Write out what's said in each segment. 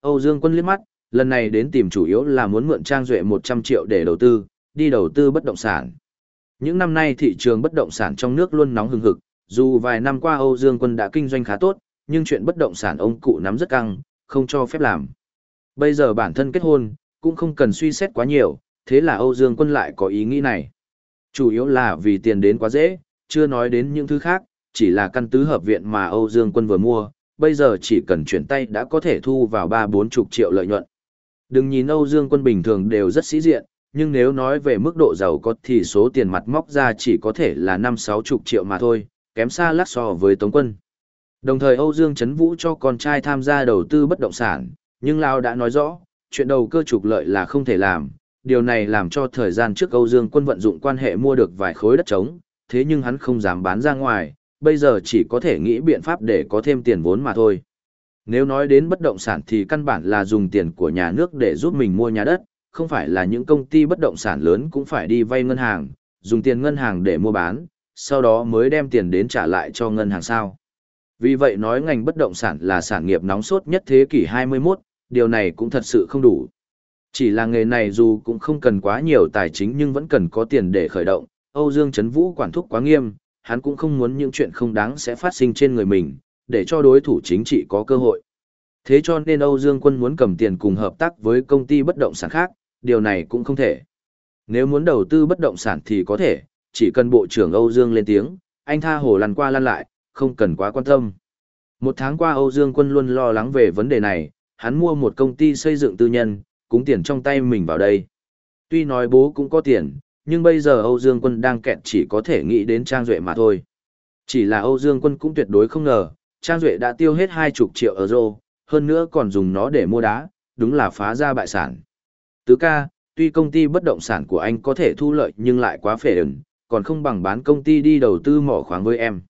Âu Dương Quân liếc mắt, lần này đến tìm chủ yếu là muốn mượn Trang Duệ 100 triệu để đầu tư, đi đầu tư bất động sản. Những năm nay thị trường bất động sản trong nước luôn nóng hừng hực, dù vài năm qua Âu Dương Quân đã kinh doanh khá tốt, nhưng chuyện bất động sản ông cụ nắm rất căng, không cho phép làm. Bây giờ bản thân kết hôn, cũng không cần suy xét quá nhiều, thế là Âu Dương Quân lại có ý nghĩ này. Chủ yếu là vì tiền đến quá dễ, chưa nói đến những thứ khác, chỉ là căn tứ hợp viện mà Âu Dương Quân vừa mua, bây giờ chỉ cần chuyển tay đã có thể thu vào ba bốn chục triệu lợi nhuận. Đừng nhìn Âu Dương Quân bình thường đều rất sĩ diện, nhưng nếu nói về mức độ giàu có thì số tiền mặt móc ra chỉ có thể là năm sáu chục triệu mà thôi, kém xa lắc so với Tống Quân. Đồng thời Âu Dương Trấn Vũ cho con trai tham gia đầu tư bất động sản, nhưng Lao đã nói rõ, chuyện đầu cơ trục lợi là không thể làm, điều này làm cho thời gian trước Âu Dương Quân vận dụng quan hệ mua được vài khối đất trống, thế nhưng hắn không dám bán ra ngoài, bây giờ chỉ có thể nghĩ biện pháp để có thêm tiền vốn mà thôi. Nếu nói đến bất động sản thì căn bản là dùng tiền của nhà nước để giúp mình mua nhà đất, không phải là những công ty bất động sản lớn cũng phải đi vay ngân hàng, dùng tiền ngân hàng để mua bán, sau đó mới đem tiền đến trả lại cho ngân hàng sao. Vì vậy nói ngành bất động sản là sản nghiệp nóng sốt nhất thế kỷ 21, điều này cũng thật sự không đủ. Chỉ là nghề này dù cũng không cần quá nhiều tài chính nhưng vẫn cần có tiền để khởi động, Âu Dương Trấn Vũ quản thúc quá nghiêm, hắn cũng không muốn những chuyện không đáng sẽ phát sinh trên người mình, để cho đối thủ chính trị có cơ hội. Thế cho nên Âu Dương Quân muốn cầm tiền cùng hợp tác với công ty bất động sản khác, điều này cũng không thể. Nếu muốn đầu tư bất động sản thì có thể, chỉ cần Bộ trưởng Âu Dương lên tiếng, anh tha hồ lăn qua lăn lại, không cần quá quan tâm. Một tháng qua Âu Dương Quân luôn lo lắng về vấn đề này, hắn mua một công ty xây dựng tư nhân, cúng tiền trong tay mình vào đây. Tuy nói bố cũng có tiền, nhưng bây giờ Âu Dương Quân đang kẹt chỉ có thể nghĩ đến Trang Duệ mà thôi. Chỉ là Âu Dương Quân cũng tuyệt đối không ngờ, Trang Duệ đã tiêu hết hai chục triệu euro, hơn nữa còn dùng nó để mua đá, đúng là phá ra bại sản. Tứ ca, tuy công ty bất động sản của anh có thể thu lợi nhưng lại quá phể ẩn, còn không bằng bán công ty đi đầu tư mỏ khoáng với em.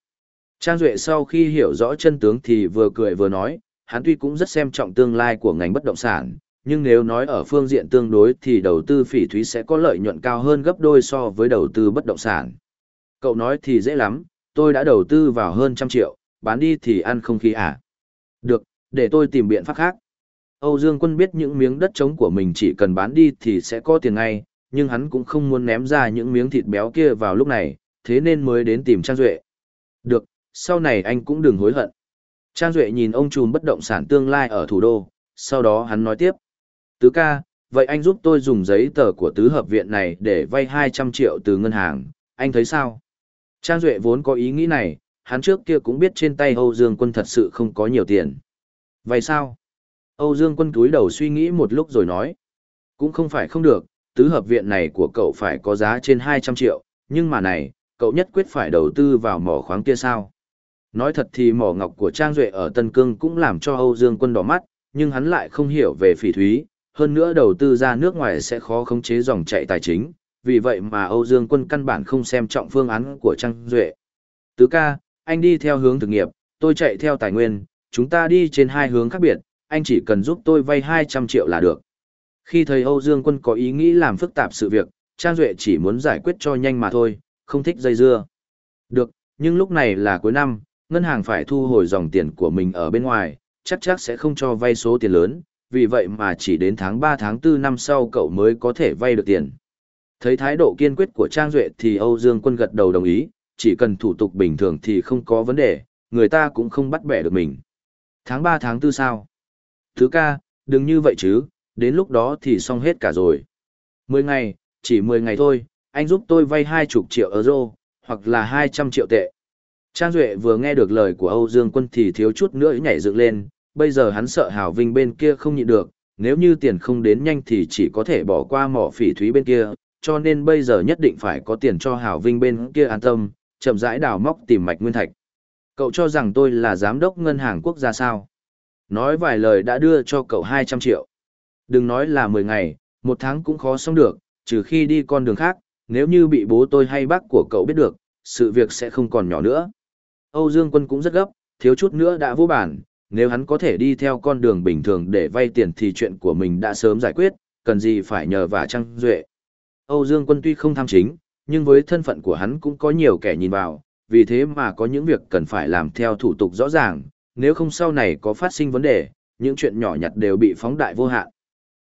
Trang Duệ sau khi hiểu rõ chân tướng thì vừa cười vừa nói, hắn tuy cũng rất xem trọng tương lai của ngành bất động sản, nhưng nếu nói ở phương diện tương đối thì đầu tư phỉ thúy sẽ có lợi nhuận cao hơn gấp đôi so với đầu tư bất động sản. Cậu nói thì dễ lắm, tôi đã đầu tư vào hơn trăm triệu, bán đi thì ăn không khí à. Được, để tôi tìm biện pháp khác. Âu Dương Quân biết những miếng đất trống của mình chỉ cần bán đi thì sẽ có tiền ngay, nhưng hắn cũng không muốn ném ra những miếng thịt béo kia vào lúc này, thế nên mới đến tìm Trang Duệ. Được, sau này anh cũng đừng hối hận. Trang Duệ nhìn ông trùm bất động sản tương lai ở thủ đô, sau đó hắn nói tiếp. Tứ ca, vậy anh giúp tôi dùng giấy tờ của tứ hợp viện này để vay 200 triệu từ ngân hàng, anh thấy sao? Trang Duệ vốn có ý nghĩ này, hắn trước kia cũng biết trên tay Âu Dương Quân thật sự không có nhiều tiền. Vậy sao? Âu Dương Quân cúi đầu suy nghĩ một lúc rồi nói. Cũng không phải không được, tứ hợp viện này của cậu phải có giá trên 200 triệu, nhưng mà này, cậu nhất quyết phải đầu tư vào mỏ khoáng kia sao? Nói thật thì mỏ ngọc của Trang Duệ ở Tân Cương cũng làm cho Âu Dương Quân đỏ mắt, nhưng hắn lại không hiểu về phỉ thúy, hơn nữa đầu tư ra nước ngoài sẽ khó khống chế dòng chạy tài chính, vì vậy mà Âu Dương Quân căn bản không xem trọng phương án của Trang Duệ. Tứ ca, anh đi theo hướng thực nghiệp, tôi chạy theo tài nguyên, chúng ta đi trên hai hướng khác biệt, anh chỉ cần giúp tôi vay 200 triệu là được. Khi thấy Âu Dương Quân có ý nghĩ làm phức tạp sự việc, Trang Duệ chỉ muốn giải quyết cho nhanh mà thôi, không thích dây dưa. Được, nhưng lúc này là cuối năm, ngân hàng phải thu hồi dòng tiền của mình ở bên ngoài, chắc chắc sẽ không cho vay số tiền lớn, vì vậy mà chỉ đến tháng 3 tháng 4 năm sau cậu mới có thể vay được tiền. Thấy thái độ kiên quyết của Trang Duệ thì Âu Dương Quân gật đầu đồng ý, chỉ cần thủ tục bình thường thì không có vấn đề, người ta cũng không bắt bẻ được mình. Tháng 3 tháng 4 sao? Thứ ca, đừng như vậy chứ, đến lúc đó thì xong hết cả rồi. 10 ngày, chỉ 10 ngày thôi, anh giúp tôi vay 20 triệu euro, hoặc là 200 triệu tệ. Trang Duệ vừa nghe được lời của Âu Dương Quân thì thiếu chút nữa nhảy dựng lên, bây giờ hắn sợ Hảo Vinh bên kia không nhịn được, nếu như tiền không đến nhanh thì chỉ có thể bỏ qua mỏ phỉ thúy bên kia, cho nên bây giờ nhất định phải có tiền cho Hảo Vinh bên kia an tâm, chậm rãi đào móc tìm mạch nguyên thạch. Cậu cho rằng tôi là giám đốc ngân hàng quốc gia sao? Nói vài lời đã đưa cho cậu 200 triệu. Đừng nói là 10 ngày, một tháng cũng khó xong được, trừ khi đi con đường khác, nếu như bị bố tôi hay bác của cậu biết được, sự việc sẽ không còn nhỏ nữa. Âu Dương Quân cũng rất gấp, thiếu chút nữa đã vô bản, nếu hắn có thể đi theo con đường bình thường để vay tiền thì chuyện của mình đã sớm giải quyết, cần gì phải nhờ vả Trang Duệ. Âu Dương Quân tuy không tham chính, nhưng với thân phận của hắn cũng có nhiều kẻ nhìn vào, vì thế mà có những việc cần phải làm theo thủ tục rõ ràng, nếu không sau này có phát sinh vấn đề, những chuyện nhỏ nhặt đều bị phóng đại vô hạn.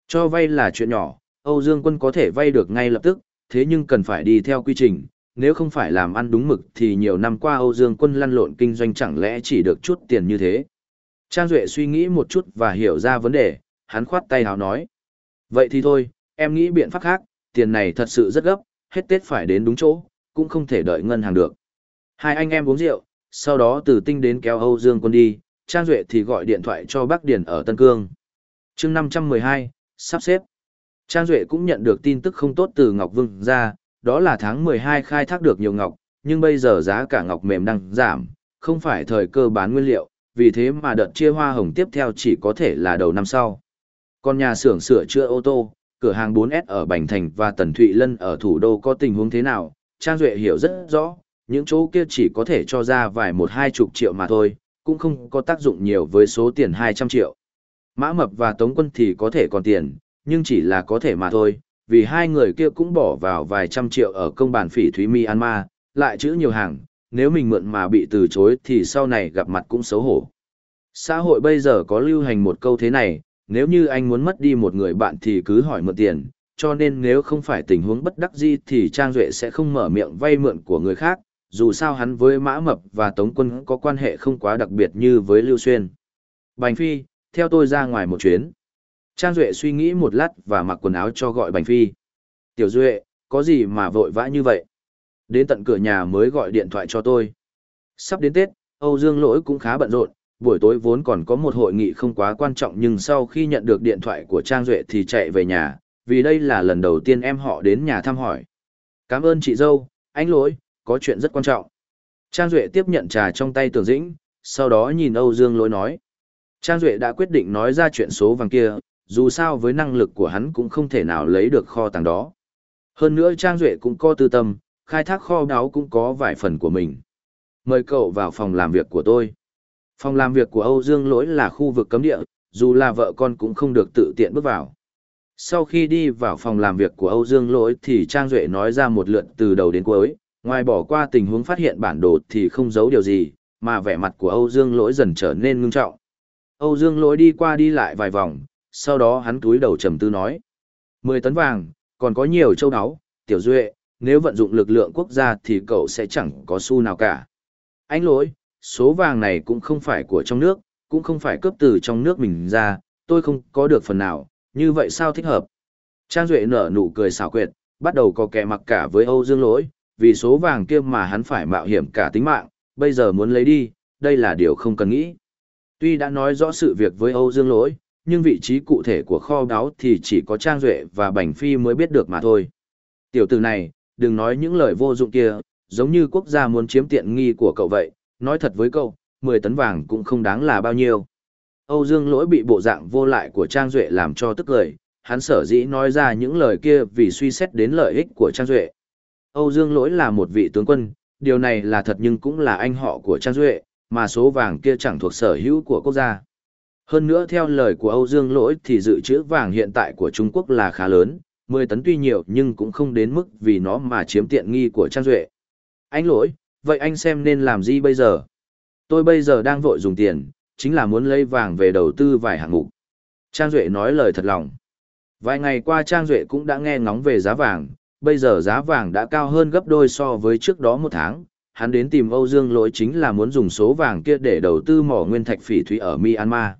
Cho vay là chuyện nhỏ, Âu Dương Quân có thể vay được ngay lập tức, thế nhưng cần phải đi theo quy trình, nếu không phải làm ăn đúng mực thì nhiều năm qua Âu Dương Quân lăn lộn kinh doanh chẳng lẽ chỉ được chút tiền như thế. Trang Duệ suy nghĩ một chút và hiểu ra vấn đề, hắn khoát tay hào nói. Vậy thì thôi, em nghĩ biện pháp khác, tiền này thật sự rất gấp, hết Tết phải đến đúng chỗ, cũng không thể đợi ngân hàng được. Hai anh em uống rượu, sau đó từ tinh đến kéo Âu Dương Quân đi, Trang Duệ thì gọi điện thoại cho bác Điển ở Tân Cương. chương 512, sắp xếp. Trang Duệ cũng nhận được tin tức không tốt từ Ngọc Vương ra, đó là tháng 12 khai thác được nhiều ngọc, nhưng bây giờ giá cả ngọc mềm đang giảm, không phải thời cơ bán nguyên liệu, vì thế mà đợt chia hoa hồng tiếp theo chỉ có thể là đầu năm sau. Còn nhà xưởng sửa chữa ô tô, cửa hàng 4S ở Bành Thành và Tần Thụy Lân ở thủ đô có tình huống thế nào, Trang Duệ hiểu rất rõ, những chỗ kia chỉ có thể cho ra vài một hai chục triệu mà thôi, cũng không có tác dụng nhiều với số tiền 200 triệu. Mã Mập và Tống Quân thì có thể còn tiền, nhưng chỉ là có thể mà thôi, vì hai người kia cũng bỏ vào vài trăm triệu ở công bản phỉ Thúy Myanmar, lại chữ nhiều hàng, nếu mình mượn mà bị từ chối thì sau này gặp mặt cũng xấu hổ. Xã hội bây giờ có lưu hành một câu thế này, nếu như anh muốn mất đi một người bạn thì cứ hỏi mượn tiền, cho nên nếu không phải tình huống bất đắc dĩ thì Trang Duệ sẽ không mở miệng vay mượn của người khác, dù sao hắn với Mã Mập và Tống Quân có quan hệ không quá đặc biệt như với Lưu Xuyên. Bành Phi, theo tôi ra ngoài một chuyến. Trang Duệ suy nghĩ một lát và mặc quần áo cho gọi Bành Phi. Tiểu Duệ, có gì mà vội vã như vậy? Đến tận cửa nhà mới gọi điện thoại cho tôi. Sắp đến Tết, Âu Dương Lỗi cũng khá bận rộn, buổi tối vốn còn có một hội nghị không quá quan trọng nhưng sau khi nhận được điện thoại của Trang Duệ thì chạy về nhà, vì đây là lần đầu tiên em họ đến nhà thăm hỏi. Cảm ơn chị dâu, anh Lỗi, có chuyện rất quan trọng. Trang Duệ tiếp nhận trà trong tay Tưởng Dĩnh, sau đó nhìn Âu Dương Lỗi nói. Trang Duệ đã quyết định nói ra chuyện số vàng kia, dù sao với năng lực của hắn cũng không thể nào lấy được kho tàng đó. Hơn nữa Trang Duệ cũng có tư tâm, khai thác kho đáo cũng có vài phần của mình. Mời cậu vào phòng làm việc của tôi. Phòng làm việc của Âu Dương Lỗi là khu vực cấm địa, dù là vợ con cũng không được tự tiện bước vào. Sau khi đi vào phòng làm việc của Âu Dương Lỗi thì Trang Duệ nói ra một lượt từ đầu đến cuối, ngoài bỏ qua tình huống phát hiện bản đồ thì không giấu điều gì, mà vẻ mặt của Âu Dương Lỗi dần trở nên ngưng trọng. Âu Dương Lỗi đi qua đi lại vài vòng, sau đó hắn túi đầu trầm tư nói. 10 tấn vàng, còn có nhiều châu áo, tiểu duệ, nếu vận dụng lực lượng quốc gia thì cậu sẽ chẳng có xu nào cả. Anh lỗi, số vàng này cũng không phải của trong nước, cũng không phải cướp từ trong nước mình ra, tôi không có được phần nào, như vậy sao thích hợp? Trang Duệ nở nụ cười xảo quyệt, bắt đầu có kẻ mặc cả với Âu Dương lỗi, vì số vàng kia mà hắn phải mạo hiểm cả tính mạng, bây giờ muốn lấy đi, đây là điều không cần nghĩ. Tuy đã nói rõ sự việc với Âu Dương lỗi, nhưng vị trí cụ thể của kho báu thì chỉ có Trang Duệ và Bành Phi mới biết được mà thôi. Tiểu tử này, đừng nói những lời vô dụng kia, giống như quốc gia muốn chiếm tiện nghi của cậu vậy, nói thật với cậu, 10 tấn vàng cũng không đáng là bao nhiêu. Âu Dương lỗi bị bộ dạng vô lại của Trang Duệ làm cho tức lời, hắn sở dĩ nói ra những lời kia vì suy xét đến lợi ích của Trang Duệ. Âu Dương lỗi là một vị tướng quân, điều này là thật nhưng cũng là anh họ của Trang Duệ, mà số vàng kia chẳng thuộc sở hữu của quốc gia. Hơn nữa theo lời của Âu Dương Lỗi thì dự trữ vàng hiện tại của Trung Quốc là khá lớn, 10 tấn tuy nhiều nhưng cũng không đến mức vì nó mà chiếm tiện nghi của Trang Duệ. Anh Lỗi, vậy anh xem nên làm gì bây giờ? Tôi bây giờ đang vội dùng tiền, chính là muốn lấy vàng về đầu tư vài hạng mục. Trang Duệ nói lời thật lòng. Vài ngày qua Trang Duệ cũng đã nghe ngóng về giá vàng, bây giờ giá vàng đã cao hơn gấp đôi so với trước đó một tháng. Hắn đến tìm Âu Dương lỗi chính là muốn dùng số vàng kia để đầu tư mỏ nguyên thạch phỉ thủy ở Myanmar.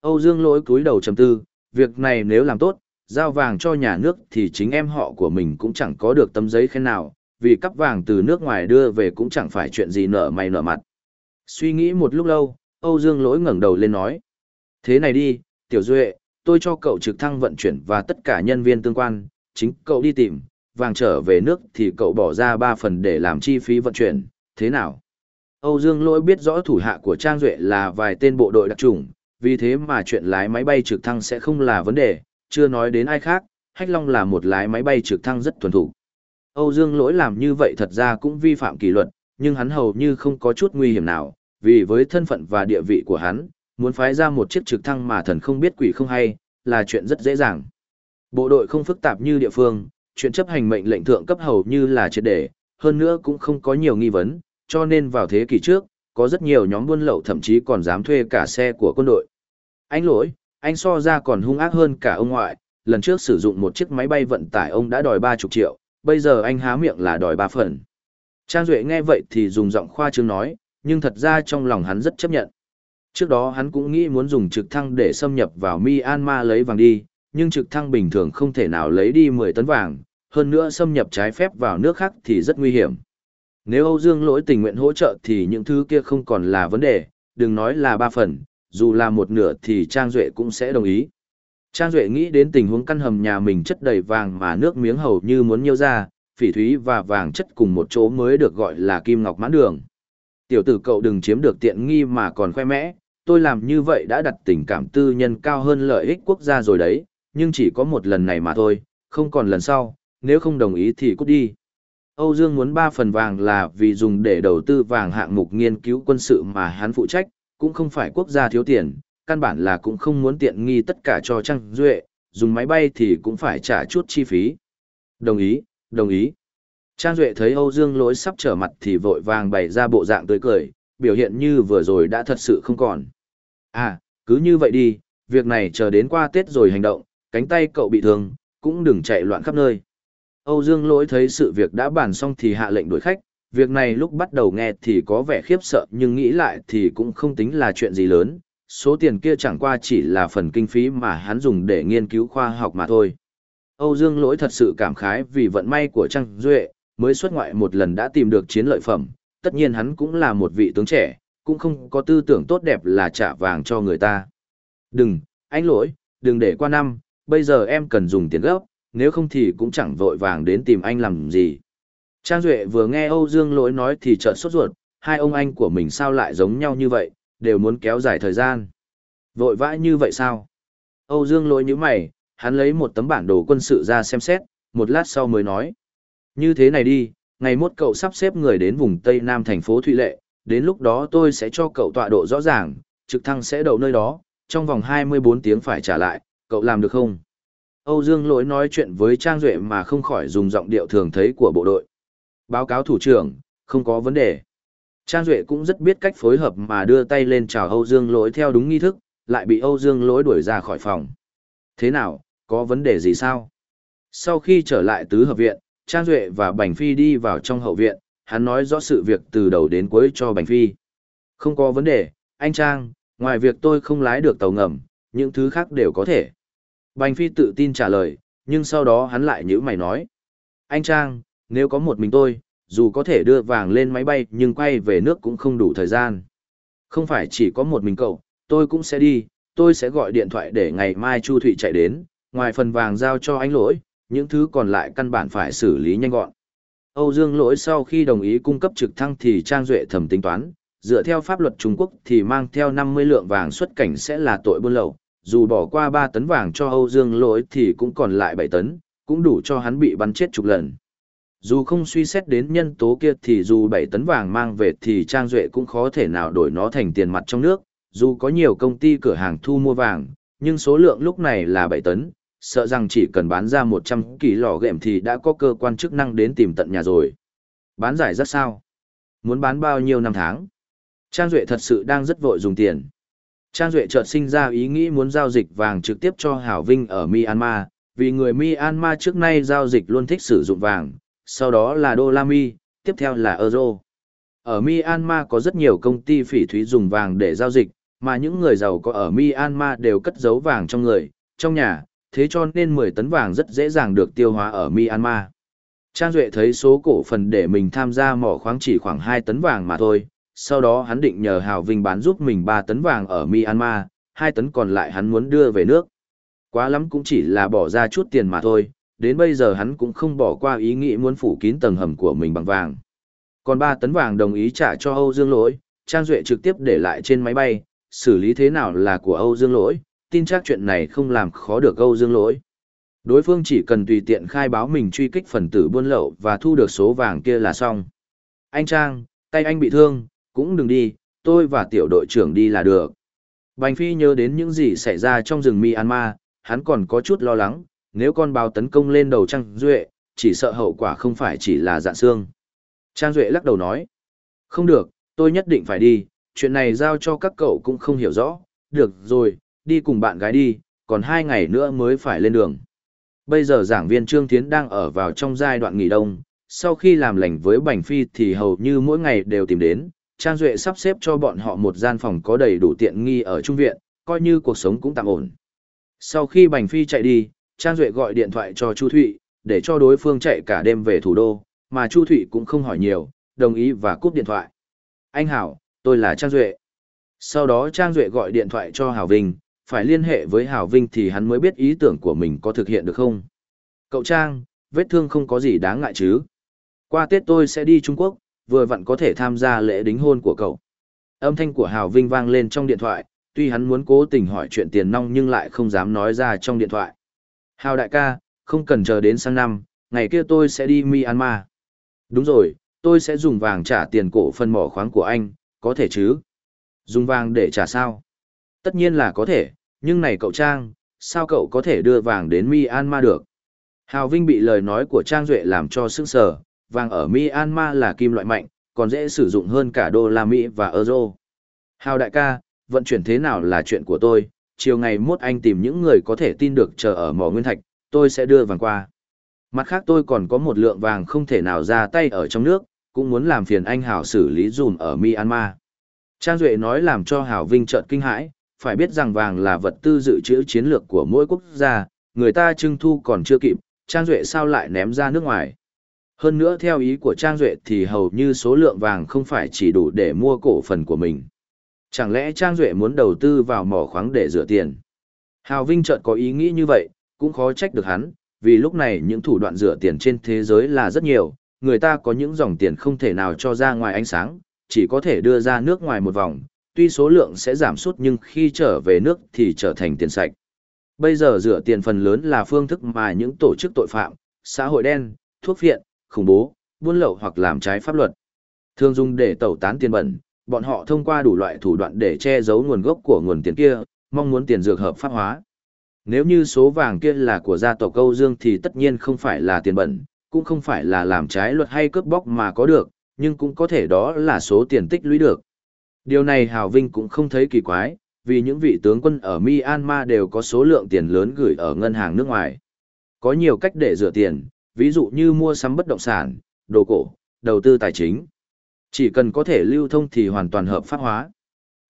Âu Dương lỗi cúi đầu trầm tư, việc này nếu làm tốt, giao vàng cho nhà nước thì chính em họ của mình cũng chẳng có được tấm giấy khen nào, vì cắp vàng từ nước ngoài đưa về cũng chẳng phải chuyện gì nở mày nở mặt. Suy nghĩ một lúc lâu, Âu Dương lỗi ngẩng đầu lên nói. Thế này đi, Tiểu Duệ, tôi cho cậu trực thăng vận chuyển và tất cả nhân viên tương quan, chính cậu đi tìm, vàng trở về nước thì cậu bỏ ra 3 phần để làm chi phí vận chuyển, thế nào? Âu Dương lỗi biết rõ thủ hạ của Trang Duệ là vài tên bộ đội đặc trùng, vì thế mà chuyện lái máy bay trực thăng sẽ không là vấn đề, chưa nói đến ai khác, Hách Long là một lái máy bay trực thăng rất thuần thủ. Âu Dương lỗi làm như vậy thật ra cũng vi phạm kỷ luật, nhưng hắn hầu như không có chút nguy hiểm nào, vì với thân phận và địa vị của hắn, muốn phái ra một chiếc trực thăng mà thần không biết quỷ không hay, là chuyện rất dễ dàng. Bộ đội không phức tạp như địa phương, chuyện chấp hành mệnh lệnh thượng cấp hầu như là triệt để, hơn nữa cũng không có nhiều nghi vấn, cho nên vào thế kỷ trước, có rất nhiều nhóm buôn lậu thậm chí còn dám thuê cả xe của quân đội. Anh lỗi, anh so ra còn hung ác hơn cả ông ngoại, lần trước sử dụng một chiếc máy bay vận tải ông đã đòi ba chục triệu, bây giờ anh há miệng là đòi ba phần. Trang Duệ nghe vậy thì dùng giọng khoa trương nói, nhưng thật ra trong lòng hắn rất chấp nhận. Trước đó hắn cũng nghĩ muốn dùng trực thăng để xâm nhập vào Myanmar lấy vàng đi, nhưng trực thăng bình thường không thể nào lấy đi 10 tấn vàng, hơn nữa xâm nhập trái phép vào nước khác thì rất nguy hiểm. Nếu Âu Dương lỗi tình nguyện hỗ trợ thì những thứ kia không còn là vấn đề, đừng nói là ba phần, dù là một nửa thì Trang Duệ cũng sẽ đồng ý. Trang Duệ nghĩ đến tình huống căn hầm nhà mình chất đầy vàng mà nước miếng hầu như muốn nhiêu ra, phỉ thúy và vàng chất cùng một chỗ mới được gọi là kim ngọc mãn đường. Tiểu tử cậu đừng chiếm được tiện nghi mà còn khoe mẽ, tôi làm như vậy đã đặt tình cảm tư nhân cao hơn lợi ích quốc gia rồi đấy, nhưng chỉ có một lần này mà thôi, không còn lần sau, nếu không đồng ý thì cút đi. Âu Dương muốn 3 phần vàng là vì dùng để đầu tư vàng hạng mục nghiên cứu quân sự mà hắn phụ trách, cũng không phải quốc gia thiếu tiền, căn bản là cũng không muốn tiện nghi tất cả cho Trang Duệ, dùng máy bay thì cũng phải trả chút chi phí. Đồng ý, đồng ý. Trang Duệ thấy Âu Dương lỗi sắp trở mặt thì vội vàng bày ra bộ dạng tươi cười, biểu hiện như vừa rồi đã thật sự không còn. À, cứ như vậy đi, việc này chờ đến qua Tết rồi hành động, cánh tay cậu bị thương, cũng đừng chạy loạn khắp nơi. Âu Dương lỗi thấy sự việc đã bàn xong thì hạ lệnh đuổi khách, việc này lúc bắt đầu nghe thì có vẻ khiếp sợ nhưng nghĩ lại thì cũng không tính là chuyện gì lớn, số tiền kia chẳng qua chỉ là phần kinh phí mà hắn dùng để nghiên cứu khoa học mà thôi. Âu Dương lỗi thật sự cảm khái vì vận may của Trang Duệ, mới xuất ngoại một lần đã tìm được chiến lợi phẩm, tất nhiên hắn cũng là một vị tướng trẻ, cũng không có tư tưởng tốt đẹp là trả vàng cho người ta. Đừng, anh lỗi, đừng để qua năm, bây giờ em cần dùng tiền gấp, nếu không thì cũng chẳng vội vàng đến tìm anh làm gì. Trang Duệ vừa nghe Âu Dương lỗi nói thì trợn sốt ruột, hai ông anh của mình sao lại giống nhau như vậy, đều muốn kéo dài thời gian. Vội vã như vậy sao? Âu Dương lỗi như mày, hắn lấy một tấm bản đồ quân sự ra xem xét, một lát sau mới nói. Như thế này đi, ngày mốt cậu sắp xếp người đến vùng Tây Nam thành phố Thụy Lệ, đến lúc đó tôi sẽ cho cậu tọa độ rõ ràng, trực thăng sẽ đậu nơi đó, trong vòng 24 tiếng phải trả lại, cậu làm được không? Âu Dương lỗi nói chuyện với Trang Duệ mà không khỏi dùng giọng điệu thường thấy của bộ đội. Báo cáo thủ trưởng, không có vấn đề. Trang Duệ cũng rất biết cách phối hợp mà đưa tay lên chào Âu Dương lỗi theo đúng nghi thức, lại bị Âu Dương lỗi đuổi ra khỏi phòng. Thế nào, có vấn đề gì sao? Sau khi trở lại tứ hợp viện, Trang Duệ và Bành Phi đi vào trong hậu viện, hắn nói rõ sự việc từ đầu đến cuối cho Bành Phi. Không có vấn đề, anh Trang, ngoài việc tôi không lái được tàu ngầm, những thứ khác đều có thể. Bành Phi tự tin trả lời, nhưng sau đó hắn lại nhữ mày nói. Anh Trang, nếu có một mình tôi, dù có thể đưa vàng lên máy bay nhưng quay về nước cũng không đủ thời gian. Không phải chỉ có một mình cậu, tôi cũng sẽ đi, tôi sẽ gọi điện thoại để ngày mai Chu Thụy chạy đến, ngoài phần vàng giao cho anh lỗi, những thứ còn lại căn bản phải xử lý nhanh gọn. Âu Dương lỗi sau khi đồng ý cung cấp trực thăng thì Trang Duệ thẩm tính toán, dựa theo pháp luật Trung Quốc thì mang theo 50 lượng vàng xuất cảnh sẽ là tội buôn lậu, dù bỏ qua 3 tấn vàng cho Âu Dương lỗi thì cũng còn lại 7 tấn, cũng đủ cho hắn bị bắn chết chục lần. Dù không suy xét đến nhân tố kia thì dù 7 tấn vàng mang về thì Trang Duệ cũng khó thể nào đổi nó thành tiền mặt trong nước, dù có nhiều công ty cửa hàng thu mua vàng, nhưng số lượng lúc này là 7 tấn, sợ rằng chỉ cần bán ra 100 kỳ lò gệm thì đã có cơ quan chức năng đến tìm tận nhà rồi. Bán giải rất sao? Muốn bán bao nhiêu năm tháng? Trang Duệ thật sự đang rất vội dùng tiền. Trang Duệ chợt sinh ra ý nghĩ muốn giao dịch vàng trực tiếp cho Hảo Vinh ở Myanmar, vì người Myanmar trước nay giao dịch luôn thích sử dụng vàng, sau đó là đô la Mi, tiếp theo là euro. Ở Myanmar có rất nhiều công ty phỉ thúy dùng vàng để giao dịch, mà những người giàu có ở Myanmar đều cất giấu vàng trong người, trong nhà, thế cho nên 10 tấn vàng rất dễ dàng được tiêu hóa ở Myanmar. Trang Duệ thấy số cổ phần để mình tham gia mỏ khoáng chỉ khoảng 2 tấn vàng mà thôi, sau đó hắn định nhờ Hào Vinh bán giúp mình 3 tấn vàng ở Myanmar, 2 tấn còn lại hắn muốn đưa về nước. Quá lắm cũng chỉ là bỏ ra chút tiền mà thôi, đến bây giờ hắn cũng không bỏ qua ý nghĩ muốn phủ kín tầng hầm của mình bằng vàng. Còn 3 tấn vàng đồng ý trả cho Âu Dương Lỗi, Trang Duệ trực tiếp để lại trên máy bay, xử lý thế nào là của Âu Dương Lỗi, tin chắc chuyện này không làm khó được Âu Dương Lỗi. Đối phương chỉ cần tùy tiện khai báo mình truy kích phần tử buôn lậu và thu được số vàng kia là xong. Anh Trang, tay anh bị thương, cũng đừng đi, tôi và tiểu đội trưởng đi là được. Bành Phi nhớ đến những gì xảy ra trong rừng Myanmar, hắn còn có chút lo lắng, nếu con báo tấn công lên đầu Trang Duệ, chỉ sợ hậu quả không phải chỉ là dạn xương. Trang Duệ lắc đầu nói, không được, tôi nhất định phải đi, chuyện này giao cho các cậu cũng không hiểu rõ, được rồi, đi cùng bạn gái đi, còn hai ngày nữa mới phải lên đường. Bây giờ giảng viên Trương Thiến đang ở vào trong giai đoạn nghỉ đông, sau khi làm lành với Bành Phi thì hầu như mỗi ngày đều tìm đến, Trang Duệ sắp xếp cho bọn họ một gian phòng có đầy đủ tiện nghi ở trung viện, coi như cuộc sống cũng tạm ổn. Sau khi Bành Phi chạy đi, Trang Duệ gọi điện thoại cho Chu Thụy, để cho đối phương chạy cả đêm về thủ đô, mà Chu Thụy cũng không hỏi nhiều, đồng ý và cúp điện thoại. Anh Hảo, tôi là Trang Duệ. Sau đó Trang Duệ gọi điện thoại cho Hảo Vinh, phải liên hệ với Hảo Vinh thì hắn mới biết ý tưởng của mình có thực hiện được không. Cậu Trang, vết thương không có gì đáng ngại chứ. Qua Tết tôi sẽ đi Trung Quốc, vừa vặn có thể tham gia lễ đính hôn của cậu. Âm thanh của Hảo Vinh vang lên trong điện thoại, tuy hắn muốn cố tình hỏi chuyện tiền nong nhưng lại không dám nói ra trong điện thoại. Hào đại ca, không cần chờ đến sang năm, ngày kia tôi sẽ đi Myanmar. Đúng rồi, tôi sẽ dùng vàng trả tiền cổ phần mỏ khoáng của anh, có thể chứ? Dùng vàng để trả sao? Tất nhiên là có thể, nhưng này cậu Trang, sao cậu có thể đưa vàng đến Myanmar được? Hào Vinh bị lời nói của Trang Duệ làm cho sững sờ, vàng ở Myanmar là kim loại mạnh, còn dễ sử dụng hơn cả đô la Mỹ và euro. Hào đại ca, vận chuyển thế nào là chuyện của tôi, chiều ngày mốt anh tìm những người có thể tin được chờ ở mỏ nguyên thạch, tôi sẽ đưa vàng qua. Mặt khác tôi còn có một lượng vàng không thể nào ra tay ở trong nước, cũng muốn làm phiền anh Hảo xử lý dùm ở Myanmar. Trang Duệ nói làm cho Hảo Vinh trợn kinh hãi, phải biết rằng vàng là vật tư dự trữ chiến lược của mỗi quốc gia, người ta trưng thu còn chưa kịp, Trang Duệ sao lại ném ra nước ngoài. Hơn nữa theo ý của Trang Duệ thì hầu như số lượng vàng không phải chỉ đủ để mua cổ phần của mình. Chẳng lẽ Trang Duệ muốn đầu tư vào mỏ khoáng để rửa tiền? Hào Vinh chợt có ý nghĩ như vậy, cũng khó trách được hắn, vì lúc này những thủ đoạn rửa tiền trên thế giới là rất nhiều, người ta có những dòng tiền không thể nào cho ra ngoài ánh sáng, chỉ có thể đưa ra nước ngoài một vòng, tuy số lượng sẽ giảm sút nhưng khi trở về nước thì trở thành tiền sạch. Bây giờ rửa tiền phần lớn là phương thức mà những tổ chức tội phạm, xã hội đen, thuốc viện, khủng bố, buôn lậu hoặc làm trái pháp luật. Thường dùng để tẩu tán tiền bẩn, bọn họ thông qua đủ loại thủ đoạn để che giấu nguồn gốc của nguồn tiền kia, mong muốn tiền dược hợp pháp hóa. Nếu như số vàng kia là của gia tộc Câu Dương thì tất nhiên không phải là tiền bẩn, cũng không phải là làm trái luật hay cướp bóc mà có được, nhưng cũng có thể đó là số tiền tích lũy được. Điều này Hào Vinh cũng không thấy kỳ quái, vì những vị tướng quân ở Myanmar đều có số lượng tiền lớn gửi ở ngân hàng nước ngoài. Có nhiều cách để rửa tiền, ví dụ như mua sắm bất động sản, đồ cổ, đầu tư tài chính. Chỉ cần có thể lưu thông thì hoàn toàn hợp pháp hóa.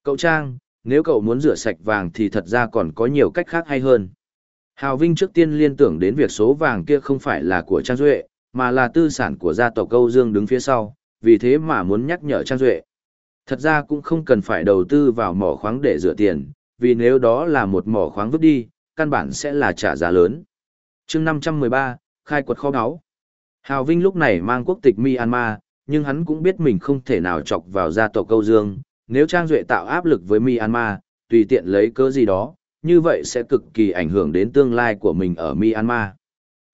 Cậu Trang, nếu cậu muốn rửa sạch vàng thì thật ra còn có nhiều cách khác hay hơn. Hào Vinh trước tiên liên tưởng đến việc số vàng kia không phải là của Trang Duệ, mà là tư sản của gia tộc Câu Dương đứng phía sau, vì thế mà muốn nhắc nhở Trang Duệ. Thật ra cũng không cần phải đầu tư vào mỏ khoáng để rửa tiền, vì nếu đó là một mỏ khoáng vứt đi, căn bản sẽ là trả giá lớn. chương 513, khai quật kho báu. Hào Vinh lúc này mang quốc tịch Myanmar, nhưng hắn cũng biết mình không thể nào chọc vào gia tộc Câu Dương, nếu Trang Duệ tạo áp lực với Myanmar, tùy tiện lấy cớ gì đó, như vậy sẽ cực kỳ ảnh hưởng đến tương lai của mình ở Myanmar.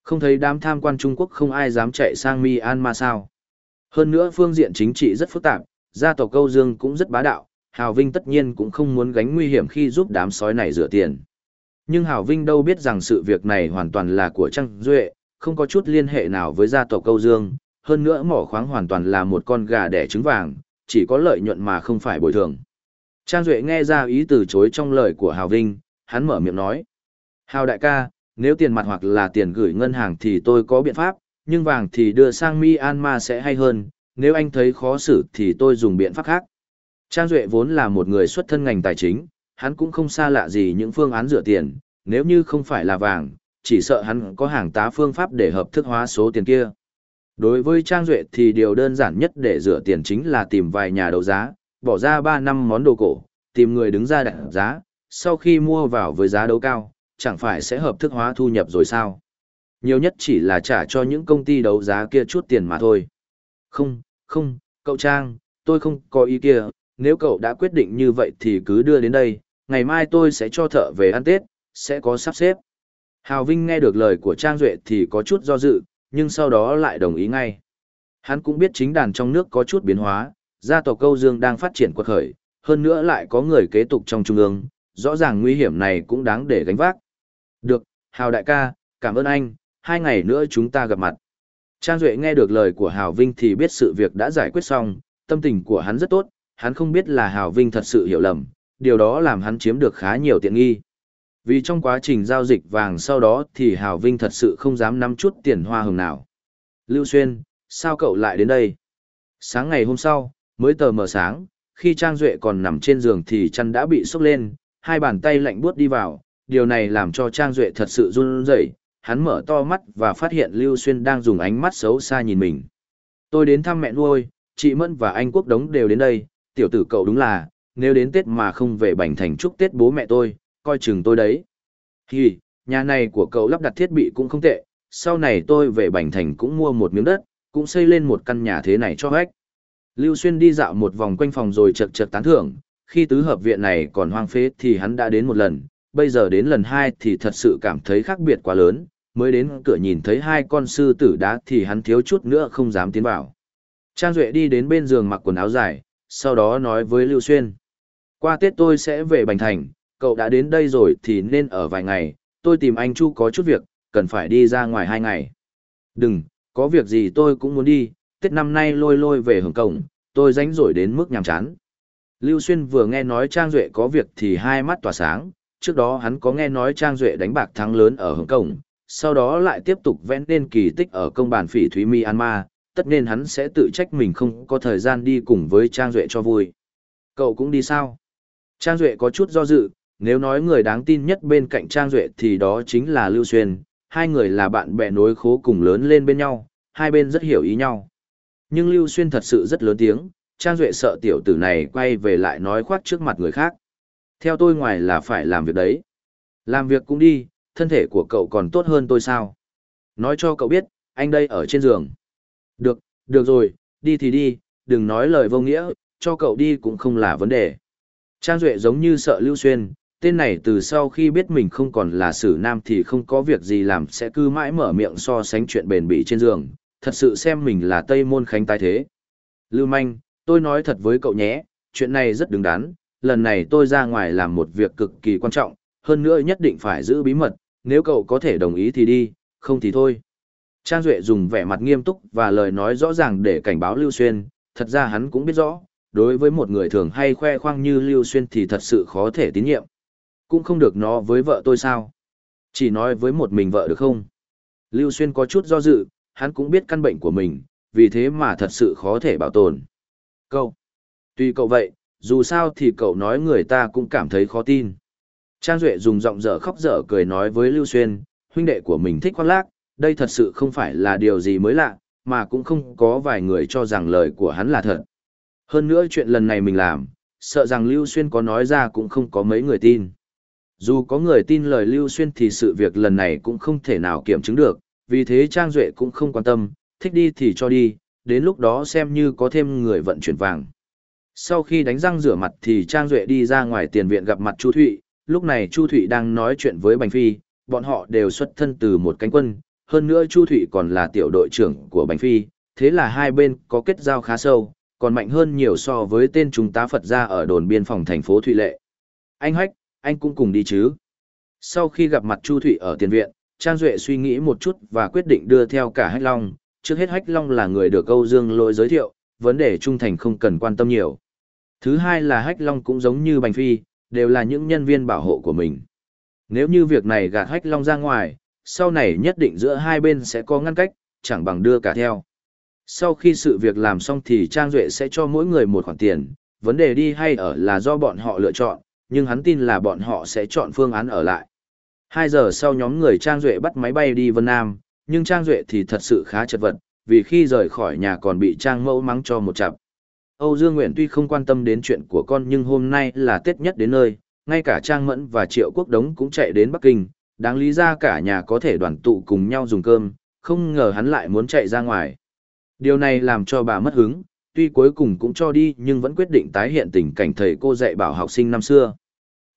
Không thấy đám tham quan Trung Quốc không ai dám chạy sang Myanmar sao. Hơn nữa phương diện chính trị rất phức tạp, gia tộc Câu Dương cũng rất bá đạo, Hào Vinh tất nhiên cũng không muốn gánh nguy hiểm khi giúp đám sói này rửa tiền. Nhưng Hào Vinh đâu biết rằng sự việc này hoàn toàn là của Trang Duệ, không có chút liên hệ nào với gia tộc Câu Dương, hơn nữa mỏ khoáng hoàn toàn là một con gà đẻ trứng vàng, chỉ có lợi nhuận mà không phải bồi thường. Trang Duệ nghe ra ý từ chối trong lời của Hào Vinh, hắn mở miệng nói. Hào đại ca, nếu tiền mặt hoặc là tiền gửi ngân hàng thì tôi có biện pháp, nhưng vàng thì đưa sang Myanmar sẽ hay hơn, nếu anh thấy khó xử thì tôi dùng biện pháp khác. Trang Duệ vốn là một người xuất thân ngành tài chính, hắn cũng không xa lạ gì những phương án rửa tiền, nếu như không phải là vàng, chỉ sợ hắn có hàng tá phương pháp để hợp thức hóa số tiền kia. Đối với Trang Duệ thì điều đơn giản nhất để rửa tiền chính là tìm vài nhà đấu giá, bỏ ra 3 năm món đồ cổ, tìm người đứng ra đặt giá, sau khi mua vào với giá đấu cao, chẳng phải sẽ hợp thức hóa thu nhập rồi sao? Nhiều nhất chỉ là trả cho những công ty đấu giá kia chút tiền mà thôi. Không, không, cậu Trang, tôi không có ý kia, nếu cậu đã quyết định như vậy thì cứ đưa đến đây, ngày mai tôi sẽ cho thợ về ăn Tết, sẽ có sắp xếp. Hào Vinh nghe được lời của Trang Duệ thì có chút do dự, nhưng sau đó lại đồng ý ngay. Hắn cũng biết chính đàn trong nước có chút biến hóa, gia tộc câu dương đang phát triển quật khởi, hơn nữa lại có người kế tục trong trung ương, rõ ràng nguy hiểm này cũng đáng để gánh vác. Được, Hào đại ca, cảm ơn anh, hai ngày nữa chúng ta gặp mặt. Trang Duệ nghe được lời của Hào Vinh thì biết sự việc đã giải quyết xong, tâm tình của hắn rất tốt, hắn không biết là Hào Vinh thật sự hiểu lầm, điều đó làm hắn chiếm được khá nhiều tiện nghi. Vì trong quá trình giao dịch vàng sau đó thì Hào Vinh thật sự không dám nắm chút tiền hoa hồng nào. Lưu Xuyên, sao cậu lại đến đây? Sáng ngày hôm sau, mới tờ mờ sáng, khi Trang Duệ còn nằm trên giường thì chăn đã bị sốc lên, hai bàn tay lạnh buốt đi vào, điều này làm cho Trang Duệ thật sự run rẩy hắn mở to mắt và phát hiện Lưu Xuyên đang dùng ánh mắt xấu xa nhìn mình. Tôi đến thăm mẹ nuôi, chị Mẫn và anh Quốc Đống đều đến đây, tiểu tử cậu đúng là, nếu đến Tết mà không về Bành Thành chúc Tết bố mẹ tôi, coi chừng tôi đấy. Hì, nhà này của cậu lắp đặt thiết bị cũng không tệ, sau này tôi về Bành Thành cũng mua một miếng đất, cũng xây lên một căn nhà thế này cho khách. Lưu Xuyên đi dạo một vòng quanh phòng rồi chật chật tán thưởng, khi tứ hợp viện này còn hoang phế thì hắn đã đến một lần, bây giờ đến lần hai thì thật sự cảm thấy khác biệt quá lớn, mới đến cửa nhìn thấy hai con sư tử đá thì hắn thiếu chút nữa không dám tiến vào. Trang Duệ đi đến bên giường mặc quần áo dài, sau đó nói với Lưu Xuyên. Qua Tết tôi sẽ về Bành Thành, cậu đã đến đây rồi thì nên ở vài ngày, tôi tìm anh Chu có chút việc, cần phải đi ra ngoài hai ngày. Đừng, có việc gì tôi cũng muốn đi, Tết năm nay lôi lôi về Hồng Kông, tôi rảnh rỗi đến mức nhàm chán. Lưu Xuyên vừa nghe nói Trang Duệ có việc thì hai mắt tỏa sáng, trước đó hắn có nghe nói Trang Duệ đánh bạc thắng lớn ở Hồng Kông, sau đó lại tiếp tục vẽ nên kỳ tích ở công bản phỉ Thúy Myanmar, tất nên hắn sẽ tự trách mình không có thời gian đi cùng với Trang Duệ cho vui. Cậu cũng đi sao? Trang Duệ có chút do dự, nếu nói người đáng tin nhất bên cạnh Trang Duệ thì đó chính là Lưu Xuyên, hai người là bạn bè nối khố cùng lớn lên bên nhau, hai bên rất hiểu ý nhau. Nhưng Lưu Xuyên thật sự rất lớn tiếng, Trang Duệ sợ tiểu tử này quay về lại nói khoác trước mặt người khác. Theo tôi ngoài là phải làm việc đấy. Làm việc cũng đi, thân thể của cậu còn tốt hơn tôi sao? Nói cho cậu biết, anh đây ở trên giường. Được, được rồi, đi thì đi, đừng nói lời vô nghĩa, cho cậu đi cũng không là vấn đề. Trang Duệ giống như sợ Lưu Xuyên, tên này từ sau khi biết mình không còn là sử nam thì không có việc gì làm sẽ cứ mãi mở miệng so sánh chuyện bền bỉ trên giường, thật sự xem mình là Tây Môn Khánh tái thế. Lưu Manh, tôi nói thật với cậu nhé, chuyện này rất đứng đắn, lần này tôi ra ngoài làm một việc cực kỳ quan trọng, hơn nữa nhất định phải giữ bí mật, nếu cậu có thể đồng ý thì đi, không thì thôi. Trang Duệ dùng vẻ mặt nghiêm túc và lời nói rõ ràng để cảnh báo Lưu Xuyên, thật ra hắn cũng biết rõ, đối với một người thường hay khoe khoang như Lưu Xuyên thì thật sự khó thể tín nhiệm. Cũng không được nó với vợ tôi sao? Chỉ nói với một mình vợ được không? Lưu Xuyên có chút do dự, hắn cũng biết căn bệnh của mình, vì thế mà thật sự khó thể bảo tồn. Cậu, tuy cậu vậy, dù sao thì cậu nói người ta cũng cảm thấy khó tin. Trang Duệ dùng giọng dở khóc dở cười nói với Lưu Xuyên, huynh đệ của mình thích khoác lác, đây thật sự không phải là điều gì mới lạ, mà cũng không có vài người cho rằng lời của hắn là thật. Hơn nữa chuyện lần này mình làm, sợ rằng Lưu Xuyên có nói ra cũng không có mấy người tin. Dù có người tin lời Lưu Xuyên thì sự việc lần này cũng không thể nào kiểm chứng được, vì thế Trang Duệ cũng không quan tâm, thích đi thì cho đi, đến lúc đó xem như có thêm người vận chuyển vàng. Sau khi đánh răng rửa mặt thì Trang Duệ đi ra ngoài tiền viện gặp mặt Chu Thụy, lúc này Chu Thụy đang nói chuyện với Bành Phi, bọn họ đều xuất thân từ một cánh quân, hơn nữa Chu Thụy còn là tiểu đội trưởng của Bành Phi, thế là hai bên có kết giao khá sâu, còn mạnh hơn nhiều so với tên trung tá Phật gia ở đồn biên phòng thành phố Thụy Lệ. Anh Hách, anh cũng cùng đi chứ? Sau khi gặp mặt Chu Thụy ở tiền viện, Trang Duệ suy nghĩ một chút và quyết định đưa theo cả Hách Long, trước hết Hách Long là người được Âu Dương lôi giới thiệu, vấn đề trung thành không cần quan tâm nhiều. Thứ hai là Hách Long cũng giống như Bành Phi, đều là những nhân viên bảo hộ của mình. Nếu như việc này gạt Hách Long ra ngoài, sau này nhất định giữa hai bên sẽ có ngăn cách, chẳng bằng đưa cả theo. Sau khi sự việc làm xong thì Trang Duệ sẽ cho mỗi người một khoản tiền, vấn đề đi hay ở là do bọn họ lựa chọn, nhưng hắn tin là bọn họ sẽ chọn phương án ở lại. Hai giờ sau nhóm người Trang Duệ bắt máy bay đi Vân Nam, nhưng Trang Duệ thì thật sự khá chật vật, vì khi rời khỏi nhà còn bị Trang mẫu mắng cho một chặp. Âu Dương Nguyện tuy không quan tâm đến chuyện của con nhưng hôm nay là Tết nhất đến nơi, ngay cả Trang Mẫn và Triệu Quốc Đống cũng chạy đến Bắc Kinh, đáng lý ra cả nhà có thể đoàn tụ cùng nhau dùng cơm, không ngờ hắn lại muốn chạy ra ngoài. Điều này làm cho bà mất hứng, tuy cuối cùng cũng cho đi nhưng vẫn quyết định tái hiện tình cảnh thầy cô dạy bảo học sinh năm xưa.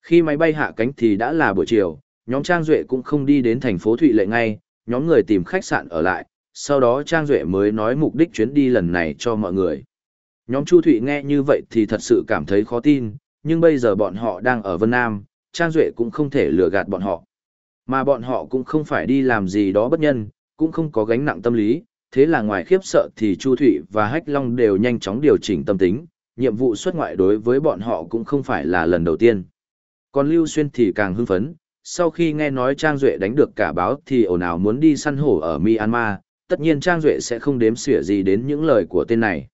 Khi máy bay hạ cánh thì đã là buổi chiều, nhóm Trang Duệ cũng không đi đến thành phố Thụy Lệ ngay, nhóm người tìm khách sạn ở lại, sau đó Trang Duệ mới nói mục đích chuyến đi lần này cho mọi người. Nhóm Chu Thụy nghe như vậy thì thật sự cảm thấy khó tin, nhưng bây giờ bọn họ đang ở Vân Nam, Trang Duệ cũng không thể lừa gạt bọn họ. Mà bọn họ cũng không phải đi làm gì đó bất nhân, cũng không có gánh nặng tâm lý, thế là ngoài khiếp sợ thì Chu Thụy và Hách Long đều nhanh chóng điều chỉnh tâm tính, nhiệm vụ xuất ngoại đối với bọn họ cũng không phải là lần đầu tiên. Còn Lưu Xuyên thì càng hưng phấn, sau khi nghe nói Trang Duệ đánh được cả báo thì ồn ào muốn đi săn hổ ở Myanmar, tất nhiên Trang Duệ sẽ không đếm xỉa gì đến những lời của tên này.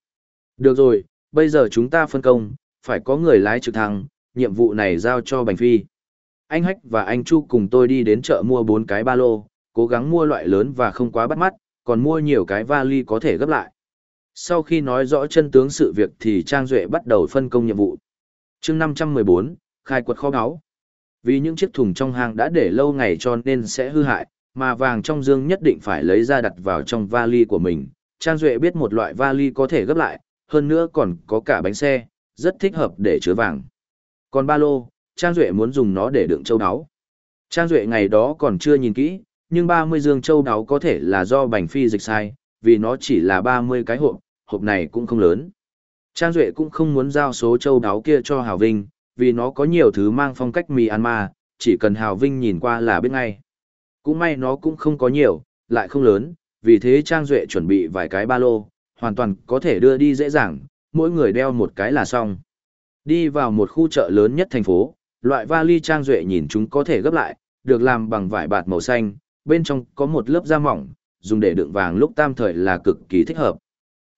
Được rồi, bây giờ chúng ta phân công, phải có người lái trực thăng, nhiệm vụ này giao cho Bành Phi. Anh Hách và anh Chu cùng tôi đi đến chợ mua bốn cái ba lô, cố gắng mua loại lớn và không quá bắt mắt, còn mua nhiều cái vali có thể gấp lại. Sau khi nói rõ chân tướng sự việc thì Trang Duệ bắt đầu phân công nhiệm vụ. chương 514, khai quật kho báu. Vì những chiếc thùng trong hang đã để lâu ngày cho nên sẽ hư hại, mà vàng trong dương nhất định phải lấy ra đặt vào trong vali của mình. Trang Duệ biết một loại vali có thể gấp lại, hơn nữa còn có cả bánh xe, rất thích hợp để chứa vàng. Còn ba lô, Trang Duệ muốn dùng nó để đựng châu áo. Trang Duệ ngày đó còn chưa nhìn kỹ, nhưng 30 dương châu đáo có thể là do bành phi dịch sai, vì nó chỉ là 30 cái hộp, hộp này cũng không lớn. Trang Duệ cũng không muốn giao số châu đáo kia cho Hào Vinh, vì nó có nhiều thứ mang phong cách Myanmar, chỉ cần Hào Vinh nhìn qua là biết ngay. Cũng may nó cũng không có nhiều, lại không lớn, vì thế Trang Duệ chuẩn bị vài cái ba lô, hoàn toàn có thể đưa đi dễ dàng, mỗi người đeo một cái là xong. Đi vào một khu chợ lớn nhất thành phố, loại vali Trang Duệ nhìn chúng có thể gấp lại, được làm bằng vải bạt màu xanh, bên trong có một lớp da mỏng, dùng để đựng vàng lúc tam thời là cực kỳ thích hợp.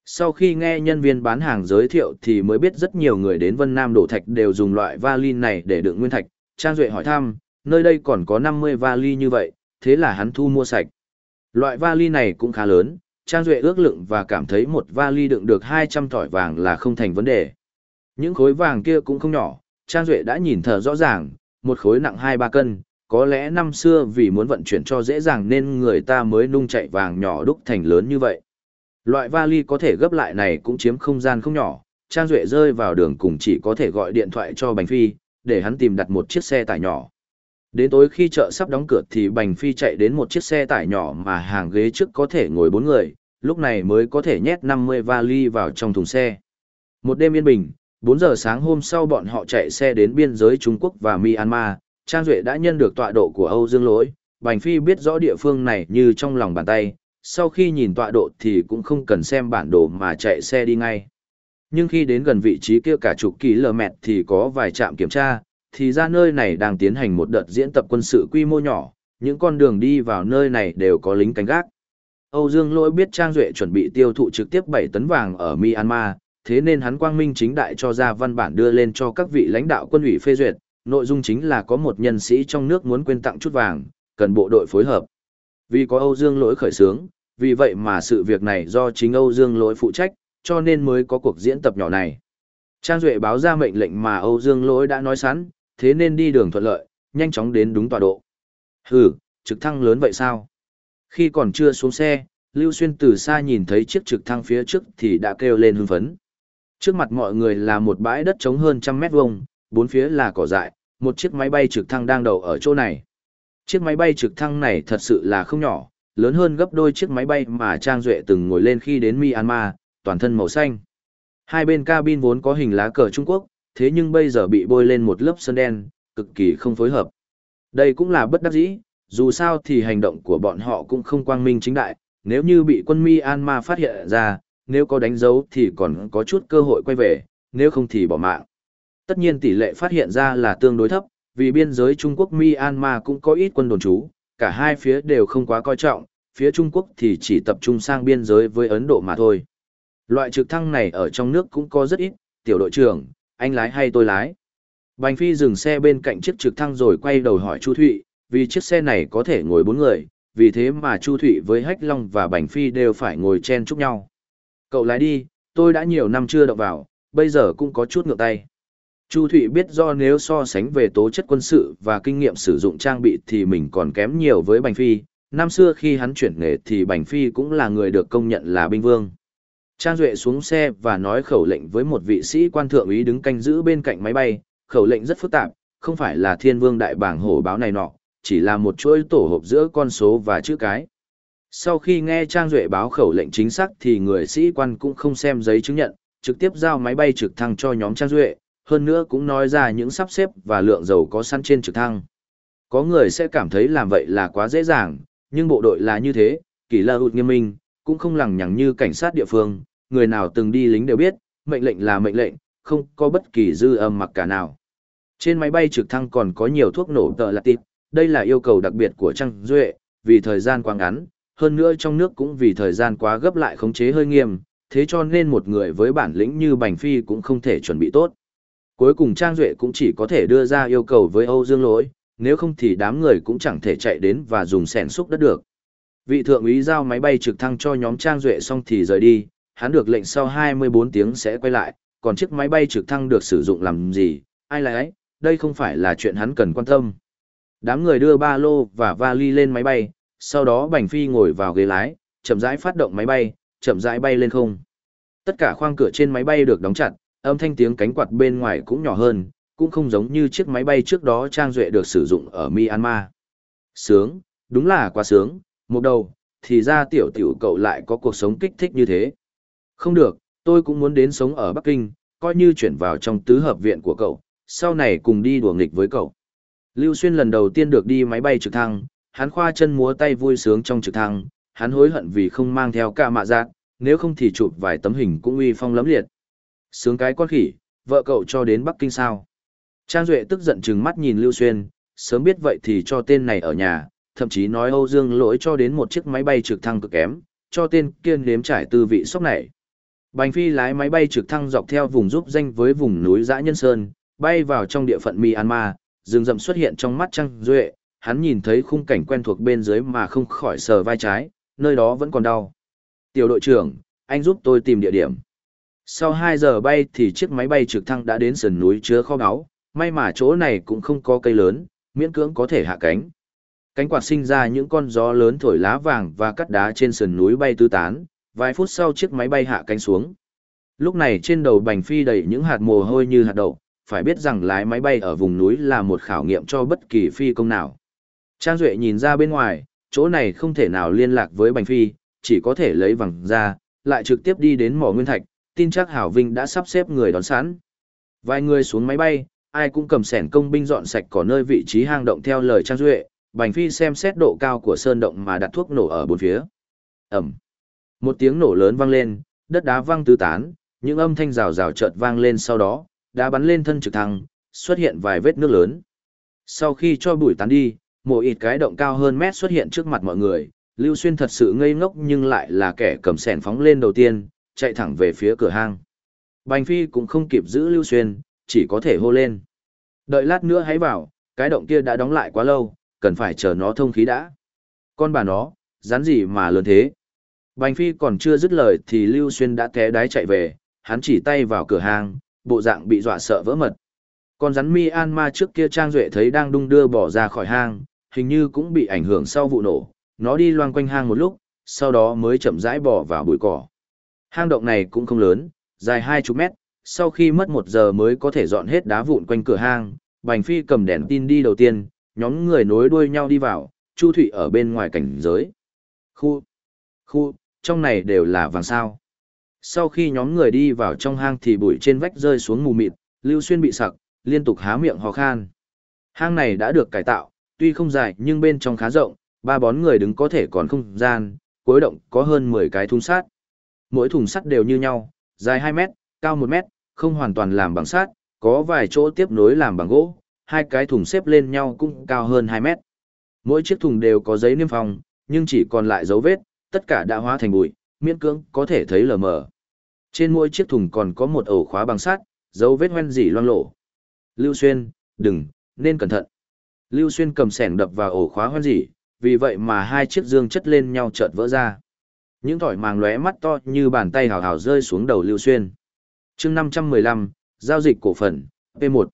Sau khi nghe nhân viên bán hàng giới thiệu thì mới biết rất nhiều người đến Vân Nam đổ thạch đều dùng loại vali này để đựng nguyên thạch. Trang Duệ hỏi thăm, nơi đây còn có 50 vali như vậy, thế là hắn thu mua sạch. Loại vali này cũng khá lớn, Trang Duệ ước lượng và cảm thấy một vali đựng được 200 tỏi vàng là không thành vấn đề. Những khối vàng kia cũng không nhỏ, Trang Duệ đã nhìn thở rõ ràng, một khối nặng 2-3 cân, có lẽ năm xưa vì muốn vận chuyển cho dễ dàng nên người ta mới nung chạy vàng nhỏ đúc thành lớn như vậy. Loại vali có thể gấp lại này cũng chiếm không gian không nhỏ, Trang Duệ rơi vào đường cùng chỉ có thể gọi điện thoại cho Bành Phi, để hắn tìm đặt một chiếc xe tải nhỏ. Đến tối khi chợ sắp đóng cửa thì Bành Phi chạy đến một chiếc xe tải nhỏ mà hàng ghế trước có thể ngồi bốn người, lúc này mới có thể nhét 50 vali vào trong thùng xe. Một đêm yên bình, 4 giờ sáng hôm sau bọn họ chạy xe đến biên giới Trung Quốc và Myanmar, Trang Duệ đã nhân được tọa độ của Âu Dương Lỗi, Bành Phi biết rõ địa phương này như trong lòng bàn tay, sau khi nhìn tọa độ thì cũng không cần xem bản đồ mà chạy xe đi ngay. Nhưng khi đến gần vị trí kia cả chục kỳ lờ mẹt thì có vài trạm kiểm tra, thì ra nơi này đang tiến hành một đợt diễn tập quân sự quy mô nhỏ, những con đường đi vào nơi này đều có lính canh gác. Âu Dương Lỗi biết Trang Duệ chuẩn bị tiêu thụ trực tiếp 7 tấn vàng ở Myanmar, thế nên hắn quang minh chính đại cho ra văn bản đưa lên cho các vị lãnh đạo quân ủy phê duyệt, nội dung chính là có một nhân sĩ trong nước muốn quên tặng chút vàng, cần bộ đội phối hợp. Vì có Âu Dương Lỗi khởi xướng, vì vậy mà sự việc này do chính Âu Dương Lỗi phụ trách, cho nên mới có cuộc diễn tập nhỏ này. Trang Duệ báo ra mệnh lệnh mà Âu Dương Lỗi đã nói sẵn, thế nên đi đường thuận lợi, nhanh chóng đến đúng tọa độ. Hừ, trực thăng lớn vậy sao? Khi còn chưa xuống xe, Lưu Xuyên từ xa nhìn thấy chiếc trực thăng phía trước thì đã kêu lên hưng phấn. Trước mặt mọi người là một bãi đất trống hơn trăm mét vuông, bốn phía là cỏ dại, một chiếc máy bay trực thăng đang đậu ở chỗ này. Chiếc máy bay trực thăng này thật sự là không nhỏ, lớn hơn gấp đôi chiếc máy bay mà Trang Duệ từng ngồi lên khi đến Myanmar, toàn thân màu xanh. Hai bên cabin vốn có hình lá cờ Trung Quốc, thế nhưng bây giờ bị bôi lên một lớp sơn đen, cực kỳ không phối hợp. Đây cũng là bất đắc dĩ, dù sao thì hành động của bọn họ cũng không quang minh chính đại, nếu như bị quân Myanmar phát hiện ra, nếu có đánh dấu thì còn có chút cơ hội quay về, nếu không thì bỏ mạng. Tất nhiên tỷ lệ phát hiện ra là tương đối thấp, vì biên giới Trung Quốc Myanmar cũng có ít quân đồn trú, cả hai phía đều không quá coi trọng, phía Trung Quốc thì chỉ tập trung sang biên giới với Ấn Độ mà thôi. Loại trực thăng này ở trong nước cũng có rất ít, tiểu đội trưởng, anh lái hay tôi lái. Bành Phi dừng xe bên cạnh chiếc trực thăng rồi quay đầu hỏi Chu Thụy, vì chiếc xe này có thể ngồi bốn người, vì thế mà Chu Thụy với Hách Long và Bành Phi đều phải ngồi chen chúc nhau. Cậu lái đi, tôi đã nhiều năm chưa động vào, bây giờ cũng có chút ngược tay. Chu Thụy biết do nếu so sánh về tố chất quân sự và kinh nghiệm sử dụng trang bị thì mình còn kém nhiều với Bành Phi. Năm xưa khi hắn chuyển nghề thì Bành Phi cũng là người được công nhận là binh vương. Trang Duệ xuống xe và nói khẩu lệnh với một vị sĩ quan thượng úy đứng canh giữ bên cạnh máy bay. Khẩu lệnh rất phức tạp, không phải là thiên vương đại bảng hổ báo này nọ, chỉ là một chuỗi tổ hợp giữa con số và chữ cái. Sau khi nghe Trang Duệ báo khẩu lệnh chính xác thì người sĩ quan cũng không xem giấy chứng nhận, trực tiếp giao máy bay trực thăng cho nhóm Trang Duệ, hơn nữa cũng nói ra những sắp xếp và lượng dầu có sẵn trên trực thăng. Có người sẽ cảm thấy làm vậy là quá dễ dàng, nhưng bộ đội là như thế, kỷ lơ hụt nghiêm minh, cũng không lằng nhằng như cảnh sát địa phương, người nào từng đi lính đều biết, mệnh lệnh là mệnh lệnh, không có bất kỳ dư âm mặc cả nào. Trên máy bay trực thăng còn có nhiều thuốc nổ tợ lạc tịp, đây là yêu cầu đặc biệt của Trang Duệ, vì thời gian quá ngắn, hơn nữa trong nước cũng vì thời gian quá gấp lại khống chế hơi nghiêm, thế cho nên một người với bản lĩnh như Bành Phi cũng không thể chuẩn bị tốt. Cuối cùng Trang Duệ cũng chỉ có thể đưa ra yêu cầu với Âu Dương Lỗi, nếu không thì đám người cũng chẳng thể chạy đến và dùng sẻn xúc đất được. Vị thượng úy giao máy bay trực thăng cho nhóm Trang Duệ xong thì rời đi, hắn được lệnh sau 24 tiếng sẽ quay lại, còn chiếc máy bay trực thăng được sử dụng làm gì, ai lái, đây không phải là chuyện hắn cần quan tâm. Đám người đưa ba lô và vali lên máy bay, sau đó Bành Phi ngồi vào ghế lái, chậm rãi phát động máy bay, chậm rãi bay lên không. Tất cả khoang cửa trên máy bay được đóng chặt, âm thanh tiếng cánh quạt bên ngoài cũng nhỏ hơn, cũng không giống như chiếc máy bay trước đó Trang Duệ được sử dụng ở Myanmar. Sướng, đúng là quá sướng, một đầu, thì ra tiểu tiểu cậu lại có cuộc sống kích thích như thế. Không được, tôi cũng muốn đến sống ở Bắc Kinh, coi như chuyển vào trong tứ hợp viện của cậu, sau này cùng đi đùa nghịch với cậu. Lưu Xuyên lần đầu tiên được đi máy bay trực thăng, hắn khoa chân múa tay vui sướng trong trực thăng, hắn hối hận vì không mang theo cả mạ giác, nếu không thì chụp vài tấm hình cũng uy phong lấm liệt. Sướng cái con khỉ, vợ cậu cho đến Bắc Kinh sao? Trang Duệ tức giận chừng mắt nhìn Lưu Xuyên, sớm biết vậy thì cho tên này ở nhà, thậm chí nói Âu Dương lỗi cho đến một chiếc máy bay trực thăng cực kém, cho tên kiên nếm trải tư vị sốc này. Bành Phi lái máy bay trực thăng dọc theo vùng giúp danh với vùng núi Dã Nhân Sơn, bay vào trong địa phận Myanmar, rừng rậm xuất hiện trong mắt Trang Duệ, hắn nhìn thấy khung cảnh quen thuộc bên dưới mà không khỏi sờ vai trái, nơi đó vẫn còn đau. Tiểu đội trưởng, anh giúp tôi tìm địa điểm. Sau 2 giờ bay thì chiếc máy bay trực thăng đã đến sườn núi chứa kho báu, may mà chỗ này cũng không có cây lớn, miễn cưỡng có thể hạ cánh. Cánh quạt sinh ra những con gió lớn thổi lá vàng và cắt đá trên sườn núi bay tứ tán, vài phút sau chiếc máy bay hạ cánh xuống. Lúc này trên đầu bành phi đầy những hạt mồ hôi như hạt đậu, phải biết rằng lái máy bay ở vùng núi là một khảo nghiệm cho bất kỳ phi công nào. Trang Duệ nhìn ra bên ngoài, chỗ này không thể nào liên lạc với bành phi, chỉ có thể lấy vàng ra, lại trực tiếp đi đến mỏ nguyên thạch, tin chắc Hảo Vinh đã sắp xếp người đón sẵn. Vài người xuống máy bay, ai cũng cầm sẻn công binh dọn sạch có nơi vị trí hang động theo lời Trang Duệ, Bành Phi xem xét độ cao của sơn động mà đặt thuốc nổ ở bốn phía. Ẩm. Một tiếng nổ lớn vang lên, đất đá văng tứ tán, những âm thanh rào rào chợt vang lên sau đó, đá bắn lên thân trực thăng, xuất hiện vài vết nước lớn. Sau khi cho bụi tán đi, một ít cái động cao hơn mét xuất hiện trước mặt mọi người, Lưu Xuyên thật sự ngây ngốc nhưng lại là kẻ cầm sẻn phóng lên đầu tiên, chạy thẳng về phía cửa hang. Bành Phi cũng không kịp giữ Lưu Xuyên, chỉ có thể hô lên. Đợi lát nữa hãy vào, cái động kia đã đóng lại quá lâu, cần phải chờ nó thông khí đã. Con bà nó, rắn gì mà lớn thế? Bành Phi còn chưa dứt lời thì Lưu Xuyên đã té đái chạy về, hắn chỉ tay vào cửa hang, bộ dạng bị dọa sợ vỡ mật. Con rắn mi an ma trước kia Trang Duệ thấy đang đung đưa bỏ ra khỏi hang, hình như cũng bị ảnh hưởng sau vụ nổ, nó đi loang quanh hang một lúc, sau đó mới chậm rãi bỏ vào bụi cỏ. Hang động này cũng không lớn, dài hai chục mét, sau khi mất một giờ mới có thể dọn hết đá vụn quanh cửa hang, Bành Phi cầm đèn tin đi đầu tiên, nhóm người nối đuôi nhau đi vào, Chu Thụy ở bên ngoài cảnh giới. Khu, khu, trong này đều là vàng sao. Sau khi nhóm người đi vào trong hang thì bụi trên vách rơi xuống mù mịt, Lưu Xuyên bị sặc, liên tục há miệng ho khan. Hang này đã được cải tạo, tuy không dài nhưng bên trong khá rộng, ba bón người đứng có thể còn không gian, cuối động có hơn 10 cái thung sắt. Mỗi thùng sắt đều như nhau, dài 2 mét, cao 1 mét, không hoàn toàn làm bằng sắt, có vài chỗ tiếp nối làm bằng gỗ, hai cái thùng xếp lên nhau cũng cao hơn 2 mét. Mỗi chiếc thùng đều có giấy niêm phong, nhưng chỉ còn lại dấu vết, tất cả đã hóa thành bụi, miễn cưỡng có thể thấy lờ mờ. Trên mỗi chiếc thùng còn có một ổ khóa bằng sắt, dấu vết hoen dỉ loang lổ. Lưu Xuyên, đừng, nên cẩn thận. Lưu Xuyên cầm sẻng đập vào ổ khóa hoen dỉ, vì vậy mà hai chiếc dương chất lên nhau chợt vỡ ra. Những thỏi màng lóe mắt to như bàn tay hào hào rơi xuống đầu Lưu Xuyên. chương 515, giao dịch cổ phần, P1.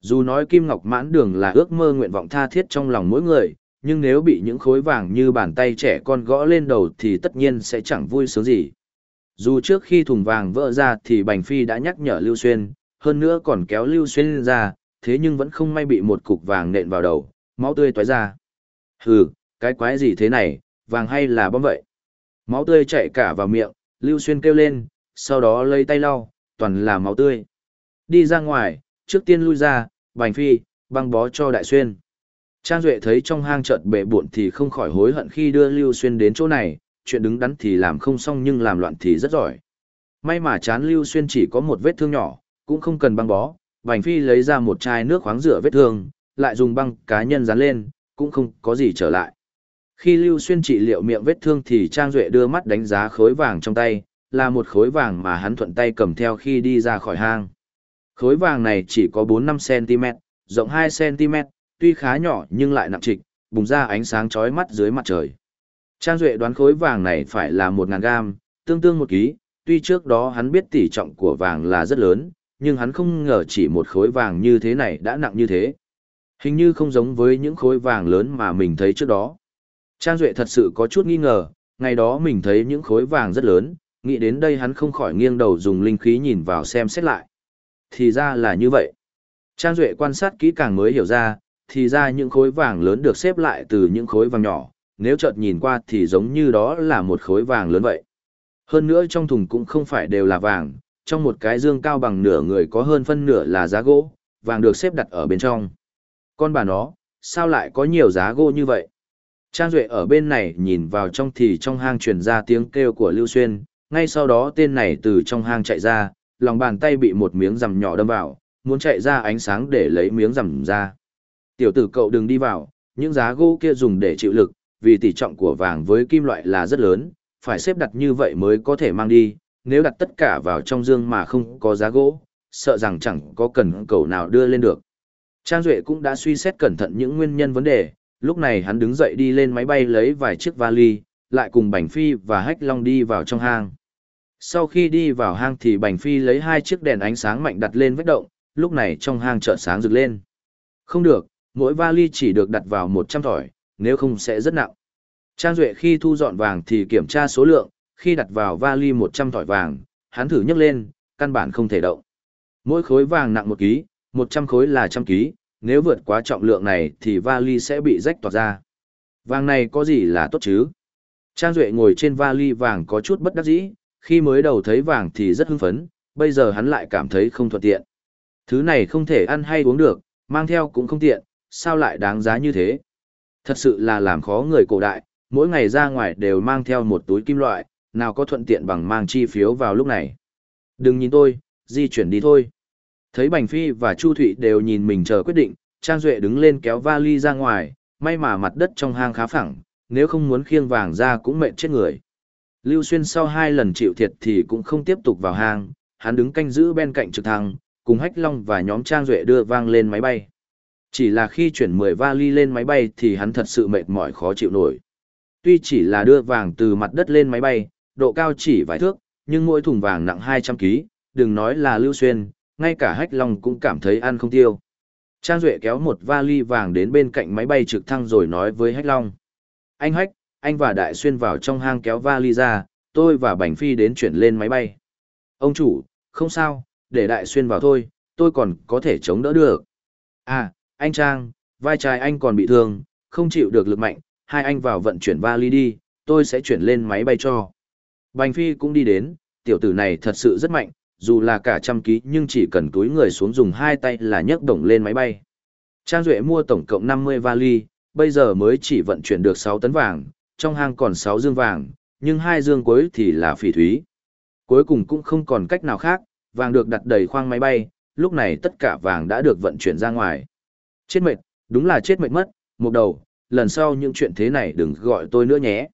Dù nói kim ngọc mãn đường là ước mơ nguyện vọng tha thiết trong lòng mỗi người, nhưng nếu bị những khối vàng như bàn tay trẻ con gõ lên đầu thì tất nhiên sẽ chẳng vui sướng gì. Dù trước khi thùng vàng vỡ ra thì Bành Phi đã nhắc nhở Lưu Xuyên, hơn nữa còn kéo Lưu Xuyên ra, thế nhưng vẫn không may bị một cục vàng nện vào đầu, máu tươi toái ra. Hừ, cái quái gì thế này, vàng hay là bom vậy? Máu tươi chạy cả vào miệng, Lưu Xuyên kêu lên, sau đó lấy tay lau, toàn là máu tươi. Đi ra ngoài, trước tiên lui ra, Bành Phi, băng bó cho Đại Xuyên. Trang Duệ thấy trong hang trận bệ buộn thì không khỏi hối hận khi đưa Lưu Xuyên đến chỗ này, chuyện đứng đắn thì làm không xong nhưng làm loạn thì rất giỏi. May mà chán Lưu Xuyên chỉ có một vết thương nhỏ, cũng không cần băng bó, Bành Phi lấy ra một chai nước khoáng rửa vết thương, lại dùng băng cá nhân dán lên, cũng không có gì trở lại. Khi Lưu Xuyên trị liệu miệng vết thương thì Trang Duệ đưa mắt đánh giá khối vàng trong tay, là một khối vàng mà hắn thuận tay cầm theo khi đi ra khỏi hang. Khối vàng này chỉ có 4-5cm, rộng 2cm, tuy khá nhỏ nhưng lại nặng trịch, bùng ra ánh sáng chói mắt dưới mặt trời. Trang Duệ đoán khối vàng này phải là 1.000 gram, tương tương một ký, tuy trước đó hắn biết tỷ trọng của vàng là rất lớn, nhưng hắn không ngờ chỉ một khối vàng như thế này đã nặng như thế. Hình như không giống với những khối vàng lớn mà mình thấy trước đó. Trang Duệ thật sự có chút nghi ngờ, ngày đó mình thấy những khối vàng rất lớn, nghĩ đến đây hắn không khỏi nghiêng đầu dùng linh khí nhìn vào xem xét lại. Thì ra là như vậy. Trang Duệ quan sát kỹ càng mới hiểu ra, thì ra những khối vàng lớn được xếp lại từ những khối vàng nhỏ, nếu chợt nhìn qua thì giống như đó là một khối vàng lớn vậy. Hơn nữa trong thùng cũng không phải đều là vàng, trong một cái dương cao bằng nửa người có hơn phân nửa là giá gỗ, vàng được xếp đặt ở bên trong. Con bà nó, sao lại có nhiều giá gỗ như vậy? Trang Duệ ở bên này nhìn vào trong thì trong hang truyền ra tiếng kêu của Lưu Xuyên, ngay sau đó tên này từ trong hang chạy ra, lòng bàn tay bị một miếng rằm nhỏ đâm vào, muốn chạy ra ánh sáng để lấy miếng rằm ra. Tiểu tử cậu đừng đi vào, những giá gỗ kia dùng để chịu lực, vì tỷ trọng của vàng với kim loại là rất lớn, phải xếp đặt như vậy mới có thể mang đi, nếu đặt tất cả vào trong dương mà không có giá gỗ, sợ rằng chẳng có cần cầu nào đưa lên được. Trang Duệ cũng đã suy xét cẩn thận những nguyên nhân vấn đề, lúc này hắn đứng dậy đi lên máy bay lấy vài chiếc vali, lại cùng Bành Phi và Hách Long đi vào trong hang. Sau khi đi vào hang thì Bành Phi lấy hai chiếc đèn ánh sáng mạnh đặt lên vách động, lúc này trong hang chợt sáng rực lên. Không được, mỗi vali chỉ được đặt vào 100 thỏi, nếu không sẽ rất nặng. Trang Duệ khi thu dọn vàng thì kiểm tra số lượng, khi đặt vào vali 100 thỏi vàng, hắn thử nhấc lên, căn bản không thể động. Mỗi khối vàng nặng 1 kg, 100 khối là trăm kg, nếu vượt quá trọng lượng này thì vali sẽ bị rách toạc ra. Vàng này có gì là tốt chứ? Trang Duệ ngồi trên vali vàng có chút bất đắc dĩ, khi mới đầu thấy vàng thì rất hưng phấn, bây giờ hắn lại cảm thấy không thuận tiện. Thứ này không thể ăn hay uống được, mang theo cũng không tiện, sao lại đáng giá như thế? Thật sự là làm khó người cổ đại, mỗi ngày ra ngoài đều mang theo một túi kim loại, nào có thuận tiện bằng mang chi phiếu vào lúc này. Đừng nhìn tôi, di chuyển đi thôi. Thấy Bành Phi và Chu Thụy đều nhìn mình chờ quyết định, Trang Duệ đứng lên kéo vali ra ngoài, may mà mặt đất trong hang khá phẳng, nếu không muốn khiêng vàng ra cũng mệt chết người. Lưu Xuyên sau hai lần chịu thiệt thì cũng không tiếp tục vào hang, hắn đứng canh giữ bên cạnh trực thăng, cùng Hách Long và nhóm Trang Duệ đưa vang lên máy bay. Chỉ là khi chuyển 10 vali lên máy bay thì hắn thật sự mệt mỏi khó chịu nổi. Tuy chỉ là đưa vàng từ mặt đất lên máy bay, độ cao chỉ vài thước, nhưng mỗi thùng vàng nặng 200 kg, đừng nói là Lưu Xuyên, ngay cả Hách Long cũng cảm thấy ăn không tiêu. Trang Duệ kéo một vali vàng đến bên cạnh máy bay trực thăng rồi nói với Hách Long. Anh Hách, anh và Đại Xuyên vào trong hang kéo vali ra, tôi và Bành Phi đến chuyển lên máy bay. Ông chủ, không sao, để Đại Xuyên vào thôi, tôi còn có thể chống đỡ được. À, anh Trang, vai trái anh còn bị thương, không chịu được lực mạnh, hai anh vào vận chuyển vali đi, tôi sẽ chuyển lên máy bay cho. Bành Phi cũng đi đến, tiểu tử này thật sự rất mạnh, dù là cả trăm ký nhưng chỉ cần túi người xuống dùng hai tay là nhấc đồng lên máy bay. Trang Duệ mua tổng cộng 50 vali, bây giờ mới chỉ vận chuyển được 6 tấn vàng, trong hang còn 6 dương vàng, nhưng hai dương cuối thì là phỉ thúy. Cuối cùng cũng không còn cách nào khác, vàng được đặt đầy khoang máy bay, lúc này tất cả vàng đã được vận chuyển ra ngoài. Chết mệt, đúng là chết mệt mất, một đầu, lần sau những chuyện thế này đừng gọi tôi nữa nhé.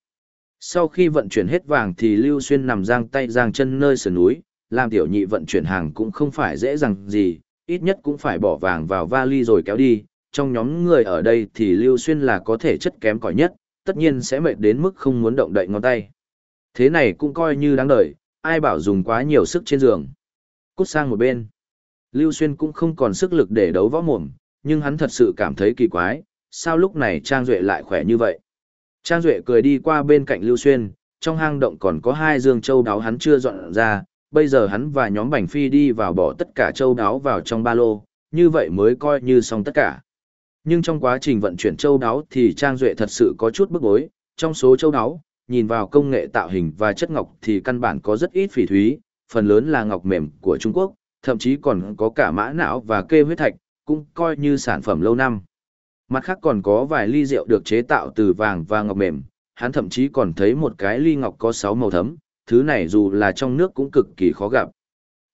Sau khi vận chuyển hết vàng thì Lưu Xuyên nằm giang tay giang chân nơi sườn núi, làm tiểu nhị vận chuyển hàng cũng không phải dễ dàng gì, ít nhất cũng phải bỏ vàng vào vali rồi kéo đi. Trong nhóm người ở đây thì Lưu Xuyên là có thể chất kém cỏi nhất, tất nhiên sẽ mệt đến mức không muốn động đậy ngón tay. Thế này cũng coi như đáng đợi, ai bảo dùng quá nhiều sức trên giường. Cút sang một bên. Lưu Xuyên cũng không còn sức lực để đấu võ mồm, nhưng hắn thật sự cảm thấy kỳ quái, sao lúc này Trang Duệ lại khỏe như vậy. Trang Duệ cười đi qua bên cạnh Lưu Xuyên, trong hang động còn có hai dương châu đáo hắn chưa dọn ra, bây giờ hắn và nhóm Bành Phi đi vào bỏ tất cả châu đáo vào trong ba lô, như vậy mới coi như xong tất cả. Nhưng trong quá trình vận chuyển châu đáo thì Trang Duệ thật sự có chút bức bối, trong số châu đáo, nhìn vào công nghệ tạo hình và chất ngọc thì căn bản có rất ít phỉ thúy, phần lớn là ngọc mềm của Trung Quốc, thậm chí còn có cả mã não và kê huyết thạch, cũng coi như sản phẩm lâu năm. Mặt khác còn có vài ly rượu được chế tạo từ vàng và ngọc mềm, hắn thậm chí còn thấy một cái ly ngọc có 6 màu thấm, thứ này dù là trong nước cũng cực kỳ khó gặp.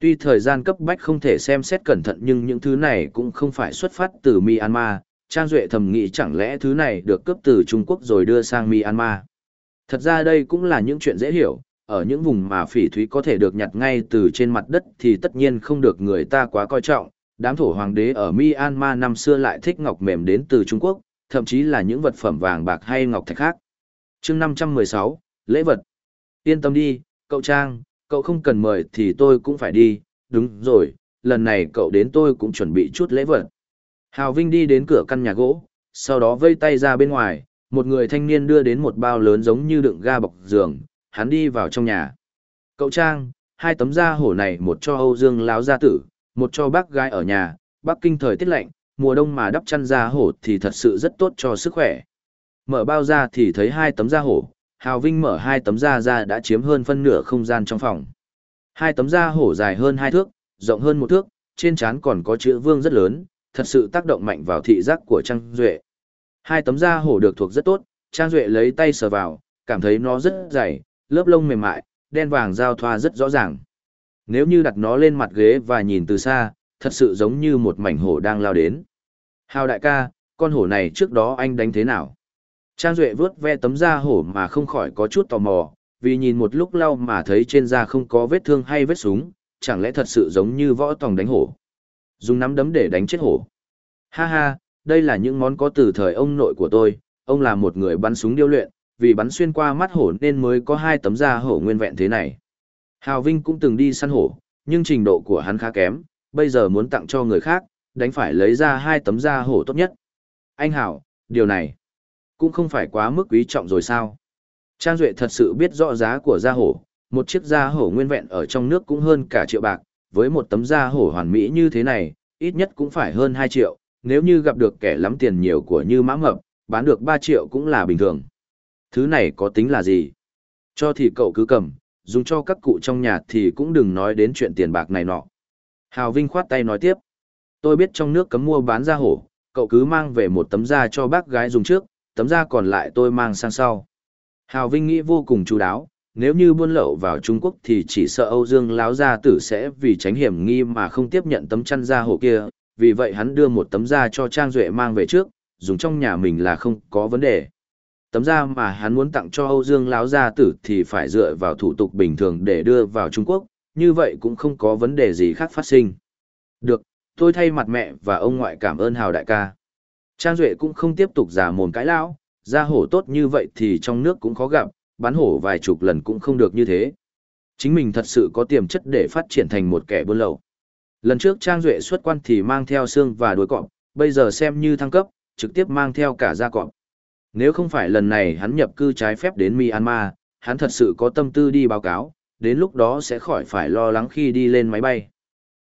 Tuy thời gian cấp bách không thể xem xét cẩn thận nhưng những thứ này cũng không phải xuất phát từ Myanmar, Trang Duệ thầm nghĩ chẳng lẽ thứ này được cấp từ Trung Quốc rồi đưa sang Myanmar. Thật ra đây cũng là những chuyện dễ hiểu, ở những vùng mà phỉ thúy có thể được nhặt ngay từ trên mặt đất thì tất nhiên không được người ta quá coi trọng. Đám thổ hoàng đế ở Myanmar năm xưa lại thích ngọc mềm đến từ Trung Quốc, thậm chí là những vật phẩm vàng bạc hay ngọc thạch khác. chương 516, lễ vật. Yên tâm đi, cậu Trang, cậu không cần mời thì tôi cũng phải đi, đúng rồi, lần này cậu đến tôi cũng chuẩn bị chút lễ vật. Hào Vinh đi đến cửa căn nhà gỗ, sau đó vây tay ra bên ngoài, một người thanh niên đưa đến một bao lớn giống như đựng ga bọc giường, hắn đi vào trong nhà. Cậu Trang, hai tấm da hổ này một cho Âu Dương láo gia tử, một cho bác gái ở nhà, Bắc Kinh thời tiết lạnh, mùa đông mà đắp chăn da hổ thì thật sự rất tốt cho sức khỏe. Mở bao ra thì thấy hai tấm da hổ, Hào Vinh mở hai tấm da ra đã chiếm hơn phân nửa không gian trong phòng. Hai tấm da hổ dài hơn hai thước, rộng hơn một thước, trên trán còn có chữ vương rất lớn, thật sự tác động mạnh vào thị giác của Trang Duệ. Hai tấm da hổ được thuộc rất tốt, Trang Duệ lấy tay sờ vào, cảm thấy nó rất dày, lớp lông mềm mại, đen vàng giao thoa rất rõ ràng. Nếu như đặt nó lên mặt ghế và nhìn từ xa, thật sự giống như một mảnh hổ đang lao đến. Hào đại ca, con hổ này trước đó anh đánh thế nào? Trang Duệ vướt ve tấm da hổ mà không khỏi có chút tò mò, vì nhìn một lúc lâu mà thấy trên da không có vết thương hay vết súng, chẳng lẽ thật sự giống như võ tòng đánh hổ. Dùng nắm đấm để đánh chết hổ. Ha ha, đây là những món có từ thời ông nội của tôi, ông là một người bắn súng điêu luyện, vì bắn xuyên qua mắt hổ nên mới có hai tấm da hổ nguyên vẹn thế này. Hào Vinh cũng từng đi săn hổ, nhưng trình độ của hắn khá kém, bây giờ muốn tặng cho người khác, đánh phải lấy ra hai tấm da hổ tốt nhất. Anh Hảo, điều này cũng không phải quá mức quý trọng rồi sao? Trang Duệ thật sự biết rõ giá của da hổ, một chiếc da hổ nguyên vẹn ở trong nước cũng hơn cả triệu bạc, với một tấm da hổ hoàn mỹ như thế này, ít nhất cũng phải hơn 2 triệu, nếu như gặp được kẻ lắm tiền nhiều của như mã mập, bán được 3 triệu cũng là bình thường. Thứ này có tính là gì? Cho thì cậu cứ cầm, dùng cho các cụ trong nhà thì cũng đừng nói đến chuyện tiền bạc này nọ. Hào Vinh khoát tay nói tiếp. Tôi biết trong nước cấm mua bán da hổ, cậu cứ mang về một tấm da cho bác gái dùng trước, tấm da còn lại tôi mang sang sau. Hào Vinh nghĩ vô cùng chú đáo, nếu như buôn lậu vào Trung Quốc thì chỉ sợ Âu Dương láo gia tử sẽ vì tránh hiểm nghi mà không tiếp nhận tấm chăn da hổ kia, vì vậy hắn đưa một tấm da cho Trang Duệ mang về trước, dùng trong nhà mình là không có vấn đề. Tấm da mà hắn muốn tặng cho Âu Dương láo gia tử thì phải dựa vào thủ tục bình thường để đưa vào Trung Quốc, như vậy cũng không có vấn đề gì khác phát sinh. Được, tôi thay mặt mẹ và ông ngoại cảm ơn Hào đại ca. Trang Duệ cũng không tiếp tục giả mồm cãi lão, da hổ tốt như vậy thì trong nước cũng khó gặp, bán hổ vài chục lần cũng không được như thế. Chính mình thật sự có tiềm chất để phát triển thành một kẻ buôn lậu. Lần trước Trang Duệ xuất quan thì mang theo xương và đuôi cọp, bây giờ xem như thăng cấp, trực tiếp mang theo cả da cọp. Nếu không phải lần này hắn nhập cư trái phép đến Myanmar, hắn thật sự có tâm tư đi báo cáo, đến lúc đó sẽ khỏi phải lo lắng khi đi lên máy bay.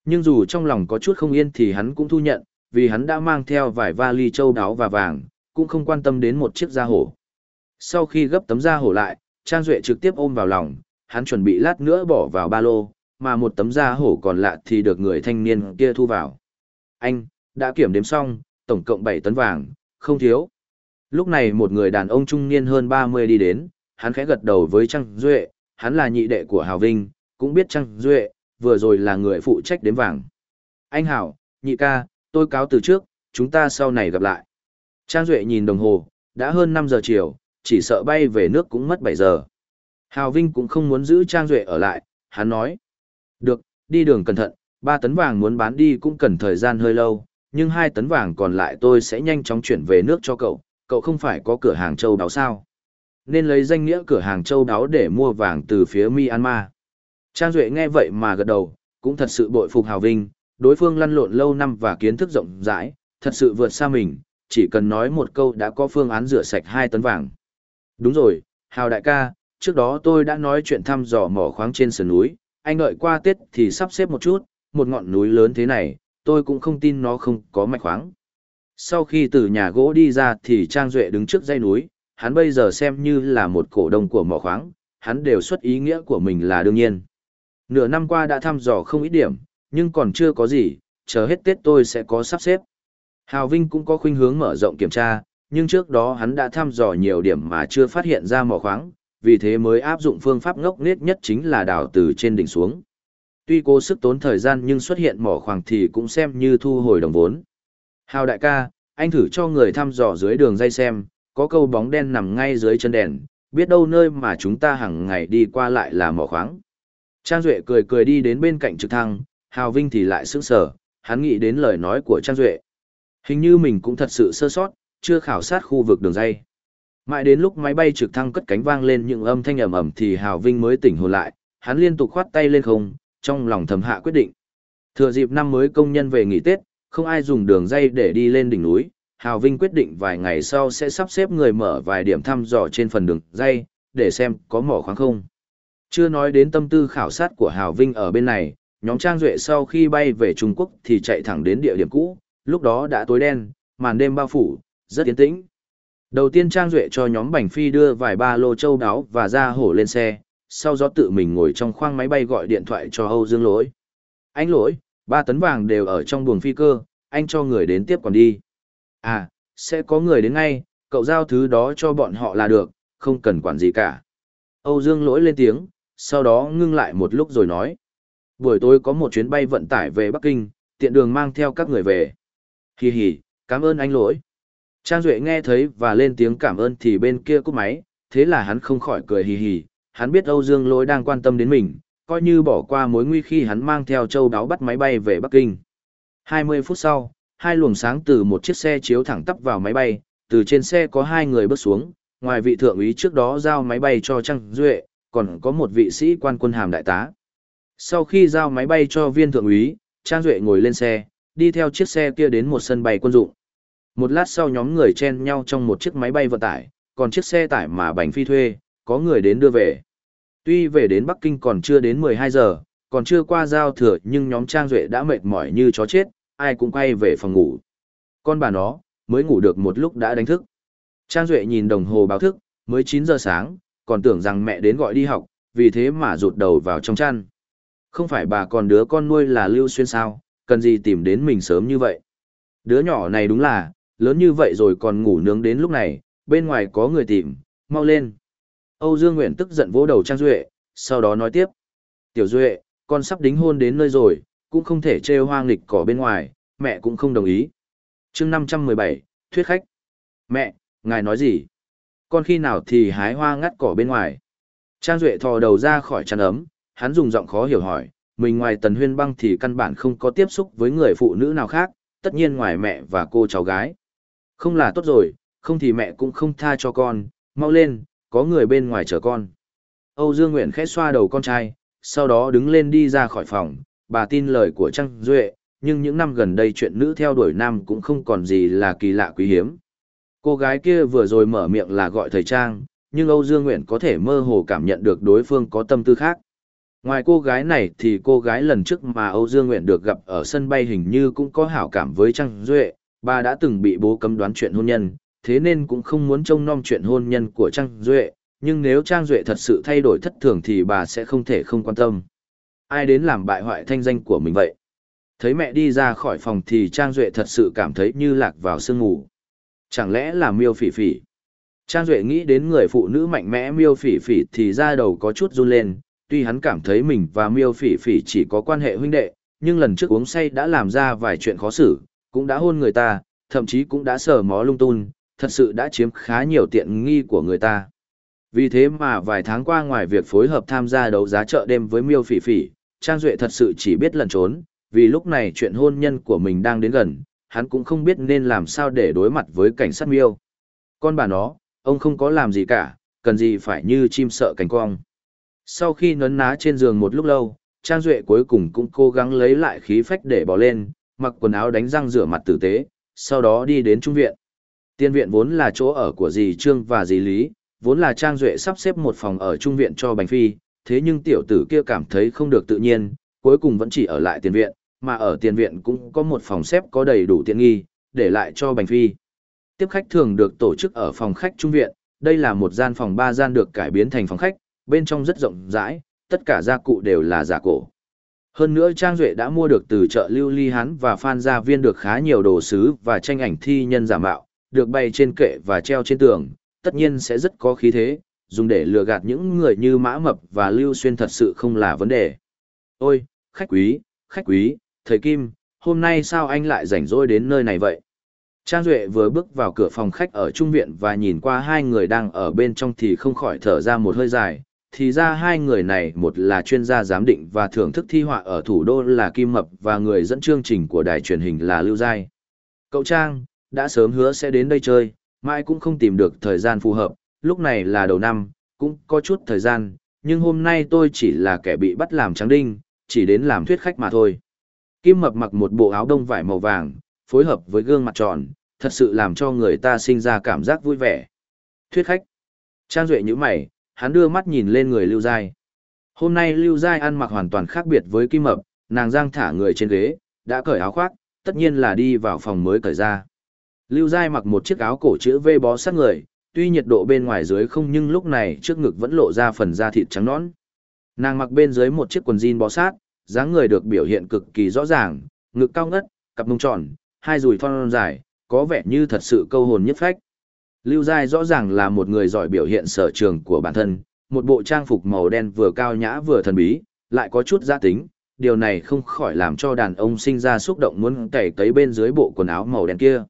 Nhưng dù trong lòng có chút không yên thì hắn cũng thu nhận, vì hắn đã mang theo vài vali châu đáo và vàng, cũng không quan tâm đến một chiếc da hổ. Sau khi gấp tấm da hổ lại, Trang Duệ trực tiếp ôm vào lòng, hắn chuẩn bị lát nữa bỏ vào ba lô, mà một tấm da hổ còn lạ thì được người thanh niên kia thu vào. Anh, đã kiểm đếm xong, tổng cộng 7 tấn vàng, không thiếu. Lúc này một người đàn ông trung niên hơn 30 đi đến, hắn khẽ gật đầu với Trang Duệ, hắn là nhị đệ của Hào Vinh, cũng biết Trang Duệ, vừa rồi là người phụ trách đếm vàng. Anh Hảo, nhị ca, tôi cáo từ trước, chúng ta sau này gặp lại. Trang Duệ nhìn đồng hồ, đã hơn 5 giờ chiều, chỉ sợ bay về nước cũng mất 7 giờ. Hào Vinh cũng không muốn giữ Trang Duệ ở lại, hắn nói. Được, đi đường cẩn thận, 3 tấn vàng muốn bán đi cũng cần thời gian hơi lâu, nhưng 2 tấn vàng còn lại tôi sẽ nhanh chóng chuyển về nước cho cậu, cậu không phải có cửa hàng châu đáo sao. Nên lấy danh nghĩa cửa hàng châu đáo để mua vàng từ phía Myanmar. Trang Duệ nghe vậy mà gật đầu, cũng thật sự bội phục Hào Vinh, đối phương lăn lộn lâu năm và kiến thức rộng rãi, thật sự vượt xa mình, chỉ cần nói một câu đã có phương án rửa sạch 2 tấn vàng. Đúng rồi, Hào đại ca, trước đó tôi đã nói chuyện thăm dò mỏ khoáng trên sườn núi, anh đợi qua Tết thì sắp xếp một chút, một ngọn núi lớn thế này, tôi cũng không tin nó không có mạch khoáng. Sau khi từ nhà gỗ đi ra thì Trang Duệ đứng trước dây núi, hắn bây giờ xem như là một cổ đông của mỏ khoáng, hắn đều xuất ý nghĩa của mình là đương nhiên. Nửa năm qua đã thăm dò không ít điểm, nhưng còn chưa có gì, chờ hết Tết tôi sẽ có sắp xếp. Hào Vinh cũng có khuynh hướng mở rộng kiểm tra, nhưng trước đó hắn đã thăm dò nhiều điểm mà chưa phát hiện ra mỏ khoáng, vì thế mới áp dụng phương pháp ngốc nghếch nhất chính là đào từ trên đỉnh xuống. Tuy cố sức tốn thời gian nhưng xuất hiện mỏ khoáng thì cũng xem như thu hồi đồng vốn. Hào đại ca, Anh thử cho người thăm dò dưới đường dây xem, có câu bóng đen nằm ngay dưới chân đèn, biết đâu nơi mà chúng ta hàng ngày đi qua lại là mỏ khoáng. Trang Duệ cười cười đi đến bên cạnh trực thăng, Hào Vinh thì lại sững sờ, hắn nghĩ đến lời nói của Trang Duệ. Hình như mình cũng thật sự sơ sót, chưa khảo sát khu vực đường dây. Mãi đến lúc máy bay trực thăng cất cánh vang lên những âm thanh ầm ầm thì Hào Vinh mới tỉnh hồn lại, hắn liên tục khoát tay lên không, trong lòng thầm hạ quyết định. Thừa dịp năm mới công nhân về nghỉ Tết, không ai dùng đường dây để đi lên đỉnh núi, Hào Vinh quyết định vài ngày sau sẽ sắp xếp người mở vài điểm thăm dò trên phần đường dây, để xem có mỏ khoáng không. Chưa nói đến tâm tư khảo sát của Hào Vinh ở bên này, nhóm Trang Duệ sau khi bay về Trung Quốc thì chạy thẳng đến địa điểm cũ, lúc đó đã tối đen, màn đêm bao phủ, rất yên tĩnh. Đầu tiên Trang Duệ cho nhóm Bành Phi đưa vài ba lô châu đáo và ra hổ lên xe, sau đó tự mình ngồi trong khoang máy bay gọi điện thoại cho Âu Dương Lỗi. Anh Lỗi, ba tấn vàng đều ở trong buồng phi cơ, anh cho người đến tiếp còn đi. À, sẽ có người đến ngay, cậu giao thứ đó cho bọn họ là được, không cần quản gì cả. Âu Dương Lỗi lên tiếng, sau đó ngưng lại một lúc rồi nói. Buổi tối có một chuyến bay vận tải về Bắc Kinh, tiện đường mang theo các người về. Hì hì, cảm ơn anh lỗi. Trang Duệ nghe thấy và lên tiếng cảm ơn thì bên kia cúp máy, thế là hắn không khỏi cười hì hì, hắn biết Âu Dương lỗi đang quan tâm đến mình, coi như bỏ qua mối nguy khi hắn mang theo châu đáo bắt máy bay về Bắc Kinh. 20 phút sau, hai luồng sáng từ một chiếc xe chiếu thẳng tắp vào máy bay, từ trên xe có hai người bước xuống, ngoài vị thượng úy trước đó giao máy bay cho Trang Duệ, còn có một vị sĩ quan quân hàm đại tá. Sau khi giao máy bay cho viên thượng úy, Trang Duệ ngồi lên xe, đi theo chiếc xe kia đến một sân bay quân dụng. Một lát sau nhóm người chen nhau trong một chiếc máy bay vận tải, còn chiếc xe tải mà bánh phi thuê, có người đến đưa về. Tuy về đến Bắc Kinh còn chưa đến 12 giờ, còn chưa qua giao thừa nhưng nhóm Trang Duệ đã mệt mỏi như chó chết, ai cũng quay về phòng ngủ. Con bà nó, mới ngủ được một lúc đã đánh thức. Trang Duệ nhìn đồng hồ báo thức, mới 9 giờ sáng, còn tưởng rằng mẹ đến gọi đi học, vì thế mà rụt đầu vào trong chăn. Không phải bà còn đứa con nuôi là Lưu Xuyên sao, cần gì tìm đến mình sớm như vậy. Đứa nhỏ này đúng là, lớn như vậy rồi còn ngủ nướng đến lúc này, bên ngoài có người tìm, mau lên. Âu Dương Nguyện tức giận vỗ đầu Trang Duệ, sau đó nói tiếp. Tiểu Duệ, con sắp đính hôn đến nơi rồi, cũng không thể trêu hoang lịch cỏ bên ngoài, mẹ cũng không đồng ý. chương 517, Thuyết khách. Mẹ, ngài nói gì? Con khi nào thì hái hoa ngắt cỏ bên ngoài? Trang Duệ thò đầu ra khỏi chăn ấm, hắn dùng giọng khó hiểu hỏi, mình ngoài tần huyên băng thì căn bản không có tiếp xúc với người phụ nữ nào khác, tất nhiên ngoài mẹ và cô cháu gái. Không là tốt rồi, không thì mẹ cũng không tha cho con, mau lên, có người bên ngoài chờ con. Âu Dương Nguyện khẽ xoa đầu con trai, sau đó đứng lên đi ra khỏi phòng, bà tin lời của Trang Duệ, nhưng những năm gần đây chuyện nữ theo đuổi nam cũng không còn gì là kỳ lạ quý hiếm. Cô gái kia vừa rồi mở miệng là gọi thầy Trang, nhưng Âu Dương Nguyện có thể mơ hồ cảm nhận được đối phương có tâm tư khác. Ngoài cô gái này thì cô gái lần trước mà Âu Dương Nguyện được gặp ở sân bay hình như cũng có hảo cảm với Trang Duệ, bà đã từng bị bố cấm đoán chuyện hôn nhân, thế nên cũng không muốn trông nom chuyện hôn nhân của Trang Duệ, nhưng nếu Trang Duệ thật sự thay đổi thất thường thì bà sẽ không thể không quan tâm. Ai đến làm bại hoại thanh danh của mình vậy? Thấy mẹ đi ra khỏi phòng thì Trang Duệ thật sự cảm thấy như lạc vào sương ngủ. Chẳng lẽ là miêu phỉ phỉ? Trang Duệ nghĩ đến người phụ nữ mạnh mẽ miêu phỉ phỉ thì ra đầu có chút run lên, tuy hắn cảm thấy mình và miêu phỉ phỉ chỉ có quan hệ huynh đệ, nhưng lần trước uống say đã làm ra vài chuyện khó xử, cũng đã hôn người ta, thậm chí cũng đã sờ mó lung tung, thật sự đã chiếm khá nhiều tiện nghi của người ta. Vì thế mà vài tháng qua ngoài việc phối hợp tham gia đấu giá chợ đêm với miêu phỉ phỉ, Trang Duệ thật sự chỉ biết lẩn trốn, vì lúc này chuyện hôn nhân của mình đang đến gần, hắn cũng không biết nên làm sao để đối mặt với cảnh sát miêu. Con bà nó, ông không có làm gì cả, cần gì phải như chim sợ cánh cong. Sau khi nấn ná trên giường một lúc lâu, Trang Duệ cuối cùng cũng cố gắng lấy lại khí phách để bỏ lên, mặc quần áo đánh răng rửa mặt tử tế, sau đó đi đến trung viện. Tiên viện vốn là chỗ ở của dì Trương và dì Lý, vốn là Trang Duệ sắp xếp một phòng ở trung viện cho Bành Phi, thế nhưng tiểu tử kia cảm thấy không được tự nhiên, cuối cùng vẫn chỉ ở lại tiền viện, mà ở tiền viện cũng có một phòng xếp có đầy đủ tiện nghi, để lại cho Bành Phi. Tiếp khách thường được tổ chức ở phòng khách trung viện, đây là một gian phòng ba gian được cải biến thành phòng khách, bên trong rất rộng rãi, tất cả gia cụ đều là giả cổ. Hơn nữa Trang Duệ đã mua được từ chợ Lưu Ly Hán và Phan Gia Viên được khá nhiều đồ sứ và tranh ảnh thi nhân giả mạo, được bày trên kệ và treo trên tường, tất nhiên sẽ rất có khí thế, dùng để lừa gạt những người như Mã Mập và Lưu Xuyên thật sự không là vấn đề. Ôi, khách quý, khách quý, thầy Kim, hôm nay sao anh lại rảnh rỗi đến nơi này vậy? Trang Duệ vừa bước vào cửa phòng khách ở trung viện và nhìn qua hai người đang ở bên trong thì không khỏi thở ra một hơi dài. Thì ra hai người này một là chuyên gia giám định và thưởng thức thi họa ở thủ đô là Kim Mập và người dẫn chương trình của đài truyền hình là Lưu Giai. Cậu Trang, đã sớm hứa sẽ đến đây chơi, mãi cũng không tìm được thời gian phù hợp, lúc này là đầu năm, cũng có chút thời gian, nhưng hôm nay tôi chỉ là kẻ bị bắt làm trắng đinh, chỉ đến làm thuyết khách mà thôi. Kim Mập mặc một bộ áo đông vải màu vàng, phối hợp với gương mặt tròn, thật sự làm cho người ta sinh ra cảm giác vui vẻ. Thuyết khách. Trang Duệ như mày, hắn đưa mắt nhìn lên người Lưu Giai. Hôm nay Lưu Giai ăn mặc hoàn toàn khác biệt với Kim Mập, nàng giang thả người trên ghế, đã cởi áo khoác, tất nhiên là đi vào phòng mới cởi ra. Lưu Giai mặc một chiếc áo cổ chữ V bó sát người, tuy nhiệt độ bên ngoài dưới không nhưng lúc này trước ngực vẫn lộ ra phần da thịt trắng nõn. Nàng mặc bên dưới một chiếc quần jean bó sát, dáng người được biểu hiện cực kỳ rõ ràng, ngực cao ngất, cặp mông tròn, hai dùi thon dài, có vẻ như thật sự câu hồn nhất phách. Lưu Giai rõ ràng là một người giỏi biểu hiện sở trường của bản thân, một bộ trang phục màu đen vừa cao nhã vừa thần bí, lại có chút gia tính, điều này không khỏi làm cho đàn ông sinh ra xúc động muốn cày cấy bên dưới bộ quần áo màu đen kia.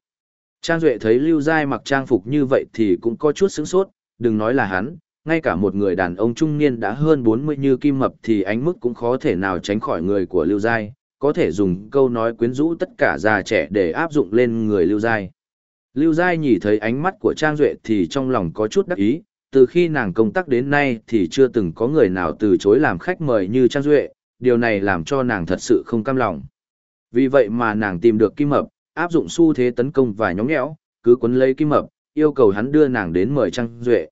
Trang Duệ thấy Lưu Giai mặc trang phục như vậy thì cũng có chút sướng sốt, đừng nói là hắn, ngay cả một người đàn ông trung niên đã hơn 40 như kim mập thì ánh mức cũng khó thể nào tránh khỏi người của Lưu Giai, có thể dùng câu nói quyến rũ tất cả già trẻ để áp dụng lên người Lưu Giai. Lưu Giai nhìn thấy ánh mắt của Trang Duệ thì trong lòng có chút đắc ý, từ khi nàng công tác đến nay thì chưa từng có người nào từ chối làm khách mời như Trang Duệ, điều này làm cho nàng thật sự không cam lòng. Vì vậy mà nàng tìm được Kim Mập, áp dụng xu thế tấn công và nhóm nhẽo, cứ quấn lấy Kim Mập, yêu cầu hắn đưa nàng đến mời Trang Duệ.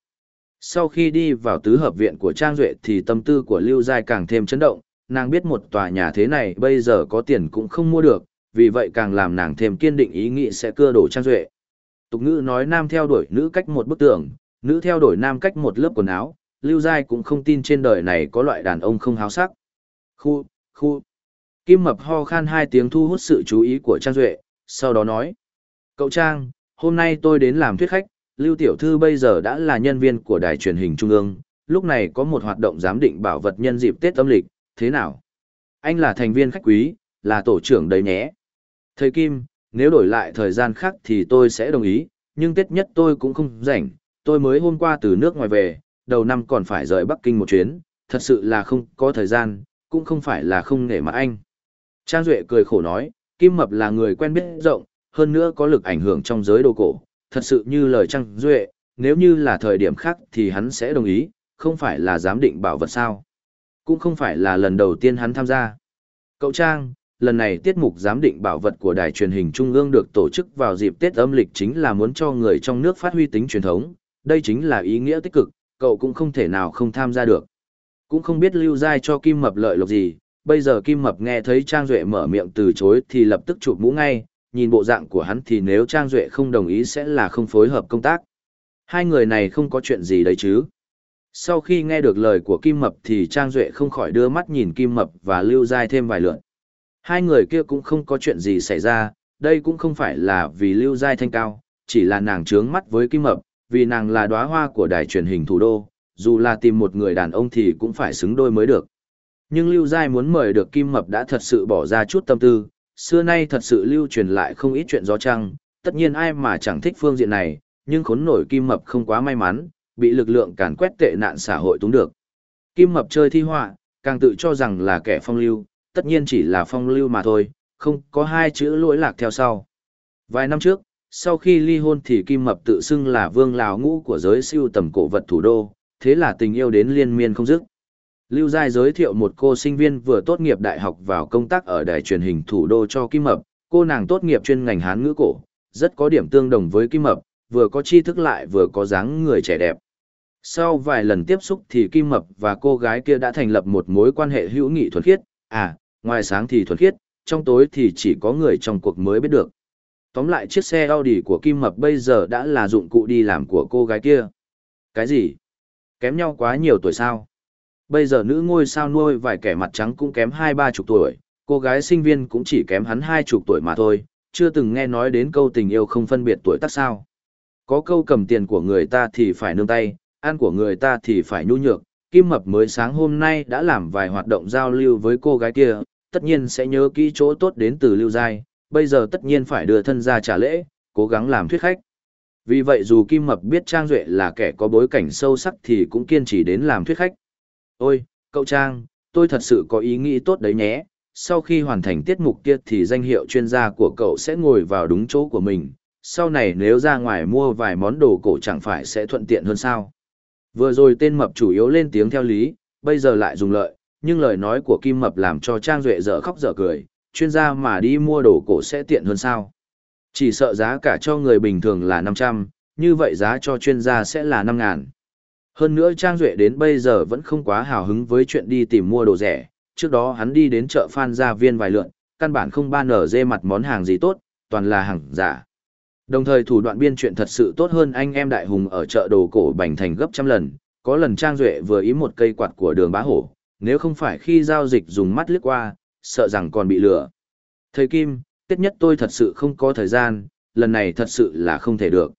Sau khi đi vào tứ hợp viện của Trang Duệ thì tâm tư của Lưu Giai càng thêm chấn động, nàng biết một tòa nhà thế này bây giờ có tiền cũng không mua được, vì vậy càng làm nàng thêm kiên định ý nghĩ sẽ cưa đổ Trang Duệ. Tục ngữ nói nam theo đuổi nữ cách một bức tường, nữ theo đuổi nam cách một lớp quần áo, Lưu Giai cũng không tin trên đời này có loại đàn ông không háo sắc. Khu, khu. Kim Mập ho khan hai tiếng thu hút sự chú ý của Trang Duệ, sau đó nói. Cậu Trang, hôm nay tôi đến làm thuyết khách, Lưu Tiểu Thư bây giờ đã là nhân viên của đài truyền hình Trung ương, lúc này có một hoạt động giám định bảo vật nhân dịp Tết âm lịch, thế nào? Anh là thành viên khách quý, là tổ trưởng đấy nhé. Thầy Kim, nếu đổi lại thời gian khác thì tôi sẽ đồng ý, nhưng Tết nhất tôi cũng không rảnh, tôi mới hôm qua từ nước ngoài về, đầu năm còn phải rời Bắc Kinh một chuyến, thật sự là không có thời gian, cũng không phải là không nể mặt anh. Trang Duệ cười khổ nói, Kim Mập là người quen biết rộng, hơn nữa có lực ảnh hưởng trong giới đồ cổ, thật sự như lời Trang Duệ, nếu như là thời điểm khác thì hắn sẽ đồng ý, không phải là giám định bảo vật sao. Cũng không phải là lần đầu tiên hắn tham gia. Cậu Trang, lần này tiết mục giám định bảo vật của đài truyền hình Trung ương được tổ chức vào dịp Tết âm lịch chính là muốn cho người trong nước phát huy tính truyền thống, đây chính là ý nghĩa tích cực, cậu cũng không thể nào không tham gia được. Cũng không biết lưu giai cho Kim Mập lợi lộc gì, bây giờ Kim Mập nghe thấy Trang Duệ mở miệng từ chối thì lập tức chụp mũ ngay, nhìn bộ dạng của hắn thì nếu Trang Duệ không đồng ý sẽ là không phối hợp công tác. Hai người này không có chuyện gì đấy chứ. Sau khi nghe được lời của Kim Mập thì Trang Duệ không khỏi đưa mắt nhìn Kim Mập và lưu giai thêm vài lượn. Hai người kia cũng không có chuyện gì xảy ra, đây cũng không phải là vì lưu giai thanh cao, chỉ là nàng trướng mắt với Kim Mập, vì nàng là đóa hoa của đài truyền hình thủ đô, dù là tìm một người đàn ông thì cũng phải xứng đôi mới được. Nhưng Lưu Giai muốn mời được Kim Mập đã thật sự bỏ ra chút tâm tư, xưa nay thật sự lưu truyền lại không ít chuyện gió trăng, tất nhiên ai mà chẳng thích phương diện này, nhưng khốn nổi Kim Mập không quá may mắn, bị lực lượng càn quét tệ nạn xã hội túng được. Kim Mập chơi thi họa, càng tự cho rằng là kẻ phong lưu, tất nhiên chỉ là phong lưu mà thôi, không có hai chữ lỗi lạc theo sau. Vài năm trước, sau khi ly hôn thì Kim Mập tự xưng là vương lào ngũ của giới siêu tầm cổ vật thủ đô, thế là tình yêu đến liên miên không dứt. Lưu Giai giới thiệu một cô sinh viên vừa tốt nghiệp đại học vào công tác ở đài truyền hình thủ đô cho Kim Mập, cô nàng tốt nghiệp chuyên ngành Hán ngữ cổ, rất có điểm tương đồng với Kim Mập, vừa có tri thức lại vừa có dáng người trẻ đẹp. Sau vài lần tiếp xúc thì Kim Mập và cô gái kia đã thành lập một mối quan hệ hữu nghị thuần khiết, à, ngoài sáng thì thuần khiết, trong tối thì chỉ có người trong cuộc mới biết được. Tóm lại chiếc xe Audi của Kim Mập bây giờ đã là dụng cụ đi làm của cô gái kia. Cái gì? Kém nhau quá nhiều tuổi sao? Bây giờ nữ ngôi sao nuôi vài kẻ mặt trắng cũng kém hai ba chục tuổi, cô gái sinh viên cũng chỉ kém hắn hai chục tuổi mà thôi, chưa từng nghe nói đến câu tình yêu không phân biệt tuổi tác sao. Có câu cầm tiền của người ta thì phải nương tay, ăn của người ta thì phải nhu nhược, Kim Mập mới sáng hôm nay đã làm vài hoạt động giao lưu với cô gái kia, tất nhiên sẽ nhớ kỹ chỗ tốt đến từ Lưu Giai, bây giờ tất nhiên phải đưa thân ra trả lễ, cố gắng làm thuyết khách. Vì vậy dù Kim Mập biết Trang Duệ là kẻ có bối cảnh sâu sắc thì cũng kiên trì đến làm thuyết khách. Ôi, cậu Trang, tôi thật sự có ý nghĩ tốt đấy nhé. Sau khi hoàn thành tiết mục kia thì danh hiệu chuyên gia của cậu sẽ ngồi vào đúng chỗ của mình. Sau này nếu ra ngoài mua vài món đồ cổ chẳng phải sẽ thuận tiện hơn sao. Vừa rồi tên mập chủ yếu lên tiếng theo lý, bây giờ lại dùng lợi, nhưng lời nói của Kim Mập làm cho Trang Duệ dở khóc dở cười, chuyên gia mà đi mua đồ cổ sẽ tiện hơn sao. Chỉ sợ giá cả cho người bình thường là 500, như vậy giá cho chuyên gia sẽ là 5 ngàn. Hơn nữa Trang Duệ đến bây giờ vẫn không quá hào hứng với chuyện đi tìm mua đồ rẻ, trước đó hắn đi đến chợ Phan Gia Viên vài lượn, căn bản không ban nở dê mặt món hàng gì tốt, toàn là hàng giả. Đồng thời thủ đoạn biên chuyện thật sự tốt hơn anh em đại hùng ở chợ đồ cổ bành thành gấp trăm lần, có lần Trang Duệ vừa ý một cây quạt của đường bá hổ, nếu không phải khi giao dịch dùng mắt lướt qua, sợ rằng còn bị lừa. Thầy Kim, tiết nhất tôi thật sự không có thời gian, lần này thật sự là không thể được.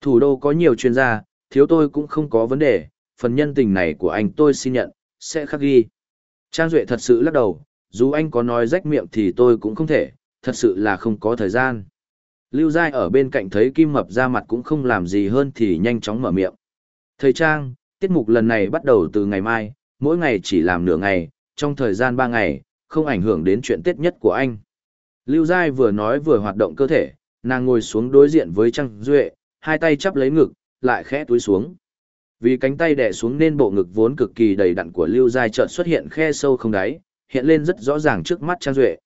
Thủ đô có nhiều chuyên gia, thiếu tôi cũng không có vấn đề, phần nhân tình này của anh tôi xin nhận, sẽ khắc ghi. Trang Duệ thật sự lắc đầu, dù anh có nói rách miệng thì tôi cũng không thể, thật sự là không có thời gian. Lưu Giai ở bên cạnh thấy Kim Mập ra mặt cũng không làm gì hơn thì nhanh chóng mở miệng. Thầy Trang, tiết mục lần này bắt đầu từ ngày mai, mỗi ngày chỉ làm nửa ngày, trong thời gian 3 ngày, không ảnh hưởng đến chuyện tiết nhất của anh. Lưu Giai vừa nói vừa hoạt động cơ thể, nàng ngồi xuống đối diện với Trang Duệ, hai tay chắp lấy ngực, lại khẽ túi xuống. Vì cánh tay đè xuống nên bộ ngực vốn cực kỳ đầy đặn của Lưu Giai chợt xuất hiện khe sâu không đáy, hiện lên rất rõ ràng trước mắt Trang Duệ.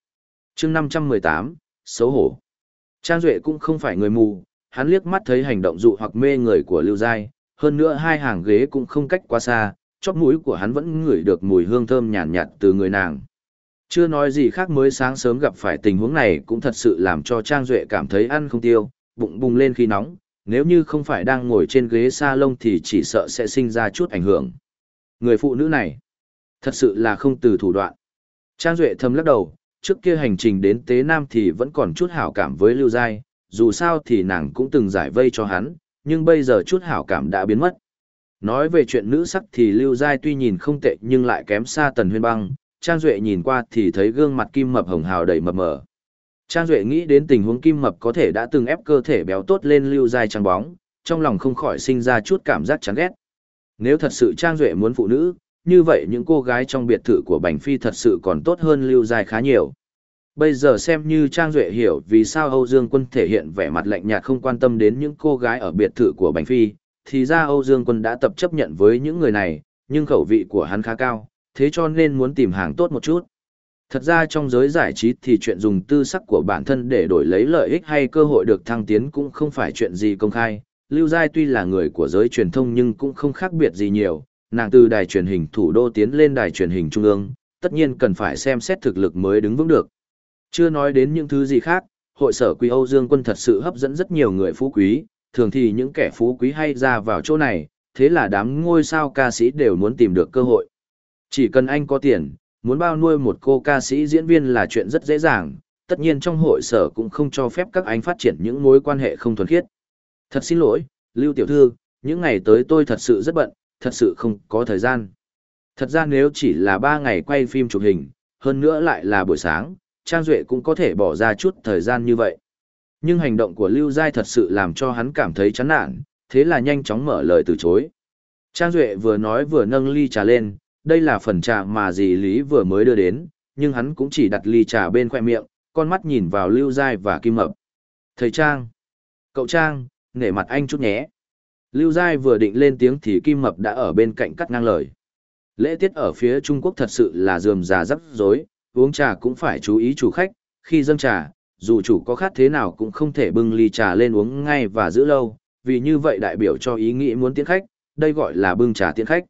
chương 518, xấu hổ. Trang Duệ cũng không phải người mù, hắn liếc mắt thấy hành động dụ hoặc mê người của Lưu Giai, hơn nữa hai hàng ghế cũng không cách quá xa, chóp mũi của hắn vẫn ngửi được mùi hương thơm nhàn nhạt, nhạt từ người nàng. Chưa nói gì khác mới sáng sớm gặp phải tình huống này cũng thật sự làm cho Trang Duệ cảm thấy ăn không tiêu, bụng bùng lên khi nóng, nếu như không phải đang ngồi trên ghế salon thì chỉ sợ sẽ sinh ra chút ảnh hưởng. Người phụ nữ này, thật sự là không từ thủ đoạn. Trang Duệ thầm lắc đầu, trước kia hành trình đến Tế Nam thì vẫn còn chút hảo cảm với Lưu Giai, dù sao thì nàng cũng từng giải vây cho hắn, nhưng bây giờ chút hảo cảm đã biến mất. Nói về chuyện nữ sắc thì Lưu Giai tuy nhìn không tệ nhưng lại kém xa Tần Huyên Băng, Trang Duệ nhìn qua thì thấy gương mặt kim mập hồng hào đầy mập mờ. Trang Duệ nghĩ đến tình huống kim mập có thể đã từng ép cơ thể béo tốt lên lưu Giai trắng bóng, trong lòng không khỏi sinh ra chút cảm giác chán ghét. Nếu thật sự Trang Duệ muốn phụ nữ, như vậy những cô gái trong biệt thự của Bành Phi thật sự còn tốt hơn lưu Giai khá nhiều. Bây giờ xem như Trang Duệ hiểu vì sao Âu Dương Quân thể hiện vẻ mặt lạnh nhạt không quan tâm đến những cô gái ở biệt thự của Bành Phi, thì ra Âu Dương Quân đã tập chấp nhận với những người này, nhưng khẩu vị của hắn khá cao, thế cho nên muốn tìm hàng tốt một chút. Thật ra trong giới giải trí thì chuyện dùng tư sắc của bản thân để đổi lấy lợi ích hay cơ hội được thăng tiến cũng không phải chuyện gì công khai. Lưu Giai tuy là người của giới truyền thông nhưng cũng không khác biệt gì nhiều, nàng từ đài truyền hình thủ đô tiến lên đài truyền hình trung ương, tất nhiên cần phải xem xét thực lực mới đứng vững được. Chưa nói đến những thứ gì khác, hội sở Quý Âu Dương quân thật sự hấp dẫn rất nhiều người phú quý, thường thì những kẻ phú quý hay ra vào chỗ này, thế là đám ngôi sao ca sĩ đều muốn tìm được cơ hội. Chỉ cần anh có tiền, muốn bao nuôi một cô ca sĩ diễn viên là chuyện rất dễ dàng, tất nhiên trong hội sở cũng không cho phép các anh phát triển những mối quan hệ không thuần khiết. Thật xin lỗi, Lưu Tiểu Thư, những ngày tới tôi thật sự rất bận, thật sự không có thời gian. Thật ra nếu chỉ là 3 ngày quay phim chụp hình, hơn nữa lại là buổi sáng, Trang Duệ cũng có thể bỏ ra chút thời gian như vậy. Nhưng hành động của Lưu Giai thật sự làm cho hắn cảm thấy chán nản, thế là nhanh chóng mở lời từ chối. Trang Duệ vừa nói vừa nâng ly trà lên, đây là phần trà mà dì Lý vừa mới đưa đến, nhưng hắn cũng chỉ đặt ly trà bên khoe miệng, con mắt nhìn vào Lưu Giai và Kim Mập. Thầy Trang! Cậu Trang, nể mặt anh chút nhé. Lưu Giai vừa định lên tiếng thì Kim Mập đã ở bên cạnh cắt ngang lời. Lễ tiết ở phía Trung Quốc thật sự là dườm già rắc rối, uống trà cũng phải chú ý chủ khách, khi dâng trà, dù chủ có khát thế nào cũng không thể bưng ly trà lên uống ngay và giữ lâu, vì như vậy đại biểu cho ý nghĩ muốn tiễn khách, đây gọi là bưng trà tiễn khách.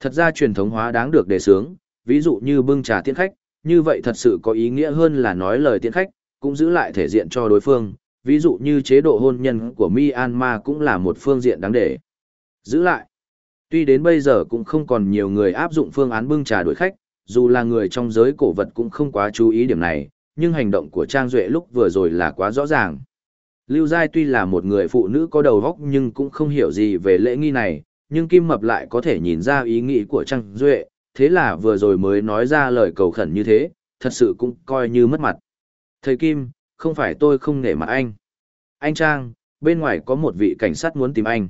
Thật ra truyền thống hóa đáng được đề sướng. ví dụ như bưng trà tiễn khách, như vậy thật sự có ý nghĩa hơn là nói lời tiễn khách, cũng giữ lại thể diện cho đối phương, ví dụ như chế độ hôn nhân của Myanmar cũng là một phương diện đáng để giữ lại. Tuy đến bây giờ cũng không còn nhiều người áp dụng phương án bưng trà đuổi khách, dù là người trong giới cổ vật cũng không quá chú ý điểm này, nhưng hành động của Trang Duệ lúc vừa rồi là quá rõ ràng. Lưu Giai tuy là một người phụ nữ có đầu óc nhưng cũng không hiểu gì về lễ nghi này, nhưng Kim Mập lại có thể nhìn ra ý nghĩ của Trang Duệ, thế là vừa rồi mới nói ra lời cầu khẩn như thế, thật sự cũng coi như mất mặt. Thầy Kim, không phải tôi không nể mặt anh. Anh Trang, bên ngoài có một vị cảnh sát muốn tìm anh.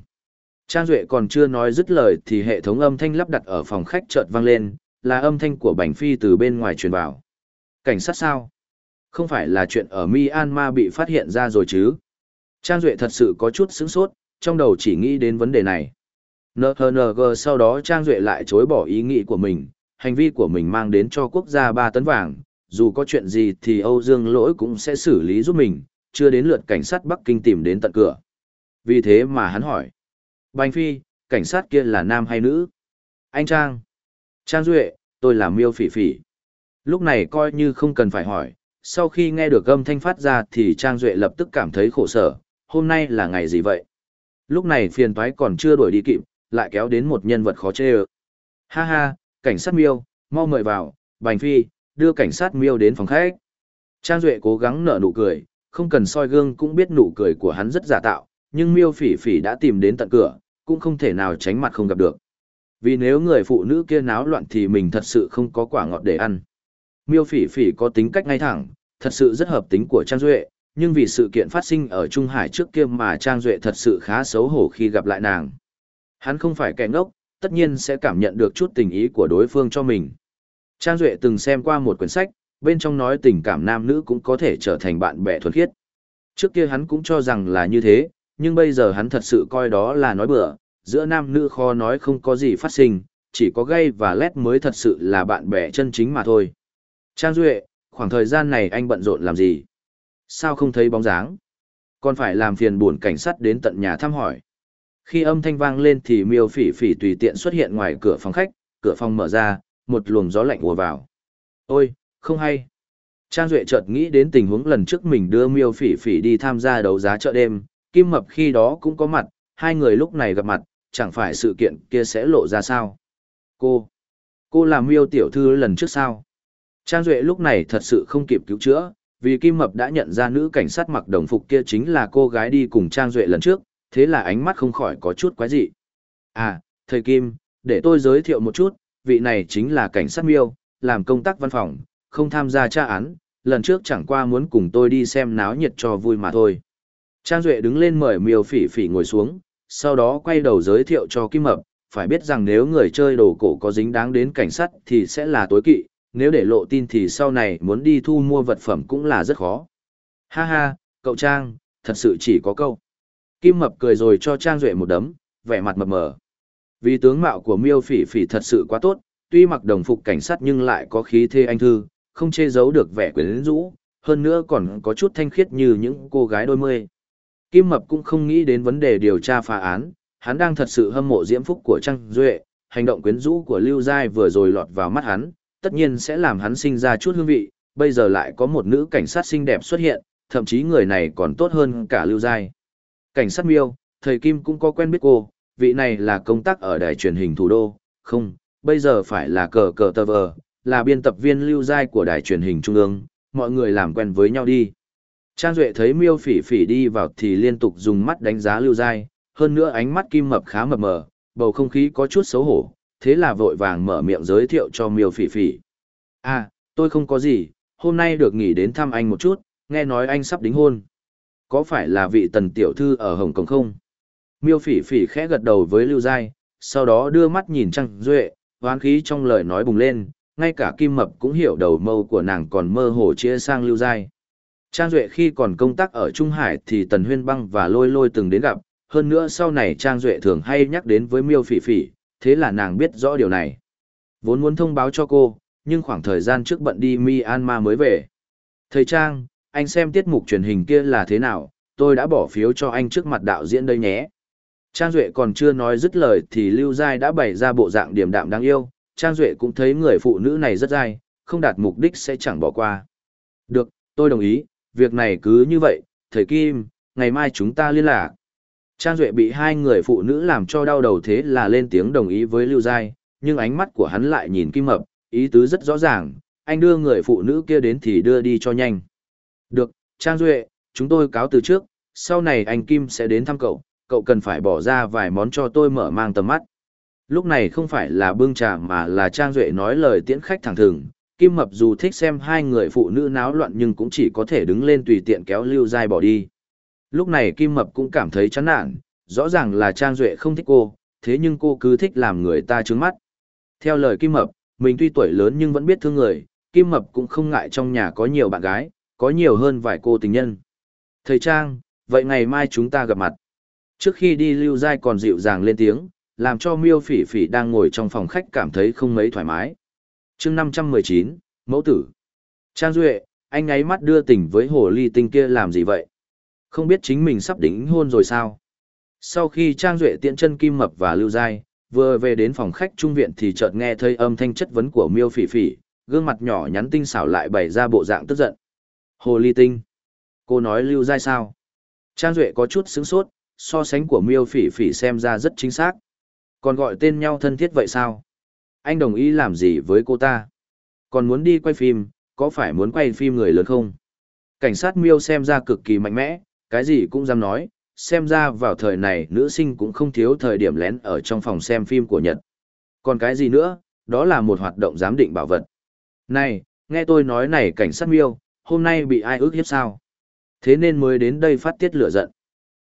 Trang Duệ còn chưa nói dứt lời thì hệ thống âm thanh lắp đặt ở phòng khách chợt vang lên, là âm thanh của Bành Phi từ bên ngoài truyền vào. Cảnh sát sao? Không phải là chuyện ở Myanmar bị phát hiện ra rồi chứ? Trang Duệ thật sự có chút sững sốt, trong đầu chỉ nghĩ đến vấn đề này. NHNG sau đó Trang Duệ lại chối bỏ ý nghĩ của mình, hành vi của mình mang đến cho quốc gia 3 tấn vàng, dù có chuyện gì thì Âu Dương Lỗi cũng sẽ xử lý giúp mình, chưa đến lượt cảnh sát Bắc Kinh tìm đến tận cửa. Vì thế mà hắn hỏi. Bành Phi, cảnh sát kia là nam hay nữ? Anh Trang. Trang Duệ, tôi là Miêu Phỉ Phỉ. Lúc này coi như không cần phải hỏi, sau khi nghe được âm thanh phát ra thì Trang Duệ lập tức cảm thấy khổ sở, hôm nay là ngày gì vậy? Lúc này phiền toái còn chưa đuổi đi kịp, lại kéo đến một nhân vật khó chê ơ. Ha ha, cảnh sát Miêu, mau mời vào, Bành Phi, đưa cảnh sát Miêu đến phòng khách. Trang Duệ cố gắng nở nụ cười, không cần soi gương cũng biết nụ cười của hắn rất giả tạo, nhưng Miêu Phỉ Phỉ đã tìm đến tận cửa, cũng không thể nào tránh mặt không gặp được. Vì nếu người phụ nữ kia náo loạn thì mình thật sự không có quả ngọt để ăn. Miêu Phỉ Phỉ có tính cách ngay thẳng, thật sự rất hợp tính của Trang Duệ, nhưng vì sự kiện phát sinh ở Trung Hải trước kia mà Trang Duệ thật sự khá xấu hổ khi gặp lại nàng. Hắn không phải kẻ ngốc, tất nhiên sẽ cảm nhận được chút tình ý của đối phương cho mình. Trang Duệ từng xem qua một quyển sách, bên trong nói tình cảm nam nữ cũng có thể trở thành bạn bè thuần khiết. Trước kia hắn cũng cho rằng là như thế, nhưng bây giờ hắn thật sự coi đó là nói bừa, giữa nam nữ khó nói không có gì phát sinh, chỉ có gay và lét mới thật sự là bạn bè chân chính mà thôi. Trang Duệ, khoảng thời gian này anh bận rộn làm gì? Sao không thấy bóng dáng? Còn phải làm phiền buồn cảnh sát đến tận nhà thăm hỏi. Khi âm thanh vang lên thì miêu phỉ phỉ tùy tiện xuất hiện ngoài cửa phòng khách, cửa phòng mở ra, một luồng gió lạnh ùa vào. Ôi, không hay. Trang Duệ chợt nghĩ đến tình huống lần trước mình đưa miêu phỉ phỉ đi tham gia đấu giá chợ đêm, Kim Mập khi đó cũng có mặt, hai người lúc này gặp mặt, chẳng phải sự kiện kia sẽ lộ ra sao. Cô, cô làm miêu tiểu thư lần trước sao? Trang Duệ lúc này thật sự không kịp cứu chữa, vì Kim Mập đã nhận ra nữ cảnh sát mặc đồng phục kia chính là cô gái đi cùng Trang Duệ lần trước, thế là ánh mắt không khỏi có chút quái dị. À, thầy Kim, để tôi giới thiệu một chút, vị này chính là cảnh sát miêu, làm công tác văn phòng, không tham gia tra án, lần trước chẳng qua muốn cùng tôi đi xem náo nhiệt cho vui mà thôi. Trang Duệ đứng lên mời miêu phỉ phỉ ngồi xuống, sau đó quay đầu giới thiệu cho Kim Mập, phải biết rằng nếu người chơi đồ cổ có dính đáng đến cảnh sát thì sẽ là tối kỵ, nếu để lộ tin thì sau này muốn đi thu mua vật phẩm cũng là rất khó. Ha ha, cậu Trang, thật sự chỉ có câu. Kim Mập cười rồi cho Trang Duệ một đấm, vẻ mặt mập mờ. Vì tướng mạo của miêu phỉ phỉ thật sự quá tốt, tuy mặc đồng phục cảnh sát nhưng lại có khí thế anh thư, không che giấu được vẻ quyến rũ, hơn nữa còn có chút thanh khiết như những cô gái đôi mươi. Kim Mập cũng không nghĩ đến vấn đề điều tra phá án, hắn đang thật sự hâm mộ diễm phúc của Trang Duệ, hành động quyến rũ của Lưu Giai vừa rồi lọt vào mắt hắn, tất nhiên sẽ làm hắn sinh ra chút hương vị, bây giờ lại có một nữ cảnh sát xinh đẹp xuất hiện, thậm chí người này còn tốt hơn cả Lưu Giai. Cảnh sát miêu, thầy Kim cũng có quen biết cô, vị này là công tác ở đài truyền hình thủ đô, không, bây giờ phải là cờ cờ tờ vờ, là biên tập viên Lưu Giai của đài truyền hình trung ương, mọi người làm quen với nhau đi. Trang Duệ thấy miêu phỉ phỉ đi vào thì liên tục dùng mắt đánh giá Lưu Giai, hơn nữa ánh mắt kim mập khá mập mờ, bầu không khí có chút xấu hổ, thế là vội vàng mở miệng giới thiệu cho miêu phỉ phỉ. À, tôi không có gì, hôm nay được nghỉ đến thăm anh một chút, nghe nói anh sắp đính hôn. Có phải là vị tần tiểu thư ở Hồng Kông không? Miêu phỉ phỉ khẽ gật đầu với Lưu Giai, sau đó đưa mắt nhìn Trang Duệ, hoán khí trong lời nói bùng lên, ngay cả Kim Mập cũng hiểu đầu mâu của nàng còn mơ hồ chia sang Lưu Giai. Trang Duệ khi còn công tác ở Trung Hải thì Tần Huyên Băng và Lôi Lôi từng đến gặp, hơn nữa sau này Trang Duệ thường hay nhắc đến với Miêu Phỉ Phỉ, thế là nàng biết rõ điều này. Vốn muốn thông báo cho cô, nhưng khoảng thời gian trước bận đi Myanmar mới về. Thầy Trang, anh xem tiết mục truyền hình kia là thế nào, tôi đã bỏ phiếu cho anh trước mặt đạo diễn đây nhé. Trang Duệ còn chưa nói dứt lời thì Lưu Giai đã bày ra bộ dạng điềm đạm đáng yêu, Trang Duệ cũng thấy người phụ nữ này rất dai, không đạt mục đích sẽ chẳng bỏ qua. Được, tôi đồng ý, việc này cứ như vậy, thầy Kim, ngày mai chúng ta liên lạc. Trang Duệ bị hai người phụ nữ làm cho đau đầu thế là lên tiếng đồng ý với Lưu Giai, nhưng ánh mắt của hắn lại nhìn Kim Mập, ý tứ rất rõ ràng, anh đưa người phụ nữ kia đến thì đưa đi cho nhanh. Được, Trang Duệ, chúng tôi cáo từ trước, sau này anh Kim sẽ đến thăm cậu, cậu cần phải bỏ ra vài món cho tôi mở mang tầm mắt. Lúc này không phải là bưng trà mà là Trang Duệ nói lời tiễn khách thẳng thừng, Kim Mập dù thích xem hai người phụ nữ náo loạn nhưng cũng chỉ có thể đứng lên tùy tiện kéo Lưu Giai bỏ đi. Lúc này Kim Mập cũng cảm thấy chán nản, rõ ràng là Trang Duệ không thích cô, thế nhưng cô cứ thích làm người ta trướng mắt. Theo lời Kim Mập, mình tuy tuổi lớn nhưng vẫn biết thương người, Kim Mập cũng không ngại trong nhà có nhiều bạn gái, có nhiều hơn vài cô tình nhân. Thầy Trang, vậy ngày mai chúng ta gặp mặt. Trước khi đi Lưu Giai còn dịu dàng lên tiếng, làm cho Miêu Phỉ Phỉ đang ngồi trong phòng khách cảm thấy không mấy thoải mái. chương 519, Mẫu Tử. Trang Duệ, anh ấy mắt đưa tình với hồ ly tinh kia làm gì vậy? Không biết chính mình sắp đính hôn rồi sao? Sau khi Trang Duệ tiện chân Kim Mập và Lưu Giai, vừa về đến phòng khách trung viện thì chợt nghe thấy âm thanh chất vấn của Miêu Phỉ Phỉ, gương mặt nhỏ nhắn tinh xảo lại bày ra bộ dạng tức giận. Hồ ly tinh. Cô nói Lưu Giai sao? Trang Duệ có chút sướng sốt, so sánh của Miêu Phỉ Phỉ xem ra rất chính xác. Còn gọi tên nhau thân thiết vậy sao? Anh đồng ý làm gì với cô ta? Còn muốn đi quay phim, có phải muốn quay phim người lớn không? Cảnh sát Miêu xem ra cực kỳ mạnh mẽ, cái gì cũng dám nói, xem ra vào thời này nữ sinh cũng không thiếu thời điểm lén ở trong phòng xem phim của Nhật. Còn cái gì nữa, đó là một hoạt động giám định bảo vật. Này, nghe tôi nói này cảnh sát miêu, hôm nay bị ai ước hiếp sao? Thế nên mới đến đây phát tiết lửa giận.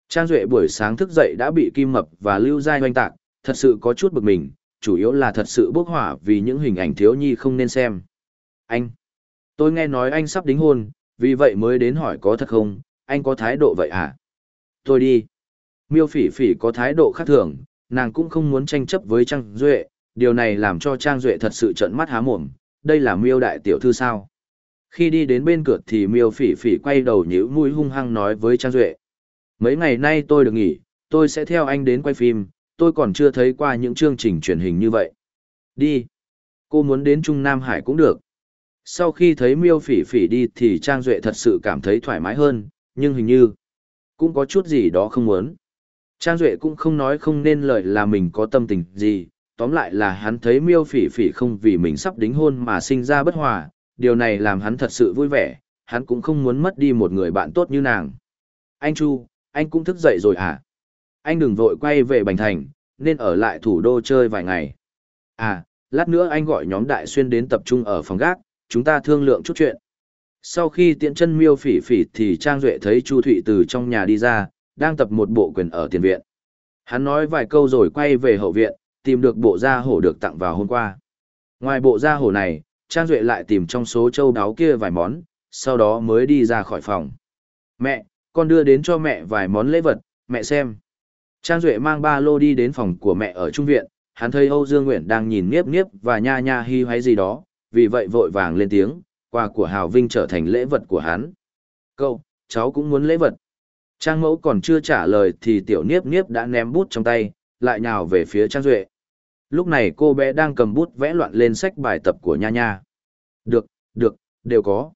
Trang Duệ buổi sáng thức dậy đã bị Kim Mập và Lưu Giai hoanh tạc, thật sự có chút bực mình, chủ yếu là thật sự bốc hỏa vì những hình ảnh thiếu nhi không nên xem. Anh! Tôi nghe nói anh sắp đính hôn, vì vậy mới đến hỏi có thật không, anh có thái độ vậy à? Tôi đi. Miêu phỉ phỉ có thái độ khác thường, nàng cũng không muốn tranh chấp với Trang Duệ, điều này làm cho Trang Duệ thật sự trợn mắt há mồm, đây là miêu đại tiểu thư sao? Khi đi đến bên cửa thì miêu phỉ phỉ quay đầu nhíu mũi hung hăng nói với Trang Duệ. Mấy ngày nay tôi được nghỉ, tôi sẽ theo anh đến quay phim, tôi còn chưa thấy qua những chương trình truyền hình như vậy. Đi. Cô muốn đến Trung Nam Hải cũng được. Sau khi thấy miêu phỉ phỉ đi thì Trang Duệ thật sự cảm thấy thoải mái hơn, nhưng hình như cũng có chút gì đó không muốn. Trang Duệ cũng không nói không nên lời là mình có tâm tình gì, tóm lại là hắn thấy miêu phỉ phỉ không vì mình sắp đính hôn mà sinh ra bất hòa, điều này làm hắn thật sự vui vẻ, hắn cũng không muốn mất đi một người bạn tốt như nàng. Anh Chu, anh cũng thức dậy rồi à? Anh đừng vội quay về Bành Thành, nên ở lại thủ đô chơi vài ngày. À, lát nữa anh gọi nhóm đại xuyên đến tập trung ở phòng gác, chúng ta thương lượng chút chuyện. Sau khi tiện chân miêu phỉ phỉ thì Trang Duệ thấy Chu Thụy từ trong nhà đi ra, đang tập một bộ quyền ở tiền viện. Hắn nói vài câu rồi quay về hậu viện, tìm được bộ da hổ được tặng vào hôm qua. Ngoài bộ da hổ này, Trang Duệ lại tìm trong số châu đáo kia vài món, sau đó mới đi ra khỏi phòng. Mẹ, con đưa đến cho mẹ vài món lễ vật, mẹ xem. Trang Duệ mang ba lô đi đến phòng của mẹ ở trung viện, hắn thấy Âu Dương Nguyện đang nhìn nghiếp nghiếp và nha nha hi hoáy gì đó, vì vậy vội vàng lên tiếng, quà của Hào Vinh trở thành lễ vật của hắn. Cậu, cháu cũng muốn lễ vật. Trang mẫu còn chưa trả lời thì tiểu niếp niếp đã ném bút trong tay, lại nhào về phía Trang Duệ. Lúc này cô bé đang cầm bút vẽ loạn lên sách bài tập của Nha Nha. Được, được, đều có.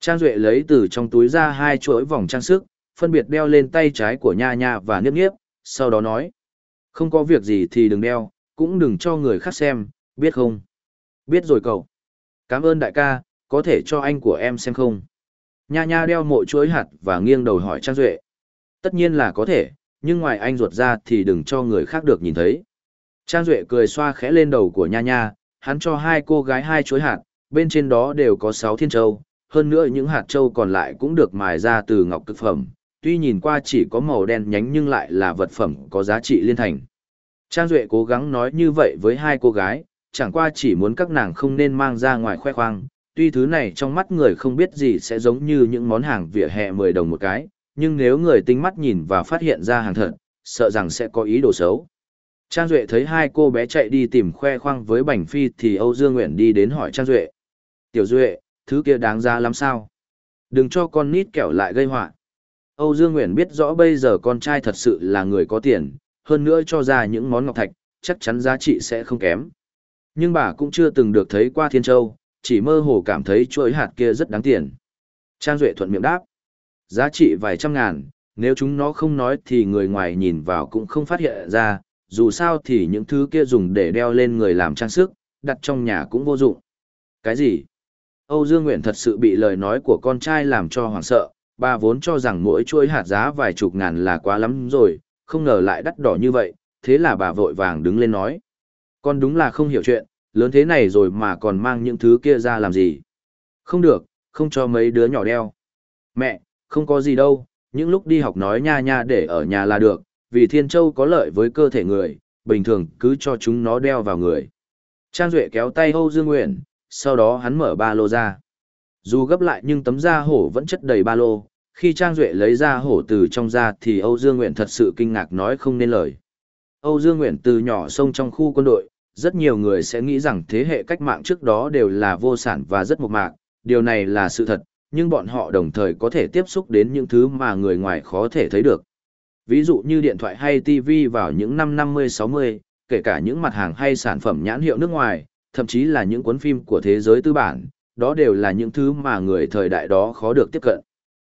Trang Duệ lấy từ trong túi ra hai chuỗi vòng trang sức, phân biệt đeo lên tay trái của Nha Nha và Niếp Niếp, sau đó nói. Không có việc gì thì đừng đeo, cũng đừng cho người khác xem, biết không? Biết rồi cậu. Cảm ơn đại ca, có thể cho anh của em xem không? Nha Nha đeo mộ chuỗi hạt và nghiêng đầu hỏi Trang Duệ. Tất nhiên là có thể, nhưng ngoài anh ruột ra thì đừng cho người khác được nhìn thấy. Trang Duệ cười xoa khẽ lên đầu của Nha Nha, hắn cho hai cô gái hai chuối hạt, bên trên đó đều có sáu thiên châu, hơn nữa những hạt châu còn lại cũng được mài ra từ ngọc cực phẩm, tuy nhìn qua chỉ có màu đen nhánh nhưng lại là vật phẩm có giá trị liên thành. Trang Duệ cố gắng nói như vậy với hai cô gái, chẳng qua chỉ muốn các nàng không nên mang ra ngoài khoe khoang, tuy thứ này trong mắt người không biết gì sẽ giống như những món hàng vỉa hè 10 đồng một cái, nhưng nếu người tinh mắt nhìn và phát hiện ra hàng thật, sợ rằng sẽ có ý đồ xấu. Trang Duệ thấy hai cô bé chạy đi tìm khoe khoang với Bành Phi thì Âu Dương Nguyện đi đến hỏi Trang Duệ. Tiểu Duệ, thứ kia đáng ra lắm sao? Đừng cho con nít kẹo lại gây họa Âu Dương Nguyện biết rõ bây giờ con trai thật sự là người có tiền, hơn nữa cho ra những món ngọc thạch, chắc chắn giá trị sẽ không kém. Nhưng bà cũng chưa từng được thấy qua Thiên Châu, chỉ mơ hồ cảm thấy chuỗi hạt kia rất đáng tiền. Trang Duệ thuận miệng đáp. Giá trị vài trăm ngàn, nếu chúng nó không nói thì người ngoài nhìn vào cũng không phát hiện ra, dù sao thì những thứ kia dùng để đeo lên người làm trang sức, đặt trong nhà cũng vô dụng. Cái gì? Âu Dương Nguyện thật sự bị lời nói của con trai làm cho hoảng sợ, bà vốn cho rằng mỗi chuỗi hạt giá vài chục ngàn là quá lắm rồi, không ngờ lại đắt đỏ như vậy, thế là bà vội vàng đứng lên nói. Con đúng là không hiểu chuyện, lớn thế này rồi mà còn mang những thứ kia ra làm gì. Không được, không cho mấy đứa nhỏ đeo. Mẹ, không có gì đâu, Những lúc đi học nói nha nha để ở nhà là được, vì Thiên Châu có lợi với cơ thể người, bình thường cứ cho chúng nó đeo vào người. Trang Duệ kéo tay Âu Dương Nguyện, sau đó hắn mở ba lô ra. Dù gấp lại nhưng tấm da hổ vẫn chất đầy ba lô, khi Trang Duệ lấy ra hổ từ trong da thì Âu Dương Nguyện thật sự kinh ngạc nói không nên lời. Âu Dương Nguyện từ nhỏ sông trong khu quân đội, rất nhiều người sẽ nghĩ rằng thế hệ cách mạng trước đó đều là vô sản và rất mộc mạc, điều này là sự thật, nhưng bọn họ đồng thời có thể tiếp xúc đến những thứ mà người ngoài khó thể thấy được. Ví dụ như điện thoại hay TV vào những năm 50-60, kể cả những mặt hàng hay sản phẩm nhãn hiệu nước ngoài, thậm chí là những cuốn phim của thế giới tư bản, đó đều là những thứ mà người thời đại đó khó được tiếp cận.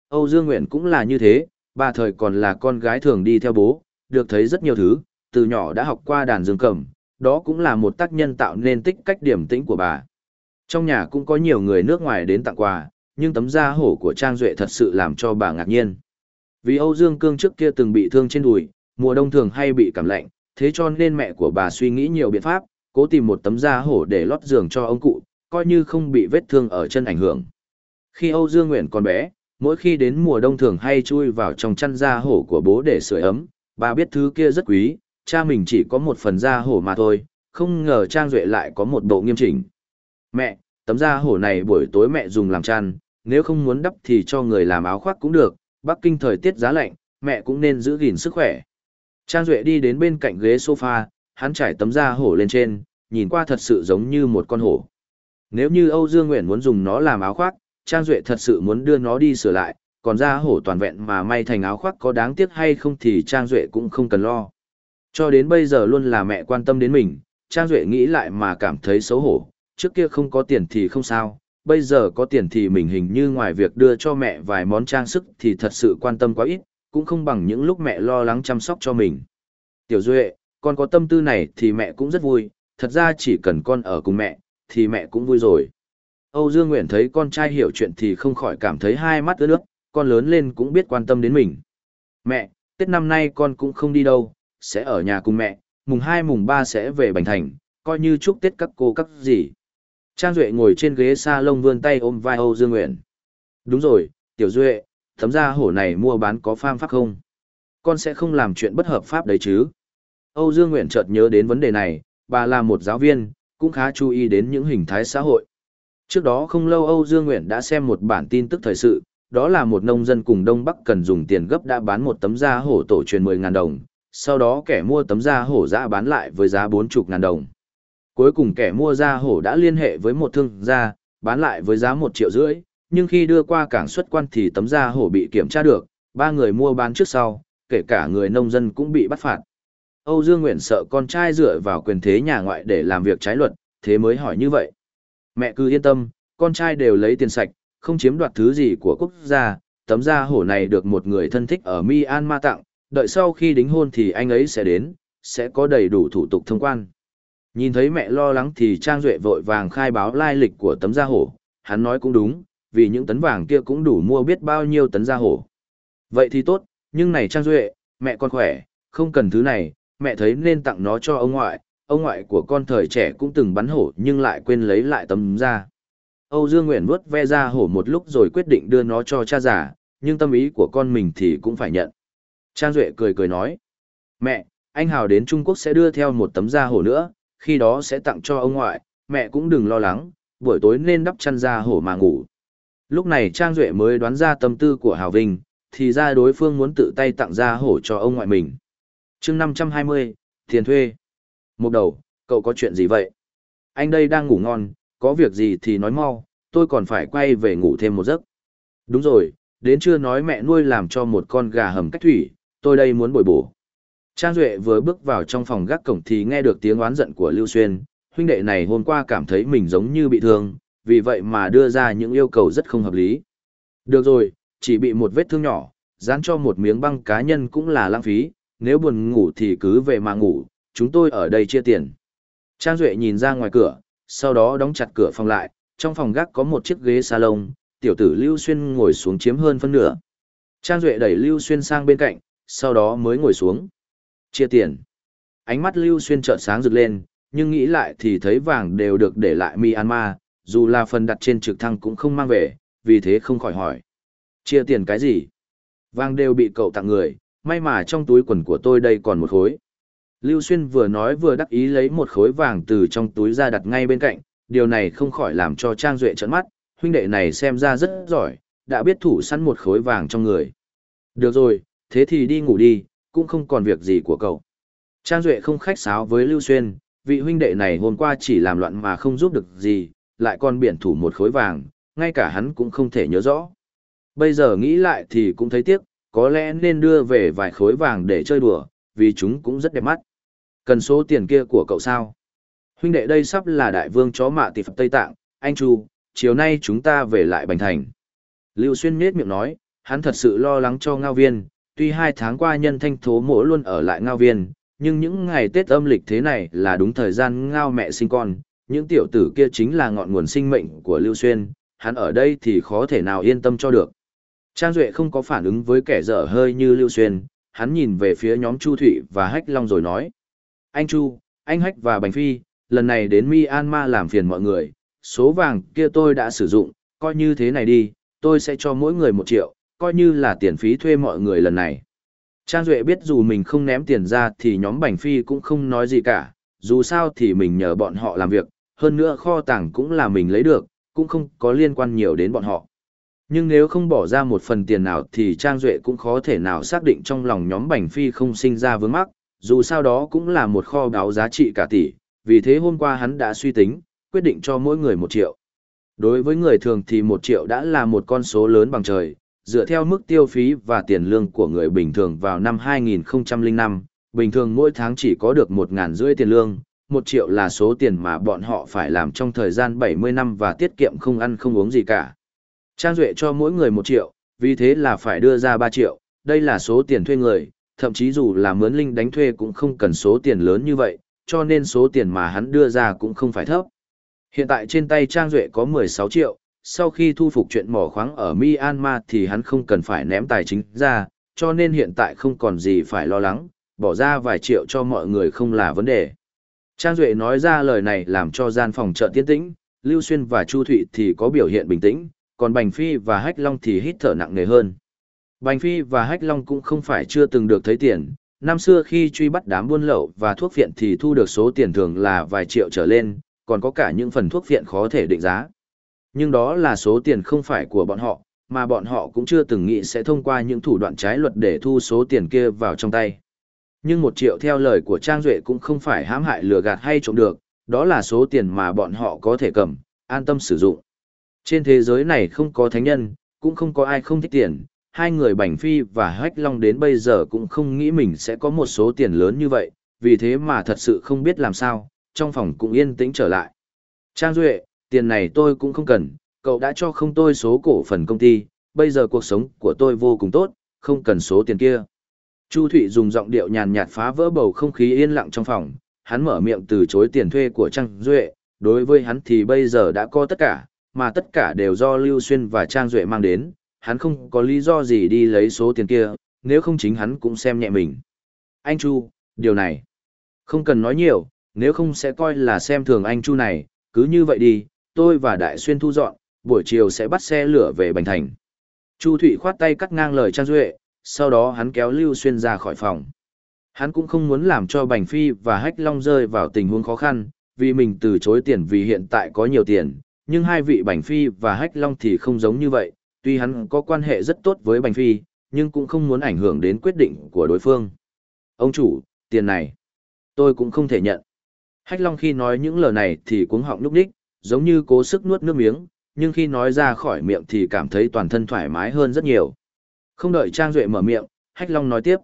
Âu Dương Nguyện cũng là như thế, bà thời còn là con gái thường đi theo bố, được thấy rất nhiều thứ, từ nhỏ đã học qua đàn dương cầm, đó cũng là một tác nhân tạo nên tích cách điểm tĩnh của bà. Trong nhà cũng có nhiều người nước ngoài đến tặng quà, nhưng tấm da hổ của Trang Duệ thật sự làm cho bà ngạc nhiên. Vì Âu Dương Cương trước kia từng bị thương trên đùi, mùa đông thường hay bị cảm lạnh, thế cho nên mẹ của bà suy nghĩ nhiều biện pháp, cố tìm một tấm da hổ để lót giường cho ông cụ, coi như không bị vết thương ở chân ảnh hưởng. Khi Âu Dương Nguyện còn bé, mỗi khi đến mùa đông thường hay chui vào trong chăn da hổ của bố để sưởi ấm, bà biết thứ kia rất quý, cha mình chỉ có một phần da hổ mà thôi, không ngờ Trang Duệ lại có một bộ nghiêm chỉnh. Mẹ, tấm da hổ này buổi tối mẹ dùng làm chăn, nếu không muốn đắp thì cho người làm áo khoác cũng được, Bắc Kinh thời tiết giá lạnh, mẹ cũng nên giữ gìn sức khỏe. Trang Duệ đi đến bên cạnh ghế sofa, hắn trải tấm da hổ lên trên, nhìn qua thật sự giống như một con hổ. Nếu như Âu Dương Nguyện muốn dùng nó làm áo khoác, Trang Duệ thật sự muốn đưa nó đi sửa lại, còn da hổ toàn vẹn mà may thành áo khoác có đáng tiếc hay không thì Trang Duệ cũng không cần lo. Cho đến bây giờ luôn là mẹ quan tâm đến mình, Trang Duệ nghĩ lại mà cảm thấy xấu hổ, trước kia không có tiền thì không sao, bây giờ có tiền thì mình hình như ngoài việc đưa cho mẹ vài món trang sức thì thật sự quan tâm quá ít, cũng không bằng những lúc mẹ lo lắng chăm sóc cho mình. Tiểu Duệ, con có tâm tư này thì mẹ cũng rất vui, thật ra chỉ cần con ở cùng mẹ, thì mẹ cũng vui rồi. Âu Dương Nguyện thấy con trai hiểu chuyện thì không khỏi cảm thấy hai mắt ướt nước, con lớn lên cũng biết quan tâm đến mình. Mẹ, Tết năm nay con cũng không đi đâu, sẽ ở nhà cùng mẹ, mùng 2 mùng 3 sẽ về Bành Thành, coi như chúc Tết các cô các gì. Trang Duệ ngồi trên ghế sa lông vươn tay ôm vai Âu Dương Nguyện. Đúng rồi, Tiểu Duệ, thấm ra hổ này mua bán có pham pháp không? Con sẽ không làm chuyện bất hợp pháp đấy chứ? Âu Dương Nguyện chợt nhớ đến vấn đề này, bà là một giáo viên, cũng khá chú ý đến những hình thái xã hội. Trước đó không lâu Âu Dương Nguyện đã xem một bản tin tức thời sự, đó là một nông dân cùng Đông Bắc cần dùng tiền gấp đã bán một tấm da hổ tổ truyền 10.000 đồng, sau đó kẻ mua tấm da hổ ra bán lại với giá 40.000 đồng. Cuối cùng kẻ mua da hổ đã liên hệ với một thương gia, bán lại với giá 1 triệu rưỡi, nhưng khi đưa qua cảng xuất quan thì tấm da hổ bị kiểm tra được, ba người mua bán trước sau, kể cả người nông dân cũng bị bắt phạt. Âu Dương Nguyện sợ con trai dựa vào quyền thế nhà ngoại để làm việc trái luật, thế mới hỏi như vậy. Mẹ cứ yên tâm, con trai đều lấy tiền sạch, không chiếm đoạt thứ gì của quốc gia, tấm da hổ này được một người thân thích ở Myanmar tặng, đợi sau khi đính hôn thì anh ấy sẽ đến, sẽ có đầy đủ thủ tục thông quan. Nhìn thấy mẹ lo lắng thì Trang Duệ vội vàng khai báo lai lịch của tấm da hổ, hắn nói cũng đúng, vì những tấn vàng kia cũng đủ mua biết bao nhiêu tấn da hổ. Vậy thì tốt, nhưng này Trang Duệ, mẹ con khỏe, không cần thứ này, mẹ thấy nên tặng nó cho ông ngoại, ông ngoại của con thời trẻ cũng từng bắn hổ nhưng lại quên lấy lại tấm da. Âu Dương Nguyện vuốt ve da hổ một lúc rồi quyết định đưa nó cho cha già, nhưng tâm ý của con mình thì cũng phải nhận. Trang Duệ cười cười nói, mẹ, anh Hào đến Trung Quốc sẽ đưa theo một tấm da hổ nữa, khi đó sẽ tặng cho ông ngoại, mẹ cũng đừng lo lắng, buổi tối nên đắp chăn da hổ mà ngủ. Lúc này Trang Duệ mới đoán ra tâm tư của Hào Vinh, thì ra đối phương muốn tự tay tặng da hổ cho ông ngoại mình chương 520, tiền thuê. Một đầu, cậu có chuyện gì vậy? Anh đây đang ngủ ngon, có việc gì thì nói mau, tôi còn phải quay về ngủ thêm một giấc. Đúng rồi, đến trưa nói mẹ nuôi làm cho một con gà hầm cách thủy, tôi đây muốn bồi bổ. Trang Duệ vừa bước vào trong phòng gác cổng thì nghe được tiếng oán giận của Lưu Xuyên, huynh đệ này hôm qua cảm thấy mình giống như bị thương, vì vậy mà đưa ra những yêu cầu rất không hợp lý. Được rồi, chỉ bị một vết thương nhỏ, dán cho một miếng băng cá nhân cũng là lãng phí, nếu buồn ngủ thì cứ về mà ngủ, chúng tôi ở đây chia tiền. Trang Duệ nhìn ra ngoài cửa, sau đó đóng chặt cửa phòng lại, trong phòng gác có một chiếc ghế salon, tiểu tử Lưu Xuyên ngồi xuống chiếm hơn phân nửa. Trang Duệ đẩy Lưu Xuyên sang bên cạnh, sau đó mới ngồi xuống. Chia tiền. Ánh mắt Lưu Xuyên trợn sáng rực lên, nhưng nghĩ lại thì thấy vàng đều được để lại Myanmar, dù là phần đặt trên trực thăng cũng không mang về, vì thế không khỏi hỏi. Chia tiền cái gì? Vàng đều bị cậu tặng người, may mà trong túi quần của tôi đây còn một khối. Lưu Xuyên vừa nói vừa đắc ý lấy một khối vàng từ trong túi ra đặt ngay bên cạnh, điều này không khỏi làm cho Trang Duệ trợn mắt, huynh đệ này xem ra rất giỏi, đã biết thủ sẵn một khối vàng trong người. Được rồi, thế thì đi ngủ đi, cũng không còn việc gì của cậu. Trang Duệ không khách sáo với Lưu Xuyên, vị huynh đệ này hôm qua chỉ làm loạn mà không giúp được gì, lại còn biển thủ một khối vàng, ngay cả hắn cũng không thể nhớ rõ. Bây giờ nghĩ lại thì cũng thấy tiếc, có lẽ nên đưa về vài khối vàng để chơi đùa, vì chúng cũng rất đẹp mắt. Cần số tiền kia của cậu sao? Huynh đệ đây sắp là đại vương chó mạ tỷ Phật Tây Tạng, anh Chu, chiều nay chúng ta về lại Bành Thành. Lưu Xuyên miết miệng nói, hắn thật sự lo lắng cho ngao viên, tuy hai tháng qua nhân thanh thố mỗ luôn ở lại ngao viên, nhưng những ngày Tết âm lịch thế này là đúng thời gian ngao mẹ sinh con, những tiểu tử kia chính là ngọn nguồn sinh mệnh của Lưu Xuyên, hắn ở đây thì khó thể nào yên tâm cho được. Trang Duệ không có phản ứng với kẻ dở hơi như Lưu Xuyên, hắn nhìn về phía nhóm Chu Thụy và Hách Long rồi nói. Anh Chu, anh Hách và Bành Phi, lần này đến Myanmar làm phiền mọi người, số vàng kia tôi đã sử dụng, coi như thế này đi, tôi sẽ cho mỗi người một triệu, coi như là tiền phí thuê mọi người lần này. Trang Duệ biết dù mình không ném tiền ra thì nhóm Bành Phi cũng không nói gì cả, dù sao thì mình nhờ bọn họ làm việc, hơn nữa kho tàng cũng là mình lấy được, cũng không có liên quan nhiều đến bọn họ. Nhưng nếu không bỏ ra một phần tiền nào thì Trang Duệ cũng khó thể nào xác định trong lòng nhóm Bành Phi không sinh ra vướng mắc, dù sao đó cũng là một kho báo giá trị cả tỷ, vì thế hôm qua hắn đã suy tính, quyết định cho mỗi người một triệu. Đối với người thường thì một triệu đã là một con số lớn bằng trời, dựa theo mức tiêu phí và tiền lương của người bình thường vào năm 2005, bình thường mỗi tháng chỉ có được một ngàn rưỡi tiền lương, một triệu là số tiền mà bọn họ phải làm trong thời gian 70 năm và tiết kiệm không ăn không uống gì cả. Trang Duệ cho mỗi người một triệu, vì thế là phải đưa ra 3 triệu, đây là số tiền thuê người, thậm chí dù là mướn linh đánh thuê cũng không cần số tiền lớn như vậy, cho nên số tiền mà hắn đưa ra cũng không phải thấp. Hiện tại trên tay Trang Duệ có 16 triệu, sau khi thu phục chuyện mỏ khoáng ở Myanmar thì hắn không cần phải ném tài chính ra, cho nên hiện tại không còn gì phải lo lắng, bỏ ra vài triệu cho mọi người không là vấn đề. Trang Duệ nói ra lời này làm cho gian phòng trợ tiến tĩnh, Lưu Xuyên và Chu Thụy thì có biểu hiện bình tĩnh, còn Bành Phi và Hách Long thì hít thở nặng nề hơn. Bành Phi và Hách Long cũng không phải chưa từng được thấy tiền, năm xưa khi truy bắt đám buôn lậu và thuốc viện thì thu được số tiền thường là vài triệu trở lên, còn có cả những phần thuốc viện khó thể định giá. Nhưng đó là số tiền không phải của bọn họ, mà bọn họ cũng chưa từng nghĩ sẽ thông qua những thủ đoạn trái luật để thu số tiền kia vào trong tay. Nhưng một triệu theo lời của Trang Duệ cũng không phải hãm hại lừa gạt hay trộm được, đó là số tiền mà bọn họ có thể cầm, an tâm sử dụng. Trên thế giới này không có thánh nhân, cũng không có ai không thích tiền, hai người Bành Phi và Hách Long đến bây giờ cũng không nghĩ mình sẽ có một số tiền lớn như vậy, vì thế mà thật sự không biết làm sao, trong phòng cũng yên tĩnh trở lại. Trang Duệ, tiền này tôi cũng không cần, cậu đã cho không tôi số cổ phần công ty, bây giờ cuộc sống của tôi vô cùng tốt, không cần số tiền kia. Chu Thụy dùng giọng điệu nhàn nhạt phá vỡ bầu không khí yên lặng trong phòng, hắn mở miệng từ chối tiền thuê của Trang Duệ, đối với hắn thì bây giờ đã có tất cả, mà tất cả đều do Lưu Xuyên và Trang Duệ mang đến, hắn không có lý do gì đi lấy số tiền kia, nếu không chính hắn cũng xem nhẹ mình. Anh Chu, điều này, không cần nói nhiều, nếu không sẽ coi là xem thường anh Chu này, cứ như vậy đi, tôi và Đại Xuyên thu dọn, buổi chiều sẽ bắt xe lửa về Bành Thành. Chu Thụy khoát tay cắt ngang lời Trang Duệ, sau đó hắn kéo Lưu Xuyên ra khỏi phòng. Hắn cũng không muốn làm cho Bành Phi và Hách Long rơi vào tình huống khó khăn, vì mình từ chối tiền vì hiện tại có nhiều tiền, nhưng hai vị Bành Phi và Hách Long thì không giống như vậy, tuy hắn có quan hệ rất tốt với Bành Phi, nhưng cũng không muốn ảnh hưởng đến quyết định của đối phương. Ông chủ, tiền này, tôi cũng không thể nhận. Hách Long khi nói những lời này thì cuống họng núp đích, giống như cố sức nuốt nước miếng, nhưng khi nói ra khỏi miệng thì cảm thấy toàn thân thoải mái hơn rất nhiều. Không đợi Trang Duệ mở miệng, Hách Long nói tiếp.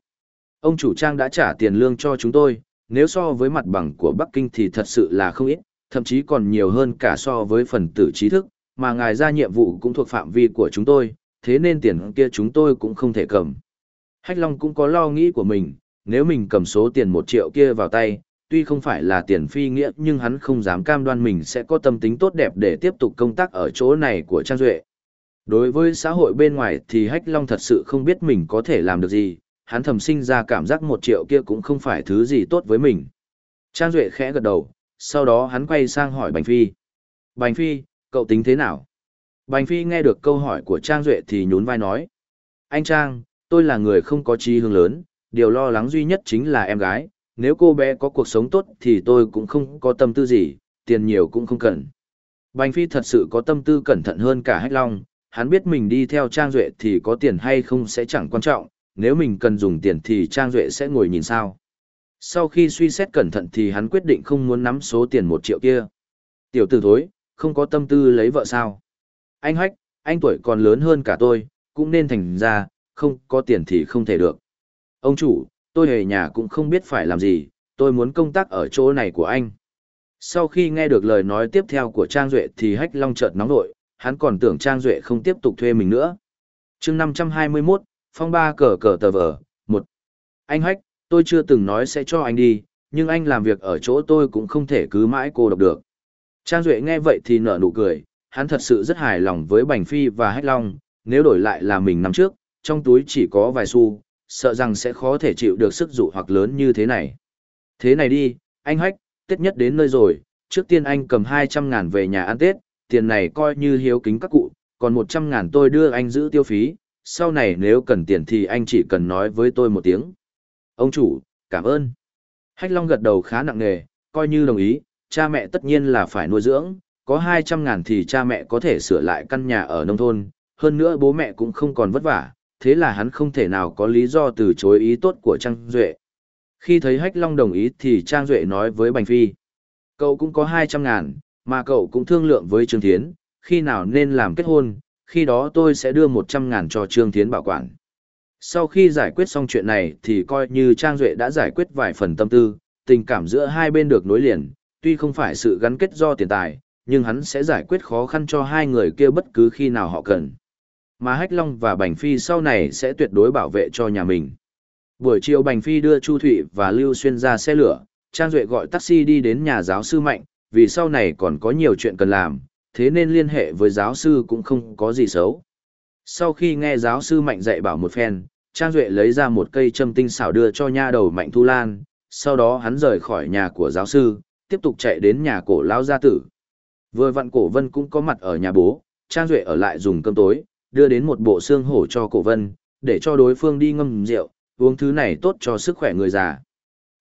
Ông chủ Trang đã trả tiền lương cho chúng tôi, nếu so với mặt bằng của Bắc Kinh thì thật sự là không ít, thậm chí còn nhiều hơn cả so với phần tử trí thức, mà ngài ra nhiệm vụ cũng thuộc phạm vi của chúng tôi, thế nên tiền kia chúng tôi cũng không thể cầm. Hách Long cũng có lo nghĩ của mình, nếu mình cầm số tiền một triệu kia vào tay, tuy không phải là tiền phi nghĩa nhưng hắn không dám cam đoan mình sẽ có tâm tính tốt đẹp để tiếp tục công tác ở chỗ này của Trang Duệ. Đối với xã hội bên ngoài thì Hách Long thật sự không biết mình có thể làm được gì, hắn thầm sinh ra cảm giác một triệu kia cũng không phải thứ gì tốt với mình. Trang Duệ khẽ gật đầu, sau đó hắn quay sang hỏi Bành Phi. Bành Phi, cậu tính thế nào? Bành Phi nghe được câu hỏi của Trang Duệ thì nhún vai nói. Anh Trang, tôi là người không có trí hướng lớn, điều lo lắng duy nhất chính là em gái, nếu cô bé có cuộc sống tốt thì tôi cũng không có tâm tư gì, tiền nhiều cũng không cần. Bành Phi thật sự có tâm tư cẩn thận hơn cả Hách Long, hắn biết mình đi theo Trang Duệ thì có tiền hay không sẽ chẳng quan trọng, nếu mình cần dùng tiền thì Trang Duệ sẽ ngồi nhìn sao. Sau khi suy xét cẩn thận thì hắn quyết định không muốn nắm số tiền một triệu kia. Tiểu tử thối, không có tâm tư lấy vợ sao. Anh Hách, anh tuổi còn lớn hơn cả tôi, cũng nên thành ra, không có tiền thì không thể được. Ông chủ, tôi hề nhà cũng không biết phải làm gì, tôi muốn công tác ở chỗ này của anh. Sau khi nghe được lời nói tiếp theo của Trang Duệ thì Hách Long chợt nóng nội, hắn còn tưởng Trang Duệ không tiếp tục thuê mình nữa. chương 521, phong ba cờ cờ tờ vở một Anh Hách, tôi chưa từng nói sẽ cho anh đi, nhưng anh làm việc ở chỗ tôi cũng không thể cứ mãi cô độc được. Trang Duệ nghe vậy thì nở nụ cười, hắn thật sự rất hài lòng với Bành Phi và Hách Long, nếu đổi lại là mình năm trước, trong túi chỉ có vài xu, sợ rằng sẽ khó thể chịu được sức dụ hoặc lớn như thế này. Thế này đi, anh Hách, Tết nhất đến nơi rồi, trước tiên anh cầm 200 ngàn về nhà ăn Tết, tiền này coi như hiếu kính các cụ, còn 100 ngàn tôi đưa anh giữ tiêu phí, sau này nếu cần tiền thì anh chỉ cần nói với tôi một tiếng. Ông chủ, cảm ơn. Hách Long gật đầu khá nặng nề, coi như đồng ý, cha mẹ tất nhiên là phải nuôi dưỡng, có 200 ngàn thì cha mẹ có thể sửa lại căn nhà ở nông thôn, hơn nữa bố mẹ cũng không còn vất vả, thế là hắn không thể nào có lý do từ chối ý tốt của Trang Duệ. Khi thấy Hách Long đồng ý thì Trang Duệ nói với Bành Phi. Cậu cũng có 200 ngàn, mà cậu cũng thương lượng với Trương Thiến, khi nào nên làm kết hôn, khi đó tôi sẽ đưa 100 ngàn cho Trương Thiến bảo quản. Sau khi giải quyết xong chuyện này thì coi như Trang Duệ đã giải quyết vài phần tâm tư, tình cảm giữa hai bên được nối liền, tuy không phải sự gắn kết do tiền tài, nhưng hắn sẽ giải quyết khó khăn cho hai người kia bất cứ khi nào họ cần. Mà Hách Long và Bành Phi sau này sẽ tuyệt đối bảo vệ cho nhà mình. Buổi chiều Bành Phi đưa Chu Thụy và Lưu Xuyên ra xe lửa, Trang Duệ gọi taxi đi đến nhà giáo sư Mạnh, vì sau này còn có nhiều chuyện cần làm, thế nên liên hệ với giáo sư cũng không có gì xấu. Sau khi nghe giáo sư Mạnh dạy bảo một phen, Trang Duệ lấy ra một cây châm tinh xảo đưa cho nha đầu Mạnh Thu Lan, sau đó hắn rời khỏi nhà của giáo sư, tiếp tục chạy đến nhà cổ lao gia tử. Vừa vặn cổ vân cũng có mặt ở nhà bố, Trang Duệ ở lại dùng cơm tối, đưa đến một bộ xương hổ cho cổ vân, để cho đối phương đi ngâm rượu, uống thứ này tốt cho sức khỏe người già.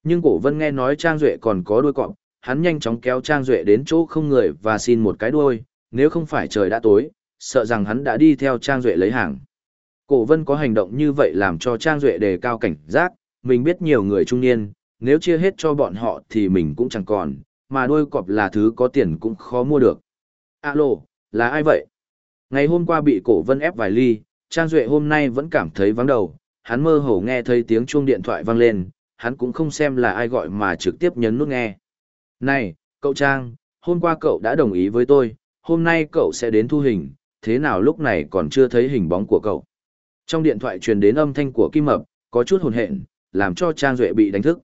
Nhưng cổ vân nghe nói Trang Duệ còn có đuôi cọp, hắn nhanh chóng kéo Trang Duệ đến chỗ không người và xin một cái đuôi, nếu không phải trời đã tối, sợ rằng hắn đã đi theo Trang Duệ lấy hàng. Cổ vân có hành động như vậy làm cho Trang Duệ đề cao cảnh giác, mình biết nhiều người trung niên, nếu chia hết cho bọn họ thì mình cũng chẳng còn, mà đuôi cọp là thứ có tiền cũng khó mua được. Alo, là ai vậy? Ngày hôm qua bị cổ vân ép vài ly, Trang Duệ hôm nay vẫn cảm thấy vắng đầu, hắn mơ hồ nghe thấy tiếng chuông điện thoại vang lên, hắn cũng không xem là ai gọi mà trực tiếp nhấn nút nghe. Này, cậu Trang, hôm qua cậu đã đồng ý với tôi, hôm nay cậu sẽ đến thu hình, thế nào lúc này còn chưa thấy hình bóng của cậu. Trong điện thoại truyền đến âm thanh của Kim Mập, có chút hồn hện, làm cho Trang Duệ bị đánh thức.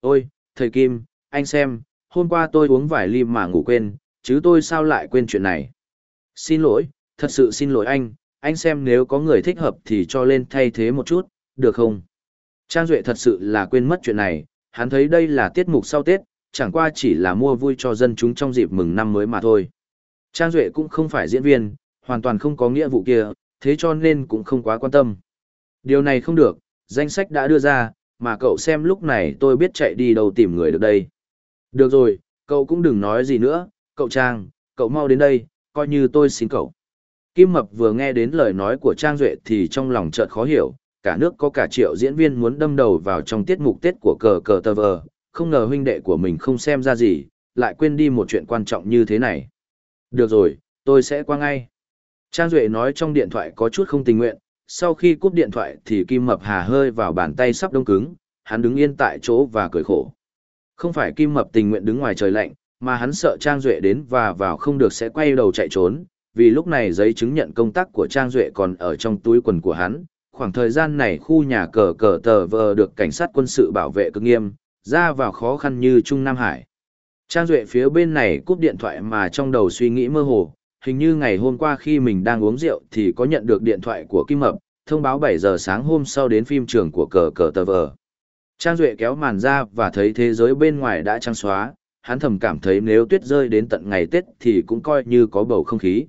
Ôi, thầy Kim, anh xem, hôm qua tôi uống vài ly mà ngủ quên, chứ tôi sao lại quên chuyện này. Xin lỗi, thật sự xin lỗi anh, anh xem nếu có người thích hợp thì cho lên thay thế một chút, được không? Trang Duệ thật sự là quên mất chuyện này, hắn thấy đây là tiết mục sau Tết, chẳng qua chỉ là mua vui cho dân chúng trong dịp mừng năm mới mà thôi. Trang Duệ cũng không phải diễn viên, hoàn toàn không có nghĩa vụ kia, thế cho nên cũng không quá quan tâm. Điều này không được, danh sách đã đưa ra, mà cậu xem lúc này tôi biết chạy đi đâu tìm người được đây. Được rồi, cậu cũng đừng nói gì nữa, cậu Trang, cậu mau đến đây, coi như tôi xin cậu. Kim Mập vừa nghe đến lời nói của Trang Duệ thì trong lòng chợt khó hiểu, cả nước có cả triệu diễn viên muốn đâm đầu vào trong tiết mục Tết của cờ cờ tờ vờ, không ngờ huynh đệ của mình không xem ra gì, lại quên đi một chuyện quan trọng như thế này. Được rồi, tôi sẽ qua ngay. Trang Duệ nói trong điện thoại có chút không tình nguyện, sau khi cúp điện thoại thì Kim Mập hà hơi vào bàn tay sắp đông cứng, hắn đứng yên tại chỗ và cười khổ. Không phải Kim Mập tình nguyện đứng ngoài trời lạnh, mà hắn sợ Trang Duệ đến và vào không được sẽ quay đầu chạy trốn, vì lúc này giấy chứng nhận công tác của Trang Duệ còn ở trong túi quần của hắn. Khoảng thời gian này khu nhà cờ cờ tờ vờ được cảnh sát quân sự bảo vệ cực nghiêm, ra vào khó khăn như Trung Nam Hải. Trang Duệ phía bên này cúp điện thoại mà trong đầu suy nghĩ mơ hồ, hình như ngày hôm qua khi mình đang uống rượu thì có nhận được điện thoại của Kim Mập, thông báo 7 giờ sáng hôm sau đến phim trường của cờ cờ tờ vờ. Trang Duệ kéo màn ra và thấy thế giới bên ngoài đã trăng xóa, hắn thầm cảm thấy nếu tuyết rơi đến tận ngày Tết thì cũng coi như có bầu không khí.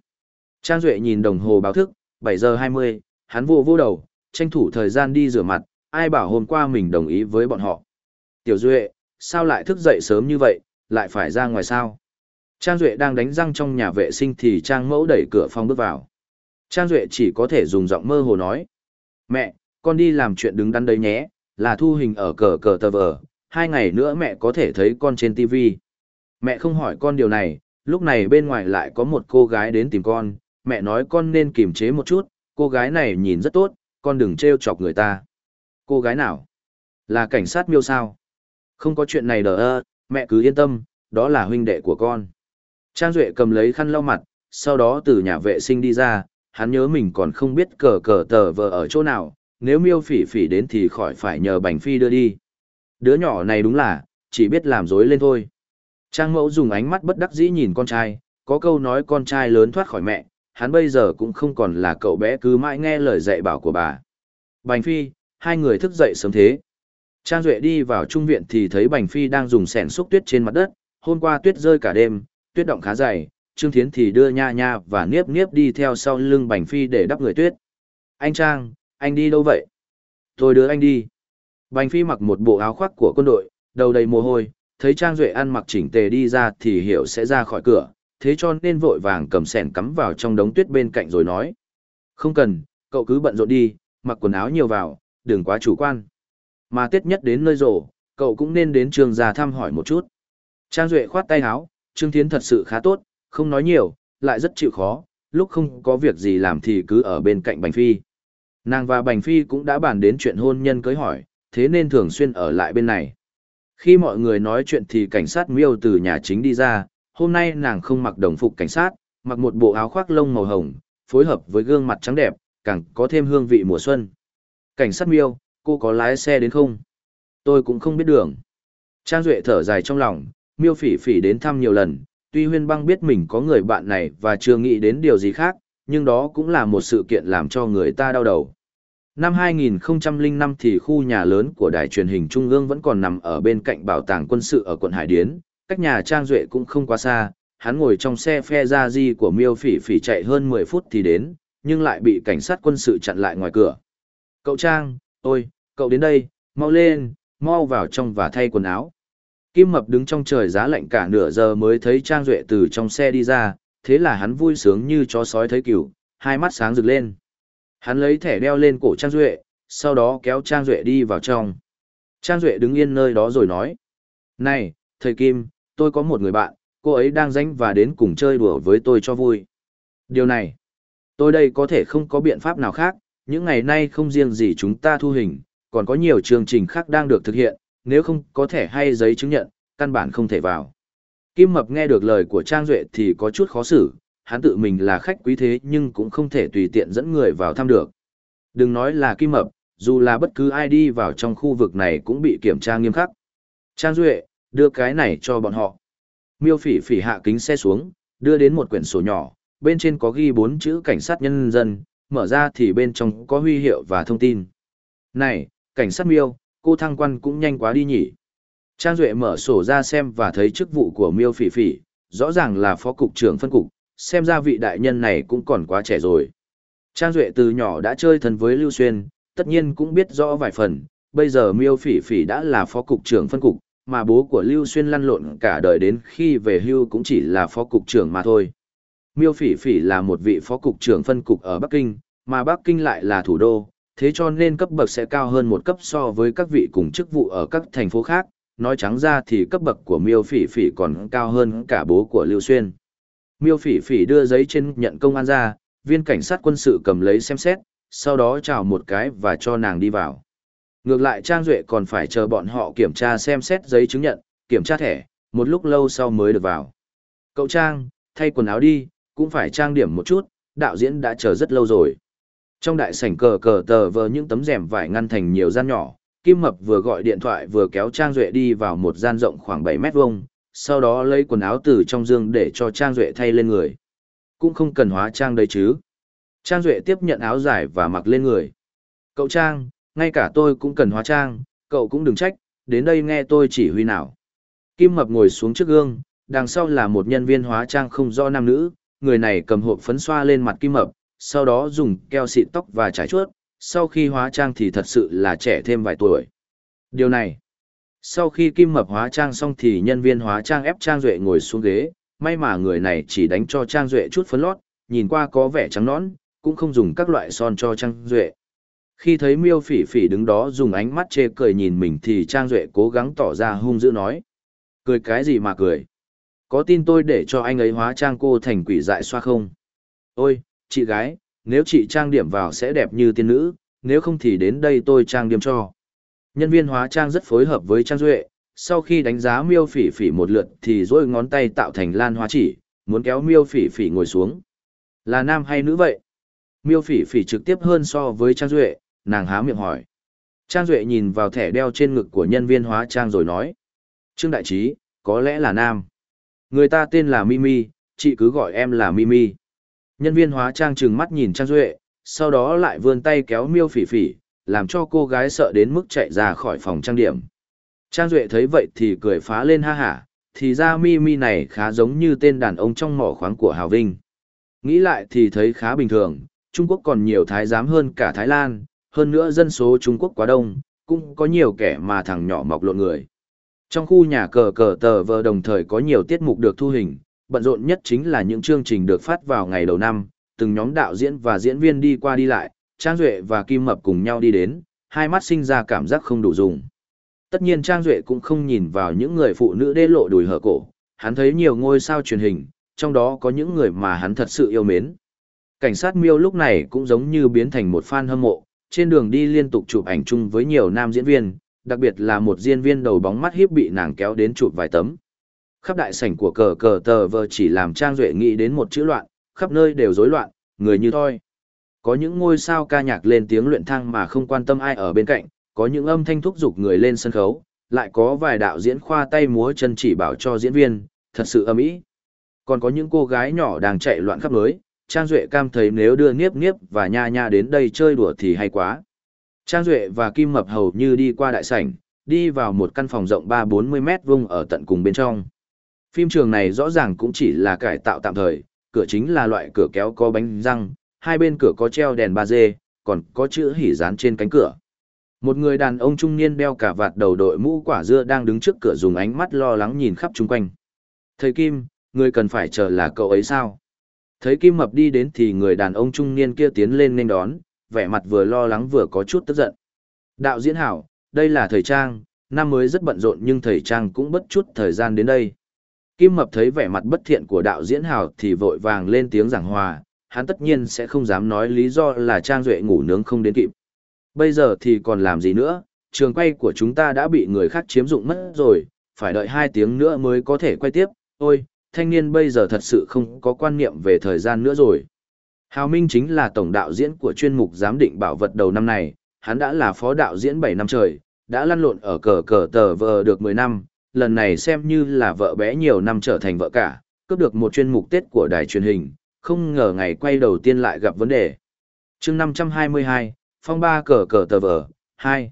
Trang Duệ nhìn đồng hồ báo thức, 7 giờ 20, hắn vô vô đầu, tranh thủ thời gian đi rửa mặt, ai bảo hôm qua mình đồng ý với bọn họ. Tiểu Duệ, sao lại thức dậy sớm như vậy, lại phải ra ngoài sao? Trang Duệ đang đánh răng trong nhà vệ sinh thì Trang Mẫu đẩy cửa phòng bước vào. Trang Duệ chỉ có thể dùng giọng mơ hồ nói. Mẹ, con đi làm chuyện đứng đắn đấy nhé, là thu hình ở cờ cờ tờ vờ, hai ngày nữa mẹ có thể thấy con trên TV. Mẹ không hỏi con điều này, lúc này bên ngoài lại có một cô gái đến tìm con, mẹ nói con nên kiềm chế một chút, cô gái này nhìn rất tốt, con đừng trêu chọc người ta. Cô gái nào? Là cảnh sát miêu sao? Không có chuyện này đỡ ơ, mẹ cứ yên tâm, đó là huynh đệ của con. Trang Duệ cầm lấy khăn lau mặt, sau đó từ nhà vệ sinh đi ra, hắn nhớ mình còn không biết cờ cờ tờ vờ ở chỗ nào, nếu miêu phỉ phỉ đến thì khỏi phải nhờ bành phi đưa đi. Đứa nhỏ này đúng là, chỉ biết làm dối lên thôi. Trang mẫu dùng ánh mắt bất đắc dĩ nhìn con trai, có câu nói con trai lớn thoát khỏi mẹ, hắn bây giờ cũng không còn là cậu bé cứ mãi nghe lời dạy bảo của bà. Bành phi, hai người thức dậy sớm thế. Trang Duệ đi vào trung viện thì thấy Bành Phi đang dùng sẻn xúc tuyết trên mặt đất, hôm qua tuyết rơi cả đêm, tuyết động khá dày, Trương Thiến thì đưa nha nha và niếp niếp đi theo sau lưng Bành Phi để đắp người tuyết. Anh Trang, anh đi đâu vậy? Tôi đưa anh đi. Bành Phi mặc một bộ áo khoác của quân đội, đầu đầy mồ hôi, thấy Trang Duệ ăn mặc chỉnh tề đi ra thì hiểu sẽ ra khỏi cửa, thế cho nên vội vàng cầm sẻn cắm vào trong đống tuyết bên cạnh rồi nói. Không cần, cậu cứ bận rộn đi, mặc quần áo nhiều vào, đừng quá chủ quan. Mà Tết nhất đến nơi rổ, cậu cũng nên đến trường già thăm hỏi một chút. Trang Duệ khoát tay áo, Trương Thiến thật sự khá tốt, không nói nhiều, lại rất chịu khó, lúc không có việc gì làm thì cứ ở bên cạnh Bành Phi. Nàng và Bành Phi cũng đã bàn đến chuyện hôn nhân cưới hỏi, thế nên thường xuyên ở lại bên này. Khi mọi người nói chuyện thì cảnh sát miêu từ nhà chính đi ra, hôm nay nàng không mặc đồng phục cảnh sát, mặc một bộ áo khoác lông màu hồng, phối hợp với gương mặt trắng đẹp, càng có thêm hương vị mùa xuân. Cảnh sát miêu, cô có lái xe đến không? Tôi cũng không biết đường. Trang Duệ thở dài trong lòng, miêu phỉ phỉ đến thăm nhiều lần, tuy huyên băng biết mình có người bạn này và chưa nghĩ đến điều gì khác, nhưng đó cũng là một sự kiện làm cho người ta đau đầu. Năm 2005 thì khu nhà lớn của đài truyền hình Trung ương vẫn còn nằm ở bên cạnh bảo tàng quân sự ở quận Hải Điến, cách nhà Trang Duệ cũng không quá xa, hắn ngồi trong xe phe ra di của miêu phỉ phỉ chạy hơn 10 phút thì đến, nhưng lại bị cảnh sát quân sự chặn lại ngoài cửa. Cậu Trang, ôi, cậu đến đây, mau lên, mau vào trong và thay quần áo. Kim Mập đứng trong trời giá lạnh cả nửa giờ mới thấy Trang Duệ từ trong xe đi ra, thế là hắn vui sướng như chó sói thấy cừu, hai mắt sáng rực lên. Hắn lấy thẻ đeo lên cổ Trang Duệ, sau đó kéo Trang Duệ đi vào trong. Trang Duệ đứng yên nơi đó rồi nói. Này, thầy Kim, tôi có một người bạn, cô ấy đang danh và đến cùng chơi đùa với tôi cho vui. Điều này, tôi đây có thể không có biện pháp nào khác, những ngày nay không riêng gì chúng ta thu hình, còn có nhiều chương trình khác đang được thực hiện, nếu không có thẻ hay giấy chứng nhận, căn bản không thể vào. Kim Mập nghe được lời của Trang Duệ thì có chút khó xử, hắn tự mình là khách quý thế nhưng cũng không thể tùy tiện dẫn người vào thăm được. Đừng nói là Kim Mập, dù là bất cứ ai đi vào trong khu vực này cũng bị kiểm tra nghiêm khắc. Trang Duệ, đưa cái này cho bọn họ. Miêu phỉ phỉ hạ kính xe xuống, đưa đến một quyển sổ nhỏ, bên trên có ghi bốn chữ cảnh sát nhân dân, mở ra thì bên trong có huy hiệu và thông tin. Này, cảnh sát miêu, cô thăng quan cũng nhanh quá đi nhỉ. Trang Duệ mở sổ ra xem và thấy chức vụ của miêu phỉ phỉ, rõ ràng là phó cục trưởng phân cục, xem ra vị đại nhân này cũng còn quá trẻ rồi. Trang Duệ từ nhỏ đã chơi thân với Lưu Xuyên, tất nhiên cũng biết rõ vài phần, bây giờ miêu phỉ phỉ đã là phó cục trưởng phân cục, mà bố của Lưu Xuyên lăn lộn cả đời đến khi về hưu cũng chỉ là phó cục trưởng mà thôi. Miêu Phỉ Phỉ là một vị phó cục trưởng phân cục ở Bắc Kinh, mà Bắc Kinh lại là thủ đô, thế cho nên cấp bậc sẽ cao hơn một cấp so với các vị cùng chức vụ ở các thành phố khác, nói trắng ra thì cấp bậc của Miêu Phỉ Phỉ còn cao hơn cả bố của Lưu Xuyên. Miêu Phỉ Phỉ đưa giấy trên nhận công an ra, viên cảnh sát quân sự cầm lấy xem xét, sau đó chào một cái và cho nàng đi vào. Ngược lại Trang Duệ còn phải chờ bọn họ kiểm tra xem xét giấy chứng nhận, kiểm tra thẻ, một lúc lâu sau mới được vào. Cậu Trang, thay quần áo đi, cũng phải trang điểm một chút, đạo diễn đã chờ rất lâu rồi. Trong đại sảnh cờ cờ tờ vờ những tấm rèm vải ngăn thành nhiều gian nhỏ, Kim Mập vừa gọi điện thoại vừa kéo Trang Duệ đi vào một gian rộng khoảng 7 mét vuông, sau đó lấy quần áo từ trong giường để cho Trang Duệ thay lên người. Cũng không cần hóa trang đây chứ. Trang Duệ tiếp nhận áo dài và mặc lên người. Cậu Trang, ngay cả tôi cũng cần hóa trang, cậu cũng đừng trách, đến đây nghe tôi chỉ huy nào. Kim Mập ngồi xuống trước gương, đằng sau là một nhân viên hóa trang không rõ nam nữ, người này cầm hộp phấn xoa lên mặt kim mập, sau đó dùng keo xịt tóc và trái chuốt, sau khi hóa trang thì thật sự là trẻ thêm vài tuổi. Điều này, sau khi Kim Mập hóa trang xong thì nhân viên hóa trang ép Trang Duệ ngồi xuống ghế, may mà người này chỉ đánh cho Trang Duệ chút phấn lót, nhìn qua có vẻ trắng nõn, cũng không dùng các loại son cho Trang Duệ. Khi thấy miêu phỉ phỉ đứng đó dùng ánh mắt chê cười nhìn mình thì Trang Duệ cố gắng tỏ ra hung dữ nói. Cười cái gì mà cười? Có tin tôi để cho anh ấy hóa trang cô thành quỷ dại xoa không? Ôi, chị gái, nếu chị trang điểm vào sẽ đẹp như tiên nữ, nếu không thì đến đây tôi trang điểm cho. Nhân viên hóa trang rất phối hợp với Trang Duệ, sau khi đánh giá miêu phỉ phỉ một lượt thì dối ngón tay tạo thành lan hóa chỉ, muốn kéo miêu phỉ phỉ ngồi xuống. Là nam hay nữ vậy? Miêu phỉ phỉ trực tiếp hơn so với Trang Duệ, nàng há miệng hỏi. Trang Duệ nhìn vào thẻ đeo trên ngực của nhân viên hóa trang rồi nói. Trương Đại Trí, có lẽ là nam. Người ta tên là Mimi, chị cứ gọi em là Mimi. Nhân viên hóa trang trừng mắt nhìn Trang Duệ, sau đó lại vươn tay kéo miêu phỉ phỉ, làm cho cô gái sợ đến mức chạy ra khỏi phòng trang điểm. Trang Duệ thấy vậy thì cười phá lên ha hả, thì ra mi mi này khá giống như tên đàn ông trong mỏ khoáng của Hào Vinh. Nghĩ lại thì thấy khá bình thường, Trung Quốc còn nhiều thái giám hơn cả Thái Lan, hơn nữa dân số Trung Quốc quá đông, cũng có nhiều kẻ mà thằng nhỏ mọc lộn người. Trong khu nhà cờ cờ tờ vờ đồng thời có nhiều tiết mục được thu hình, bận rộn nhất chính là những chương trình được phát vào ngày đầu năm, từng nhóm đạo diễn và diễn viên đi qua đi lại, Trang Duệ và Kim Mập cùng nhau đi đến, hai mắt sinh ra cảm giác không đủ dùng. Tất nhiên Trang Duệ cũng không nhìn vào những người phụ nữ đê lộ đùi hở cổ, hắn thấy nhiều ngôi sao truyền hình, trong đó có những người mà hắn thật sự yêu mến. Cảnh sát miêu lúc này cũng giống như biến thành một fan hâm mộ, trên đường đi liên tục chụp ảnh chung với nhiều nam diễn viên, đặc biệt là một diễn viên đầu bóng mắt hiếp bị nàng kéo đến chụp vài tấm. Khắp đại sảnh của cờ cờ tờ vờ chỉ làm Trang Duệ nghĩ đến một chữ loạn, khắp nơi đều rối loạn, người như thôi. Có những ngôi sao ca nhạc lên tiếng luyện thang mà không quan tâm ai ở bên cạnh, có những âm thanh thúc giục người lên sân khấu, lại có vài đạo diễn khoa tay múa chân chỉ bảo cho diễn viên, thật sự âm ý. Còn có những cô gái nhỏ đang chạy loạn khắp nơi, Trang Duệ cam thấy nếu đưa Niếp Niếp và Nha Nha đến đây chơi đùa thì hay quá. Trang Duệ và Kim Mập hầu như đi qua đại sảnh, đi vào một căn phòng rộng 3-40 mét vuông ở tận cùng bên trong. Phim trường này rõ ràng cũng chỉ là cải tạo tạm thời, cửa chính là loại cửa kéo có bánh răng, hai bên cửa có treo đèn 3D, còn có chữ hỉ dán trên cánh cửa. Một người đàn ông trung niên đeo cả vạt đầu đội mũ quả dưa đang đứng trước cửa dùng ánh mắt lo lắng nhìn khắp chung quanh. Thầy Kim, người cần phải chờ là cậu ấy sao? Thấy Kim Mập đi đến thì người đàn ông trung niên kia tiến lên nên đón, vẻ mặt vừa lo lắng vừa có chút tức giận. Đạo diễn hảo, đây là thầy Trang, năm mới rất bận rộn nhưng thầy Trang cũng bất chút thời gian đến đây. Kim Mập thấy vẻ mặt bất thiện của đạo diễn hảo thì vội vàng lên tiếng giảng hòa, hắn tất nhiên sẽ không dám nói lý do là Trang Duệ ngủ nướng không đến kịp. Bây giờ thì còn làm gì nữa, trường quay của chúng ta đã bị người khác chiếm dụng mất rồi, phải đợi 2 tiếng nữa mới có thể quay tiếp, ôi, thanh niên bây giờ thật sự không có quan niệm về thời gian nữa rồi. Hào Minh chính là tổng đạo diễn của chuyên mục giám định bảo vật đầu năm này, hắn đã là phó đạo diễn 7 năm trời, đã lăn lộn ở cờ cờ tờ vờ được 10 năm, lần này xem như là vợ bé nhiều năm trở thành vợ cả, cướp được một chuyên mục Tết của đài truyền hình, không ngờ ngày quay đầu tiên lại gặp vấn đề. chương 522, phong ba cờ cờ tờ vở 2.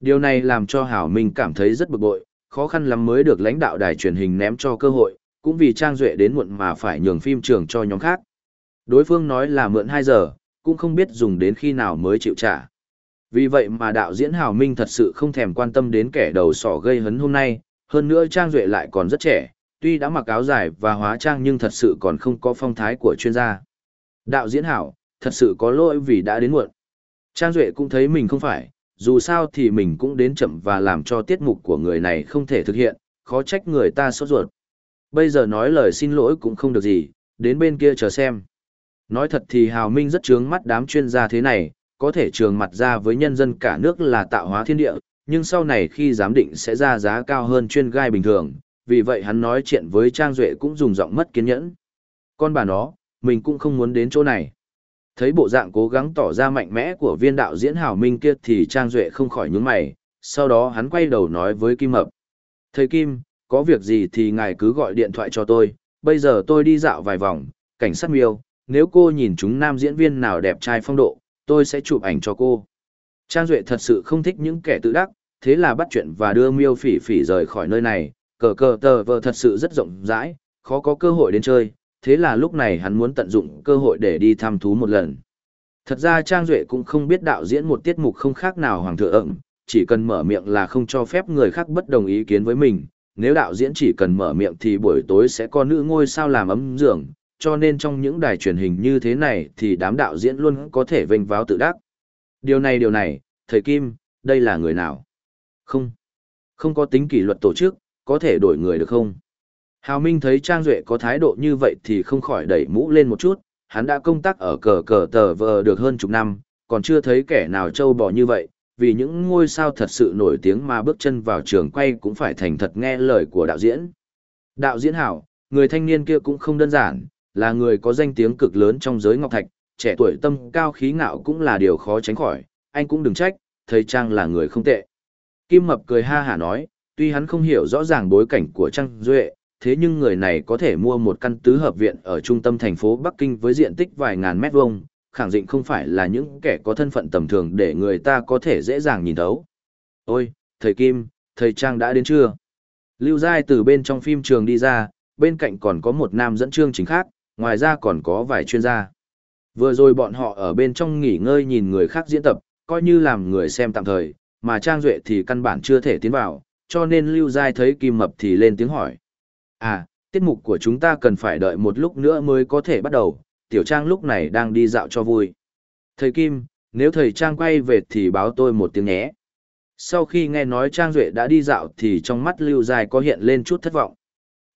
Điều này làm cho Hảo Minh cảm thấy rất bực bội, khó khăn lắm mới được lãnh đạo đài truyền hình ném cho cơ hội, cũng vì Trang Duệ đến muộn mà phải nhường phim trường cho nhóm khác. Đối phương nói là mượn 2 giờ, cũng không biết dùng đến khi nào mới chịu trả. Vì vậy mà đạo diễn Hào Minh thật sự không thèm quan tâm đến kẻ đầu sỏ gây hấn hôm nay, hơn nữa Trang Duệ lại còn rất trẻ, tuy đã mặc áo dài và hóa trang nhưng thật sự còn không có phong thái của chuyên gia. Đạo diễn Hảo, thật sự có lỗi vì đã đến muộn. Trang Duệ cũng thấy mình không phải, dù sao thì mình cũng đến chậm và làm cho tiết mục của người này không thể thực hiện, khó trách người ta sốt ruột. Bây giờ nói lời xin lỗi cũng không được gì, đến bên kia chờ xem. Nói thật thì Hào Minh rất chướng mắt đám chuyên gia thế này, có thể trường mặt ra với nhân dân cả nước là tạo hóa thiên địa, nhưng sau này khi giám định sẽ ra giá cao hơn chuyên gai bình thường, vì vậy hắn nói chuyện với Trang Duệ cũng dùng giọng mất kiên nhẫn. Con bà nó, mình cũng không muốn đến chỗ này. Thấy bộ dạng cố gắng tỏ ra mạnh mẽ của viên đạo diễn hảo Minh kia thì Trang Duệ không khỏi nhướng mày, sau đó hắn quay đầu nói với Kim Mập. Thầy Kim, có việc gì thì ngài cứ gọi điện thoại cho tôi, bây giờ tôi đi dạo vài vòng, cảnh sát miêu, nếu cô nhìn chúng nam diễn viên nào đẹp trai phong độ, tôi sẽ chụp ảnh cho cô. Trang Duệ thật sự không thích những kẻ tự đắc, thế là bắt chuyện và đưa miêu phỉ phỉ rời khỏi nơi này, cờ cờ tờ vờ thật sự rất rộng rãi, khó có cơ hội đến chơi, thế là lúc này hắn muốn tận dụng cơ hội để đi thăm thú một lần. Thật ra Trang Duệ cũng không biết đạo diễn một tiết mục không khác nào hoàng thượng ẩm chỉ cần mở miệng là không cho phép người khác bất đồng ý kiến với mình. Nếu đạo diễn chỉ cần mở miệng thì buổi tối sẽ có nữ ngôi sao làm ấm giường, cho nên trong những đài truyền hình như thế này thì đám đạo diễn luôn có thể vênh váo tự đắc. Điều này điều này, thầy Kim, đây là người nào? Không. Không có tính kỷ luật tổ chức, có thể đổi người được không? Hào Minh thấy Trang Duệ có thái độ như vậy thì không khỏi đẩy mũ lên một chút, hắn đã công tác ở cờ cờ tờ vờ được hơn chục năm, còn chưa thấy kẻ nào trâu bò như vậy, vì những ngôi sao thật sự nổi tiếng mà bước chân vào trường quay cũng phải thành thật nghe lời của đạo diễn. Đạo diễn hảo, người thanh niên kia cũng không đơn giản, là người có danh tiếng cực lớn trong giới ngọc thạch, trẻ tuổi tâm cao khí ngạo cũng là điều khó tránh khỏi, anh cũng đừng trách, thấy Trang là người không tệ. Kim Mập cười ha hả nói, tuy hắn không hiểu rõ ràng bối cảnh của Trang Duệ, thế nhưng người này có thể mua một căn tứ hợp viện ở trung tâm thành phố Bắc Kinh với diện tích vài ngàn mét vuông, khẳng định không phải là những kẻ có thân phận tầm thường để người ta có thể dễ dàng nhìn thấu. Ôi, thầy Kim, thầy Trang đã đến chưa? Lưu Giai từ bên trong phim trường đi ra, bên cạnh còn có một nam dẫn chương chính khác, ngoài ra còn có vài chuyên gia. Vừa rồi bọn họ ở bên trong nghỉ ngơi nhìn người khác diễn tập, coi như làm người xem tạm thời, mà Trang Duệ thì căn bản chưa thể tiến vào, cho nên Lưu Giai thấy Kim Mập thì lên tiếng hỏi. À, tiết mục của chúng ta cần phải đợi một lúc nữa mới có thể bắt đầu, Tiểu Trang lúc này đang đi dạo cho vui. Thầy Kim, nếu thầy Trang quay về thì báo tôi một tiếng nhé. Sau khi nghe nói Trang Duệ đã đi dạo thì trong mắt Lưu Giai có hiện lên chút thất vọng.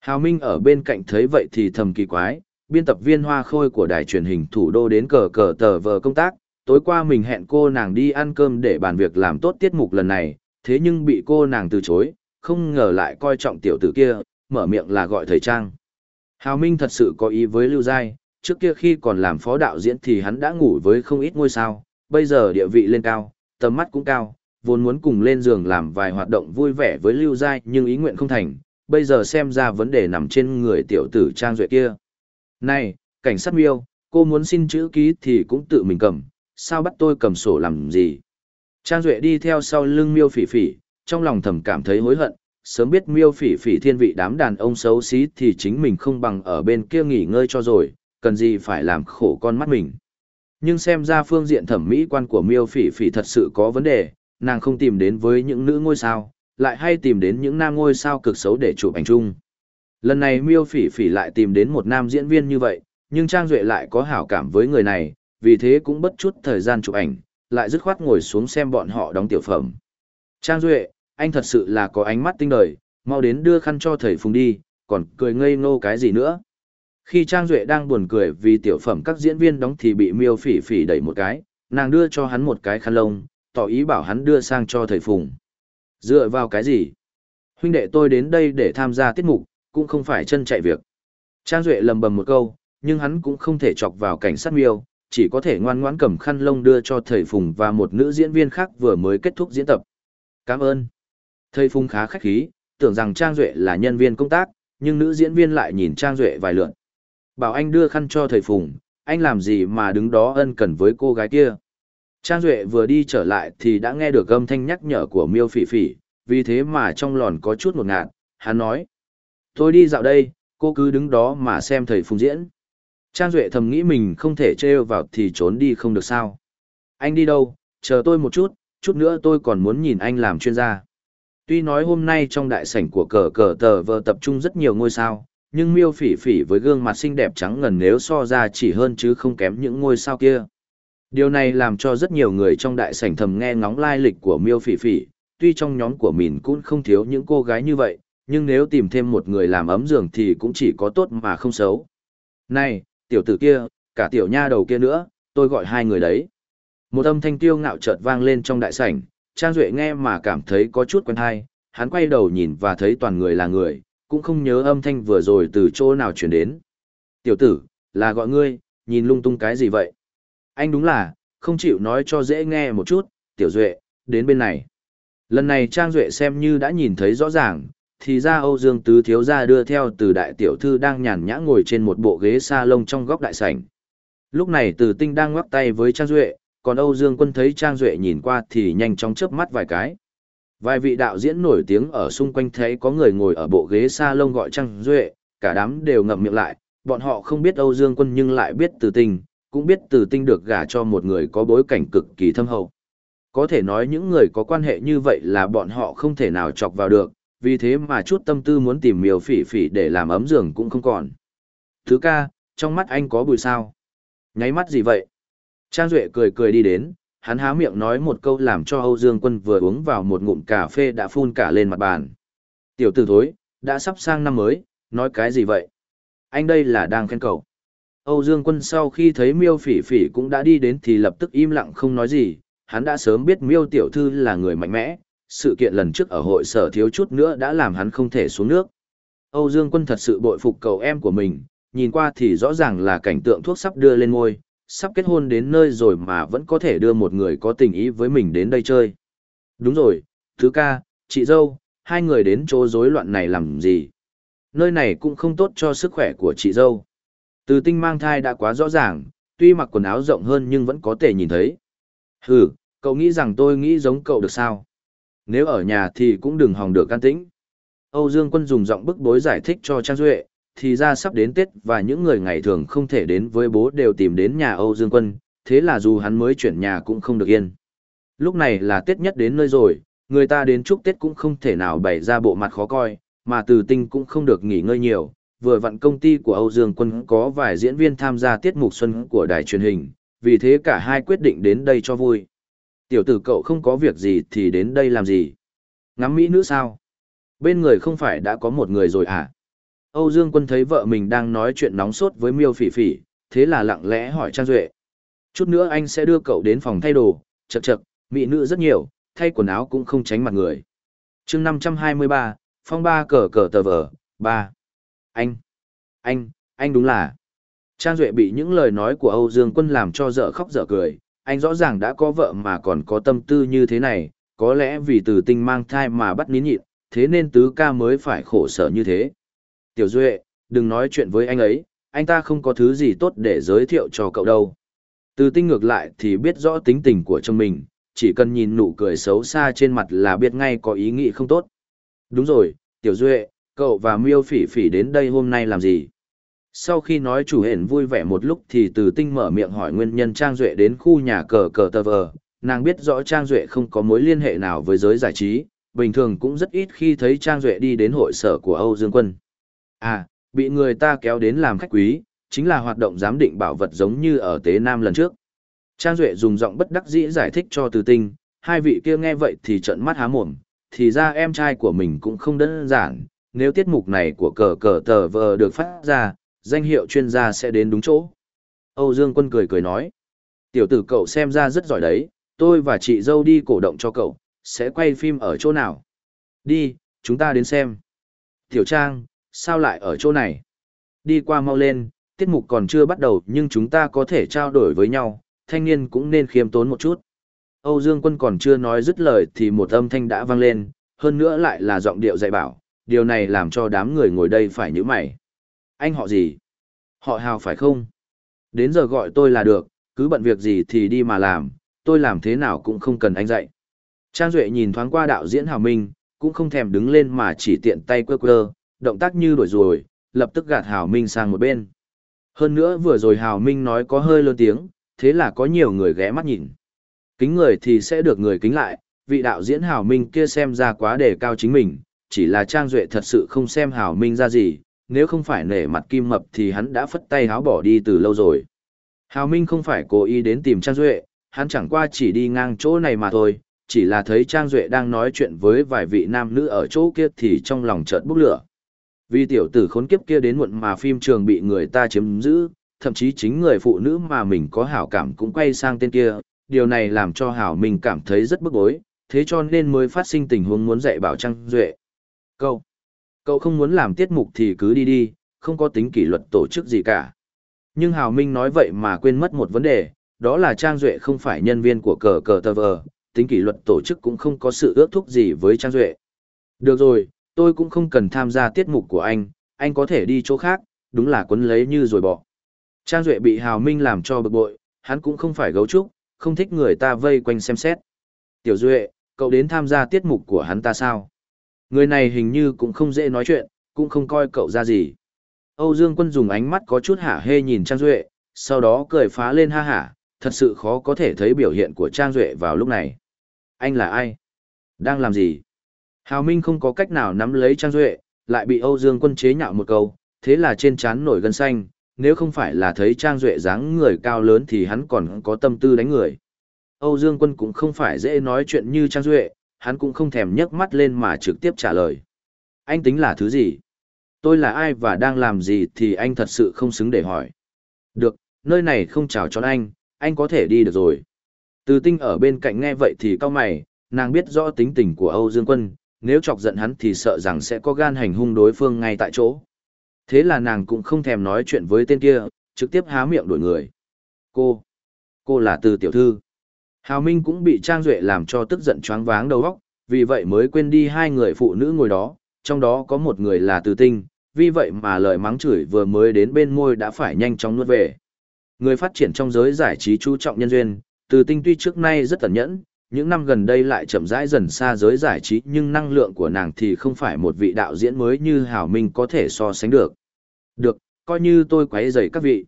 Hào Minh ở bên cạnh thấy vậy thì thầm kỳ quái, biên tập viên Hoa Khôi của đài truyền hình thủ đô đến cờ cờ tờ vờ công tác, tối qua mình hẹn cô nàng đi ăn cơm để bàn việc làm tốt tiết mục lần này, thế nhưng bị cô nàng từ chối, không ngờ lại coi trọng tiểu tử kia, mở miệng là gọi thầy Trang. Hào Minh thật sự có ý với Lưu Giai, trước kia khi còn làm phó đạo diễn thì hắn đã ngủ với không ít ngôi sao, bây giờ địa vị lên cao, tầm mắt cũng cao, vốn muốn cùng lên giường làm vài hoạt động vui vẻ với Lưu Giai nhưng ý nguyện không thành, bây giờ xem ra vấn đề nằm trên người tiểu tử Trang Duệ kia. Này, cảnh sát miêu, cô muốn xin chữ ký thì cũng tự mình cầm, sao bắt tôi cầm sổ làm gì? Trang Duệ đi theo sau lưng miêu phỉ phỉ, trong lòng thầm cảm thấy hối hận, sớm biết miêu phỉ phỉ thiên vị đám đàn ông xấu xí thì chính mình không bằng ở bên kia nghỉ ngơi cho rồi, cần gì phải làm khổ con mắt mình. Nhưng xem ra phương diện thẩm mỹ quan của miêu phỉ phỉ thật sự có vấn đề, nàng không tìm đến với những nữ ngôi sao, lại hay tìm đến những nam ngôi sao cực xấu để chụp ảnh chung. Lần này miêu phỉ phỉ lại tìm đến một nam diễn viên như vậy, nhưng Trang Duệ lại có hảo cảm với người này, vì thế cũng bất chút thời gian chụp ảnh, lại dứt khoát ngồi xuống xem bọn họ đóng tiểu phẩm. Trang Duệ, anh thật sự là có ánh mắt tinh đời, mau đến đưa khăn cho thầy Phùng đi, còn cười ngây ngô cái gì nữa. Khi Trang Duệ đang buồn cười vì tiểu phẩm các diễn viên đóng thì bị miêu phỉ phỉ đẩy một cái, nàng đưa cho hắn một cái khăn lông, tỏ ý bảo hắn đưa sang cho thầy Phùng. Dựa vào cái gì? Huynh đệ tôi đến đây để tham gia tiết mục, cũng không phải chân chạy việc. Trang Duệ lầm bầm một câu, nhưng hắn cũng không thể chọc vào cảnh sát miêu, chỉ có thể ngoan ngoãn cầm khăn lông đưa cho thầy Phùng và một nữ diễn viên khác vừa mới kết thúc diễn tập. Cảm ơn. Thầy Phùng khá khách khí, tưởng rằng Trang Duệ là nhân viên công tác, nhưng nữ diễn viên lại nhìn Trang Duệ vài lượn. Bảo anh đưa khăn cho thầy Phùng, anh làm gì mà đứng đó ân cần với cô gái kia. Trang Duệ vừa đi trở lại thì đã nghe được âm thanh nhắc nhở của miêu phỉ phỉ, vì thế mà trong lòn có chút một ngạt, hắn nói. Tôi đi dạo đây, cô cứ đứng đó mà xem thầy Phùng diễn. Trang Duệ thầm nghĩ mình không thể trêu vào thì trốn đi không được sao. Anh đi đâu, chờ tôi một chút, chút nữa tôi còn muốn nhìn anh làm chuyên gia. Tuy nói hôm nay trong đại sảnh của cờ cờ tờ vờ tập trung rất nhiều ngôi sao, nhưng miêu phỉ phỉ với gương mặt xinh đẹp trắng ngần nếu so ra chỉ hơn chứ không kém những ngôi sao kia. Điều này làm cho rất nhiều người trong đại sảnh thầm nghe ngóng lai lịch của miêu phỉ phỉ, tuy trong nhóm của mình cũng không thiếu những cô gái như vậy, nhưng nếu tìm thêm một người làm ấm giường thì cũng chỉ có tốt mà không xấu. Này, tiểu tử kia, cả tiểu nha đầu kia nữa, tôi gọi hai người đấy. Một âm thanh tiêu ngạo chợt vang lên trong đại sảnh, Trang Duệ nghe mà cảm thấy có chút quen hay, hắn quay đầu nhìn và thấy toàn người là người, cũng không nhớ âm thanh vừa rồi từ chỗ nào chuyển đến. Tiểu tử, là gọi ngươi, nhìn lung tung cái gì vậy? Anh đúng là, không chịu nói cho dễ nghe một chút, tiểu duệ, đến bên này. Lần này Trang Duệ xem như đã nhìn thấy rõ ràng, thì ra Âu Dương Tứ Thiếu Gia đưa theo từ đại tiểu thư đang nhàn nhã ngồi trên một bộ ghế sa lông trong góc đại sảnh. Lúc này từ tinh đang ngoắc tay với Trang Duệ, còn Âu Dương Quân thấy Trang Duệ nhìn qua thì nhanh chóng chớp mắt vài cái. Vài vị đạo diễn nổi tiếng ở xung quanh thấy có người ngồi ở bộ ghế sa lông gọi Trang Duệ, cả đám đều ngậm miệng lại, bọn họ không biết Âu Dương Quân nhưng lại biết từ Tinh, cũng biết từ tinh được gả cho một người có bối cảnh cực kỳ thâm hậu. Có thể nói những người có quan hệ như vậy là bọn họ không thể nào chọc vào được, vì thế mà chút tâm tư muốn tìm miêu phỉ phỉ để làm ấm giường cũng không còn. Thứ ca, trong mắt anh có bùi sao? Nháy mắt gì vậy? Trang Duệ cười cười đi đến, hắn há miệng nói một câu làm cho Âu Dương Quân vừa uống vào một ngụm cà phê đã phun cả lên mặt bàn. Tiểu tử thối, đã sắp sang năm mới, nói cái gì vậy? Anh đây là đang khen cầu Âu Dương Quân sau khi thấy miêu phỉ phỉ cũng đã đi đến thì lập tức im lặng không nói gì, hắn đã sớm biết miêu tiểu thư là người mạnh mẽ, sự kiện lần trước ở hội sở thiếu chút nữa đã làm hắn không thể xuống nước. Âu Dương Quân thật sự bội phục cậu em của mình, nhìn qua thì rõ ràng là cảnh tượng thuốc sắp đưa lên ngôi, sắp kết hôn đến nơi rồi mà vẫn có thể đưa một người có tình ý với mình đến đây chơi. Đúng rồi, thứ ca, chị dâu, hai người đến chỗ rối loạn này làm gì? Nơi này cũng không tốt cho sức khỏe của chị dâu. Từ tinh mang thai đã quá rõ ràng, tuy mặc quần áo rộng hơn nhưng vẫn có thể nhìn thấy. Hừ, cậu nghĩ rằng tôi nghĩ giống cậu được sao? Nếu ở nhà thì cũng đừng hòng được can tĩnh. Âu Dương Quân dùng giọng bức bối giải thích cho Trang Duệ, thì ra sắp đến Tết và những người ngày thường không thể đến với bố đều tìm đến nhà Âu Dương Quân, thế là dù hắn mới chuyển nhà cũng không được yên. Lúc này là Tết nhất đến nơi rồi, người ta đến chúc Tết cũng không thể nào bày ra bộ mặt khó coi, mà từ tinh cũng không được nghỉ ngơi nhiều. Vừa vặn công ty của Âu Dương Quân có vài diễn viên tham gia tiết mục xuân của đài truyền hình, vì thế cả hai quyết định đến đây cho vui. Tiểu tử cậu không có việc gì thì đến đây làm gì? Ngắm mỹ nữ sao? Bên người không phải đã có một người rồi à? Âu Dương Quân thấy vợ mình đang nói chuyện nóng sốt với Miêu Phỉ Phỉ, thế là lặng lẽ hỏi Trang Duệ. Chút nữa anh sẽ đưa cậu đến phòng thay đồ, chậc chậc, mỹ nữ rất nhiều, thay quần áo cũng không tránh mặt người. chương 523, phong ba cờ cờ tờ vở, ba. Anh, anh, anh đúng là. Trang Duệ bị những lời nói của Âu Dương Quân làm cho dở khóc dở cười, anh rõ ràng đã có vợ mà còn có tâm tư như thế này, có lẽ vì từ tinh mang thai mà bắt nín nhịn, thế nên tứ ca mới phải khổ sở như thế. Tiểu Duệ, đừng nói chuyện với anh ấy, anh ta không có thứ gì tốt để giới thiệu cho cậu đâu. Từ tinh ngược lại thì biết rõ tính tình của chồng mình, chỉ cần nhìn nụ cười xấu xa trên mặt là biết ngay có ý nghĩ không tốt. Đúng rồi, Tiểu Duệ, cậu và Miêu Phỉ Phỉ đến đây hôm nay làm gì? Sau khi nói chủ hển vui vẻ một lúc thì từ tinh mở miệng hỏi nguyên nhân Trang Duệ đến khu nhà cờ cờ tờ vờ, nàng biết rõ Trang Duệ không có mối liên hệ nào với giới giải trí, bình thường cũng rất ít khi thấy Trang Duệ đi đến hội sở của Âu Dương Quân. À, bị người ta kéo đến làm khách quý, chính là hoạt động giám định bảo vật giống như ở Tế Nam lần trước. Trang Duệ dùng giọng bất đắc dĩ giải thích cho từ tinh, hai vị kia nghe vậy thì trận mắt há mồm, thì ra em trai của mình cũng không đơn giản, nếu tiết mục này của cờ cờ tờ vờ được phát ra, danh hiệu chuyên gia sẽ đến đúng chỗ. Âu Dương Quân cười cười nói, tiểu tử cậu xem ra rất giỏi đấy, tôi và chị dâu đi cổ động cho cậu, sẽ quay phim ở chỗ nào? Đi, chúng ta đến xem. Tiểu Trang, sao lại ở chỗ này? Đi qua mau lên, tiết mục còn chưa bắt đầu nhưng chúng ta có thể trao đổi với nhau, thanh niên cũng nên khiêm tốn một chút. Âu Dương Quân còn chưa nói dứt lời thì một âm thanh đã vang lên, hơn nữa lại là giọng điệu dạy bảo, điều này làm cho đám người ngồi đây phải nhíu mày. Anh họ gì? Họ Hào phải không? Đến giờ gọi tôi là được, cứ bận việc gì thì đi mà làm, tôi làm thế nào cũng không cần anh dạy. Trang Duệ nhìn thoáng qua đạo diễn Hào Minh, cũng không thèm đứng lên mà chỉ tiện tay quơ quơ, động tác như đuổi rồi, lập tức gạt Hào Minh sang một bên. Hơn nữa vừa rồi Hào Minh nói có hơi lớn tiếng, thế là có nhiều người ghé mắt nhìn. Kính người thì sẽ được người kính lại, vị đạo diễn Hào Minh kia xem ra quá đề cao chính mình, chỉ là Trang Duệ thật sự không xem Hào Minh ra gì, nếu không phải nể mặt Kim Mập thì hắn đã phất tay háo bỏ đi từ lâu rồi. Hào Minh không phải cố ý đến tìm Trang Duệ, hắn chẳng qua chỉ đi ngang chỗ này mà thôi, chỉ là thấy Trang Duệ đang nói chuyện với vài vị nam nữ ở chỗ kia thì trong lòng chợt bốc lửa. Vì tiểu tử khốn kiếp kia đến muộn mà phim trường bị người ta chiếm giữ, thậm chí chính người phụ nữ mà mình có hảo cảm cũng quay sang tên kia, điều này làm cho Hảo Minh cảm thấy rất bức bối, thế cho nên mới phát sinh tình huống muốn dạy bảo Trang Duệ. Câu Cậu không muốn làm tiết mục thì cứ đi đi, không có tính kỷ luật tổ chức gì cả. Nhưng Hào Minh nói vậy mà quên mất một vấn đề, đó là Trang Duệ không phải nhân viên của cờ cờ tờ vờ, tính kỷ luật tổ chức cũng không có sự ước thúc gì với Trang Duệ. Được rồi, tôi cũng không cần tham gia tiết mục của anh, anh có thể đi chỗ khác, đúng là quấn lấy như rồi bỏ. Trang Duệ bị Hào Minh làm cho bực bội, hắn cũng không phải gấu trúc, không thích người ta vây quanh xem xét. Tiểu Duệ, cậu đến tham gia tiết mục của hắn ta sao? Người này hình như cũng không dễ nói chuyện, cũng không coi cậu ra gì. Âu Dương Quân dùng ánh mắt có chút hả hê nhìn Trang Duệ, sau đó cười phá lên ha hả, thật sự khó có thể thấy biểu hiện của Trang Duệ vào lúc này. Anh là ai? Đang làm gì? Hào Minh không có cách nào nắm lấy Trang Duệ, lại bị Âu Dương quân chế nhạo một câu, thế là trên trán nổi gân xanh, nếu không phải là thấy Trang Duệ dáng người cao lớn thì hắn còn có tâm tư đánh người. Âu Dương quân cũng không phải dễ nói chuyện như Trang Duệ, hắn cũng không thèm nhấc mắt lên mà trực tiếp trả lời. Anh tính là thứ gì? Tôi là ai và đang làm gì thì anh thật sự không xứng để hỏi. Được, nơi này không chào cho anh, anh có thể đi được rồi. Từ tinh ở bên cạnh nghe vậy thì cao mày, nàng biết rõ tính tình của Âu Dương Quân, nếu chọc giận hắn thì sợ rằng sẽ có gan hành hung đối phương ngay tại chỗ. Thế là nàng cũng không thèm nói chuyện với tên kia, trực tiếp há miệng đổi người. Cô, cô là từ tiểu thư. Hào Minh cũng bị Trang Duệ làm cho tức giận choáng váng đầu óc, vì vậy mới quên đi hai người phụ nữ ngồi đó, trong đó có một người là từ tinh, vì vậy mà lời mắng chửi vừa mới đến bên môi đã phải nhanh chóng nuốt về. Người phát triển trong giới giải trí chú trọng nhân duyên, từ tinh tuy trước nay rất tẩn nhẫn, những năm gần đây lại chậm rãi dần xa giới giải trí nhưng năng lượng của nàng thì không phải một vị đạo diễn mới như Hào Minh có thể so sánh được. Được, coi như tôi quấy rầy các vị.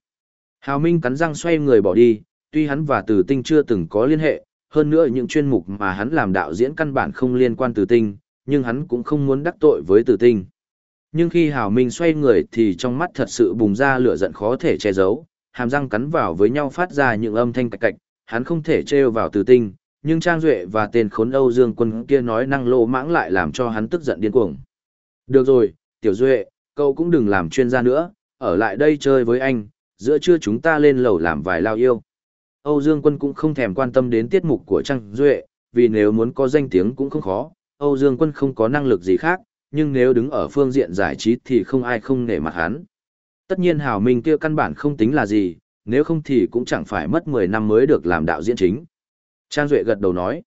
Hào Minh cắn răng xoay người bỏ đi, tuy hắn và Từ Tinh chưa từng có liên hệ, hơn nữa những chuyên mục mà hắn làm đạo diễn căn bản không liên quan Từ Tinh, nhưng hắn cũng không muốn đắc tội với Từ Tinh. Nhưng khi Hào Minh xoay người thì trong mắt thật sự bùng ra lửa giận khó thể che giấu, hàm răng cắn vào với nhau phát ra những âm thanh cạch cạch, hắn không thể trêu vào Từ Tinh, nhưng Trang Duệ và tên khốn Âu Dương quân kia nói năng lô mãng lại làm cho hắn tức giận điên cuồng. Được rồi, Tiểu Duệ, cậu cũng đừng làm chuyên gia nữa, ở lại đây chơi với anh, giữa trưa chúng ta lên lầu làm vài lao yêu. Âu Dương Quân cũng không thèm quan tâm đến tiết mục của Trang Duệ, vì nếu muốn có danh tiếng cũng không khó, Âu Dương Quân không có năng lực gì khác, nhưng nếu đứng ở phương diện giải trí thì không ai không nể mặt hắn. Tất nhiên Hảo Minh kia căn bản không tính là gì, nếu không thì cũng chẳng phải mất 10 năm mới được làm đạo diễn chính. Trang Duệ gật đầu nói.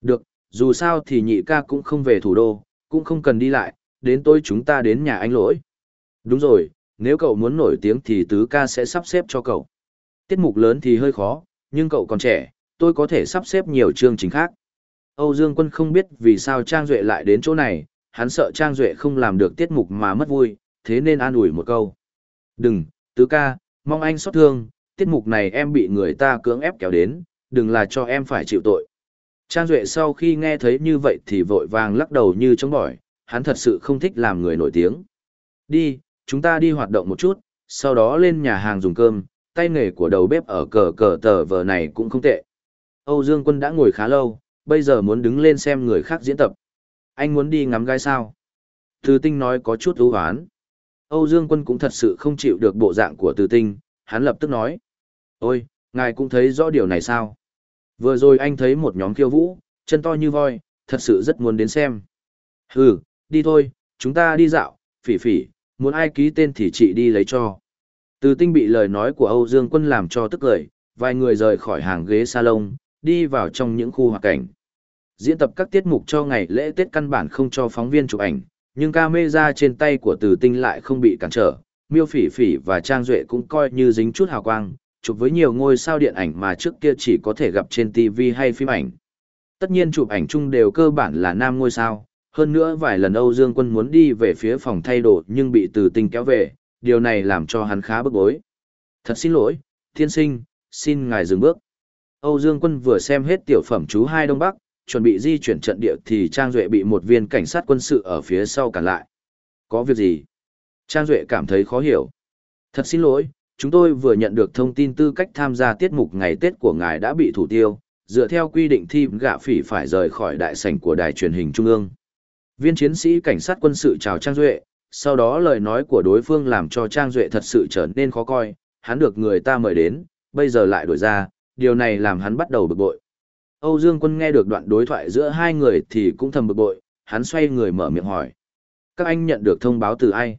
Được, dù sao thì nhị ca cũng không về thủ đô, cũng không cần đi lại, đến tôi chúng ta đến nhà anh lỗi. Đúng rồi, nếu cậu muốn nổi tiếng thì tứ ca sẽ sắp xếp cho cậu. Tiết mục lớn thì hơi khó, nhưng cậu còn trẻ, tôi có thể sắp xếp nhiều chương trình khác. Âu Dương Quân không biết vì sao Trang Duệ lại đến chỗ này, hắn sợ Trang Duệ không làm được tiết mục mà mất vui, thế nên an ủi một câu. Đừng, tứ ca, mong anh xót thương, tiết mục này em bị người ta cưỡng ép kéo đến, đừng là cho em phải chịu tội. Trang Duệ sau khi nghe thấy như vậy thì vội vàng lắc đầu như chống bỏi, hắn thật sự không thích làm người nổi tiếng. Đi, chúng ta đi hoạt động một chút, sau đó lên nhà hàng dùng cơm, tay nghề của đầu bếp ở cờ cờ tờ vờ này cũng không tệ. Âu Dương Quân đã ngồi khá lâu, bây giờ muốn đứng lên xem người khác diễn tập. Anh muốn đi ngắm gái sao? Từ tinh nói có chút ưu hoán. Âu Dương Quân cũng thật sự không chịu được bộ dạng của từ tinh, hắn lập tức nói. Ôi, ngài cũng thấy rõ điều này sao? Vừa rồi anh thấy một nhóm khiêu vũ, chân to như voi, thật sự rất muốn đến xem. Hừ, đi thôi, chúng ta đi dạo, phỉ phỉ, muốn ai ký tên thì chị đi lấy cho. Từ tinh bị lời nói của Âu Dương Quân làm cho tức cười, vài người rời khỏi hàng ghế salon, đi vào trong những khu hoạt cảnh. Diễn tập các tiết mục cho ngày lễ Tết căn bản không cho phóng viên chụp ảnh, nhưng camera trên tay của Từ Tinh lại không bị cản trở. Miêu Phỉ Phỉ và Trang Duệ cũng coi như dính chút hào quang, chụp với nhiều ngôi sao điện ảnh mà trước kia chỉ có thể gặp trên TV hay phim ảnh. Tất nhiên chụp ảnh chung đều cơ bản là nam ngôi sao, hơn nữa vài lần Âu Dương Quân muốn đi về phía phòng thay đồ nhưng bị từ tinh kéo về, điều này làm cho hắn khá bức bối. Thật xin lỗi, thiên sinh, xin ngài dừng bước. Âu Dương Quân vừa xem hết tiểu phẩm chú hai Đông Bắc, chuẩn bị di chuyển trận địa thì Trang Duệ bị một viên cảnh sát quân sự ở phía sau cản lại. Có việc gì? Trang Duệ cảm thấy khó hiểu. Thật xin lỗi, chúng tôi vừa nhận được thông tin tư cách tham gia tiết mục ngày Tết của ngài đã bị thủ tiêu, dựa theo quy định thi gạ phỉ phải rời khỏi đại sảnh của đài truyền hình trung ương. Viên chiến sĩ cảnh sát quân sự chào Trang Duệ, sau đó lời nói của đối phương làm cho Trang Duệ thật sự trở nên khó coi, hắn được người ta mời đến, bây giờ lại đổi ra, điều này làm hắn bắt đầu bực bội. Âu Dương Quân nghe được đoạn đối thoại giữa hai người thì cũng thầm bực bội, hắn xoay người mở miệng hỏi. Các anh nhận được thông báo từ ai?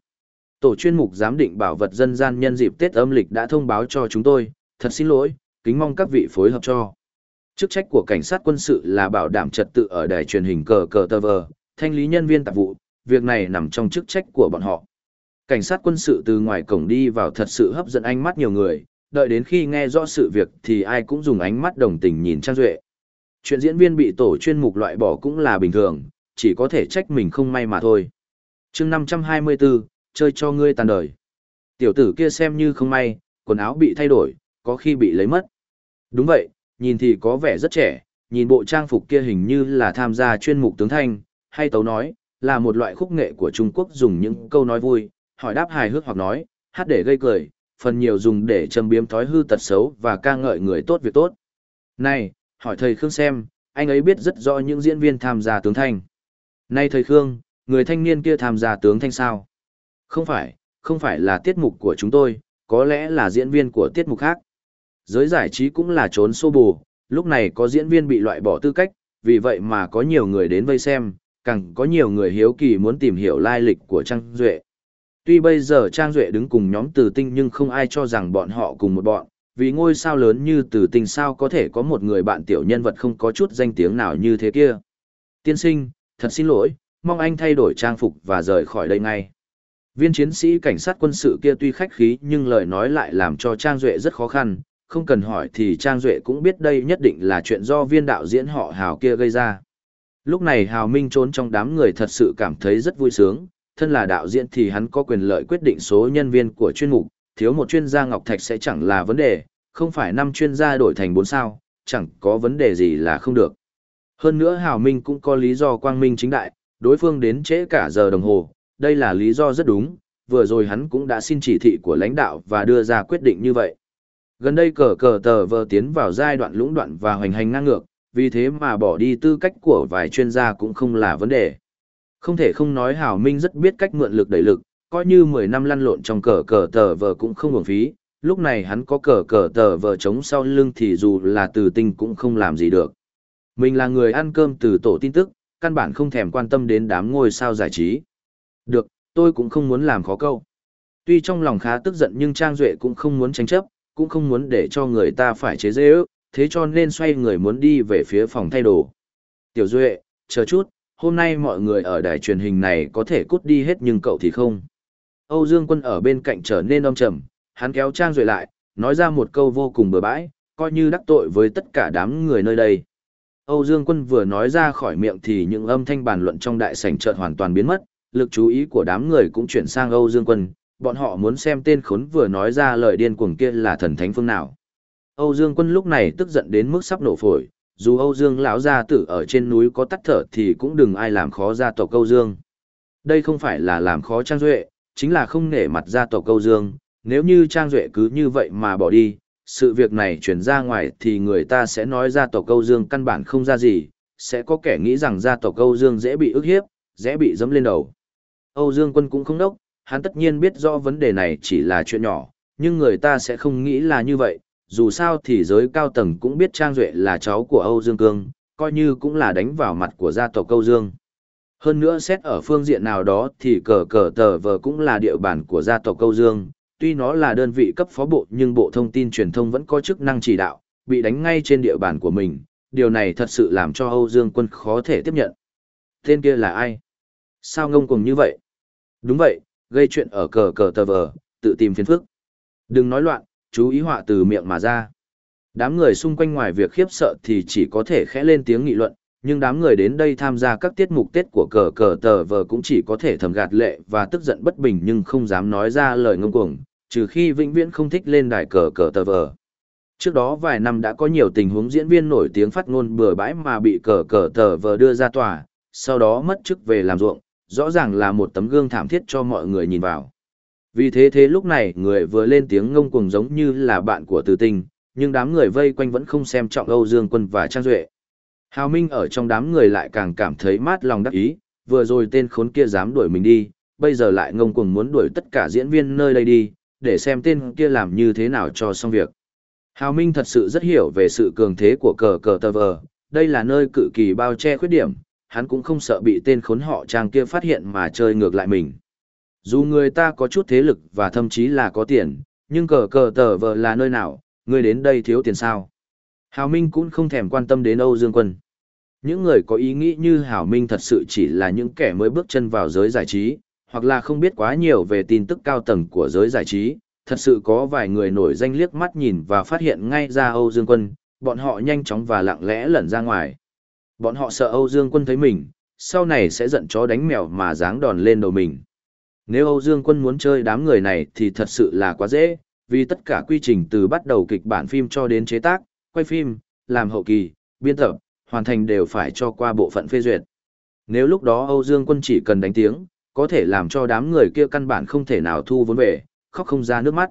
Tổ chuyên mục giám định bảo vật dân gian nhân dịp Tết âm lịch đã thông báo cho chúng tôi, thật xin lỗi, kính mong các vị phối hợp cho. Chức trách của cảnh sát quân sự là bảo đảm trật tự ở đài truyền hình cờ cờ tờ vờ, thanh lý nhân viên tạp vụ, việc này nằm trong chức trách của bọn họ. Cảnh sát quân sự từ ngoài cổng đi vào thật sự hấp dẫn ánh mắt nhiều người, đợi đến khi nghe rõ sự việc thì ai cũng dùng ánh mắt đồng tình nhìn Trang Duệ. Chuyện diễn viên bị tổ chuyên mục loại bỏ cũng là bình thường, chỉ có thể trách mình không may mà thôi. chương 524, chơi cho ngươi tàn đời. Tiểu tử kia xem như không may, quần áo bị thay đổi, có khi bị lấy mất. Đúng vậy, nhìn thì có vẻ rất trẻ, nhìn bộ trang phục kia hình như là tham gia chuyên mục tướng thanh, hay tấu nói, là một loại khúc nghệ của Trung Quốc dùng những câu nói vui, hỏi đáp hài hước hoặc nói, hát để gây cười, phần nhiều dùng để châm biếm thói hư tật xấu và ca ngợi người tốt việc tốt. Này, hỏi thầy Khương xem, anh ấy biết rất rõ những diễn viên tham gia tướng thanh. Này thầy Khương, người thanh niên kia tham gia tướng thanh sao? Không phải, không phải là tiết mục của chúng tôi, có lẽ là diễn viên của tiết mục khác. Giới giải trí cũng là trốn xô bù, lúc này có diễn viên bị loại bỏ tư cách, vì vậy mà có nhiều người đến vây xem, càng có nhiều người hiếu kỳ muốn tìm hiểu lai lịch của Trang Duệ. Tuy bây giờ Trang Duệ đứng cùng nhóm từ tinh nhưng không ai cho rằng bọn họ cùng một bọn, vì ngôi sao lớn như từ tinh sao có thể có một người bạn tiểu nhân vật không có chút danh tiếng nào như thế kia. Tiên sinh, thật xin lỗi, mong anh thay đổi trang phục và rời khỏi đây ngay. Viên chiến sĩ cảnh sát quân sự kia tuy khách khí nhưng lời nói lại làm cho Trang Duệ rất khó khăn, không cần hỏi thì Trang Duệ cũng biết đây nhất định là chuyện do viên đạo diễn họ Hào kia gây ra. Lúc này Hào Minh trốn trong đám người thật sự cảm thấy rất vui sướng, thân là đạo diễn thì hắn có quyền lợi quyết định số nhân viên của chuyên mục, thiếu một chuyên gia Ngọc Thạch sẽ chẳng là vấn đề, không phải năm chuyên gia đổi thành bốn sao, chẳng có vấn đề gì là không được. Hơn nữa Hào Minh cũng có lý do quang minh chính đại, đối phương đến trễ cả giờ đồng hồ, đây là lý do rất đúng, vừa rồi hắn cũng đã xin chỉ thị của lãnh đạo và đưa ra quyết định như vậy. Gần đây cờ cờ tờ vờ tiến vào giai đoạn lũng đoạn và hoành hành ngang ngược, vì thế mà bỏ đi tư cách của vài chuyên gia cũng không là vấn đề. Không thể không nói Hảo Minh rất biết cách mượn lực đẩy lực, coi như 10 năm lăn lộn trong cờ cờ tờ vờ cũng không uổng phí, lúc này hắn có cờ cờ tờ vờ chống sau lưng thì dù là từ tinh cũng không làm gì được. Mình là người ăn cơm từ tổ tin tức, căn bản không thèm quan tâm đến đám ngôi sao giải trí. Được, tôi cũng không muốn làm khó câu. Tuy trong lòng khá tức giận nhưng Trang Duệ cũng không muốn tranh chấp, cũng không muốn để cho người ta phải chế dễ ước, thế cho nên xoay người muốn đi về phía phòng thay đồ. Tiểu Duệ, chờ chút, hôm nay mọi người ở đài truyền hình này có thể cút đi hết nhưng cậu thì không. Âu Dương Quân ở bên cạnh trở nên âm trầm, hắn kéo Trang Duệ lại, nói ra một câu vô cùng bừa bãi, coi như đắc tội với tất cả đám người nơi đây. Âu Dương Quân vừa nói ra khỏi miệng thì những âm thanh bàn luận trong đại sảnh chợt hoàn toàn biến mất, lực chú ý của đám người cũng chuyển sang Âu Dương Quân, bọn họ muốn xem tên khốn vừa nói ra lời điên cuồng kia là thần thánh phương nào. Âu Dương Quân lúc này tức giận đến mức sắp nổ phổi, dù Âu Dương lão gia tử ở trên núi có tắt thở thì cũng đừng ai làm khó gia tộc Âu Dương. Đây không phải là làm khó Trang Duệ, chính là không nể mặt gia tộc Âu Dương, nếu như Trang Duệ cứ như vậy mà bỏ đi, sự việc này chuyển ra ngoài thì người ta sẽ nói gia tộc Âu Dương căn bản không ra gì, sẽ có kẻ nghĩ rằng gia tộc Âu Dương dễ bị ức hiếp, dễ bị dẫm lên đầu. Âu Dương quân cũng không đốc, hắn tất nhiên biết rõ vấn đề này chỉ là chuyện nhỏ, nhưng người ta sẽ không nghĩ là như vậy, dù sao thì giới cao tầng cũng biết Trang Duệ là cháu của Âu Dương Cương, coi như cũng là đánh vào mặt của gia tộc Âu Dương. Hơn nữa xét ở phương diện nào đó thì cờ cờ tờ vờ cũng là địa bàn của gia tộc Âu Dương, tuy nó là đơn vị cấp phó bộ nhưng Bộ Thông tin Truyền thông vẫn có chức năng chỉ đạo, bị đánh ngay trên địa bàn của mình, điều này thật sự làm cho Âu Dương quân khó thể tiếp nhận. Tên kia là ai? Sao ngông cuồng như vậy? Đúng vậy, gây chuyện ở cờ cờ tờ vờ, tự tìm phiền phức. Đừng nói loạn, chú ý họa từ miệng mà ra. Đám người xung quanh ngoài việc khiếp sợ thì chỉ có thể khẽ lên tiếng nghị luận, nhưng đám người đến đây tham gia các tiết mục Tết của cờ cờ tờ vờ cũng chỉ có thể thầm gạt lệ và tức giận bất bình nhưng không dám nói ra lời ngông cuồng, trừ khi vĩnh viễn không thích lên đài cờ cờ tờ vờ. Trước đó vài năm đã có nhiều tình huống diễn viên nổi tiếng phát ngôn bừa bãi mà bị cờ cờ tờ vờ đưa ra tòa, sau đó mất chức về làm ruộng, rõ ràng là một tấm gương thảm thiết cho mọi người nhìn vào. Vì thế thế lúc này người vừa lên tiếng ngông cuồng giống như là bạn của từ tình, nhưng đám người vây quanh vẫn không xem trọng Âu Dương Quân và Trang Duệ. Hào Minh ở trong đám người lại càng cảm thấy mát lòng đắc ý, vừa rồi tên khốn kia dám đuổi mình đi, bây giờ lại ngông cuồng muốn đuổi tất cả diễn viên nơi đây đi, để xem tên kia làm như thế nào cho xong việc. Hào Minh thật sự rất hiểu về sự cường thế của cờ cờ tờ vờ, đây là nơi cự kỳ bao che khuyết điểm, hắn cũng không sợ bị tên khốn họ trang kia phát hiện mà chơi ngược lại mình. Dù người ta có chút thế lực và thậm chí là có tiền, nhưng cờ cờ tờ vờ là nơi nào, người đến đây thiếu tiền sao. Hào Minh cũng không thèm quan tâm đến Âu Dương Quân. Những người có ý nghĩ như Hào Minh thật sự chỉ là những kẻ mới bước chân vào giới giải trí, hoặc là không biết quá nhiều về tin tức cao tầng của giới giải trí, thật sự có vài người nổi danh liếc mắt nhìn và phát hiện ngay ra Âu Dương Quân, bọn họ nhanh chóng và lặng lẽ lẩn ra ngoài. Bọn họ sợ Âu Dương Quân thấy mình, sau này sẽ giận chó đánh mèo mà giáng đòn lên đầu mình. Nếu Âu Dương Quân muốn chơi đám người này thì thật sự là quá dễ, vì tất cả quy trình từ bắt đầu kịch bản phim cho đến chế tác, quay phim, làm hậu kỳ, biên tập, hoàn thành đều phải cho qua bộ phận phê duyệt. Nếu lúc đó Âu Dương Quân chỉ cần đánh tiếng, có thể làm cho đám người kia căn bản không thể nào thu vốn về, khóc không ra nước mắt.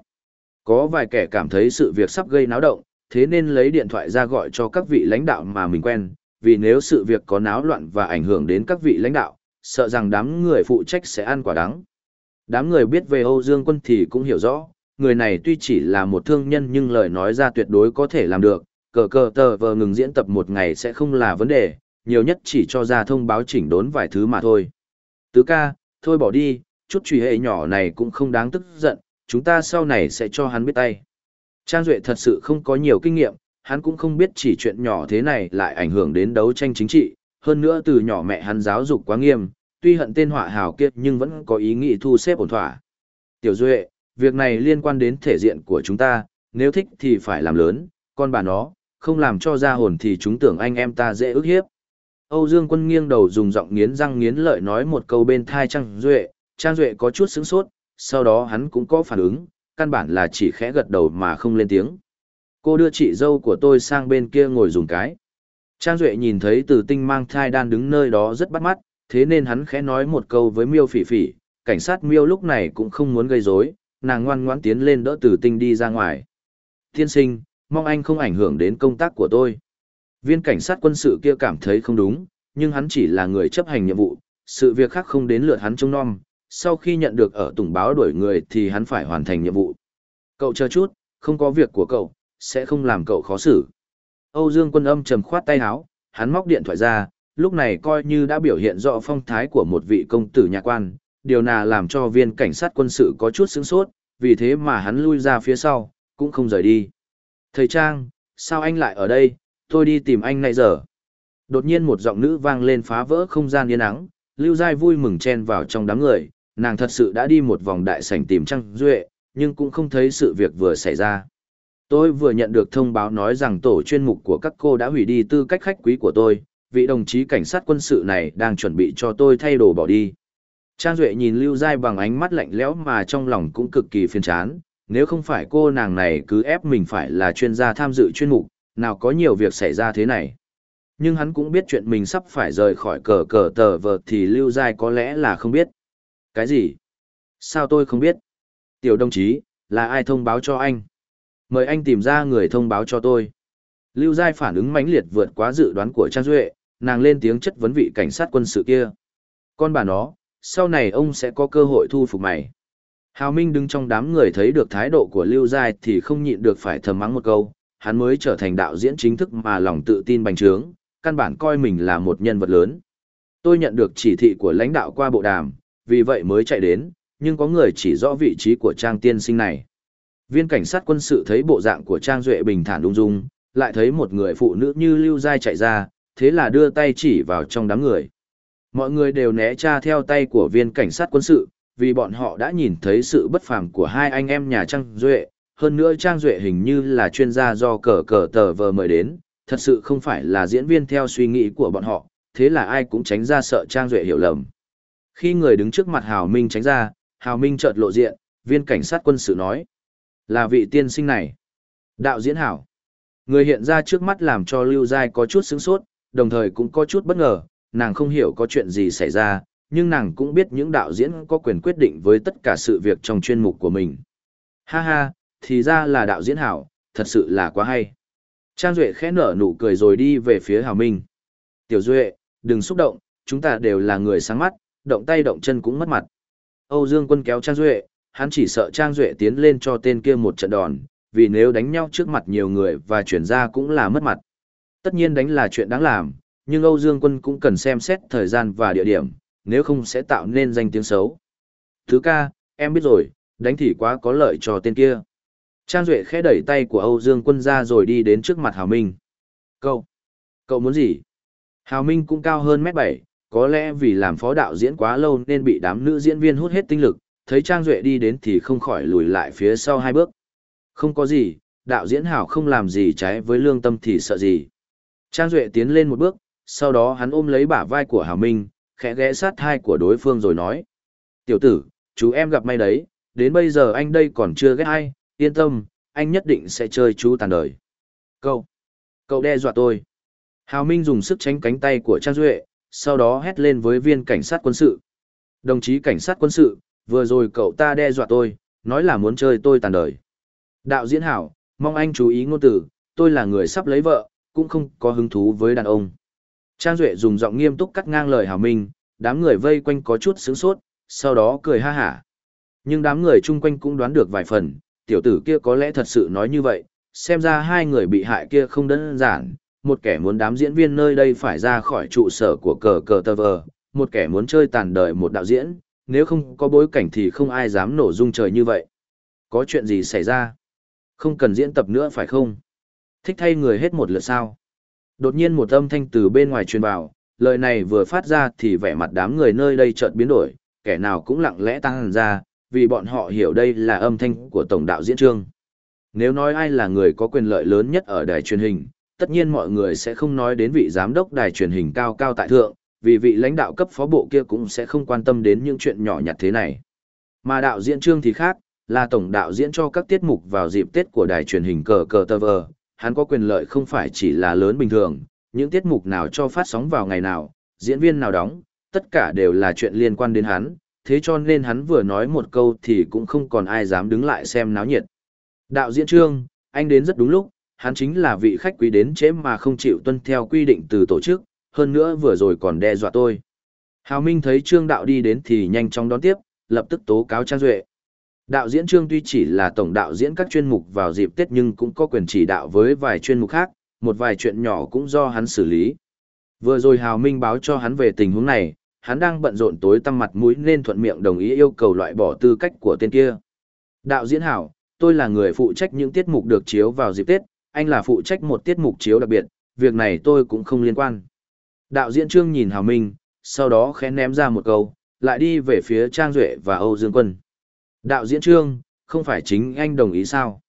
Có vài kẻ cảm thấy sự việc sắp gây náo động, thế nên lấy điện thoại ra gọi cho các vị lãnh đạo mà mình quen, vì nếu sự việc có náo loạn và ảnh hưởng đến các vị lãnh đạo, sợ rằng đám người phụ trách sẽ ăn quả đắng. Đám người biết về Âu Dương Quân thì cũng hiểu rõ, người này tuy chỉ là một thương nhân nhưng lời nói ra tuyệt đối có thể làm được, cờ cờ tờ vờ ngừng diễn tập một ngày sẽ không là vấn đề, nhiều nhất chỉ cho ra thông báo chỉnh đốn vài thứ mà thôi. Tứ ca, thôi bỏ đi, chút trùy hệ nhỏ này cũng không đáng tức giận, chúng ta sau này sẽ cho hắn biết tay. Trang Duệ thật sự không có nhiều kinh nghiệm, hắn cũng không biết chỉ chuyện nhỏ thế này lại ảnh hưởng đến đấu tranh chính trị, hơn nữa từ nhỏ mẹ hắn giáo dục quá nghiêm, tuy hận tên họa hào kiệt nhưng vẫn có ý nghĩ thu xếp ổn thỏa. Tiểu Duệ, việc này liên quan đến thể diện của chúng ta, nếu thích thì phải làm lớn, con bà nó, không làm cho ra hồn thì chúng tưởng anh em ta dễ ức hiếp. Âu Dương Quân nghiêng đầu dùng giọng nghiến răng nghiến lợi nói một câu bên thai Trang Duệ, Trang Duệ có chút sững sốt, sau đó hắn cũng có phản ứng, căn bản là chỉ khẽ gật đầu mà không lên tiếng. Cô đưa chị dâu của tôi sang bên kia ngồi dùng cái. Trang Duệ nhìn thấy từ tinh mang thai đan đứng nơi đó rất bắt mắt, thế nên hắn khẽ nói một câu với miêu phỉ phỉ, cảnh sát miêu lúc này cũng không muốn gây rối nàng ngoan ngoãn tiến lên đỡ tử tinh đi ra ngoài. Tiên sinh, mong anh không ảnh hưởng đến công tác của tôi. Viên cảnh sát quân sự kia cảm thấy không đúng, nhưng hắn chỉ là người chấp hành nhiệm vụ, sự việc khác không đến lượt hắn trông nom, sau khi nhận được ở tùng báo đuổi người thì hắn phải hoàn thành nhiệm vụ. Cậu chờ chút, không có việc của cậu, sẽ không làm cậu khó xử. Âu Dương quân âm trầm khoát tay áo, hắn móc điện thoại ra, lúc này coi như đã biểu hiện rõ phong thái của một vị công tử nhà quan, điều nà làm cho viên cảnh sát quân sự có chút sướng sốt, vì thế mà hắn lui ra phía sau, cũng không rời đi. Thầy Trang, sao anh lại ở đây, tôi đi tìm anh nãy giờ. Đột nhiên một giọng nữ vang lên phá vỡ không gian yên ắng, Lưu Giai vui mừng chen vào trong đám người, nàng thật sự đã đi một vòng đại sảnh tìm Trang Duệ, nhưng cũng không thấy sự việc vừa xảy ra. Tôi vừa nhận được thông báo nói rằng tổ chuyên mục của các cô đã hủy đi tư cách khách quý của tôi, vị đồng chí cảnh sát quân sự này đang chuẩn bị cho tôi thay đồ bỏ đi. Trang Duệ nhìn Lưu Giai bằng ánh mắt lạnh lẽo mà trong lòng cũng cực kỳ phiền chán, nếu không phải cô nàng này cứ ép mình phải là chuyên gia tham dự chuyên mục, nào có nhiều việc xảy ra thế này. Nhưng hắn cũng biết chuyện mình sắp phải rời khỏi cờ cờ tờ vợt thì Lưu Giai có lẽ là không biết. Cái gì? Sao tôi không biết? Tiểu đồng chí, là ai thông báo cho anh? Mời anh tìm ra người thông báo cho tôi. Lưu Giai phản ứng mãnh liệt vượt quá dự đoán của Trang Duệ, nàng lên tiếng chất vấn vị cảnh sát quân sự kia. Con bà nó, sau này ông sẽ có cơ hội thu phục mày. Hào Minh đứng trong đám người thấy được thái độ của Lưu Giai thì không nhịn được phải thầm mắng một câu, hắn mới trở thành đạo diễn chính thức mà lòng tự tin bành trướng, căn bản coi mình là một nhân vật lớn. Tôi nhận được chỉ thị của lãnh đạo qua bộ đàm, vì vậy mới chạy đến, nhưng có người chỉ rõ vị trí của Trang tiên sinh này. Viên cảnh sát quân sự thấy bộ dạng của Trang Duệ bình thản ung dung, lại thấy một người phụ nữ như Lưu Giai chạy ra, thế là đưa tay chỉ vào trong đám người. Mọi người đều né tra theo tay của viên cảnh sát quân sự, vì bọn họ đã nhìn thấy sự bất phàm của hai anh em nhà Trang Duệ, hơn nữa Trang Duệ hình như là chuyên gia do cờ cờ tờ vờ mời đến, thật sự không phải là diễn viên theo suy nghĩ của bọn họ, thế là ai cũng tránh ra sợ Trang Duệ hiểu lầm. Khi người đứng trước mặt Hào Minh tránh ra, Hào Minh chợt lộ diện, viên cảnh sát quân sự nói, là vị tiên sinh này. Đạo diễn Hảo. Người hiện ra trước mắt làm cho Lưu Giai có chút sướng sốt, đồng thời cũng có chút bất ngờ, nàng không hiểu có chuyện gì xảy ra, nhưng nàng cũng biết những đạo diễn có quyền quyết định với tất cả sự việc trong chuyên mục của mình. Ha ha, thì ra là đạo diễn hảo, thật sự là quá hay. Trang Duệ khẽ nở nụ cười rồi đi về phía Hảo Minh. Tiểu Duệ, đừng xúc động, chúng ta đều là người sáng mắt, động tay động chân cũng mất mặt. Âu Dương quân kéo Trang Duệ, hắn chỉ sợ Trang Duệ tiến lên cho tên kia một trận đòn, vì nếu đánh nhau trước mặt nhiều người và chuyển ra cũng là mất mặt. Tất nhiên đánh là chuyện đáng làm, nhưng Âu Dương quân cũng cần xem xét thời gian và địa điểm, nếu không sẽ tạo nên danh tiếng xấu. Thứ ca, em biết rồi, đánh thì quá có lợi cho tên kia. Trang Duệ khẽ đẩy tay của Âu Dương quân ra rồi đi đến trước mặt Hào Minh. Cậu, cậu muốn gì? Hào Minh cũng cao hơn mét 7, có lẽ vì làm phó đạo diễn quá lâu nên bị đám nữ diễn viên hút hết tinh lực, thấy Trang Duệ đi đến thì không khỏi lùi lại phía sau hai bước. Không có gì, đạo diễn Hảo không làm gì trái với lương tâm thì sợ gì. Trang Duệ tiến lên một bước, sau đó hắn ôm lấy bả vai của Hảo Minh, khẽ ghé sát thai của đối phương rồi nói. Tiểu tử, chú em gặp may đấy, đến bây giờ anh đây còn chưa ghét ai, yên tâm, anh nhất định sẽ chơi chú tàn đời. Cậu, cậu đe dọa tôi. Hào Minh dùng sức tránh cánh tay của Trang Duệ, sau đó hét lên với viên cảnh sát quân sự. Đồng chí cảnh sát quân sự, vừa rồi cậu ta đe dọa tôi, nói là muốn chơi tôi tàn đời. Đạo diễn hảo, mong anh chú ý ngôn từ, tôi là người sắp lấy vợ, cũng không có hứng thú với đàn ông. Trang Duệ dùng giọng nghiêm túc cắt ngang lời Hào Minh, đám người vây quanh có chút sướng sốt, sau đó cười ha hả. Nhưng đám người chung quanh cũng đoán được vài phần, tiểu tử kia có lẽ thật sự nói như vậy, xem ra hai người bị hại kia không đơn giản, một kẻ muốn đám diễn viên nơi đây phải ra khỏi trụ sở của cờ cờ tờ vờ, một kẻ muốn chơi tàn đời một đạo diễn, nếu không có bối cảnh thì không ai dám nổ dung trời như vậy. Có chuyện gì xảy ra? Không cần diễn tập nữa phải không? Thích thay người hết một lượt sao? Đột nhiên một âm thanh từ bên ngoài truyền vào, lời này vừa phát ra thì vẻ mặt đám người nơi đây chợt biến đổi, kẻ nào cũng lặng lẽ tăng ra, vì bọn họ hiểu đây là âm thanh của tổng đạo diễn trương. Nếu nói ai là người có quyền lợi lớn nhất ở đài truyền hình, tất nhiên mọi người sẽ không nói đến vị giám đốc đài truyền hình cao cao tại thượng, vì vị lãnh đạo cấp phó bộ kia cũng sẽ không quan tâm đến những chuyện nhỏ nhặt thế này. Mà đạo diễn trương thì khác, là tổng đạo diễn cho các tiết mục vào dịp Tết của đài truyền hình cờ cờ tờ vờ, hắn có quyền lợi không phải chỉ là lớn bình thường, những tiết mục nào cho phát sóng vào ngày nào, diễn viên nào đóng, tất cả đều là chuyện liên quan đến hắn, thế cho nên hắn vừa nói một câu thì cũng không còn ai dám đứng lại xem náo nhiệt. Đạo diễn trương, anh đến rất đúng lúc, hắn chính là vị khách quý đến chế mà không chịu tuân theo quy định từ tổ chức, hơn nữa vừa rồi còn đe dọa tôi. Hào Minh thấy Trương Đạo đi đến thì nhanh chóng đón tiếp, lập tức tố cáo Trang Duệ. Đạo diễn Trương tuy chỉ là tổng đạo diễn các chuyên mục vào dịp Tết nhưng cũng có quyền chỉ đạo với vài chuyên mục khác, một vài chuyện nhỏ cũng do hắn xử lý. Vừa rồi Hào Minh báo cho hắn về tình huống này, hắn đang bận rộn tối tăm mặt mũi nên thuận miệng đồng ý yêu cầu loại bỏ tư cách của tên kia. Đạo diễn Hảo, tôi là người phụ trách những tiết mục được chiếu vào dịp Tết, anh là phụ trách một tiết mục chiếu đặc biệt, việc này tôi cũng không liên quan. Đạo diễn Trương nhìn Hào Minh, sau đó khẽ ném ra một câu, lại đi về phía Trang Duệ và Âu Dương Quân. Đạo diễn Trương, không phải chính anh đồng ý sao?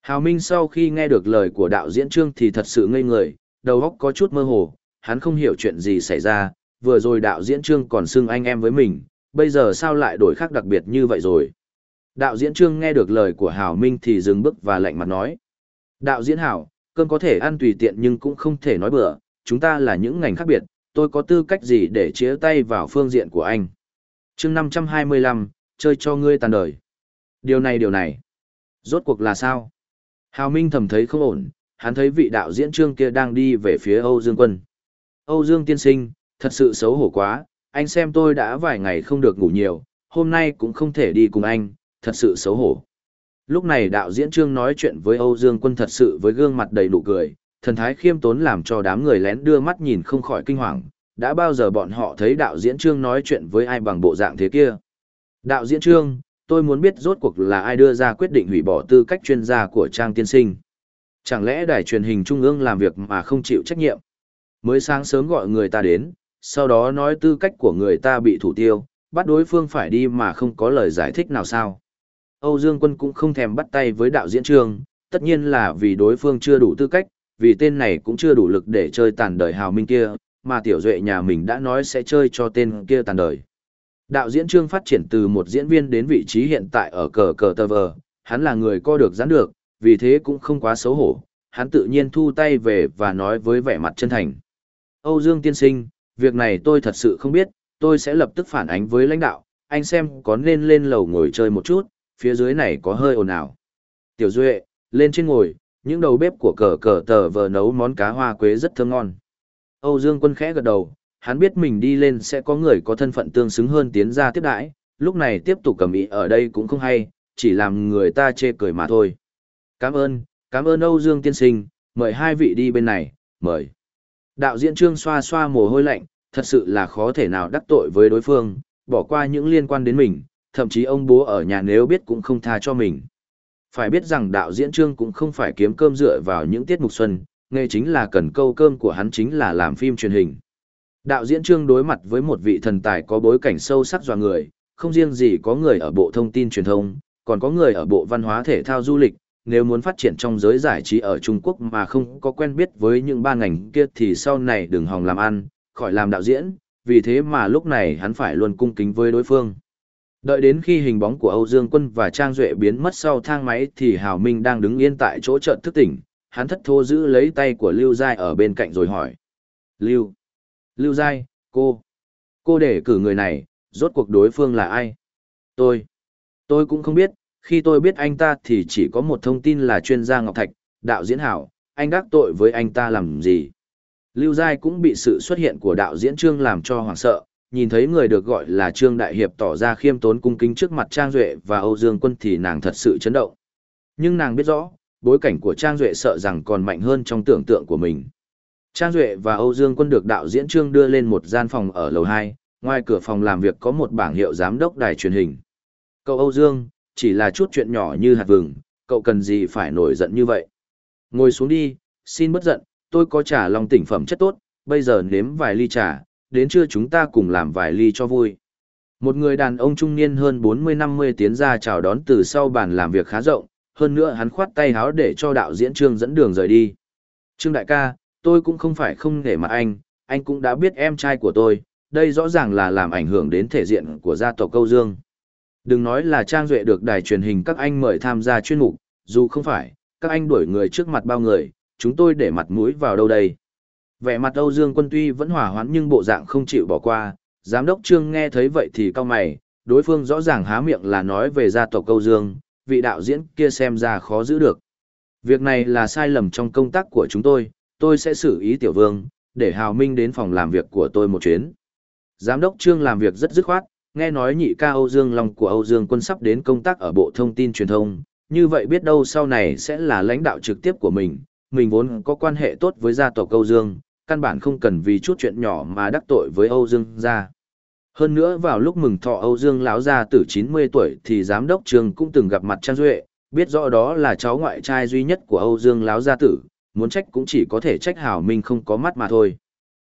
Hào Minh sau khi nghe được lời của đạo diễn Trương thì thật sự ngây người, đầu óc có chút mơ hồ, hắn không hiểu chuyện gì xảy ra, vừa rồi đạo diễn Trương còn xưng anh em với mình, bây giờ sao lại đổi khác đặc biệt như vậy rồi? Đạo diễn Trương nghe được lời của Hào Minh thì dừng bước và lạnh mặt nói. Đạo diễn Hảo, cơm có thể ăn tùy tiện nhưng cũng không thể nói bừa, chúng ta là những ngành khác biệt, tôi có tư cách gì để chia tay vào phương diện của anh. chương 525, chơi cho ngươi tàn đời. Điều này điều này. Rốt cuộc là sao? Hào Minh thầm thấy không ổn, hắn thấy vị đạo diễn trương kia đang đi về phía Âu Dương Quân. Âu Dương tiên sinh, thật sự xấu hổ quá, anh xem tôi đã vài ngày không được ngủ nhiều, hôm nay cũng không thể đi cùng anh, thật sự xấu hổ. Lúc này đạo diễn trương nói chuyện với Âu Dương Quân thật sự với gương mặt đầy nụ cười, thần thái khiêm tốn làm cho đám người lén đưa mắt nhìn không khỏi kinh hoàng, đã bao giờ bọn họ thấy đạo diễn trương nói chuyện với ai bằng bộ dạng thế kia. Đạo diễn trương, tôi muốn biết rốt cuộc là ai đưa ra quyết định hủy bỏ tư cách chuyên gia của Trang Tiên Sinh. Chẳng lẽ đài truyền hình trung ương làm việc mà không chịu trách nhiệm? Mới sáng sớm gọi người ta đến, sau đó nói tư cách của người ta bị thủ tiêu, bắt đối phương phải đi mà không có lời giải thích nào sao. Âu Dương Quân cũng không thèm bắt tay với đạo diễn trường, tất nhiên là vì đối phương chưa đủ tư cách, vì tên này cũng chưa đủ lực để chơi tàn đời hào minh kia, mà tiểu duệ nhà mình đã nói sẽ chơi cho tên kia tàn đời. Đạo diễn trương phát triển từ một diễn viên đến vị trí hiện tại ở cờ cờ tờ vờ, hắn là người co được giãn được, vì thế cũng không quá xấu hổ, hắn tự nhiên thu tay về và nói với vẻ mặt chân thành. Âu Dương tiên sinh, việc này tôi thật sự không biết, tôi sẽ lập tức phản ánh với lãnh đạo, anh xem có nên lên lầu ngồi chơi một chút, phía dưới này có hơi ồn ào. Tiểu Duệ, lên trên ngồi, những đầu bếp của cờ cờ tờ vờ nấu món cá hoa quế rất thơm ngon. Âu Dương Quân khẽ gật đầu, hắn biết mình đi lên sẽ có người có thân phận tương xứng hơn tiến ra tiếp đãi, lúc này tiếp tục cầm ý ở đây cũng không hay, chỉ làm người ta chê cười mà thôi. Cảm ơn, cảm ơn Âu Dương tiên sinh, mời hai vị đi bên này, mời. Đạo diễn Trương xoa xoa mồ hôi lạnh, thật sự là khó thể nào đắc tội với đối phương, bỏ qua những liên quan đến mình, thậm chí ông bố ở nhà nếu biết cũng không tha cho mình. Phải biết rằng đạo diễn Trương cũng không phải kiếm cơm dựa vào những tiết mục xuân, nghề chính là cần câu cơm của hắn chính là làm phim truyền hình. Đạo diễn Trương đối mặt với một vị thần tài có bối cảnh sâu sắc dọa người, không riêng gì có người ở bộ thông tin truyền thông, còn có người ở bộ văn hóa thể thao du lịch, nếu muốn phát triển trong giới giải trí ở Trung Quốc mà không có quen biết với những ba ngành kia thì sau này đừng hòng làm ăn, khỏi làm đạo diễn, vì thế mà lúc này hắn phải luôn cung kính với đối phương. Đợi đến khi hình bóng của Âu Dương Quân và Trang Duệ biến mất sau thang máy thì Hào Minh đang đứng yên tại chỗ trận thức tỉnh, hắn thất thô giữ lấy tay của Lưu Giai ở bên cạnh rồi hỏi. Lưu, Lưu Giai, cô, cô để cử người này, rốt cuộc đối phương là ai? Tôi, tôi cũng không biết, khi tôi biết anh ta thì chỉ có một thông tin là chuyên gia Ngọc Thạch, đạo diễn hảo, anh đắc tội với anh ta làm gì? Lưu Giai cũng bị sự xuất hiện của đạo diễn Trương làm cho hoảng sợ, nhìn thấy người được gọi là Trương Đại Hiệp tỏ ra khiêm tốn cung kính trước mặt Trang Duệ và Âu Dương Quân thì nàng thật sự chấn động. Nhưng nàng biết rõ, bối cảnh của Trang Duệ sợ rằng còn mạnh hơn trong tưởng tượng của mình. Trang Duệ và Âu Dương Quân được đạo diễn Trương đưa lên một gian phòng ở lầu 2, ngoài cửa phòng làm việc có một bảng hiệu giám đốc đài truyền hình. Cậu Âu Dương, chỉ là chút chuyện nhỏ như hạt vừng, cậu cần gì phải nổi giận như vậy. Ngồi xuống đi, xin bất giận, tôi có trà lòng tỉnh phẩm chất tốt, bây giờ nếm vài ly trà, đến trưa chúng ta cùng làm vài ly cho vui. Một người đàn ông trung niên hơn 40-50 tiến ra chào đón từ sau bàn làm việc khá rộng, hơn nữa hắn khoát tay háo để cho đạo diễn Trương dẫn đường rời đi. Trương đại ca, tôi cũng không phải không để mặt anh, anh cũng đã biết em trai của tôi, đây rõ ràng là làm ảnh hưởng đến thể diện của gia tộc Câu Dương. Đừng nói là Trang Duệ được đài truyền hình các anh mời tham gia chuyên mục, dù không phải, các anh đuổi người trước mặt bao người, chúng tôi để mặt mũi vào đâu đây. Vẻ mặt Âu Dương Quân tuy vẫn hòa hoãn nhưng bộ dạng không chịu bỏ qua, giám đốc Trương nghe thấy vậy thì cao mày, đối phương rõ ràng há miệng là nói về gia tộc Câu Dương, vị đạo diễn kia xem ra khó giữ được. Việc này là sai lầm trong công tác của chúng tôi, tôi sẽ xử ý tiểu vương, để Hào Minh đến phòng làm việc của tôi một chuyến. Giám đốc Trương làm việc rất dứt khoát, nghe nói nhị ca Âu Dương Long của Âu Dương quân sắp đến công tác ở Bộ Thông tin Truyền thông, như vậy biết đâu sau này sẽ là lãnh đạo trực tiếp của mình, mình vốn có quan hệ tốt với gia tộc Âu Dương, căn bản không cần vì chút chuyện nhỏ mà đắc tội với Âu Dương gia. Hơn nữa vào lúc mừng thọ Âu Dương lão gia tử 90 tuổi thì giám đốc Trương cũng từng gặp mặt Trang Duệ, biết rõ đó là cháu ngoại trai duy nhất của Âu Dương lão gia tử, muốn trách cũng chỉ có thể trách Hảo Minh không có mắt mà thôi.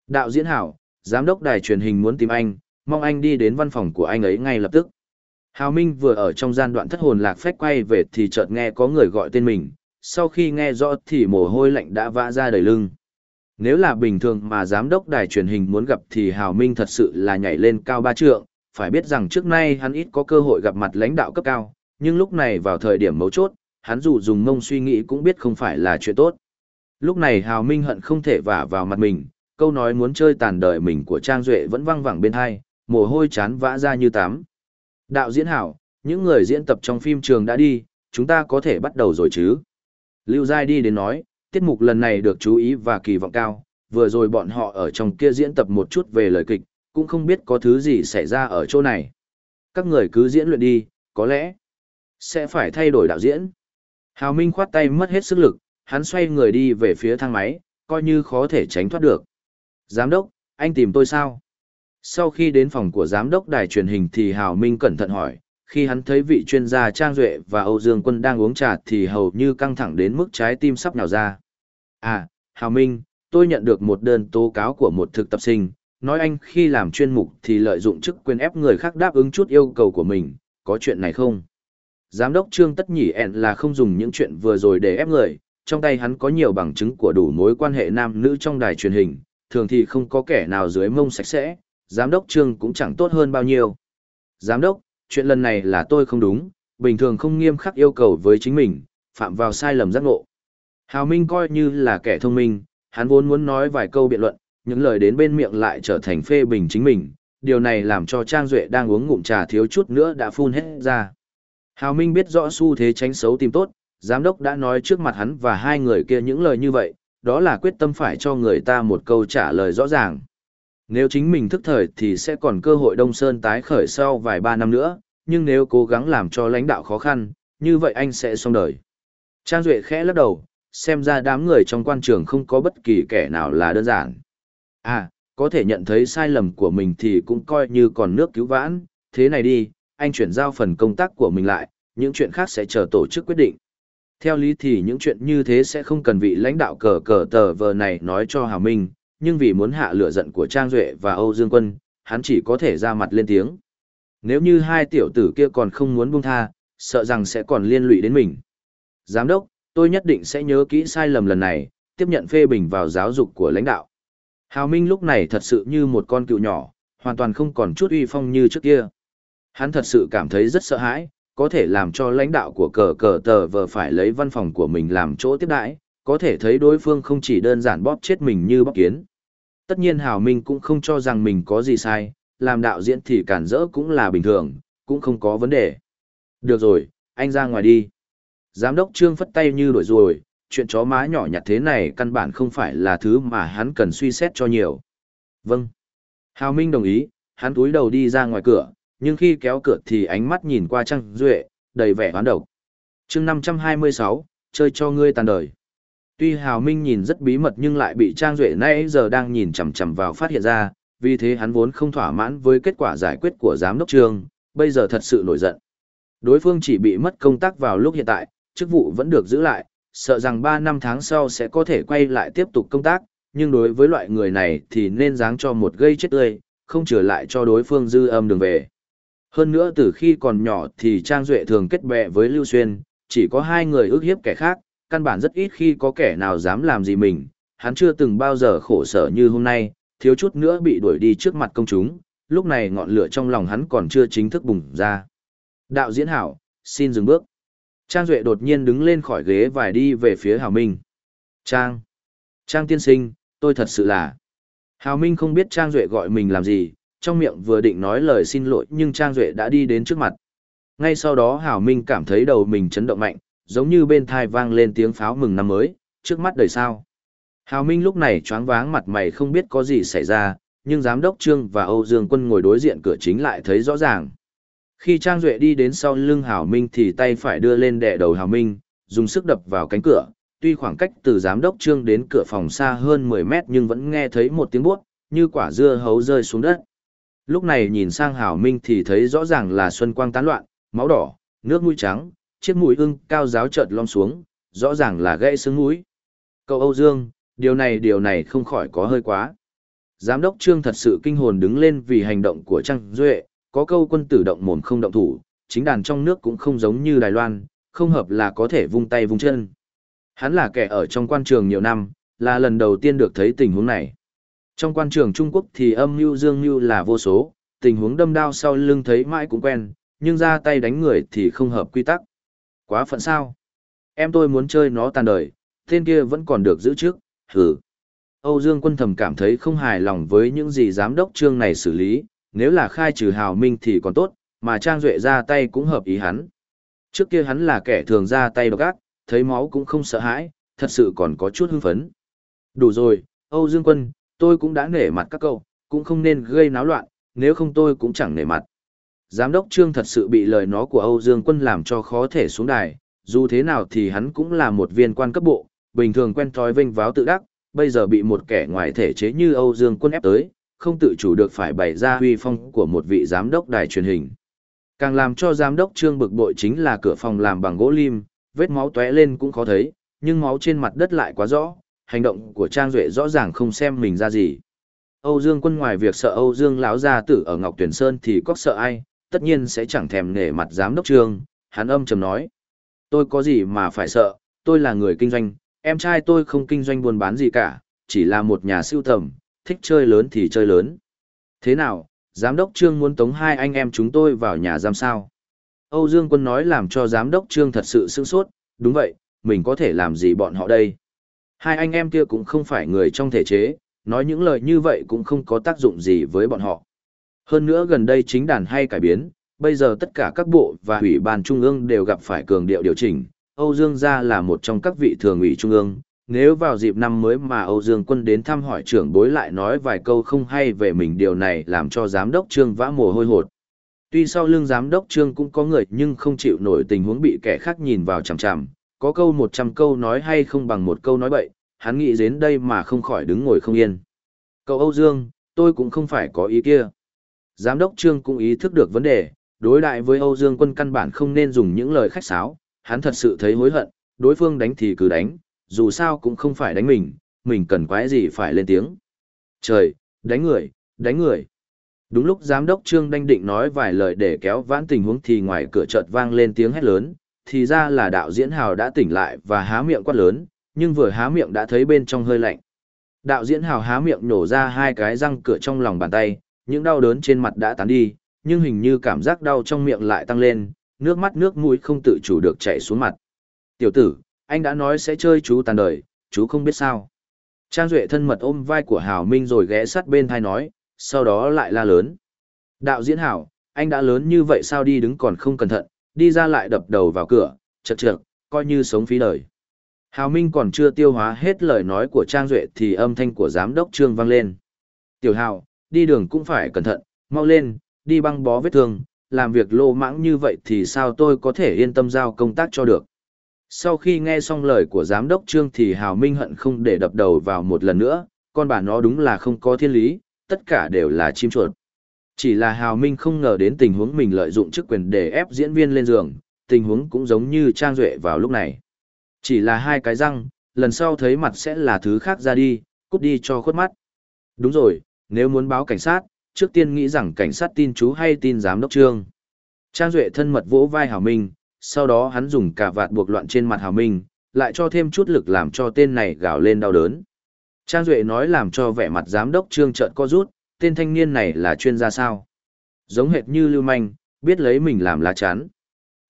Đạo diễn Hảo, giám đốc đài truyền hình muốn tìm anh, mong anh đi đến văn phòng của anh ấy ngay lập tức. Hào Minh vừa ở trong gian đoạn thất hồn lạc phách quay về thì chợt nghe có người gọi tên mình, sau khi nghe rõ thì mồ hôi lạnh đã vã ra đầy lưng. Nếu là bình thường mà giám đốc đài truyền hình muốn gặp thì Hào Minh thật sự là nhảy lên cao ba trượng, phải biết rằng trước nay hắn ít có cơ hội gặp mặt lãnh đạo cấp cao, nhưng lúc này vào thời điểm mấu chốt, hắn dù dùng mông suy nghĩ cũng biết không phải là chuyện tốt. Lúc này Hào Minh hận không thể vả vào mặt mình, câu nói muốn chơi tàn đời mình của Trang Duệ vẫn văng vẳng bên hai, mồ hôi chán vã ra như tắm. Đạo diễn hảo, những người diễn tập trong phim trường đã đi, chúng ta có thể bắt đầu rồi chứ? Lưu Giai đi đến nói, tiết mục lần này được chú ý và kỳ vọng cao, vừa rồi bọn họ ở trong kia diễn tập một chút về lời kịch, cũng không biết có thứ gì xảy ra ở chỗ này. Các người cứ diễn luyện đi, có lẽ sẽ phải thay đổi đạo diễn. Hào Minh khoát tay mất hết sức lực, hắn xoay người đi về phía thang máy, coi như khó thể tránh thoát được. Giám đốc, anh tìm tôi sao? Sau khi đến phòng của giám đốc đài truyền hình thì Hào Minh cẩn thận hỏi, khi hắn thấy vị chuyên gia Trang Duệ và Âu Dương Quân đang uống trà thì hầu như căng thẳng đến mức trái tim sắp nhào ra. À, Hào Minh, tôi nhận được một đơn tố cáo của một thực tập sinh, nói anh khi làm chuyên mục thì lợi dụng chức quyền ép người khác đáp ứng chút yêu cầu của mình, có chuyện này không? Giám đốc Trương Tất Nhỉ ẹn là không dùng những chuyện vừa rồi để ép người, trong tay hắn có nhiều bằng chứng của đủ mối quan hệ nam nữ trong đài truyền hình, thường thì không có kẻ nào dưới mông sạch sẽ, giám đốc Trương cũng chẳng tốt hơn bao nhiêu. Giám đốc, chuyện lần này là tôi không đúng, bình thường không nghiêm khắc yêu cầu với chính mình, phạm vào sai lầm giác ngộ. Hào Minh coi như là kẻ thông minh, hắn vốn muốn nói vài câu biện luận, những lời đến bên miệng lại trở thành phê bình chính mình, điều này làm cho Trang Duệ đang uống ngụm trà thiếu chút nữa đã phun hết ra. Hào Minh biết rõ xu thế tránh xấu tìm tốt, giám đốc đã nói trước mặt hắn và hai người kia những lời như vậy, đó là quyết tâm phải cho người ta một câu trả lời rõ ràng. Nếu chính mình thức thời thì sẽ còn cơ hội Đông Sơn tái khởi sau vài ba năm nữa, nhưng nếu cố gắng làm cho lãnh đạo khó khăn, như vậy anh sẽ xong đời. Trang Duệ khẽ lắc đầu, xem ra đám người trong quan trường không có bất kỳ kẻ nào là đơn giản. À, có thể nhận thấy sai lầm của mình thì cũng coi như còn nước cứu vãn, thế này đi, anh chuyển giao phần công tác của mình lại, những chuyện khác sẽ chờ tổ chức quyết định. Theo lý thì những chuyện như thế sẽ không cần vị lãnh đạo cờ cờ tờ vờ này nói cho Hào Minh, nhưng vì muốn hạ lửa giận của Trang Duệ và Âu Dương Quân, hắn chỉ có thể ra mặt lên tiếng. Nếu như hai tiểu tử kia còn không muốn buông tha, sợ rằng sẽ còn liên lụy đến mình. Giám đốc, tôi nhất định sẽ nhớ kỹ sai lầm lần này, tiếp nhận phê bình vào giáo dục của lãnh đạo. Hào Minh lúc này thật sự như một con cựu nhỏ, hoàn toàn không còn chút uy phong như trước kia. Hắn thật sự cảm thấy rất sợ hãi, có thể làm cho lãnh đạo của cờ cờ tờ vờ phải lấy văn phòng của mình làm chỗ tiếp đãi, có thể thấy đối phương không chỉ đơn giản bóp chết mình như bóp kiến. Tất nhiên Hào Minh cũng không cho rằng mình có gì sai, làm đạo diễn thì cản rỡ cũng là bình thường, cũng không có vấn đề. Được rồi, anh ra ngoài đi. Giám đốc Trương phất tay như đổi rồi, chuyện chó má nhỏ nhặt thế này căn bản không phải là thứ mà hắn cần suy xét cho nhiều. Vâng. Hào Minh đồng ý, hắn túi đầu đi ra ngoài cửa, nhưng khi kéo cửa thì ánh mắt nhìn qua Trang Duệ, đầy vẻ hoán độc. chương 526, chơi cho ngươi tàn đời. Tuy Hào Minh nhìn rất bí mật nhưng lại bị Trang Duệ nãy giờ đang nhìn chằm chằm vào phát hiện ra, vì thế hắn vốn không thỏa mãn với kết quả giải quyết của giám đốc trường, bây giờ thật sự nổi giận. Đối phương chỉ bị mất công tác vào lúc hiện tại, chức vụ vẫn được giữ lại, sợ rằng 3 năm tháng sau sẽ có thể quay lại tiếp tục công tác, nhưng đối với loại người này thì nên dáng cho một gây chết tươi, không trở lại cho đối phương dư âm đường về. Hơn nữa từ khi còn nhỏ thì Trang Duệ thường kết bè với Lưu Xuyên, chỉ có hai người ước hiếp kẻ khác, căn bản rất ít khi có kẻ nào dám làm gì mình, hắn chưa từng bao giờ khổ sở như hôm nay, thiếu chút nữa bị đuổi đi trước mặt công chúng, lúc này ngọn lửa trong lòng hắn còn chưa chính thức bùng ra. Đạo diễn hảo, xin dừng bước. Trang Duệ đột nhiên đứng lên khỏi ghế và đi về phía Hào Minh. Trang. Trang tiên sinh, tôi thật sự là. Hào Minh không biết Trang Duệ gọi mình làm gì, trong miệng vừa định nói lời xin lỗi nhưng Trang Duệ đã đi đến trước mặt. Ngay sau đó Hảo Minh cảm thấy đầu mình chấn động mạnh, giống như bên thai vang lên tiếng pháo mừng năm mới, trước mắt đời sao. Hào Minh lúc này choáng váng mặt mày không biết có gì xảy ra, nhưng giám đốc Trương và Âu Dương Quân ngồi đối diện cửa chính lại thấy rõ ràng. Khi Trang Duệ đi đến sau lưng Hảo Minh thì tay phải đưa lên đè đầu Hảo Minh, dùng sức đập vào cánh cửa, tuy khoảng cách từ giám đốc Trương đến cửa phòng xa hơn 10 mét nhưng vẫn nghe thấy một tiếng buốt, như quả dưa hấu rơi xuống đất. Lúc này nhìn sang Hào Minh thì thấy rõ ràng là xuân quang tán loạn, máu đỏ, nước mũi trắng, chiếc mũi ưng cao giáo chợt lom xuống, rõ ràng là gãy xương mũi. Cậu Âu Dương, điều này điều này không khỏi có hơi quá. Giám đốc Trương thật sự kinh hồn đứng lên vì hành động của Trang Duệ, có câu quân tử động mồm không động thủ, chính đàn trong nước cũng không giống như Đài Loan, không hợp là có thể vung tay vung chân. Hắn là kẻ ở trong quan trường nhiều năm, là lần đầu tiên được thấy tình huống này. Trong quan trường Trung Quốc thì âm mưu dương mưu là vô số, tình huống đâm đao sau lưng thấy mãi cũng quen, nhưng ra tay đánh người thì không hợp quy tắc. Quá phận sao? Em tôi muốn chơi nó tàn đời, tên kia vẫn còn được giữ trước, hừ. Âu Dương quân thầm cảm thấy không hài lòng với những gì giám đốc trương này xử lý, nếu là khai trừ hào minh thì còn tốt, mà Trang Duệ ra tay cũng hợp ý hắn. Trước kia hắn là kẻ thường ra tay độc ác, thấy máu cũng không sợ hãi, thật sự còn có chút hưng phấn. Đủ rồi, Âu Dương quân, tôi cũng đã nể mặt các cậu, cũng không nên gây náo loạn, nếu không tôi cũng chẳng nể mặt. Giám đốc Trương thật sự bị lời nói của Âu Dương Quân làm cho khó thể xuống đài, dù thế nào thì hắn cũng là một viên quan cấp bộ, bình thường quen thói vinh váo tự đắc, bây giờ bị một kẻ ngoài thể chế như Âu Dương Quân ép tới, không tự chủ được phải bày ra huy phong của một vị giám đốc đài truyền hình. Càng làm cho giám đốc Trương bực bội chính là cửa phòng làm bằng gỗ lim, vết máu tóe lên cũng khó thấy, nhưng máu trên mặt đất lại quá rõ, hành động của Trang Duệ rõ ràng không xem mình ra gì. Âu Dương Quân ngoài việc sợ Âu Dương lão gia tử ở Ngọc Tuyển Sơn thì có sợ ai, tất nhiên sẽ chẳng thèm nể mặt giám đốc trương, hắn âm trầm nói. Tôi có gì mà phải sợ, tôi là người kinh doanh, em trai tôi không kinh doanh buôn bán gì cả, chỉ là một nhà siêu tầm, thích chơi lớn thì chơi lớn. Thế nào, giám đốc trương muốn tống hai anh em chúng tôi vào nhà giam sao? Âu Dương Quân nói làm cho giám đốc trương thật sự sững sốt, đúng vậy, mình có thể làm gì bọn họ đây? Hai anh em kia cũng không phải người trong thể chế, nói những lời như vậy cũng không có tác dụng gì với bọn họ. Hơn nữa gần đây chính đàn hay cải biến, bây giờ tất cả các bộ và ủy ban trung ương đều gặp phải cường điệu điều chỉnh. Âu Dương gia là một trong các vị thường ủy trung ương, nếu vào dịp năm mới mà Âu Dương quân đến thăm hỏi trưởng bối lại nói vài câu không hay về mình điều này làm cho giám đốc trương vã mồ hôi hột. Tuy sau lưng giám đốc trương cũng có người nhưng không chịu nổi tình huống bị kẻ khác nhìn vào chằm chằm, có câu một trăm câu nói hay không bằng một câu nói bậy, hắn nghĩ đến đây mà không khỏi đứng ngồi không yên. Cậu Âu Dương, tôi cũng không phải có ý kia. Giám đốc Trương cũng ý thức được vấn đề, đối đại với Âu Dương quân căn bản không nên dùng những lời khách sáo, hắn thật sự thấy hối hận, đối phương đánh thì cứ đánh, dù sao cũng không phải đánh mình, mình cần quái gì phải lên tiếng. Trời, đánh người, đánh người. Đúng lúc giám đốc Trương Đanh định nói vài lời để kéo vãn tình huống thì ngoài cửa chợt vang lên tiếng hét lớn, thì ra là đạo diễn Hào đã tỉnh lại và há miệng quát lớn, nhưng vừa há miệng đã thấy bên trong hơi lạnh. Đạo diễn Hào há miệng nổ ra hai cái răng cửa trong lòng bàn tay, những đau đớn trên mặt đã tán đi, nhưng hình như cảm giác đau trong miệng lại tăng lên, nước mắt nước mũi không tự chủ được chảy xuống mặt. Tiểu tử, anh đã nói sẽ chơi chú tàn đời, chú không biết sao. Trang Duệ thân mật ôm vai của Hảo Minh rồi ghé sát bên thai nói, sau đó lại la lớn. Đạo diễn Hảo, anh đã lớn như vậy sao đi đứng còn không cẩn thận, đi ra lại đập đầu vào cửa, chật trượt, coi như sống phí đời. Hào Minh còn chưa tiêu hóa hết lời nói của Trang Duệ thì âm thanh của giám đốc Trương vang lên. Tiểu Hào, đi đường cũng phải cẩn thận, mau lên, đi băng bó vết thương, làm việc lô mãng như vậy thì sao tôi có thể yên tâm giao công tác cho được. Sau khi nghe xong lời của giám đốc Trương thì Hào Minh hận không để đập đầu vào một lần nữa, con bà nó đúng là không có thiên lý, tất cả đều là chim chuột. Chỉ là Hào Minh không ngờ đến tình huống mình lợi dụng chức quyền để ép diễn viên lên giường, tình huống cũng giống như Trang Duệ vào lúc này. Chỉ là hai cái răng, lần sau thấy mặt sẽ là thứ khác ra đi, cút đi cho khuất mắt. Đúng rồi, nếu muốn báo cảnh sát, trước tiên nghĩ rằng cảnh sát tin chú hay tin giám đốc trương. Trang Duệ thân mật vỗ vai Hào Minh, sau đó hắn dùng cả vạt buộc loạn trên mặt Hào Minh, lại cho thêm chút lực làm cho tên này gào lên đau đớn. Trang Duệ nói làm cho vẻ mặt giám đốc trương trợn co rút, tên thanh niên này là chuyên gia sao. Giống hệt như lưu manh, biết lấy mình làm lá chắn.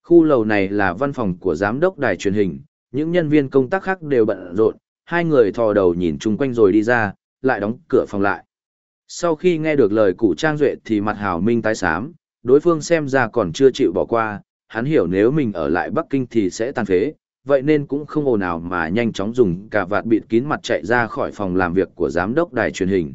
Khu lầu này là văn phòng của giám đốc đài truyền hình, những nhân viên công tác khác đều bận rộn, hai người thò đầu nhìn chung quanh rồi đi ra, lại đóng cửa phòng lại. Sau khi nghe được lời cụ Trang Duệ thì mặt Hào Minh tái xám, đối phương xem ra còn chưa chịu bỏ qua, hắn hiểu nếu mình ở lại Bắc Kinh thì sẽ tan phế, vậy nên cũng không ồn nào mà nhanh chóng dùng cả vạt bịt kín mặt chạy ra khỏi phòng làm việc của giám đốc đài truyền hình.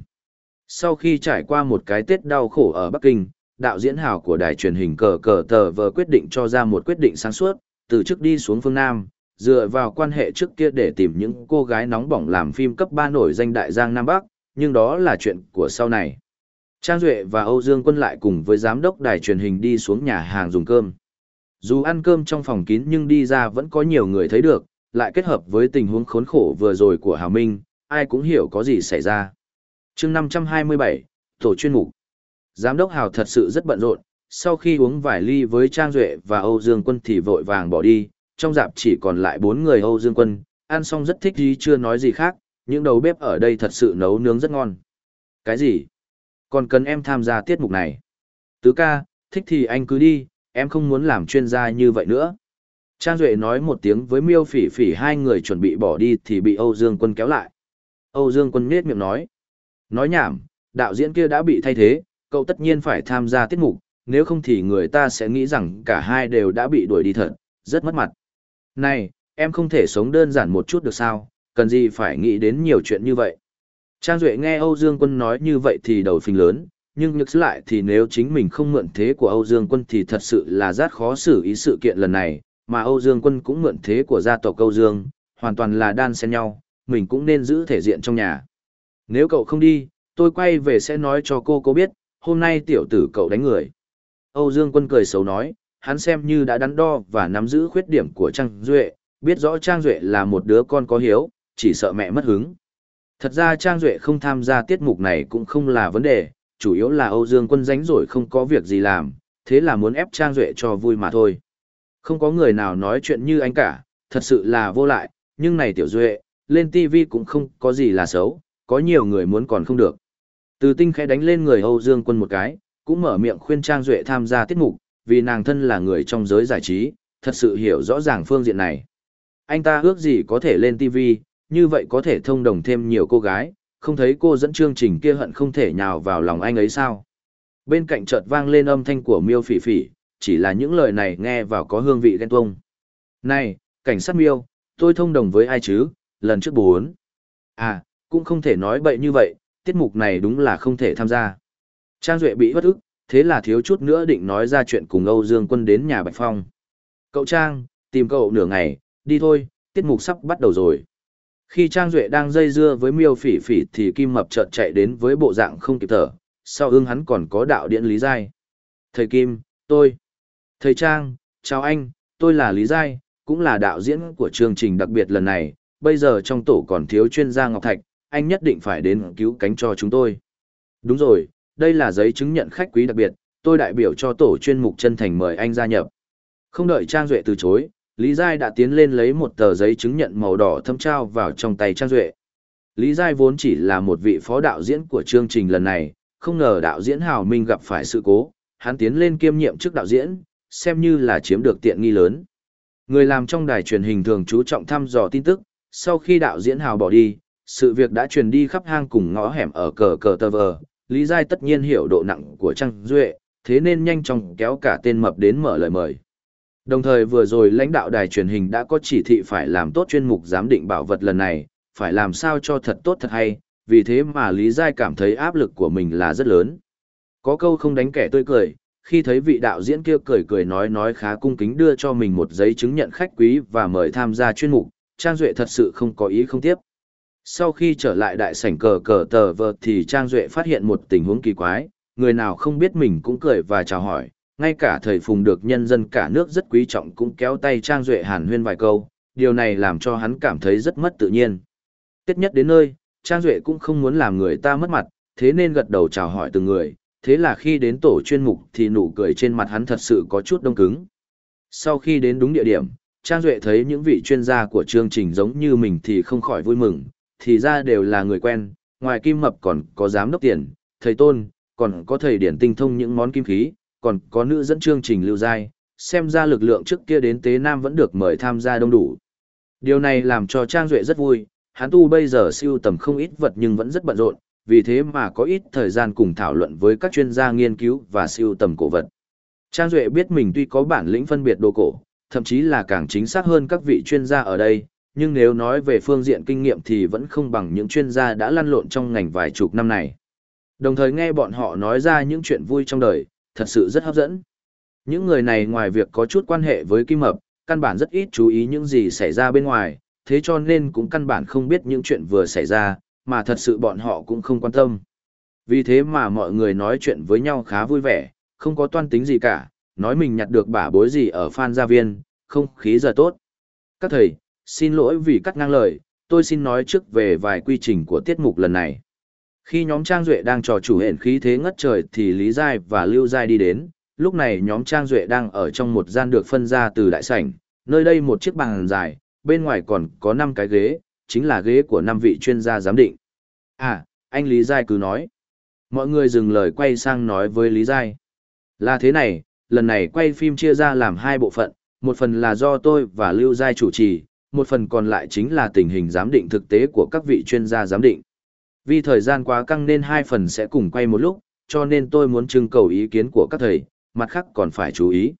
Sau khi trải qua một cái Tết đau khổ ở Bắc Kinh, đạo diễn hào của đài truyền hình cờ cờ tờ vờ quyết định cho ra một quyết định sáng suốt, từ trước đi xuống phương Nam, dựa vào quan hệ trước kia để tìm những cô gái nóng bỏng làm phim cấp 3 nổi danh đại giang Nam Bắc, nhưng đó là chuyện của sau này. Trang Duệ và Âu Dương Quân lại cùng với giám đốc đài truyền hình đi xuống nhà hàng dùng cơm. Dù ăn cơm trong phòng kín nhưng đi ra vẫn có nhiều người thấy được, lại kết hợp với tình huống khốn khổ vừa rồi của Hào Minh, ai cũng hiểu có gì xảy ra chương 527, Tổ chuyên mục. Giám đốc Hào thật sự rất bận rộn, sau khi uống vài ly với Trang Duệ và Âu Dương Quân thì vội vàng bỏ đi, trong dạp chỉ còn lại bốn người Âu Dương Quân, ăn xong rất thích gì chưa nói gì khác, những đầu bếp ở đây thật sự nấu nướng rất ngon. Cái gì? Còn cần em tham gia tiết mục này? Tứ ca, thích thì anh cứ đi, em không muốn làm chuyên gia như vậy nữa. Trang Duệ nói một tiếng với miêu phỉ phỉ hai người chuẩn bị bỏ đi thì bị Âu Dương Quân kéo lại. Âu Dương Quân nết miệng nói. Nói nhảm, đạo diễn kia đã bị thay thế, cậu tất nhiên phải tham gia tiết mục, nếu không thì người ta sẽ nghĩ rằng cả hai đều đã bị đuổi đi thật, rất mất mặt. Này, em không thể sống đơn giản một chút được sao, cần gì phải nghĩ đến nhiều chuyện như vậy. Trang Duệ nghe Âu Dương Quân nói như vậy thì đầu phình lớn, nhưng nhức lại thì nếu chính mình không mượn thế của Âu Dương Quân thì thật sự là rất khó xử ý sự kiện lần này, mà Âu Dương Quân cũng mượn thế của gia tộc Âu Dương, hoàn toàn là đan xen nhau, mình cũng nên giữ thể diện trong nhà. Nếu cậu không đi, tôi quay về sẽ nói cho cô cô biết, hôm nay tiểu tử cậu đánh người. Âu Dương Quân cười xấu nói, hắn xem như đã đắn đo và nắm giữ khuyết điểm của Trang Duệ, biết rõ Trang Duệ là một đứa con có hiếu, chỉ sợ mẹ mất hứng. Thật ra Trang Duệ không tham gia tiết mục này cũng không là vấn đề, chủ yếu là Âu Dương Quân rảnh rồi không có việc gì làm, thế là muốn ép Trang Duệ cho vui mà thôi. Không có người nào nói chuyện như anh cả, thật sự là vô lại, nhưng này Tiểu Duệ, lên TV cũng không có gì là xấu, có nhiều người muốn còn không được. Từ tinh khẽ đánh lên người Âu Dương Quân một cái, cũng mở miệng khuyên Trang Duệ tham gia tiết mục, vì nàng thân là người trong giới giải trí, thật sự hiểu rõ ràng phương diện này. Anh ta ước gì có thể lên TV, như vậy có thể thông đồng thêm nhiều cô gái, không thấy cô dẫn chương trình kia hận không thể nhào vào lòng anh ấy sao. Bên cạnh chợt vang lên âm thanh của miêu phỉ phỉ, chỉ là những lời này nghe vào có hương vị ghen tuông. Này, cảnh sát miêu, tôi thông đồng với ai chứ, lần trước bốn. À, cũng không thể nói bậy như vậy, tiết mục này đúng là không thể tham gia. Trang Duệ bị bất ức, thế là thiếu chút nữa định nói ra chuyện cùng Âu Dương Quân đến nhà Bạch Phong. Cậu Trang, tìm cậu nửa ngày, đi thôi, tiết mục sắp bắt đầu rồi. Khi Trang Duệ đang dây dưa với miêu phỉ phỉ thì Kim Mập chợt chạy đến với bộ dạng không kịp thở, sau ưng hắn còn có đạo điện Lý Giai. Thầy Kim, tôi. Thầy Trang, chào anh, tôi là Lý Giai, cũng là đạo diễn của chương trình đặc biệt lần này, bây giờ trong tổ còn thiếu chuyên gia Ngọc Thạch, anh nhất định phải đến cứu cánh cho chúng tôi. Đúng rồi, đây là giấy chứng nhận khách quý đặc biệt, tôi đại biểu cho tổ chuyên mục chân thành mời anh gia nhập. Không đợi Trang Duệ từ chối, Lý Giai đã tiến lên lấy một tờ giấy chứng nhận màu đỏ thâm trao vào trong tay Trang Duệ. Lý Giai vốn chỉ là một vị phó đạo diễn của chương trình lần này, không ngờ đạo diễn Hào Minh gặp phải sự cố, hắn tiến lên kiêm nhiệm chức đạo diễn, xem như là chiếm được tiện nghi lớn. Người làm trong đài truyền hình thường chú trọng thăm dò tin tức, sau khi đạo diễn hào bỏ đi, sự việc đã truyền đi khắp hang cùng ngõ hẻm ở cờ cờ tờ vờ, Lý Giai tất nhiên hiểu độ nặng của Trang Duệ, thế nên nhanh chóng kéo cả tên mập đến mở lời mời. Đồng thời vừa rồi lãnh đạo đài truyền hình đã có chỉ thị phải làm tốt chuyên mục giám định bảo vật lần này, phải làm sao cho thật tốt thật hay, vì thế mà Lý Giai cảm thấy áp lực của mình là rất lớn. Có câu không đánh kẻ tươi cười, khi thấy vị đạo diễn kia cười cười nói nói khá cung kính đưa cho mình một giấy chứng nhận khách quý và mời tham gia chuyên mục, Trang Duệ thật sự không có ý không tiếp. Sau khi trở lại đại sảnh cờ cờ tờ vờ thì Trang Duệ phát hiện một tình huống kỳ quái, người nào không biết mình cũng cười và chào hỏi, ngay cả thầy Phùng được nhân dân cả nước rất quý trọng cũng kéo tay Trang Duệ hàn huyên vài câu, điều này làm cho hắn cảm thấy rất mất tự nhiên. Tết nhất đến nơi, Trang Duệ cũng không muốn làm người ta mất mặt, thế nên gật đầu chào hỏi từng người, thế là khi đến tổ chuyên mục thì nụ cười trên mặt hắn thật sự có chút đông cứng. Sau khi đến đúng địa điểm, Trang Duệ thấy những vị chuyên gia của chương trình giống như mình thì không khỏi vui mừng, thì ra đều là người quen, ngoài Kim Mập còn có giám đốc tiền, thầy Tôn, còn có thầy điển tinh thông những món kim khí, còn có nữ dẫn chương trình lưu giai, xem ra lực lượng trước kia đến Tế Nam vẫn được mời tham gia đông đủ. Điều này làm cho Trang Duệ rất vui, hắn tu bây giờ siêu tầm không ít vật nhưng vẫn rất bận rộn, vì thế mà có ít thời gian cùng thảo luận với các chuyên gia nghiên cứu và siêu tầm cổ vật. Trang Duệ biết mình tuy có bản lĩnh phân biệt đồ cổ, thậm chí là càng chính xác hơn các vị chuyên gia ở đây, nhưng nếu nói về phương diện kinh nghiệm thì vẫn không bằng những chuyên gia đã lăn lộn trong ngành vài chục năm này. Đồng thời nghe bọn họ nói ra những chuyện vui trong đời, thật sự rất hấp dẫn. Những người này ngoài việc có chút quan hệ với Kim Mập, căn bản rất ít chú ý những gì xảy ra bên ngoài, thế cho nên cũng căn bản không biết những chuyện vừa xảy ra, mà thật sự bọn họ cũng không quan tâm. Vì thế mà mọi người nói chuyện với nhau khá vui vẻ, không có toan tính gì cả, nói mình nhặt được bả bối gì ở Phan Gia Viên, không khí giờ tốt. Các thầy, xin lỗi vì cắt ngang lời, tôi xin nói trước về vài quy trình của tiết mục lần này. Khi nhóm Trang Duệ đang trò chủ hển khí thế ngất trời thì Lý Giai và Lưu Giai đi đến, lúc này nhóm Trang Duệ đang ở trong một gian được phân ra từ đại sảnh, nơi đây một chiếc bàn dài, bên ngoài còn có 5 cái ghế, chính là ghế của 5 vị chuyên gia giám định. À, anh Lý Giai cứ nói. Mọi người dừng lời quay sang nói với Lý Giai. Là thế này, lần này quay phim chia ra làm hai bộ phận, một phần là do tôi và Lưu Giai chủ trì, một phần còn lại chính là tình hình giám định thực tế của các vị chuyên gia giám định. Vì thời gian quá căng nên hai phần sẽ cùng quay một lúc, cho nên tôi muốn trưng cầu ý kiến của các thầy, mặt khác còn phải chú ý.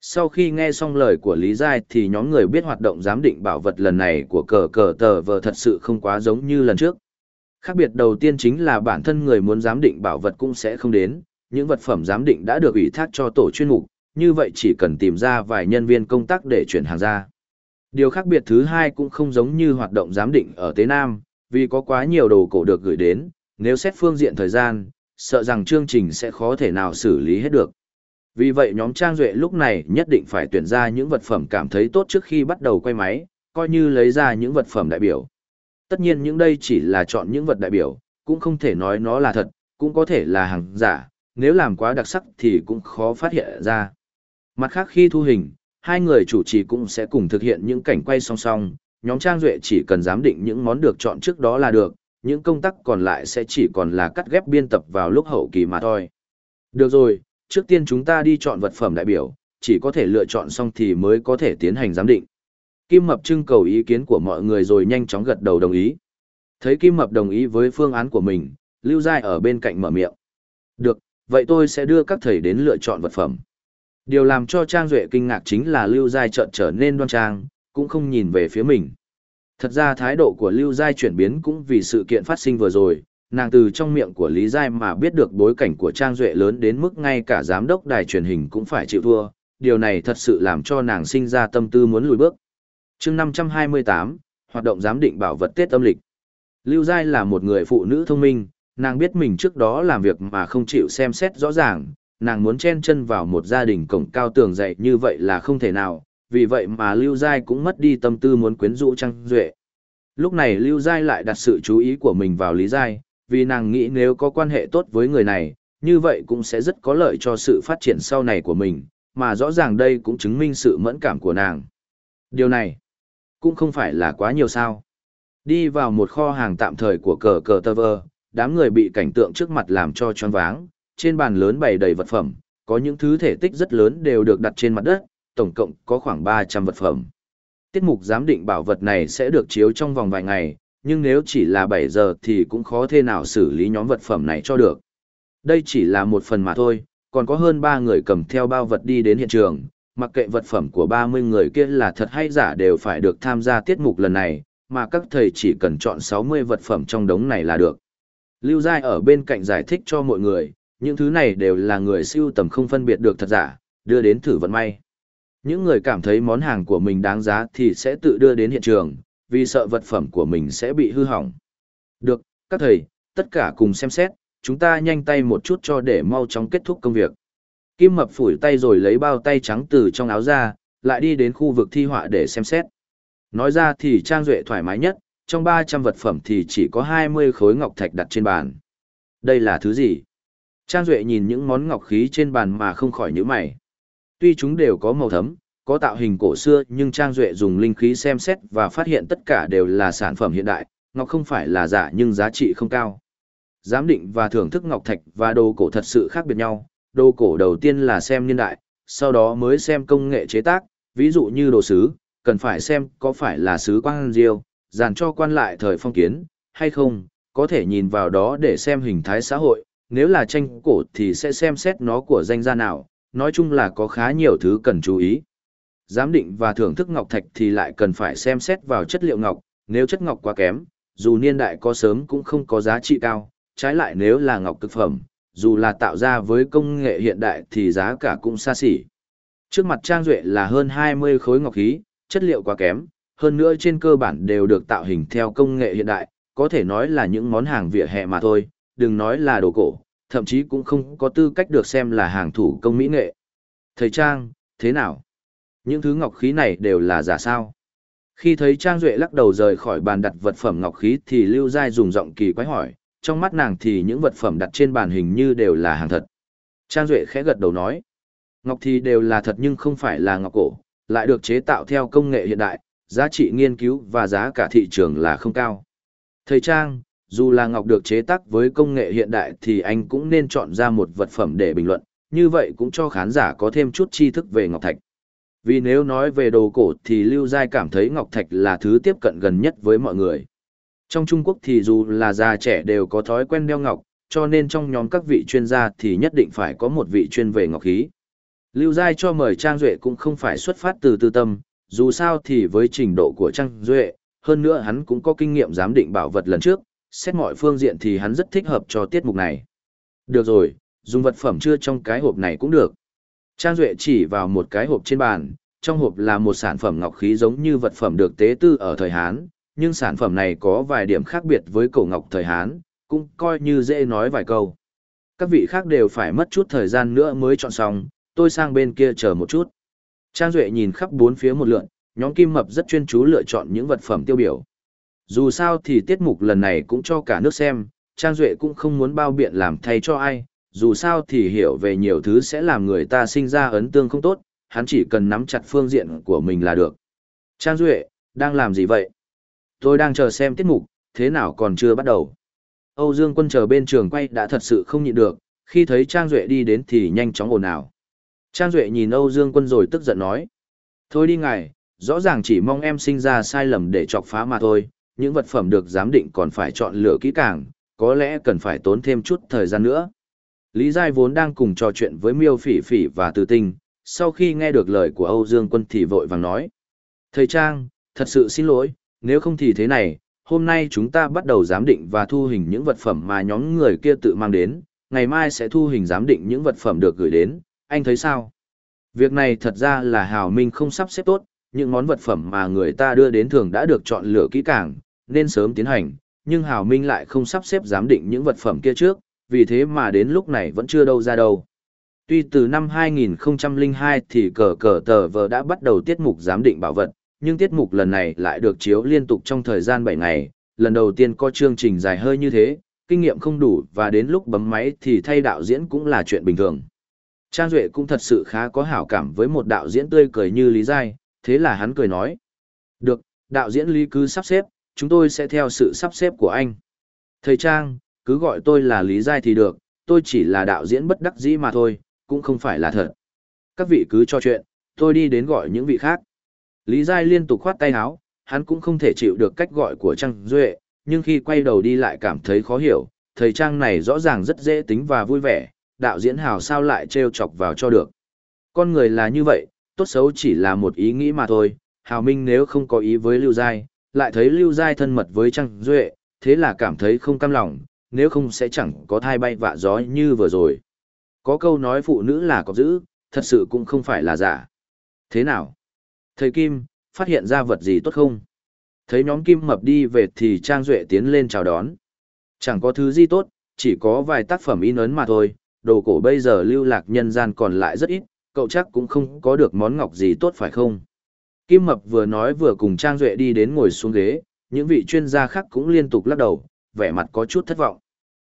Sau khi nghe xong lời của Lý Giai thì nhóm người biết hoạt động giám định bảo vật lần này của cờ cờ tờ vờ thật sự không quá giống như lần trước. Khác biệt đầu tiên chính là bản thân người muốn giám định bảo vật cũng sẽ không đến, những vật phẩm giám định đã được ủy thác cho tổ chuyên mục, như vậy chỉ cần tìm ra vài nhân viên công tác để chuyển hàng ra. Điều khác biệt thứ hai cũng không giống như hoạt động giám định ở Tế Nam, vì có quá nhiều đồ cổ được gửi đến, nếu xét phương diện thời gian, sợ rằng chương trình sẽ khó thể nào xử lý hết được. Vì vậy nhóm Trang Duệ lúc này nhất định phải tuyển ra những vật phẩm cảm thấy tốt trước khi bắt đầu quay máy, coi như lấy ra những vật phẩm đại biểu. Tất nhiên những đây chỉ là chọn những vật đại biểu, cũng không thể nói nó là thật, cũng có thể là hàng giả, nếu làm quá đặc sắc thì cũng khó phát hiện ra. Mặt khác khi thu hình, hai người chủ trì cũng sẽ cùng thực hiện những cảnh quay song song, nhóm Trang Duệ chỉ cần giám định những món được chọn trước đó là được, những công tác còn lại sẽ chỉ còn là cắt ghép biên tập vào lúc hậu kỳ mà thôi. Được rồi, trước tiên chúng ta đi chọn vật phẩm đại biểu, chỉ có thể lựa chọn xong thì mới có thể tiến hành giám định. Kim Mập trưng cầu ý kiến của mọi người rồi nhanh chóng gật đầu đồng ý. Thấy Kim Mập đồng ý với phương án của mình, Lưu Giai ở bên cạnh mở miệng. Được, vậy tôi sẽ đưa các thầy đến lựa chọn vật phẩm. Điều làm cho Trang Duệ kinh ngạc chính là Lưu Giai chợt trở nên đoan trang, cũng không nhìn về phía mình. Thật ra thái độ của Lưu Giai chuyển biến cũng vì sự kiện phát sinh vừa rồi, nàng từ trong miệng của Lý Giai mà biết được bối cảnh của Trang Duệ lớn đến mức ngay cả giám đốc đài truyền hình cũng phải chịu thua, điều này thật sự làm cho nàng sinh ra tâm tư muốn lùi bước. chương 528, hoạt động giám định bảo vật Tết âm lịch. Lưu Giai là một người phụ nữ thông minh, nàng biết mình trước đó làm việc mà không chịu xem xét rõ ràng, nàng muốn chen chân vào một gia đình cổng cao tường dậy như vậy là không thể nào, vì vậy mà Lưu Giai cũng mất đi tâm tư muốn quyến rũ Trang Duệ. Lúc này Lưu Giai lại đặt sự chú ý của mình vào Lý Giai, vì nàng nghĩ nếu có quan hệ tốt với người này, như vậy cũng sẽ rất có lợi cho sự phát triển sau này của mình, mà rõ ràng đây cũng chứng minh sự mẫn cảm của nàng. Điều này cũng không phải là quá nhiều sao. Đi vào một kho hàng tạm thời của cờ cờ tơ vơ, đám người bị cảnh tượng trước mặt làm cho choáng váng, trên bàn lớn bày đầy vật phẩm, có những thứ thể tích rất lớn đều được đặt trên mặt đất, tổng cộng có khoảng 300 vật phẩm. Tiết mục giám định bảo vật này sẽ được chiếu trong vòng vài ngày, nhưng nếu chỉ là 7 giờ thì cũng khó thế nào xử lý nhóm vật phẩm này cho được. Đây chỉ là một phần mà thôi, còn có hơn 3 người cầm theo bao vật đi đến hiện trường, mặc kệ vật phẩm của 30 người kia là thật hay giả đều phải được tham gia tiết mục lần này, mà các thầy chỉ cần chọn 60 vật phẩm trong đống này là được. Lưu Giai ở bên cạnh giải thích cho mọi người, những thứ này đều là người siêu tầm không phân biệt được thật giả, đưa đến thử vận may. Những người cảm thấy món hàng của mình đáng giá thì sẽ tự đưa đến hiện trường, vì sợ vật phẩm của mình sẽ bị hư hỏng. Được, các thầy, tất cả cùng xem xét, chúng ta nhanh tay một chút cho để mau chóng kết thúc công việc. Kim Mập phủi tay rồi lấy bao tay trắng từ trong áo ra, lại đi đến khu vực thi họa để xem xét. Nói ra thì Trang Duệ thoải mái nhất, trong 300 vật phẩm thì chỉ có 20 khối ngọc thạch đặt trên bàn. Đây là thứ gì? Trang Duệ nhìn những món ngọc khí trên bàn mà không khỏi nhíu mày. Tuy chúng đều có màu thấm, có tạo hình cổ xưa nhưng Trang Duệ dùng linh khí xem xét và phát hiện tất cả đều là sản phẩm hiện đại, ngọc không phải là giả nhưng giá trị không cao. Giám định và thưởng thức ngọc thạch và đồ cổ thật sự khác biệt nhau, đồ cổ đầu tiên là xem niên đại, sau đó mới xem công nghệ chế tác, ví dụ như đồ sứ, cần phải xem có phải là sứ quang diêu, dàn cho quan lại thời phong kiến, hay không, có thể nhìn vào đó để xem hình thái xã hội, nếu là tranh cổ thì sẽ xem xét nó của danh gia nào, nói chung là có khá nhiều thứ cần chú ý. Giám định và thưởng thức ngọc thạch thì lại cần phải xem xét vào chất liệu ngọc, nếu chất ngọc quá kém, dù niên đại có sớm cũng không có giá trị cao, trái lại nếu là ngọc cực phẩm, dù là tạo ra với công nghệ hiện đại thì giá cả cũng xa xỉ. Trước mặt Trang Duệ là hơn 20 khối ngọc khí, chất liệu quá kém, hơn nữa trên cơ bản đều được tạo hình theo công nghệ hiện đại, có thể nói là những món hàng vỉa hè mà thôi, đừng nói là đồ cổ, thậm chí cũng không có tư cách được xem là hàng thủ công mỹ nghệ. Thầy Trang, thế nào? Những thứ ngọc khí này đều là giả sao? Khi thấy Trang Duệ lắc đầu rời khỏi bàn đặt vật phẩm ngọc khí thì Lưu Giai dùng giọng kỳ quái hỏi, trong mắt nàng thì những vật phẩm đặt trên bàn hình như đều là hàng thật. Trang Duệ khẽ gật đầu nói, ngọc thì đều là thật nhưng không phải là ngọc cổ, lại được chế tạo theo công nghệ hiện đại, giá trị nghiên cứu và giá cả thị trường là không cao. Thầy Trang, dù là ngọc được chế tác với công nghệ hiện đại thì anh cũng nên chọn ra một vật phẩm để bình luận, như vậy cũng cho khán giả có thêm chút tri thức về ngọc thạch. Vì nếu nói về đồ cổ thì Lưu Giai cảm thấy ngọc thạch là thứ tiếp cận gần nhất với mọi người. Trong Trung Quốc thì dù là già trẻ đều có thói quen đeo ngọc, cho nên trong nhóm các vị chuyên gia thì nhất định phải có một vị chuyên về ngọc khí. Lưu Giai cho mời Trang Duệ cũng không phải xuất phát từ tư tâm, dù sao thì với trình độ của Trang Duệ, hơn nữa hắn cũng có kinh nghiệm giám định bảo vật lần trước, xét mọi phương diện thì hắn rất thích hợp cho tiết mục này. Được rồi, dùng vật phẩm chưa trong cái hộp này cũng được. Trang Duệ chỉ vào một cái hộp trên bàn, trong hộp là một sản phẩm ngọc khí giống như vật phẩm được tế tư ở thời Hán, nhưng sản phẩm này có vài điểm khác biệt với cổ ngọc thời Hán, cũng coi như dễ nói vài câu. Các vị khác đều phải mất chút thời gian nữa mới chọn xong, tôi sang bên kia chờ một chút. Trang Duệ nhìn khắp bốn phía một lượn, nhóm Kim Mập rất chuyên chú lựa chọn những vật phẩm tiêu biểu. Dù sao thì tiết mục lần này cũng cho cả nước xem, Trang Duệ cũng không muốn bao biện làm thay cho ai, dù sao thì hiểu về nhiều thứ sẽ làm người ta sinh ra ấn tương không tốt, hắn chỉ cần nắm chặt phương diện của mình là được. Trang Duệ, đang làm gì vậy? Tôi đang chờ xem tiết mục, thế nào còn chưa bắt đầu. Âu Dương quân chờ bên trường quay đã thật sự không nhịn được, khi thấy Trang Duệ đi đến thì nhanh chóng ồn ào. Trang Duệ nhìn Âu Dương quân rồi tức giận nói. Thôi đi ngài, rõ ràng chỉ mong em sinh ra sai lầm để chọc phá mà thôi, những vật phẩm được giám định còn phải chọn lựa kỹ càng, có lẽ cần phải tốn thêm chút thời gian nữa. Lý Giai vốn đang cùng trò chuyện với Miêu Phỉ Phỉ và Từ Tinh, sau khi nghe được lời của Âu Dương Quân thì vội vàng nói. Thầy Trang, thật sự xin lỗi, nếu không thì thế này, hôm nay chúng ta bắt đầu giám định và thu hình những vật phẩm mà nhóm người kia tự mang đến, ngày mai sẽ thu hình giám định những vật phẩm được gửi đến, anh thấy sao? Việc này thật ra là Hào Minh không sắp xếp tốt, những món vật phẩm mà người ta đưa đến thường đã được chọn lựa kỹ càng, nên sớm tiến hành, nhưng Hào Minh lại không sắp xếp giám định những vật phẩm kia trước, vì thế mà đến lúc này vẫn chưa đâu ra đâu. Tuy từ năm 2002 thì cờ cờ tờ vờ đã bắt đầu tiết mục giám định bảo vật, nhưng tiết mục lần này lại được chiếu liên tục trong thời gian 7 ngày, lần đầu tiên có chương trình dài hơi như thế, kinh nghiệm không đủ và đến lúc bấm máy thì thay đạo diễn cũng là chuyện bình thường. Trang Duệ cũng thật sự khá có hảo cảm với một đạo diễn tươi cười như Lý Giai, thế là hắn cười nói. Được, đạo diễn Lý cứ sắp xếp, chúng tôi sẽ theo sự sắp xếp của anh. Thầy Trang, cứ gọi tôi là Lý Giai thì được, tôi chỉ là đạo diễn bất đắc dĩ mà thôi, cũng không phải là thật. Các vị cứ cho chuyện, tôi đi đến gọi những vị khác. Lý Giai liên tục khoát tay áo, hắn cũng không thể chịu được cách gọi của Trang Duệ, nhưng khi quay đầu đi lại cảm thấy khó hiểu, thầy Trang này rõ ràng rất dễ tính và vui vẻ, đạo diễn hào sao lại trêu chọc vào cho được. Con người là như vậy, tốt xấu chỉ là một ý nghĩ mà thôi, Hào Minh nếu không có ý với Lưu Giai, lại thấy Lưu Giai thân mật với Trang Duệ, thế là cảm thấy không cam lòng, nếu không sẽ chẳng có thai bay vạ gió như vừa rồi. Có câu nói phụ nữ là có giữ, thật sự cũng không phải là giả. Thế nào? Thầy Kim, phát hiện ra vật gì tốt không? Thấy nhóm Kim Mập đi về thì Trang Duệ tiến lên chào đón. Chẳng có thứ gì tốt, chỉ có vài tác phẩm in ấn mà thôi, đồ cổ bây giờ lưu lạc nhân gian còn lại rất ít, cậu chắc cũng không có được món ngọc gì tốt phải không? Kim Mập vừa nói vừa cùng Trang Duệ đi đến ngồi xuống ghế, những vị chuyên gia khác cũng liên tục lắc đầu, vẻ mặt có chút thất vọng.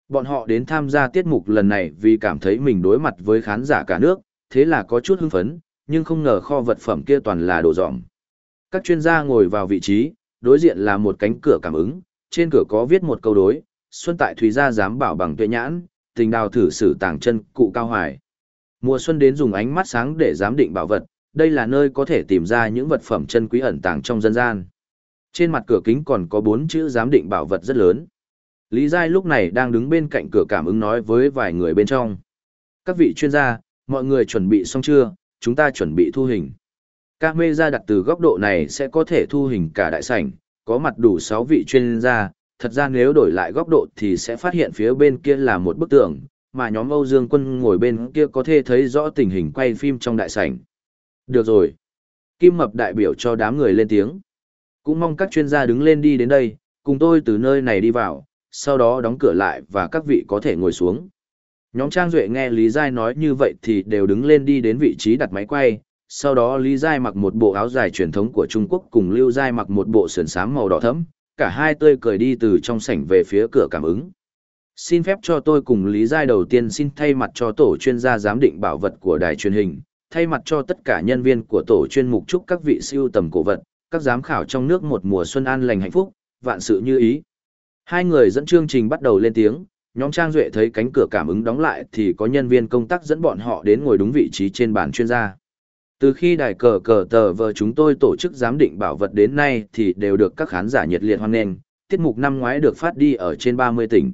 Bọn họ đến tham gia tiết mục lần này vì cảm thấy mình đối mặt với khán giả cả nước, thế là có chút hưng phấn, nhưng không ngờ kho vật phẩm kia toàn là đồ dỏm. Các chuyên gia ngồi vào vị trí, đối diện là một cánh cửa cảm ứng, trên cửa có viết một câu đối, Xuân tại Thùy Gia dám bảo bằng tuệ nhãn, tình đào thử sử tàng chân cụ cao hoài. Mùa xuân đến dùng ánh mắt sáng để giám định bảo vật, đây là nơi có thể tìm ra những vật phẩm chân quý ẩn tàng trong dân gian. Trên mặt cửa kính còn có bốn chữ giám định bảo vật rất lớn. Lý Giai lúc này đang đứng bên cạnh cửa cảm ứng nói với vài người bên trong. Các vị chuyên gia, mọi người chuẩn bị xong chưa, chúng ta chuẩn bị thu hình. Các mê ra đặt từ góc độ này sẽ có thể thu hình cả đại sảnh, có mặt đủ 6 vị chuyên gia, thật ra nếu đổi lại góc độ thì sẽ phát hiện phía bên kia là một bức tường, mà nhóm Âu Dương Quân ngồi bên kia có thể thấy rõ tình hình quay phim trong đại sảnh. Được rồi. Kim Mập đại biểu cho đám người lên tiếng. Cũng mong các chuyên gia đứng lên đi đến đây, cùng tôi từ nơi này đi vào, sau đó đóng cửa lại và các vị có thể ngồi xuống. Nhóm Trang Duệ nghe Lý Giai nói như vậy thì đều đứng lên đi đến vị trí đặt máy quay, sau đó Lý Giai mặc một bộ áo dài truyền thống của Trung Quốc cùng Lưu Giai mặc một bộ sườn xám màu đỏ thẫm, cả hai tươi cười đi từ trong sảnh về phía cửa cảm ứng. Xin phép cho tôi cùng Lý Giai đầu tiên xin thay mặt cho tổ chuyên gia giám định bảo vật của đài truyền hình, thay mặt cho tất cả nhân viên của tổ chuyên mục chúc các vị siêu tầm cổ vật, các giám khảo trong nước một mùa xuân an lành hạnh phúc, vạn sự như ý. Hai người dẫn chương trình bắt đầu lên tiếng, nhóm Trang Duệ thấy cánh cửa cảm ứng đóng lại thì có nhân viên công tác dẫn bọn họ đến ngồi đúng vị trí trên bàn chuyên gia. Từ khi đài cờ cờ tờ vờ chúng tôi tổ chức giám định bảo vật đến nay thì đều được các khán giả nhiệt liệt hoan nghênh, tiết mục năm ngoái được phát đi ở trên 30 tỉnh.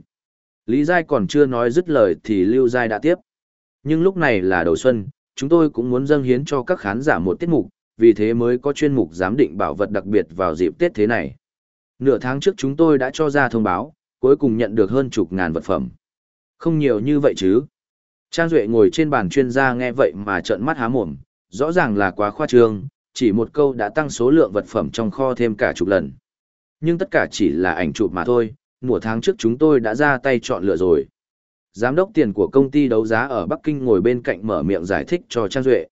Lý Giai còn chưa nói dứt lời thì Lưu Giai đã tiếp. Nhưng lúc này là đầu xuân, chúng tôi cũng muốn dâng hiến cho các khán giả một tiết mục, vì thế mới có chuyên mục giám định bảo vật đặc biệt vào dịp Tết thế này. Nửa tháng trước chúng tôi đã cho ra thông báo, cuối cùng nhận được hơn chục ngàn vật phẩm. Không nhiều như vậy chứ. Trang Duệ ngồi trên bàn chuyên gia nghe vậy mà trợn mắt há mồm, rõ ràng là quá khoa trương, chỉ một câu đã tăng số lượng vật phẩm trong kho thêm cả chục lần. Nhưng tất cả chỉ là ảnh chụp mà thôi, nửa tháng trước chúng tôi đã ra tay chọn lựa rồi. Giám đốc tiền của công ty đấu giá ở Bắc Kinh ngồi bên cạnh mở miệng giải thích cho Trang Duệ.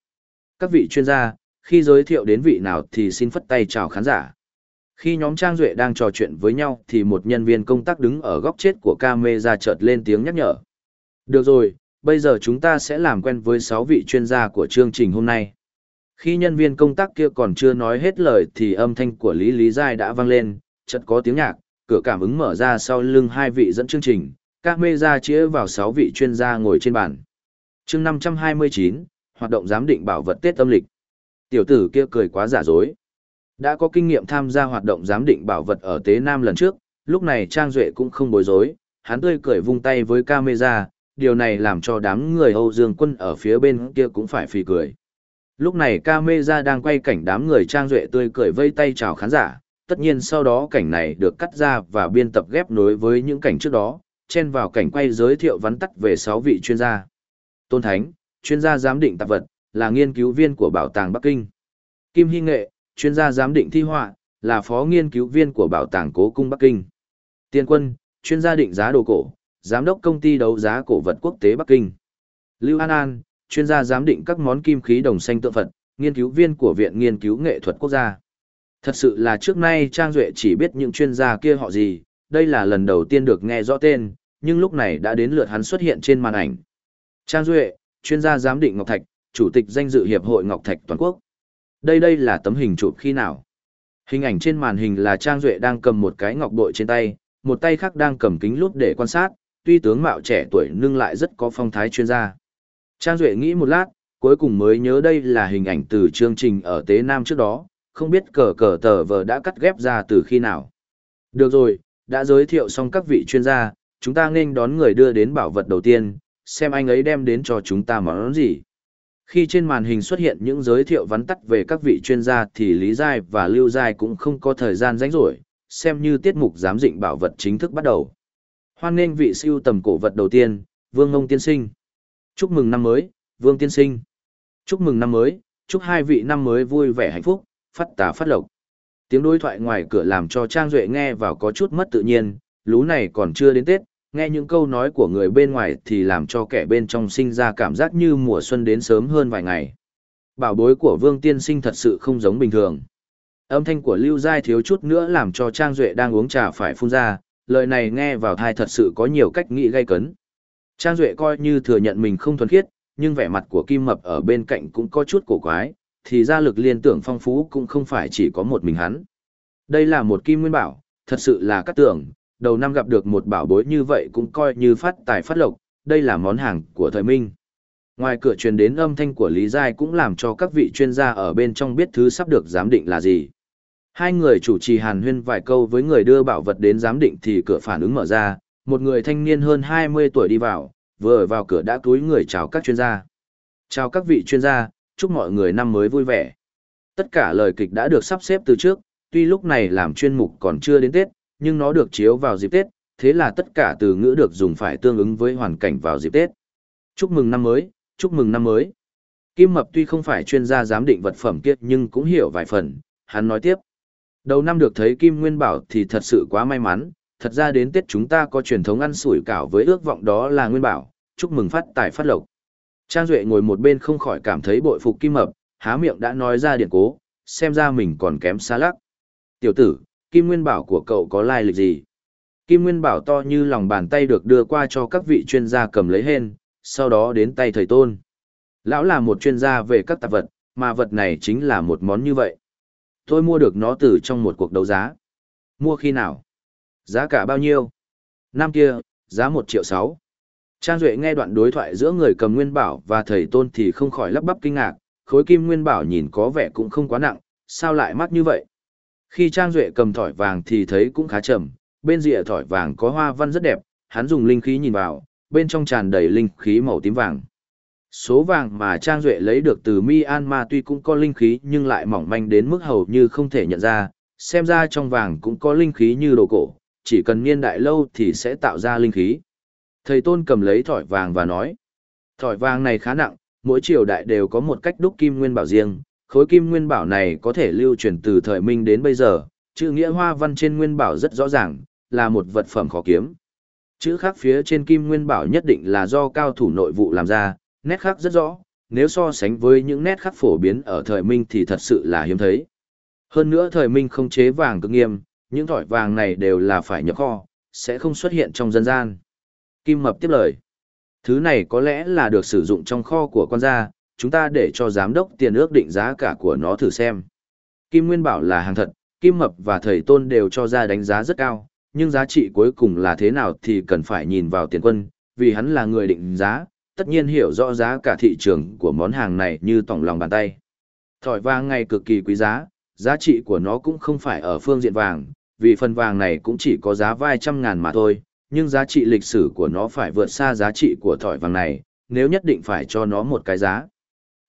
Các vị chuyên gia, khi giới thiệu đến vị nào thì xin phất tay chào khán giả. Khi nhóm Trang Duệ đang trò chuyện với nhau thì một nhân viên công tác đứng ở góc chết của camera chợt lên tiếng nhắc nhở. Được rồi, bây giờ chúng ta sẽ làm quen với 6 vị chuyên gia của chương trình hôm nay. Khi nhân viên công tác kia còn chưa nói hết lời thì âm thanh của Lý Lý Giai đã vang lên, chợt có tiếng nhạc, cửa cảm ứng mở ra sau lưng hai vị dẫn chương trình, camera chĩa vào 6 vị chuyên gia ngồi trên bàn. chương 529, hoạt động giám định bảo vật Tết âm lịch. Tiểu tử kia cười quá giả dối. Đã có kinh nghiệm tham gia hoạt động giám định bảo vật ở Tế Nam lần trước, lúc này Trang Duệ cũng không bối rối, hắn tươi cười vung tay với camera, điều này làm cho đám người Âu Dương quân ở phía bên kia cũng phải phì cười. Lúc này camera đang quay cảnh đám người Trang Duệ tươi cười vây tay chào khán giả, tất nhiên sau đó cảnh này được cắt ra và biên tập ghép nối với những cảnh trước đó, chen vào cảnh quay giới thiệu vắn tắt về 6 vị chuyên gia. Tôn Thánh, chuyên gia giám định tạp vật, là nghiên cứu viên của Bảo tàng Bắc Kinh. Kim Hy Nghệ, chuyên gia giám định thi họa, là phó nghiên cứu viên của Bảo tàng Cố Cung Bắc Kinh. Tiên Quân, chuyên gia định giá đồ cổ, giám đốc công ty đấu giá cổ vật quốc tế Bắc Kinh. Lưu An An, chuyên gia giám định các món kim khí đồng xanh tượng Phật, nghiên cứu viên của Viện Nghiên cứu Nghệ thuật Quốc gia. Thật sự là trước nay Trang Duệ chỉ biết những chuyên gia kia họ gì, đây là lần đầu tiên được nghe rõ tên, nhưng lúc này đã đến lượt hắn xuất hiện trên màn ảnh. Trang Duệ, chuyên gia giám định Ngọc Thạch, chủ tịch danh dự Hiệp hội Ngọc Thạch toàn quốc. Đây đây là tấm hình chụp khi nào? Hình ảnh trên màn hình là Trang Duệ đang cầm một cái ngọc bội trên tay, một tay khác đang cầm kính lúp để quan sát, tuy tướng mạo trẻ tuổi nhưng lại rất có phong thái chuyên gia. Trang Duệ nghĩ một lát, cuối cùng mới nhớ đây là hình ảnh từ chương trình ở Tế Nam trước đó, không biết cờ cờ tờ vờ đã cắt ghép ra từ khi nào. Được rồi, đã giới thiệu xong các vị chuyên gia, chúng ta nên đón người đưa đến bảo vật đầu tiên, xem anh ấy đem đến cho chúng ta món gì. Khi trên màn hình xuất hiện những giới thiệu vắn tắt về các vị chuyên gia thì Lý Giai và Lưu Giai cũng không có thời gian rảnh rỗi, xem như tiết mục giám định bảo vật chính thức bắt đầu. Hoan nghênh vị siêu tầm cổ vật đầu tiên, Vương Ngông Tiên Sinh. Chúc mừng năm mới, Vương Tiên Sinh. Chúc mừng năm mới, chúc hai vị năm mới vui vẻ hạnh phúc, phát tà phát lộc. Tiếng đối thoại ngoài cửa làm cho Trang Duệ nghe vào có chút mất tự nhiên, lú này còn chưa đến Tết, nghe những câu nói của người bên ngoài thì làm cho kẻ bên trong sinh ra cảm giác như mùa xuân đến sớm hơn vài ngày. Bảo bối của Vương Tiên Sinh thật sự không giống bình thường. Âm thanh của Lưu Giai thiếu chút nữa làm cho Trang Duệ đang uống trà phải phun ra, lời này nghe vào thai thật sự có nhiều cách nghĩ gây cấn. Trang Duệ coi như thừa nhận mình không thuần khiết, nhưng vẻ mặt của Kim Mập ở bên cạnh cũng có chút cổ quái, thì ra lực liên tưởng phong phú cũng không phải chỉ có một mình hắn. Đây là một Kim Nguyên Bảo, thật sự là cắt tưởng, đầu năm gặp được một bảo bối như vậy cũng coi như phát tài phát lộc, đây là món hàng của thời minh. Ngoài cửa truyền đến âm thanh của Lý Giai cũng làm cho các vị chuyên gia ở bên trong biết thứ sắp được giám định là gì. Hai người chủ trì hàn huyên vài câu với người đưa bảo vật đến giám định thì cửa phản ứng mở ra, một người thanh niên hơn 20 tuổi đi vào, vừa vào cửa đã túi người chào các chuyên gia. Chào các vị chuyên gia, chúc mọi người năm mới vui vẻ. Tất cả lời kịch đã được sắp xếp từ trước, tuy lúc này làm chuyên mục còn chưa đến Tết, nhưng nó được chiếu vào dịp Tết, thế là tất cả từ ngữ được dùng phải tương ứng với hoàn cảnh vào dịp Tết. Chúc mừng năm mới, chúc mừng năm mới. Kim Mập tuy không phải chuyên gia giám định vật phẩm kiếp nhưng cũng hiểu vài phần, hắn nói tiếp. Đầu năm được thấy Kim Nguyên Bảo thì thật sự quá may mắn, thật ra đến Tết chúng ta có truyền thống ăn sủi cảo với ước vọng đó là Nguyên Bảo, chúc mừng phát tài phát lộc. Trang Duệ ngồi một bên không khỏi cảm thấy bội phục Kim Mập, há miệng đã nói ra điện cố, xem ra mình còn kém xa lắc. Tiểu tử, Kim Nguyên Bảo của cậu có lai lịch gì? Kim Nguyên Bảo to như lòng bàn tay được đưa qua cho các vị chuyên gia cầm lấy hên, sau đó đến tay thầy Tôn. Lão là một chuyên gia về các tạp vật, mà vật này chính là một món như vậy. Tôi mua được nó từ trong một cuộc đấu giá. Mua khi nào? Giá cả bao nhiêu? Năm kia, giá một triệu sáu. Trang Duệ nghe đoạn đối thoại giữa người cầm Nguyên Bảo và thầy Tôn thì không khỏi lắp bắp kinh ngạc, khối kim Nguyên Bảo nhìn có vẻ cũng không quá nặng, sao lại mắc như vậy? Khi Trang Duệ cầm thỏi vàng thì thấy cũng khá chậm, bên rìa thỏi vàng có hoa văn rất đẹp, hắn dùng linh khí nhìn vào, bên trong tràn đầy linh khí màu tím vàng. Số vàng mà Trang Duệ lấy được từ Myanmar tuy cũng có linh khí nhưng lại mỏng manh đến mức hầu như không thể nhận ra, xem ra trong vàng cũng có linh khí như đồ cổ, chỉ cần niên đại lâu thì sẽ tạo ra linh khí. Thầy Tôn cầm lấy thỏi vàng và nói, thỏi vàng này khá nặng, mỗi triều đại đều có một cách đúc kim nguyên bảo riêng, khối kim nguyên bảo này có thể lưu truyền từ thời minh đến bây giờ, chữ nghĩa hoa văn trên nguyên bảo rất rõ ràng, là một vật phẩm khó kiếm. Chữ khác phía trên kim nguyên bảo nhất định là do cao thủ nội vụ làm ra, nét khác rất rõ, nếu so sánh với những nét khác phổ biến ở thời minh thì thật sự là hiếm thấy. Hơn nữa thời minh không chế vàng cực nghiêm, những thỏi vàng này đều là phải nhập kho, sẽ không xuất hiện trong dân gian. Kim Mập tiếp lời. Thứ này có lẽ là được sử dụng trong kho của quan gia, chúng ta để cho giám đốc tiền ước định giá cả của nó thử xem. Kim Nguyên bảo là hàng thật, Kim Mập và thầy Tôn đều cho ra đánh giá rất cao, nhưng giá trị cuối cùng là thế nào thì cần phải nhìn vào tiền quân, vì hắn là người định giá, tất nhiên hiểu rõ giá cả thị trường của món hàng này như tổng lòng bàn tay. Thỏi vàng ngày cực kỳ quý giá, giá trị của nó cũng không phải ở phương diện vàng, vì phần vàng này cũng chỉ có giá vài trăm ngàn mà thôi, nhưng giá trị lịch sử của nó phải vượt xa giá trị của thỏi vàng này, nếu nhất định phải cho nó một cái giá.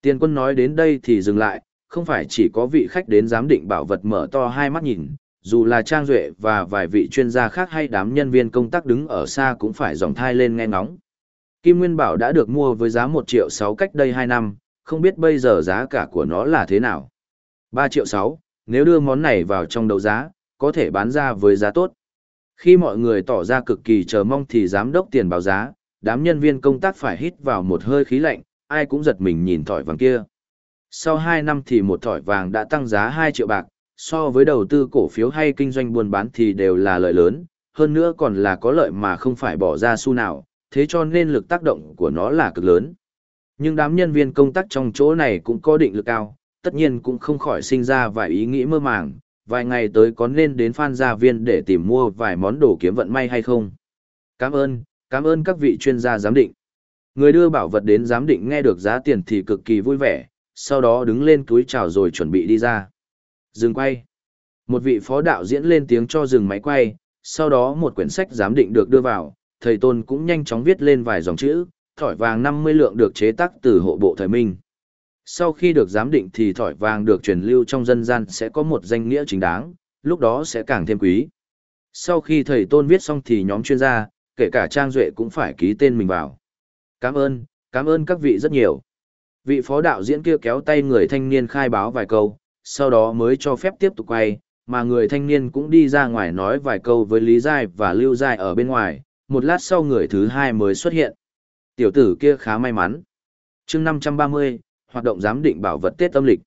Tiền quân nói đến đây thì dừng lại, không phải chỉ có vị khách đến giám định bảo vật mở to hai mắt nhìn, dù là Trang Duệ và vài vị chuyên gia khác hay đám nhân viên công tác đứng ở xa cũng phải dòng thai lên nghe ngóng. Kim Nguyên Bảo đã được mua với giá 1 triệu 6 cách đây 2 năm, không biết bây giờ giá cả của nó là thế nào. 3 triệu 6, nếu đưa món này vào trong đấu giá, có thể bán ra với giá tốt. Khi mọi người tỏ ra cực kỳ chờ mong thì giám đốc tiền báo giá, đám nhân viên công tác phải hít vào một hơi khí lạnh, ai cũng giật mình nhìn thỏi vàng kia. Sau 2 năm thì một thỏi vàng đã tăng giá 2 triệu bạc, so với đầu tư cổ phiếu hay kinh doanh buôn bán thì đều là lợi lớn, hơn nữa còn là có lợi mà không phải bỏ ra xu nào, thế cho nên lực tác động của nó là cực lớn. Nhưng đám nhân viên công tác trong chỗ này cũng có định lực cao, tất nhiên cũng không khỏi sinh ra vài ý nghĩ mơ màng, vài ngày tới có nên đến phan gia viên để tìm mua vài món đồ kiếm vận may hay không. Cảm ơn, cảm ơn các vị chuyên gia giám định. Người đưa bảo vật đến giám định nghe được giá tiền thì cực kỳ vui vẻ, sau đó đứng lên túi chào rồi chuẩn bị đi ra. Dừng quay. Một vị phó đạo diễn lên tiếng cho dừng máy quay, sau đó một quyển sách giám định được đưa vào, thầy Tôn cũng nhanh chóng viết lên vài dòng chữ, thỏi vàng 50 lượng được chế tác từ hộ bộ thời Minh. Sau khi được giám định thì thỏi vàng được truyền lưu trong dân gian sẽ có một danh nghĩa chính đáng, lúc đó sẽ càng thêm quý. Sau khi thầy Tôn viết xong thì nhóm chuyên gia, kể cả Trang Duệ cũng phải ký tên mình vào. Cảm ơn, cảm ơn các vị rất nhiều. Vị phó đạo diễn kia kéo tay người thanh niên khai báo vài câu, sau đó mới cho phép tiếp tục quay, mà người thanh niên cũng đi ra ngoài nói vài câu với Lý Giai và Lưu Giai ở bên ngoài, một lát sau người thứ hai mới xuất hiện. Tiểu tử kia khá may mắn. chương 530, hoạt động giám định bảo vật Tết âm lịch.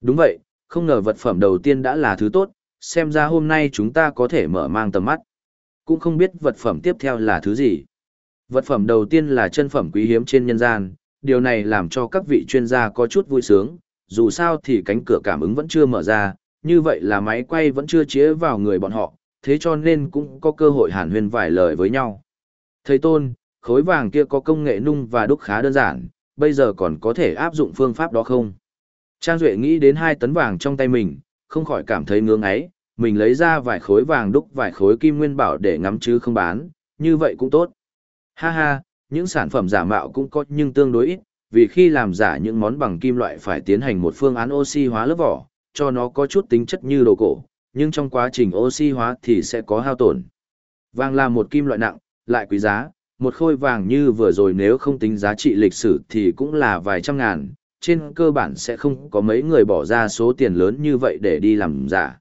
Đúng vậy, không ngờ vật phẩm đầu tiên đã là thứ tốt, xem ra hôm nay chúng ta có thể mở mang tầm mắt. Cũng không biết vật phẩm tiếp theo là thứ gì. Vật phẩm đầu tiên là chân phẩm quý hiếm trên nhân gian, điều này làm cho các vị chuyên gia có chút vui sướng, dù sao thì cánh cửa cảm ứng vẫn chưa mở ra, như vậy là máy quay vẫn chưa chĩa vào người bọn họ, thế cho nên cũng có cơ hội hàn huyên vài lời với nhau. Thầy Tôn, khối vàng kia có công nghệ nung và đúc khá đơn giản, bây giờ còn có thể áp dụng phương pháp đó không? Trang Duệ nghĩ đến hai tấn vàng trong tay mình, không khỏi cảm thấy ngưỡng ấy, mình lấy ra vài khối vàng đúc vài khối kim nguyên bảo để ngắm chứ không bán, như vậy cũng tốt. Ha ha, những sản phẩm giả mạo cũng có nhưng tương đối ít, vì khi làm giả những món bằng kim loại phải tiến hành một phương án oxy hóa lớp vỏ, cho nó có chút tính chất như đồ cổ, nhưng trong quá trình oxy hóa thì sẽ có hao tổn. Vàng là một kim loại nặng, lại quý giá, một khối vàng như vừa rồi nếu không tính giá trị lịch sử thì cũng là vài trăm ngàn, trên cơ bản sẽ không có mấy người bỏ ra số tiền lớn như vậy để đi làm giả.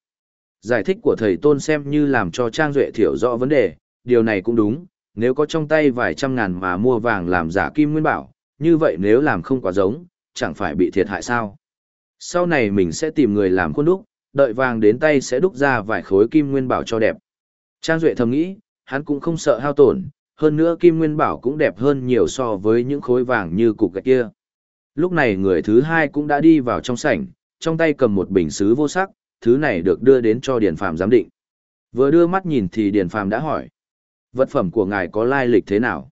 Giải thích của thầy Tôn xem như làm cho Trang Duệ thiểu rõ vấn đề, điều này cũng đúng, nếu có trong tay vài trăm ngàn mà mua vàng làm giả kim nguyên bảo, như vậy nếu làm không quá giống, chẳng phải bị thiệt hại sao. Sau này mình sẽ tìm người làm khuôn đúc, đợi vàng đến tay sẽ đúc ra vài khối kim nguyên bảo cho đẹp. Trang Duệ thầm nghĩ, hắn cũng không sợ hao tổn, hơn nữa kim nguyên bảo cũng đẹp hơn nhiều so với những khối vàng như cục gạch kia. Lúc này người thứ hai cũng đã đi vào trong sảnh, trong tay cầm một bình xứ vô sắc, thứ này được đưa đến cho Điền Phàm giám định. Vừa đưa mắt nhìn thì Điền Phàm đã hỏi. Vật phẩm của ngài có lai lịch thế nào?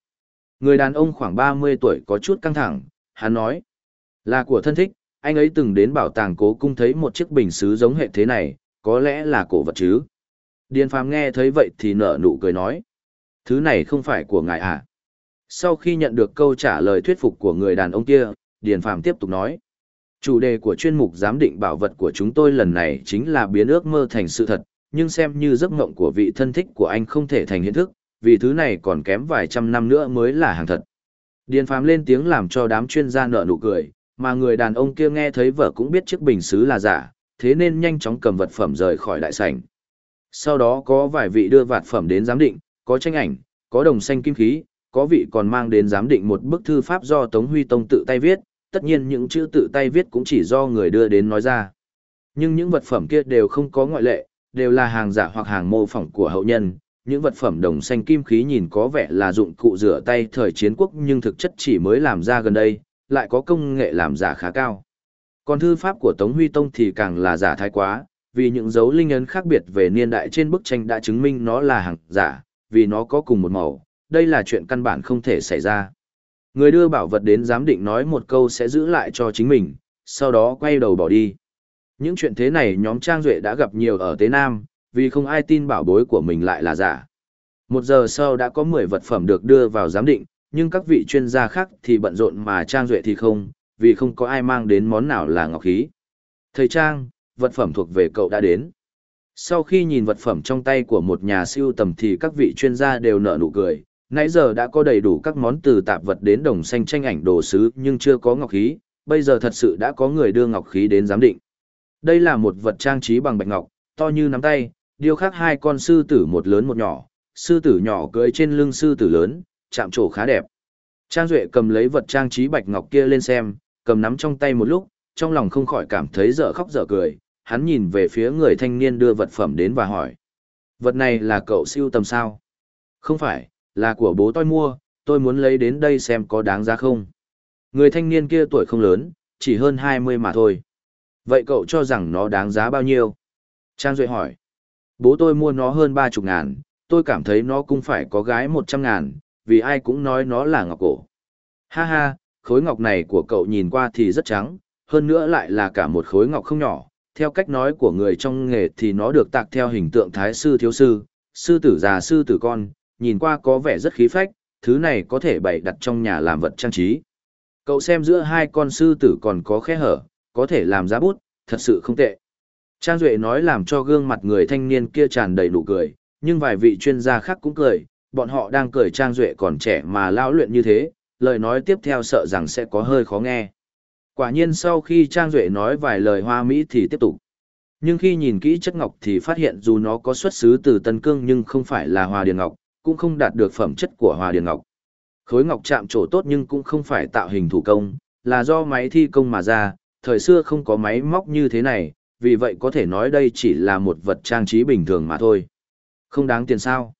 Người đàn ông khoảng 30 tuổi có chút căng thẳng, hắn nói. Là của thân thích, anh ấy từng đến bảo tàng cố cung thấy một chiếc bình xứ giống hệ thế này, có lẽ là cổ vật chứ. Điền Phàm nghe thấy vậy thì nở nụ cười nói. Thứ này không phải của ngài à? Sau khi nhận được câu trả lời thuyết phục của người đàn ông kia, Điền Phàm tiếp tục nói. Chủ đề của chuyên mục giám định bảo vật của chúng tôi lần này chính là biến ước mơ thành sự thật, nhưng xem như giấc mộng của vị thân thích của anh không thể thành hiện thực vì thứ này còn kém vài trăm năm nữa mới là hàng thật. Điền Phàm lên tiếng làm cho đám chuyên gia nở nụ cười, mà người đàn ông kia nghe thấy vợ cũng biết chiếc bình xứ là giả, thế nên nhanh chóng cầm vật phẩm rời khỏi đại sảnh. Sau đó có vài vị đưa vật phẩm đến giám định, có tranh ảnh, có đồng xanh kim khí, có vị còn mang đến giám định một bức thư pháp do Tống Huy Tông tự tay viết, tất nhiên những chữ tự tay viết cũng chỉ do người đưa đến nói ra. Nhưng những vật phẩm kia đều không có ngoại lệ, đều là hàng giả hoặc hàng mô phỏng của hậu nhân. Những vật phẩm đồng xanh kim khí nhìn có vẻ là dụng cụ rửa tay thời chiến quốc nhưng thực chất chỉ mới làm ra gần đây, lại có công nghệ làm giả khá cao. Còn thư pháp của Tống Huy Tông thì càng là giả thái quá, vì những dấu linh ấn khác biệt về niên đại trên bức tranh đã chứng minh nó là hàng giả, vì nó có cùng một màu, đây là chuyện căn bản không thể xảy ra. Người đưa bảo vật đến giám định nói một câu sẽ giữ lại cho chính mình, sau đó quay đầu bỏ đi. Những chuyện thế này nhóm Trang Duệ đã gặp nhiều ở Tế Nam, vì không ai tin bảo bối của mình lại là giả. Một giờ sau đã có 10 vật phẩm được đưa vào giám định, nhưng các vị chuyên gia khác thì bận rộn mà Trang Duệ thì không, vì không có ai mang đến món nào là ngọc khí. Thầy Trang, vật phẩm thuộc về cậu đã đến. Sau khi nhìn vật phẩm trong tay của một nhà siêu tầm thì các vị chuyên gia đều nở nụ cười, nãy giờ đã có đầy đủ các món từ tạp vật đến đồng xanh tranh ảnh đồ sứ nhưng chưa có ngọc khí, bây giờ thật sự đã có người đưa ngọc khí đến giám định. Đây là một vật trang trí bằng bạch ngọc, to như nắm tay, điêu khắc hai con sư tử một lớn một nhỏ, sư tử nhỏ cưỡi trên lưng sư tử lớn, chạm trổ khá đẹp. Trang Duệ cầm lấy vật trang trí bạch ngọc kia lên xem, cầm nắm trong tay một lúc, trong lòng không khỏi cảm thấy dở khóc dở cười, hắn nhìn về phía người thanh niên đưa vật phẩm đến và hỏi. Vật này là cậu siêu tầm sao? Không phải, là của bố tôi mua, tôi muốn lấy đến đây xem có đáng giá không. Người thanh niên kia tuổi không lớn, chỉ hơn 20 mà thôi. Vậy cậu cho rằng nó đáng giá bao nhiêu? Trang Duệ hỏi. Bố tôi mua nó hơn 30 ngàn, tôi cảm thấy nó cũng phải có gái 100 ngàn, vì ai cũng nói nó là ngọc cổ. Ha ha, khối ngọc này của cậu nhìn qua thì rất trắng, hơn nữa lại là cả một khối ngọc không nhỏ. Theo cách nói của người trong nghề thì nó được tạc theo hình tượng thái sư thiếu sư, sư tử già sư tử con, nhìn qua có vẻ rất khí phách, thứ này có thể bày đặt trong nhà làm vật trang trí. Cậu xem giữa hai con sư tử còn có khe hở, có thể làm giá bút, thật sự không tệ. Trang Duệ nói làm cho gương mặt người thanh niên kia tràn đầy nụ cười, nhưng vài vị chuyên gia khác cũng cười, bọn họ đang cười Trang Duệ còn trẻ mà lão luyện như thế, lời nói tiếp theo sợ rằng sẽ có hơi khó nghe. Quả nhiên sau khi Trang Duệ nói vài lời hoa mỹ thì tiếp tục. Nhưng khi nhìn kỹ chất ngọc thì phát hiện dù nó có xuất xứ từ Tân Cương nhưng không phải là hoa điền ngọc, cũng không đạt được phẩm chất của hoa điền ngọc. Khối ngọc chạm trổ tốt nhưng cũng không phải tạo hình thủ công, là do máy thi công mà ra, thời xưa không có máy móc như thế này, vì vậy có thể nói đây chỉ là một vật trang trí bình thường mà thôi. Không đáng tiền sao.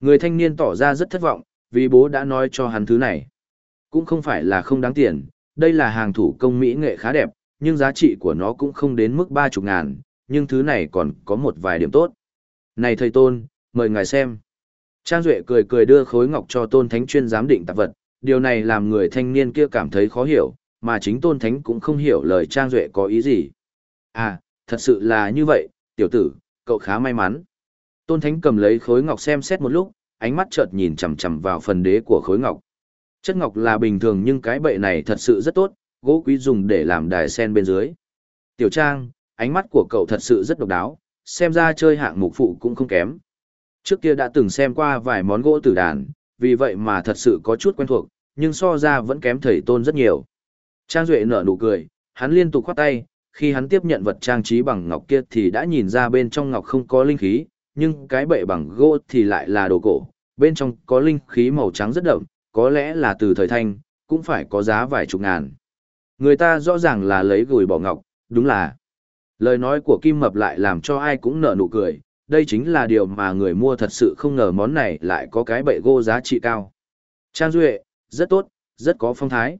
Người thanh niên tỏ ra rất thất vọng, vì bố đã nói cho hắn thứ này. Cũng không phải là không đáng tiền, đây là hàng thủ công mỹ nghệ khá đẹp, nhưng giá trị của nó cũng không đến mức ba chục ngàn, nhưng thứ này còn có một vài điểm tốt. Này thầy Tôn, mời ngài xem. Trang Duệ cười cười đưa khối ngọc cho Tôn Thánh chuyên giám định tạp vật, điều này làm người thanh niên kia cảm thấy khó hiểu, mà chính Tôn Thánh cũng không hiểu lời Trang Duệ có ý gì. À, thật sự là như vậy, tiểu tử, cậu khá may mắn. Tôn Thánh cầm lấy khối ngọc xem xét một lúc, ánh mắt chợt nhìn chằm chằm vào phần đế của khối ngọc. Chất ngọc là bình thường nhưng cái bệ này thật sự rất tốt, gỗ quý dùng để làm đài sen bên dưới. Tiểu Trang, ánh mắt của cậu thật sự rất độc đáo, xem ra chơi hạng mục phụ cũng không kém. Trước kia đã từng xem qua vài món gỗ tử đàn, vì vậy mà thật sự có chút quen thuộc, nhưng so ra vẫn kém thầy tôn rất nhiều. Trang Duệ nở nụ cười, hắn liên tục khoát tay, khi hắn tiếp nhận vật trang trí bằng ngọc kia thì đã nhìn ra bên trong ngọc không có linh khí, nhưng cái bệ bằng gỗ thì lại là đồ cổ, bên trong có linh khí màu trắng rất đậm, có lẽ là từ thời thanh, cũng phải có giá vài chục ngàn. Người ta rõ ràng là lấy gùi bỏ ngọc, đúng là. Lời nói của Kim Mập lại làm cho ai cũng nở nụ cười, đây chính là điều mà người mua thật sự không ngờ món này lại có cái bệ gỗ giá trị cao. Trang Duệ, rất tốt, rất có phong thái.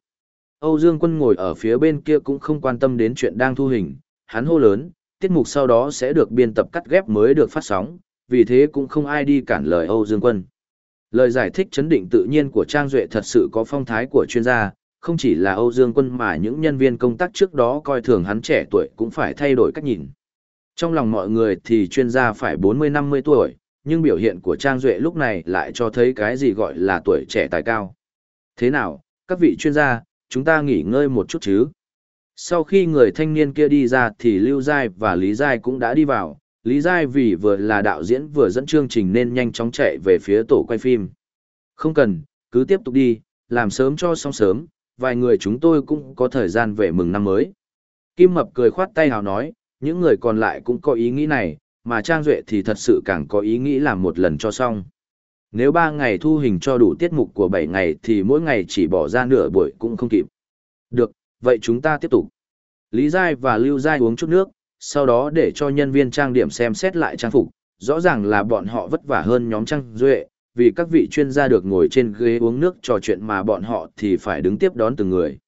Âu Dương Quân ngồi ở phía bên kia cũng không quan tâm đến chuyện đang thu hình, hắn hô lớn, tiết mục sau đó sẽ được biên tập cắt ghép mới được phát sóng, vì thế cũng không ai đi cản lời Âu Dương Quân. Lời giải thích chấn định tự nhiên của Trang Duệ thật sự có phong thái của chuyên gia, không chỉ là Âu Dương Quân mà những nhân viên công tác trước đó coi thường hắn trẻ tuổi cũng phải thay đổi cách nhìn. Trong lòng mọi người thì chuyên gia phải 40-50 tuổi, nhưng biểu hiện của Trang Duệ lúc này lại cho thấy cái gì gọi là tuổi trẻ tài cao. Thế nào, các vị chuyên gia, chúng ta nghỉ ngơi một chút chứ? Sau khi người thanh niên kia đi ra thì Lưu Giai và Lý Giai cũng đã đi vào, Lý Giai vì vừa là đạo diễn vừa dẫn chương trình nên nhanh chóng chạy về phía tổ quay phim. Không cần, cứ tiếp tục đi, làm sớm cho xong sớm, vài người chúng tôi cũng có thời gian về mừng năm mới. Kim Mập cười khoát tay hào nói, những người còn lại cũng có ý nghĩ này, mà Trang Duệ thì thật sự càng có ý nghĩ làm một lần cho xong. Nếu 3 ngày thu hình cho đủ tiết mục của 7 ngày thì mỗi ngày chỉ bỏ ra nửa buổi cũng không kịp. Được, vậy chúng ta tiếp tục. Lý Giai và Lưu Giai uống chút nước, sau đó để cho nhân viên trang điểm xem xét lại trang phục. Rõ ràng là bọn họ vất vả hơn nhóm Trang Duệ, vì các vị chuyên gia được ngồi trên ghế uống nước trò chuyện mà bọn họ thì phải đứng tiếp đón từng người.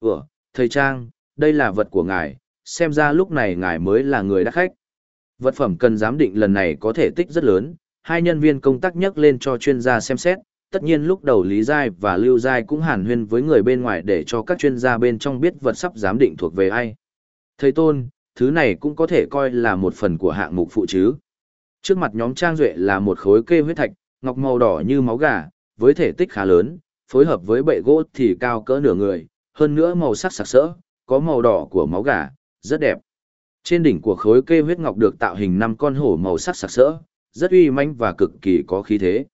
Ủa, thầy Trang, đây là vật của ngài, xem ra lúc này ngài mới là người đắc khách. Vật phẩm cần giám định lần này có thể tích rất lớn, hai nhân viên công tác nhắc lên cho chuyên gia xem xét, tất nhiên lúc đầu Lý Giai và Lưu Giai cũng hàn huyên với người bên ngoài để cho các chuyên gia bên trong biết vật sắp giám định thuộc về ai. Thầy Tôn, thứ này cũng có thể coi là một phần của hạng mục phụ chứ. Trước mặt nhóm Trang Duệ là một khối kê huyết thạch, ngọc màu đỏ như máu gà, với thể tích khá lớn, phối hợp với bệ gỗ thì cao cỡ nửa người, hơn nữa màu sắc sặc sỡ, có màu đỏ của máu gà, rất đẹp. Trên đỉnh của khối kê huyết ngọc được tạo hình năm con hổ màu sắc sặc sỡ, rất uy manh và cực kỳ có khí thế.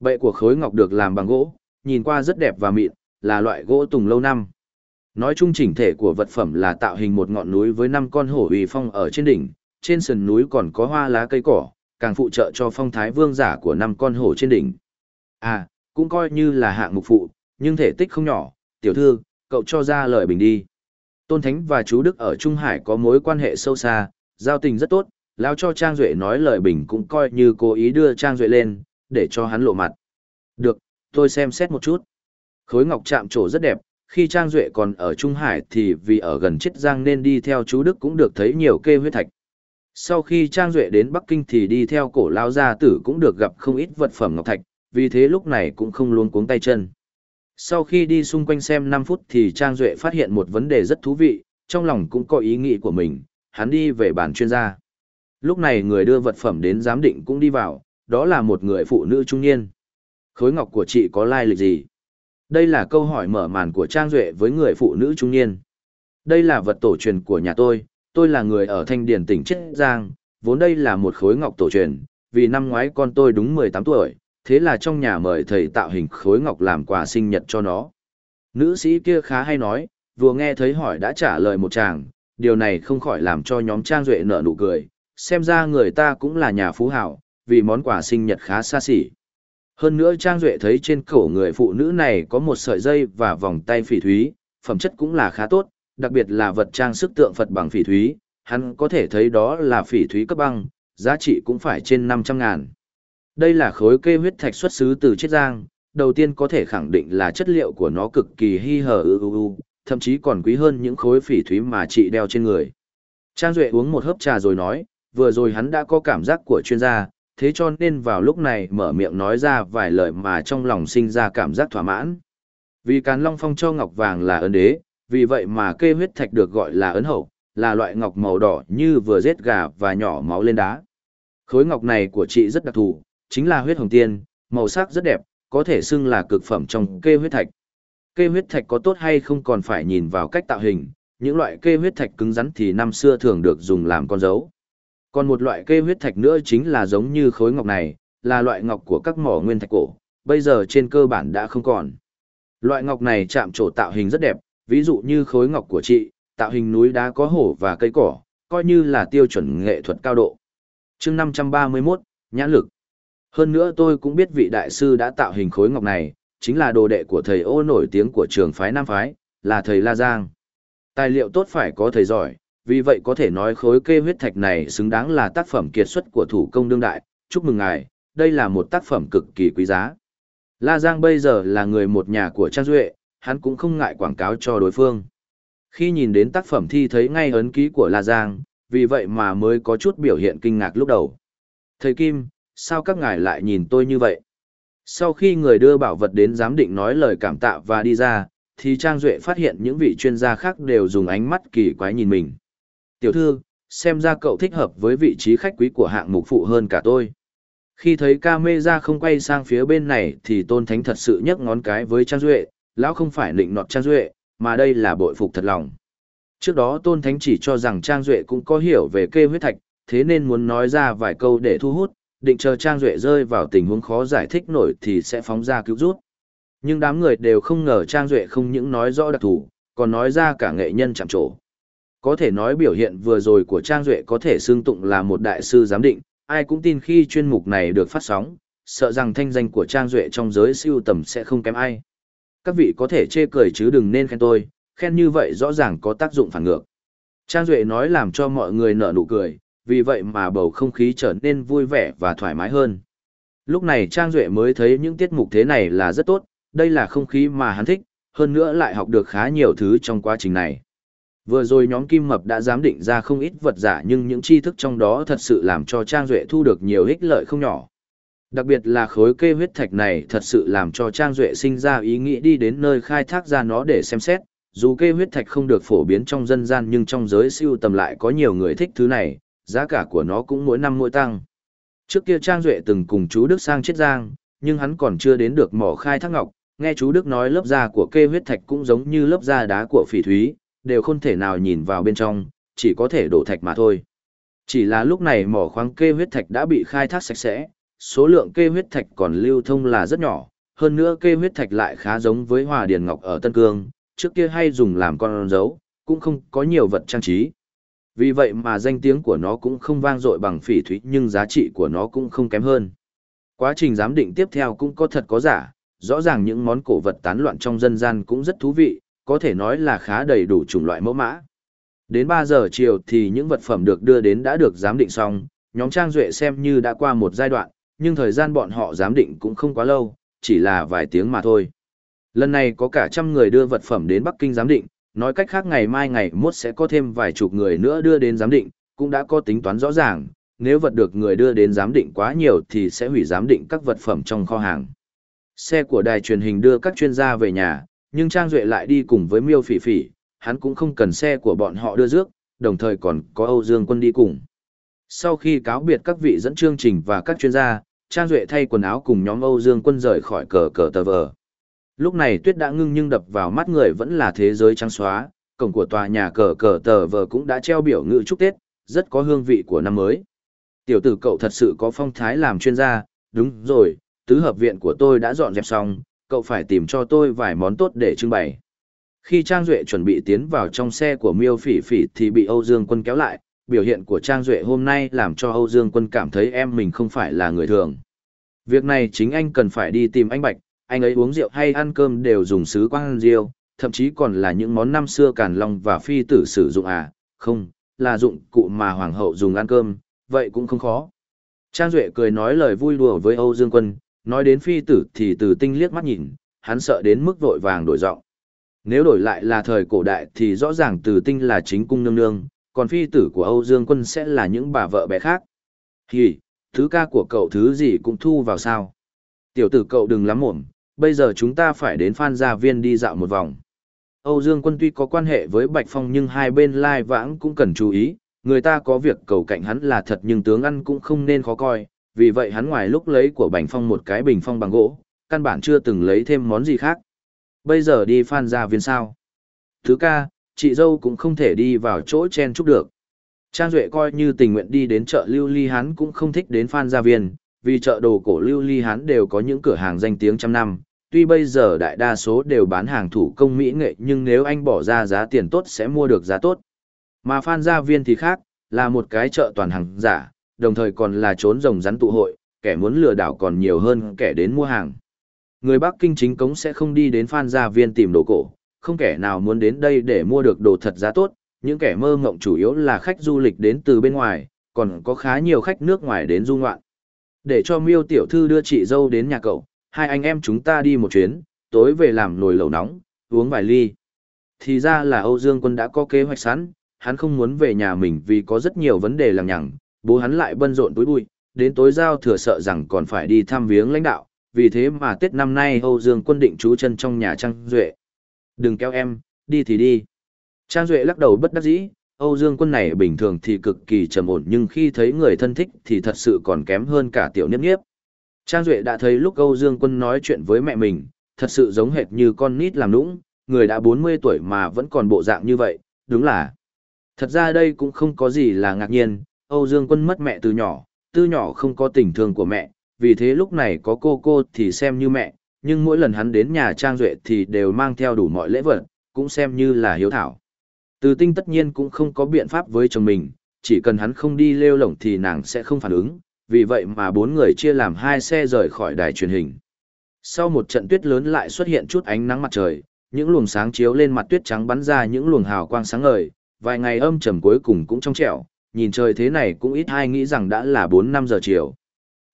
Bệ của khối ngọc được làm bằng gỗ, nhìn qua rất đẹp và mịn, là loại gỗ tùng lâu năm. Nói chung chỉnh thể của vật phẩm là tạo hình một ngọn núi với năm con hổ uy phong ở trên đỉnh, trên sườn núi còn có hoa lá cây cỏ, càng phụ trợ cho phong thái vương giả của năm con hổ trên đỉnh. À, cũng coi như là hạng mục phụ, nhưng thể tích không nhỏ, tiểu thư, cậu cho ra lời bình đi. Tôn Thánh và chú Đức ở Trung Hải có mối quan hệ sâu xa, giao tình rất tốt, lao cho Trang Duệ nói lời bình cũng coi như cố ý đưa Trang Duệ lên, để cho hắn lộ mặt. Được, tôi xem xét một chút. Khối ngọc chạm trổ rất đẹp, khi Trang Duệ còn ở Trung Hải thì vì ở gần Chiết Giang nên đi theo chú Đức cũng được thấy nhiều kê huyết thạch. Sau khi Trang Duệ đến Bắc Kinh thì đi theo cổ lao gia tử cũng được gặp không ít vật phẩm ngọc thạch, vì thế lúc này cũng không luôn cuống tay chân. Sau khi đi xung quanh xem 5 phút thì Trang Duệ phát hiện một vấn đề rất thú vị, trong lòng cũng có ý nghĩ của mình, hắn đi về bàn chuyên gia. Lúc này người đưa vật phẩm đến giám định cũng đi vào, đó là một người phụ nữ trung niên. Khối ngọc của chị có lai lịch gì? Đây là câu hỏi mở màn của Trang Duệ với người phụ nữ trung niên. Đây là vật tổ truyền của nhà tôi, tôi là người ở Thanh Điền tỉnh Chiết Giang, vốn đây là một khối ngọc tổ truyền, vì năm ngoái con tôi đúng 18 tuổi, thế là trong nhà mời thầy tạo hình khối ngọc làm quà sinh nhật cho nó. Nữ sĩ kia khá hay nói, vừa nghe thấy hỏi đã trả lời một chàng, điều này không khỏi làm cho nhóm Trang Duệ nở nụ cười, xem ra người ta cũng là nhà phú hảo, vì món quà sinh nhật khá xa xỉ. Hơn nữa Trang Duệ thấy trên cổ người phụ nữ này có một sợi dây và vòng tay phỉ thúy, phẩm chất cũng là khá tốt, đặc biệt là vật trang sức tượng Phật bằng phỉ thúy, hắn có thể thấy đó là phỉ thúy cấp băng, giá trị cũng phải trên 500 ngàn. Đây là khối kê huyết thạch xuất xứ từ Chiết Giang, đầu tiên có thể khẳng định là chất liệu của nó cực kỳ hy hở ư ư ư, thậm chí còn quý hơn những khối phỉ thúy mà chị đeo trên người. Trang Duệ uống một hớp trà rồi nói, vừa rồi hắn đã có cảm giác của chuyên gia, thế cho nên vào lúc này mở miệng nói ra vài lời mà trong lòng sinh ra cảm giác thỏa mãn. Vì Càn Long Phong cho ngọc vàng là ấn đế, vì vậy mà kê huyết thạch được gọi là ấn hậu, là loại ngọc màu đỏ như vừa giết gà và nhỏ máu lên đá. Khối ngọc này của chị rất đặc thù, chính là huyết hồng tiên, màu sắc rất đẹp, có thể xưng là cực phẩm trong kê huyết thạch. Kê huyết thạch có tốt hay không còn phải nhìn vào cách tạo hình, những loại kê huyết thạch cứng rắn thì năm xưa thường được dùng làm con dấu. Còn một loại kê huyết thạch nữa chính là giống như khối ngọc này, là loại ngọc của các mỏ nguyên thạch cổ, bây giờ trên cơ bản đã không còn. Loại ngọc này chạm trổ tạo hình rất đẹp, ví dụ như khối ngọc của chị, tạo hình núi đá có hổ và cây cỏ, coi như là tiêu chuẩn nghệ thuật cao độ. chương 531, Nhãn lực. Hơn nữa tôi cũng biết vị đại sư đã tạo hình khối ngọc này, chính là đồ đệ của thầy ô nổi tiếng của trường phái Nam Phái, là thầy La Giang. Tài liệu tốt phải có thầy giỏi, vì vậy có thể nói khối kê huyết thạch này xứng đáng là tác phẩm kiệt xuất của thủ công đương đại, chúc mừng ngài, đây là một tác phẩm cực kỳ quý giá. La Giang bây giờ là người một nhà của Trang Duệ, hắn cũng không ngại quảng cáo cho đối phương. Khi nhìn đến tác phẩm thi thấy ngay ấn ký của La Giang, vì vậy mà mới có chút biểu hiện kinh ngạc lúc đầu. Thầy Kim, sao các ngài lại nhìn tôi như vậy? Sau khi người đưa bảo vật đến giám định nói lời cảm tạ và đi ra, thì Trang Duệ phát hiện những vị chuyên gia khác đều dùng ánh mắt kỳ quái nhìn mình. Tiểu thư, xem ra cậu thích hợp với vị trí khách quý của hạng mục phụ hơn cả tôi. Khi thấy ca mê ra không quay sang phía bên này thì Tôn Thánh thật sự nhấc ngón cái với Trang Duệ, lão không phải định nọt Trang Duệ, mà đây là bội phục thật lòng. Trước đó Tôn Thánh chỉ cho rằng Trang Duệ cũng có hiểu về kê huyết thạch, thế nên muốn nói ra vài câu để thu hút, định chờ Trang Duệ rơi vào tình huống khó giải thích nổi thì sẽ phóng ra cứu rút. Nhưng đám người đều không ngờ Trang Duệ không những nói rõ đặc thù, còn nói ra cả nghệ nhân chạm trổ. Có thể nói biểu hiện vừa rồi của Trang Duệ có thể xương tụng là một đại sư giám định, ai cũng tin khi chuyên mục này được phát sóng, sợ rằng thanh danh của Trang Duệ trong giới siêu tầm sẽ không kém ai. Các vị có thể chê cười chứ đừng nên khen tôi, khen như vậy rõ ràng có tác dụng phản ngược. Trang Duệ nói làm cho mọi người nở nụ cười, vì vậy mà bầu không khí trở nên vui vẻ và thoải mái hơn. Lúc này Trang Duệ mới thấy những tiết mục thế này là rất tốt, đây là không khí mà hắn thích, hơn nữa lại học được khá nhiều thứ trong quá trình này. Vừa rồi nhóm Kim Mập đã giám định ra không ít vật giả nhưng những tri thức trong đó thật sự làm cho Trang Duệ thu được nhiều ích lợi không nhỏ. Đặc biệt là khối kê huyết thạch này thật sự làm cho Trang Duệ sinh ra ý nghĩ đi đến nơi khai thác ra nó để xem xét, dù kê huyết thạch không được phổ biến trong dân gian nhưng trong giới siêu tầm lại có nhiều người thích thứ này, giá cả của nó cũng mỗi năm mỗi tăng. Trước kia Trang Duệ từng cùng chú Đức sang Chiết Giang, nhưng hắn còn chưa đến được mỏ khai thác ngọc, nghe chú Đức nói lớp da của kê huyết thạch cũng giống như lớp da đá của phỉ thúy, đều không thể nào nhìn vào bên trong, chỉ có thể đổ thạch mà thôi. Chỉ là lúc này mỏ khoáng kê huyết thạch đã bị khai thác sạch sẽ, số lượng kê huyết thạch còn lưu thông là rất nhỏ, hơn nữa kê huyết thạch lại khá giống với hòa điền ngọc ở Tân Cương, trước kia hay dùng làm con dấu, cũng không có nhiều vật trang trí. Vì vậy mà danh tiếng của nó cũng không vang dội bằng phỉ thúy nhưng giá trị của nó cũng không kém hơn. Quá trình giám định tiếp theo cũng có thật có giả, rõ ràng những món cổ vật tán loạn trong dân gian cũng rất thú vị, có thể nói là khá đầy đủ chủng loại mẫu mã. Đến 3 giờ chiều thì những vật phẩm được đưa đến đã được giám định xong, nhóm Trang Duệ xem như đã qua một giai đoạn, nhưng thời gian bọn họ giám định cũng không quá lâu, chỉ là vài tiếng mà thôi. Lần này có cả trăm người đưa vật phẩm đến Bắc Kinh giám định, nói cách khác ngày mai ngày mốt sẽ có thêm vài chục người nữa đưa đến giám định, cũng đã có tính toán rõ ràng, nếu vật được người đưa đến giám định quá nhiều thì sẽ hủy giám định các vật phẩm trong kho hàng. Xe của đài truyền hình đưa các chuyên gia về nhà, nhưng Trang Duệ lại đi cùng với Miêu Phỉ Phỉ, hắn cũng không cần xe của bọn họ đưa rước, đồng thời còn có Âu Dương Quân đi cùng. Sau khi cáo biệt các vị dẫn chương trình và các chuyên gia, Trang Duệ thay quần áo cùng nhóm Âu Dương Quân rời khỏi cờ cờ tờ vờ. Lúc này tuyết đã ngưng nhưng đập vào mắt người vẫn là thế giới trắng xóa, cổng của tòa nhà cờ cờ tờ vờ cũng đã treo biểu ngữ chúc Tết, rất có hương vị của năm mới. Tiểu tử cậu thật sự có phong thái làm chuyên gia, đúng rồi, tứ hợp viện của tôi đã dọn dẹp xong, cậu phải tìm cho tôi vài món tốt để trưng bày. Khi Trang Duệ chuẩn bị tiến vào trong xe của Miêu Phỉ Phỉ thì bị Âu Dương Quân kéo lại, biểu hiện của Trang Duệ hôm nay làm cho Âu Dương Quân cảm thấy em mình không phải là người thường. Việc này chính anh cần phải đi tìm anh Bạch, anh ấy uống rượu hay ăn cơm đều dùng sứ quang rượu, thậm chí còn là những món năm xưa Càn Long và Phi tử sử dụng à, không, là dụng cụ mà Hoàng hậu dùng ăn cơm, vậy cũng không khó. Trang Duệ cười nói lời vui đùa với Âu Dương Quân, nói đến Phi tử thì từ tinh liếc mắt nhìn, hắn sợ đến mức vội vàng đổi giọng. Nếu đổi lại là thời cổ đại thì rõ ràng từ tinh là chính cung nương nương, còn phi tử của Âu Dương Quân sẽ là những bà vợ bé khác. Hì, thứ ca của cậu thứ gì cũng thu vào sao. Tiểu tử cậu đừng lắm mồm, bây giờ chúng ta phải đến Phan Gia Viên đi dạo một vòng. Âu Dương Quân tuy có quan hệ với Bạch Phong nhưng hai bên lai vãng cũng cần chú ý, người ta có việc cầu cạnh hắn là thật nhưng tướng ăn cũng không nên khó coi, vì vậy hắn ngoài lúc lấy của Bành Phong một cái bình phong bằng gỗ, căn bản chưa từng lấy thêm món gì khác. Bây giờ đi Phan Gia Viên sao? Thứ ca, chị dâu cũng không thể đi vào chỗ chen chúc được. Trang Duệ coi như tình nguyện đi đến chợ Lưu Ly Hán cũng không thích đến Phan Gia Viên, vì chợ đồ cổ Lưu Ly Hán đều có những cửa hàng danh tiếng trăm năm, tuy bây giờ đại đa số đều bán hàng thủ công mỹ nghệ nhưng nếu anh bỏ ra giá tiền tốt sẽ mua được giá tốt. Mà Phan Gia Viên thì khác, là một cái chợ toàn hàng giả, đồng thời còn là trốn rồng rắn tụ hội, kẻ muốn lừa đảo còn nhiều hơn kẻ đến mua hàng. Người Bắc Kinh chính cống sẽ không đi đến Phan Gia Viên tìm đồ cổ, không kẻ nào muốn đến đây để mua được đồ thật giá tốt, những kẻ mơ mộng chủ yếu là khách du lịch đến từ bên ngoài, còn có khá nhiều khách nước ngoài đến du ngoạn. Để cho miêu tiểu thư đưa chị dâu đến nhà cậu, hai anh em chúng ta đi một chuyến, tối về làm nồi lẩu nóng, uống vài ly. Thì ra là Âu Dương Quân đã có kế hoạch sẵn, hắn không muốn về nhà mình vì có rất nhiều vấn đề lằng nhằng, bố hắn lại bận rộn túi bụi, đến tối giao thừa sợ rằng còn phải đi thăm viếng lãnh đạo, vì thế mà Tết năm nay Âu Dương Quân định trú chân trong nhà Trang Duệ. Đừng kéo em, đi thì đi. Trang Duệ lắc đầu bất đắc dĩ, Âu Dương Quân này bình thường thì cực kỳ trầm ổn nhưng khi thấy người thân thích thì thật sự còn kém hơn cả tiểu niếp niếp. Trang Duệ đã thấy lúc Âu Dương Quân nói chuyện với mẹ mình, thật sự giống hệt như con nít làm nũng, người đã 40 tuổi mà vẫn còn bộ dạng như vậy, đúng là. Thật ra đây cũng không có gì là ngạc nhiên, Âu Dương Quân mất mẹ từ nhỏ, từ nhỏ không có tình thương của mẹ, vì thế lúc này có cô cô thì xem như mẹ, nhưng mỗi lần hắn đến nhà Trang Duệ thì đều mang theo đủ mọi lễ vật, cũng xem như là hiếu thảo. Từ tinh tất nhiên cũng không có biện pháp với chồng mình, chỉ cần hắn không đi lêu lỏng thì nàng sẽ không phản ứng, vì vậy mà bốn người chia làm hai xe rời khỏi đài truyền hình. Sau một trận tuyết lớn lại xuất hiện chút ánh nắng mặt trời, những luồng sáng chiếu lên mặt tuyết trắng bắn ra những luồng hào quang sáng ngời, vài ngày âm trầm cuối cùng cũng trong trẻo, nhìn trời thế này cũng ít ai nghĩ rằng đã là 4-5 giờ chiều.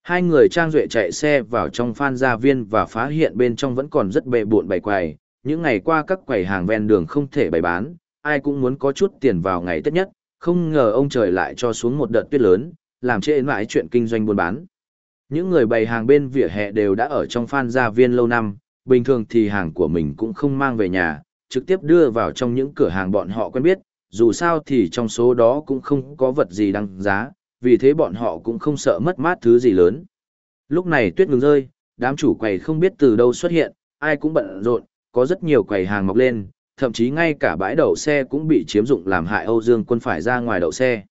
Hai người trang duệ chạy xe vào trong phan gia viên và phá hiện bên trong vẫn còn rất bệ buộn bày quầy. Những ngày qua các quầy hàng ven đường không thể bày bán, ai cũng muốn có chút tiền vào ngày Tết nhất, không ngờ ông trời lại cho xuống một đợt tuyết lớn, làm trễ mãi chuyện kinh doanh buôn bán. Những người bày hàng bên vỉa hè đều đã ở trong phan gia viên lâu năm, bình thường thì hàng của mình cũng không mang về nhà, trực tiếp đưa vào trong những cửa hàng bọn họ quen biết, dù sao thì trong số đó cũng không có vật gì đăng giá, vì thế bọn họ cũng không sợ mất mát thứ gì lớn. Lúc này tuyết ngừng rơi, đám chủ quầy không biết từ đâu xuất hiện, ai cũng bận rộn, có rất nhiều quầy hàng mọc lên, thậm chí ngay cả bãi đậu xe cũng bị chiếm dụng làm hại Âu Dương quân phải ra ngoài đậu xe.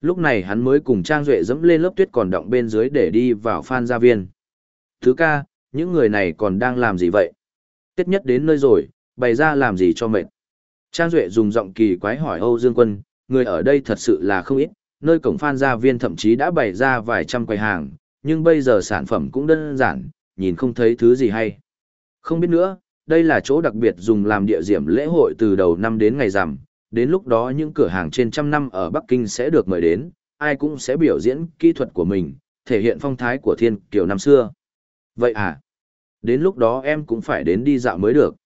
Lúc này hắn mới cùng Trang Duệ dẫm lên lớp tuyết còn động bên dưới để đi vào Phan Gia Viên. Thứ ca, những người này còn đang làm gì vậy? Tết nhất đến nơi rồi, bày ra làm gì cho mệt? Trang Duệ dùng giọng kỳ quái hỏi Âu Dương Quân, người ở đây thật sự là không ít, nơi cổng phan gia viên thậm chí đã bày ra vài trăm quầy hàng, nhưng bây giờ sản phẩm cũng đơn giản, nhìn không thấy thứ gì hay. Không biết nữa, đây là chỗ đặc biệt dùng làm địa điểm lễ hội từ đầu năm đến ngày rằm, đến lúc đó những cửa hàng trên trăm năm ở Bắc Kinh sẽ được mời đến, ai cũng sẽ biểu diễn kỹ thuật của mình, thể hiện phong thái của thiên kiều năm xưa. Vậy à? Đến lúc đó em cũng phải đến đi dạo mới được.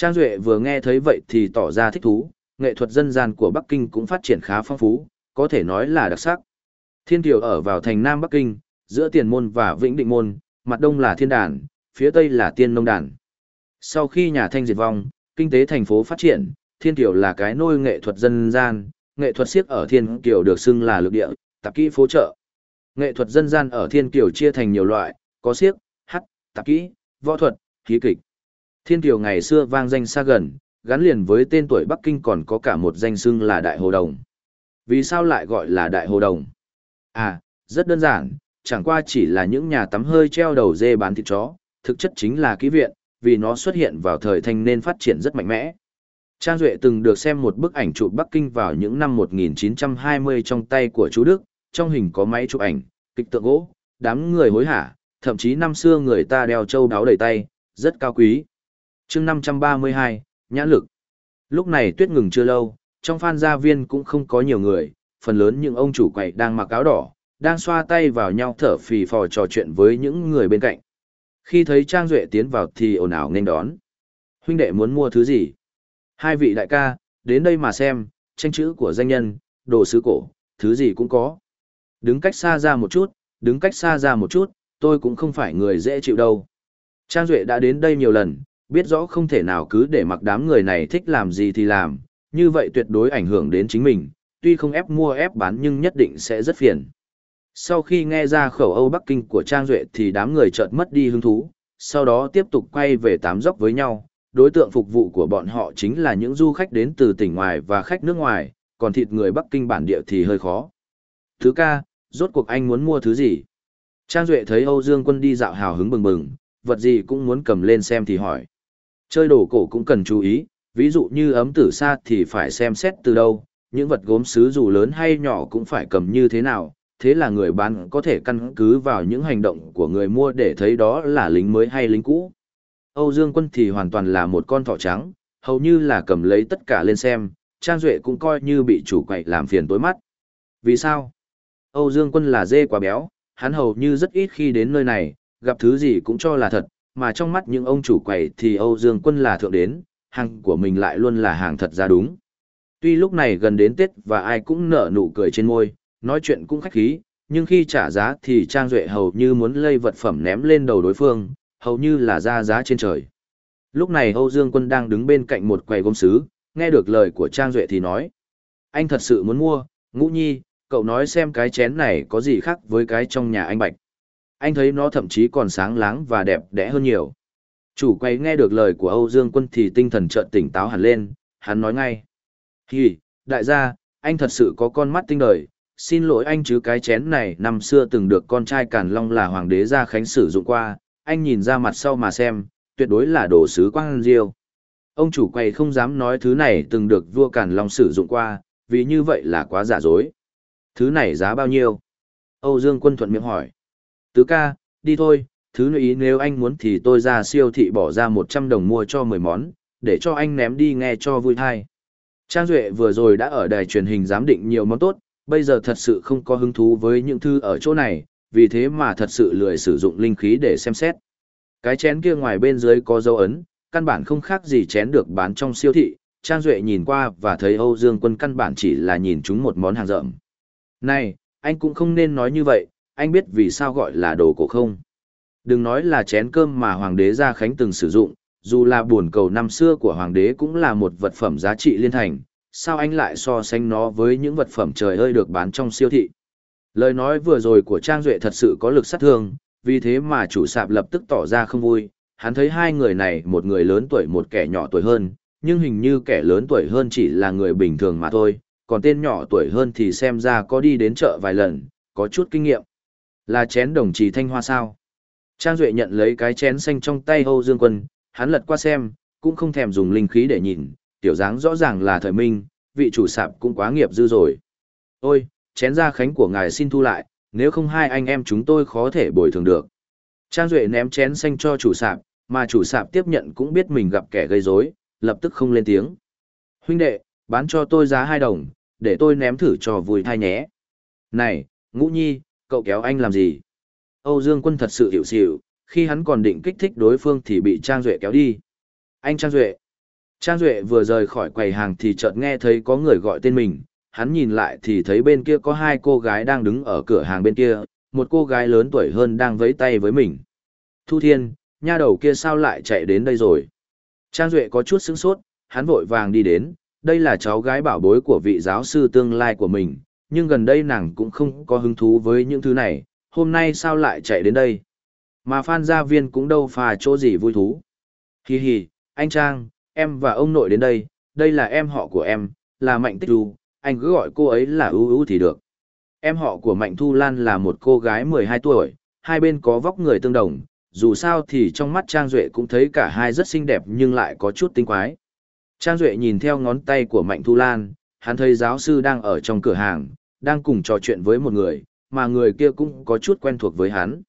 Trang Duệ vừa nghe thấy vậy thì tỏ ra thích thú, nghệ thuật dân gian của Bắc Kinh cũng phát triển khá phong phú, có thể nói là đặc sắc. Thiên Kiều ở vào thành Nam Bắc Kinh, giữa Tiền Môn và Vĩnh Định Môn, mặt đông là Thiên Đàn, phía tây là tiên nông đàn. Sau khi nhà Thanh diệt vong, kinh tế thành phố phát triển, Thiên Kiều là cái nôi nghệ thuật dân gian, nghệ thuật siếc ở Thiên Kiều được xưng là lực địa, tạp kỹ phố chợ. Nghệ thuật dân gian ở Thiên Kiều chia thành nhiều loại, có siếc, hát, tạp kỹ, võ thuật, khí kịch. Thiên Kiều ngày xưa vang danh xa gần, gắn liền với tên tuổi Bắc Kinh còn có cả một danh xưng là Đại Hồ Đồng. Vì sao lại gọi là Đại Hồ Đồng? À, rất đơn giản, chẳng qua chỉ là những nhà tắm hơi treo đầu dê bán thịt chó, thực chất chính là ký viện, vì nó xuất hiện vào thời thanh nên phát triển rất mạnh mẽ. Trang Duệ từng được xem một bức ảnh chụp Bắc Kinh vào những năm 1920 trong tay của chú Đức, trong hình có máy chụp ảnh, kịch tượng gỗ, đám người hối hả, thậm chí năm xưa người ta đeo châu đáo đầy tay, rất cao quý chương 532, Nhãn lực. Lúc này tuyết ngừng chưa lâu, trong phan gia viên cũng không có nhiều người, phần lớn những ông chủ quầy đang mặc áo đỏ, đang xoa tay vào nhau thở phì phò trò chuyện với những người bên cạnh. Khi thấy Trang Duệ tiến vào thì ồn ào nên đón. Huynh đệ muốn mua thứ gì? Hai vị đại ca, đến đây mà xem, tranh chữ của danh nhân, đồ sứ cổ, thứ gì cũng có. Đứng cách xa ra một chút, đứng cách xa ra một chút, tôi cũng không phải người dễ chịu đâu. Trang Duệ đã đến đây nhiều lần, biết rõ không thể nào cứ để mặc đám người này thích làm gì thì làm, như vậy tuyệt đối ảnh hưởng đến chính mình, tuy không ép mua ép bán nhưng nhất định sẽ rất phiền. Sau khi nghe ra khẩu Âu Bắc Kinh của Trang Duệ thì đám người chợt mất đi hứng thú, sau đó tiếp tục quay về tám dốc với nhau. Đối tượng phục vụ của bọn họ chính là những du khách đến từ tỉnh ngoài và khách nước ngoài, còn thịt người Bắc Kinh bản địa thì hơi khó. Thứ ca, rốt cuộc anh muốn mua thứ gì? Trang Duệ thấy Âu Dương Quân đi dạo hào hứng bừng bừng, vật gì cũng muốn cầm lên xem thì hỏi. Chơi đồ cổ cũng cần chú ý, ví dụ như ấm tử sa thì phải xem xét từ đâu, những vật gốm sứ dù lớn hay nhỏ cũng phải cầm như thế nào, thế là người bán có thể căn cứ vào những hành động của người mua để thấy đó là lính mới hay lính cũ. Âu Dương Quân thì hoàn toàn là một con thỏ trắng, hầu như là cầm lấy tất cả lên xem, Trang Duệ cũng coi như bị chủ quậy làm phiền tối mắt. Vì sao? Âu Dương Quân là dê quá béo, hắn hầu như rất ít khi đến nơi này, gặp thứ gì cũng cho là thật, mà trong mắt những ông chủ quầy thì Âu Dương Quân là thượng đến, hàng của mình lại luôn là hàng thật ra đúng. Tuy lúc này gần đến Tết và ai cũng nở nụ cười trên môi, nói chuyện cũng khách khí, nhưng khi trả giá thì Trang Duệ hầu như muốn lây vật phẩm ném lên đầu đối phương, hầu như là ra giá trên trời. Lúc này Âu Dương Quân đang đứng bên cạnh một quầy gốm sứ, nghe được lời của Trang Duệ thì nói. Anh thật sự muốn mua, ngũ nhi, cậu nói xem cái chén này có gì khác với cái trong nhà anh Bạch. Anh thấy nó thậm chí còn sáng láng và đẹp đẽ hơn nhiều. Chủ quay nghe được lời của Âu Dương Quân thì tinh thần chợt tỉnh táo hẳn lên, hắn nói ngay. Hì, đại gia, anh thật sự có con mắt tinh đời, xin lỗi anh chứ cái chén này năm xưa từng được con trai Càn Long là hoàng đế Gia Khánh sử dụng qua, anh nhìn ra mặt sau mà xem, tuyệt đối là đồ sứ quang diêu. Ông chủ quầy không dám nói thứ này từng được vua Càn Long sử dụng qua, vì như vậy là quá giả dối. Thứ này giá bao nhiêu? Âu Dương Quân thuận miệng hỏi. Tứ ca, đi thôi, thứ nội ý nếu anh muốn thì tôi ra siêu thị bỏ ra 100 đồng mua cho 10 món, để cho anh ném đi nghe cho vui thai. Trang Duệ vừa rồi đã ở đài truyền hình giám định nhiều món tốt, bây giờ thật sự không có hứng thú với những thư ở chỗ này, vì thế mà thật sự lười sử dụng linh khí để xem xét. Cái chén kia ngoài bên dưới có dấu ấn, căn bản không khác gì chén được bán trong siêu thị, Trang Duệ nhìn qua và thấy Âu Dương Quân căn bản chỉ là nhìn chúng một món hàng rợm. Này, anh cũng không nên nói như vậy, anh biết vì sao gọi là đồ cổ không? Đừng nói là chén cơm mà Hoàng đế Gia Khánh từng sử dụng, dù là buồn cầu năm xưa của Hoàng đế cũng là một vật phẩm giá trị liên thành, sao anh lại so sánh nó với những vật phẩm trời ơi được bán trong siêu thị. Lời nói vừa rồi của Trang Duệ thật sự có lực sát thương, vì thế mà chủ sạp lập tức tỏ ra không vui, hắn thấy hai người này một người lớn tuổi một kẻ nhỏ tuổi hơn, nhưng hình như kẻ lớn tuổi hơn chỉ là người bình thường mà thôi, còn tên nhỏ tuổi hơn thì xem ra có đi đến chợ vài lần, có chút kinh nghiệm. Là chén đồng trì thanh hoa sao? Trang Duệ nhận lấy cái chén xanh trong tay Âu Dương Quân, hắn lật qua xem, cũng không thèm dùng linh khí để nhìn, tiểu dáng rõ ràng là thời minh, vị chủ sạp cũng quá nghiệp dư rồi. Ôi, chén gia khánh của ngài xin thu lại, nếu không hai anh em chúng tôi khó thể bồi thường được. Trang Duệ ném chén xanh cho chủ sạp, mà chủ sạp tiếp nhận cũng biết mình gặp kẻ gây rối, lập tức không lên tiếng. Huynh đệ, bán cho tôi giá hai đồng, để tôi ném thử cho vui thai nhé. Này, ngũ nhi, cậu kéo anh làm gì? Âu Dương Quân thật sự hiểu xỉu, khi hắn còn định kích thích đối phương thì bị Trang Duệ kéo đi. Anh Trang Duệ, Trang Duệ vừa rời khỏi quầy hàng thì chợt nghe thấy có người gọi tên mình, hắn nhìn lại thì thấy bên kia có hai cô gái đang đứng ở cửa hàng bên kia, một cô gái lớn tuổi hơn đang vẫy tay với mình. Thu Thiên, nha đầu kia sao lại chạy đến đây rồi. Trang Duệ có chút sững sốt, hắn vội vàng đi đến, đây là cháu gái bảo bối của vị giáo sư tương lai của mình, nhưng gần đây nàng cũng không có hứng thú với những thứ này, hôm nay sao lại chạy đến đây. Mà Phan Gia Viên cũng đâu phà chỗ gì vui thú. Hi hi, anh Trang, em và ông nội đến đây, đây là em họ của em, là Mạnh Tích Du, anh cứ gọi cô ấy là ưu ưu thì được. Em họ của Mạnh Thu Lan là một cô gái 12 tuổi, hai bên có vóc người tương đồng, dù sao thì trong mắt Trang Duệ cũng thấy cả hai rất xinh đẹp nhưng lại có chút tinh quái. Trang Duệ nhìn theo ngón tay của Mạnh Thu Lan, hắn thấy giáo sư đang ở trong cửa hàng, đang cùng trò chuyện với một người, mà người kia cũng có chút quen thuộc với hắn.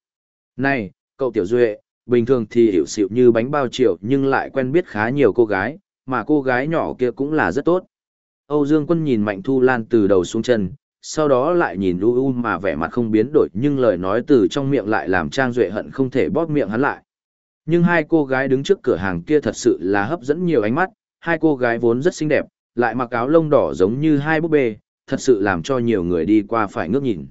Này, cậu Tiểu Duệ, bình thường thì hiểu xịu như bánh bao triệu nhưng lại quen biết khá nhiều cô gái, mà cô gái nhỏ kia cũng là rất tốt. Âu Dương Quân nhìn Mạnh Thu Lan từ đầu xuống chân, sau đó lại nhìn u u mà vẻ mặt không biến đổi nhưng lời nói từ trong miệng lại làm Trang Duệ hận không thể bóp miệng hắn lại. Nhưng hai cô gái đứng trước cửa hàng kia thật sự là hấp dẫn nhiều ánh mắt, hai cô gái vốn rất xinh đẹp, lại mặc áo lông đỏ giống như hai búp bê, thật sự làm cho nhiều người đi qua phải ngước nhìn.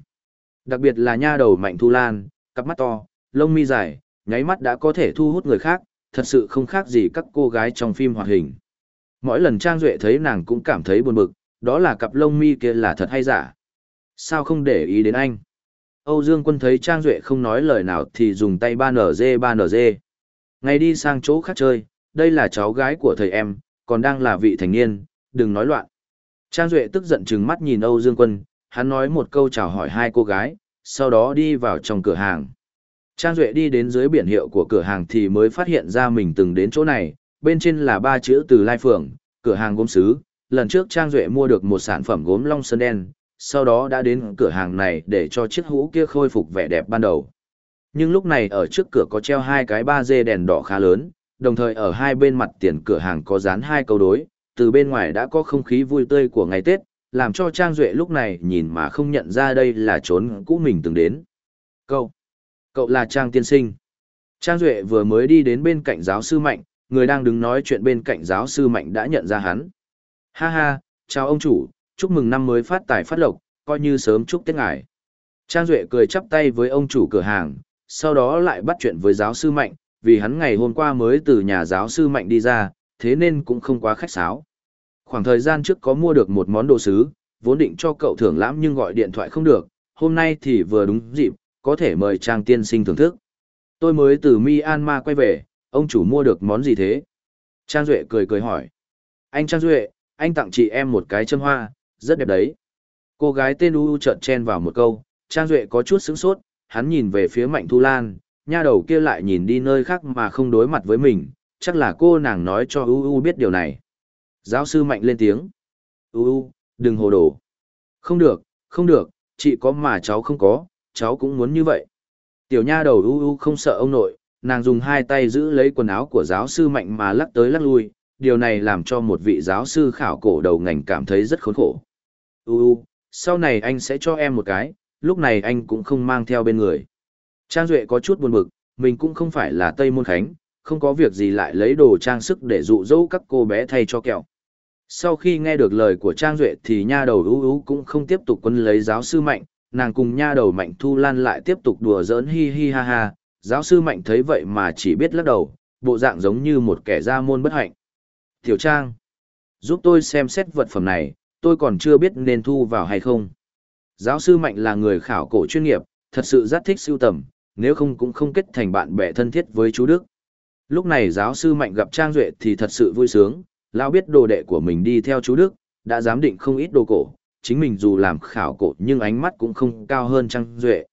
Đặc biệt là nha đầu Mạnh Thu Lan, cặp mắt to, lông mi dài, nháy mắt đã có thể thu hút người khác, thật sự không khác gì các cô gái trong phim hoạt hình. Mỗi lần Trang Duệ thấy nàng cũng cảm thấy buồn bực, đó là cặp lông mi kia là thật hay giả. Sao không để ý đến anh? Âu Dương Quân thấy Trang Duệ không nói lời nào thì dùng tay 3NG 3NG. Ngày đi sang chỗ khác chơi, đây là cháu gái của thầy em, còn đang là vị thành niên, đừng nói loạn. Trang Duệ tức giận trừng mắt nhìn Âu Dương Quân, hắn nói một câu chào hỏi hai cô gái, sau đó đi vào trong cửa hàng. Trang Duệ đi đến dưới biển hiệu của cửa hàng thì mới phát hiện ra mình từng đến chỗ này, bên trên là ba chữ từ Lai Phượng, cửa hàng gốm sứ. Lần trước Trang Duệ mua được một sản phẩm gốm long sơn đen, sau đó đã đến cửa hàng này để cho chiếc hũ kia khôi phục vẻ đẹp ban đầu. Nhưng lúc này ở trước cửa có treo hai cái ba dê đèn đỏ khá lớn, đồng thời ở hai bên mặt tiền cửa hàng có dán hai câu đối, từ bên ngoài đã có không khí vui tươi của ngày Tết, làm cho Trang Duệ lúc này nhìn mà không nhận ra đây là trốn cũ mình từng đến. Cậu, Cậu là Trang Tiên Sinh. Trang Duệ vừa mới đi đến bên cạnh giáo sư Mạnh, người đang đứng nói chuyện bên cạnh giáo sư Mạnh đã nhận ra hắn. Ha ha, chào ông chủ, chúc mừng năm mới phát tài phát lộc, coi như sớm chúc Tết ngài. Trang Duệ cười chắp tay với ông chủ cửa hàng, sau đó lại bắt chuyện với giáo sư Mạnh, vì hắn ngày hôm qua mới từ nhà giáo sư Mạnh đi ra, thế nên cũng không quá khách sáo. Khoảng thời gian trước có mua được một món đồ sứ, vốn định cho cậu thưởng lãm nhưng gọi điện thoại không được, hôm nay thì vừa đúng dịp, có thể mời Trang tiên sinh thưởng thức. Tôi mới từ Myanmar quay về, ông chủ mua được món gì thế? Trang Duệ cười cười hỏi. Anh Trang Duệ, anh tặng chị em một cái châm hoa, rất đẹp đấy. Cô gái tên U chợt chen vào một câu, Trang Duệ có chút sững sốt, hắn nhìn về phía Mạnh Thu Lan, nha đầu kia lại nhìn đi nơi khác mà không đối mặt với mình, chắc là cô nàng nói cho U U biết điều này. Giáo sư Mạnh lên tiếng. Ú, đừng hồ đồ. Không được, không được, chị có mà cháu không có, cháu cũng muốn như vậy. Tiểu nha đầu U U không sợ ông nội, nàng dùng hai tay giữ lấy quần áo của giáo sư Mạnh mà lắc tới lắc lui, điều này làm cho một vị giáo sư khảo cổ đầu ngành cảm thấy rất khốn khổ. U U, sau này anh sẽ cho em một cái, lúc này anh cũng không mang theo bên người. Trang Duệ có chút buồn bực, mình cũng không phải là Tây Môn Khánh, không có việc gì lại lấy đồ trang sức để dụ dỗ các cô bé thay cho kẹo. Sau khi nghe được lời của Trang Duệ thì nha đầu ú ú cũng không tiếp tục quân lấy giáo sư Mạnh, nàng cùng nha đầu Mạnh Thu Lan lại tiếp tục đùa giỡn hi hi ha ha, giáo sư Mạnh thấy vậy mà chỉ biết lắc đầu, bộ dạng giống như một kẻ ra môn bất hạnh. Tiểu Trang, giúp tôi xem xét vật phẩm này, tôi còn chưa biết nên thu vào hay không. Giáo sư Mạnh là người khảo cổ chuyên nghiệp, thật sự rất thích sưu tầm, nếu không cũng không kết thành bạn bè thân thiết với chú Đức. Lúc này giáo sư Mạnh gặp Trang Duệ thì thật sự vui sướng, lão biết đồ đệ của mình đi theo chú Đức, đã giám định không ít đồ cổ, chính mình dù làm khảo cổ nhưng ánh mắt cũng không cao hơn Trang Duệ.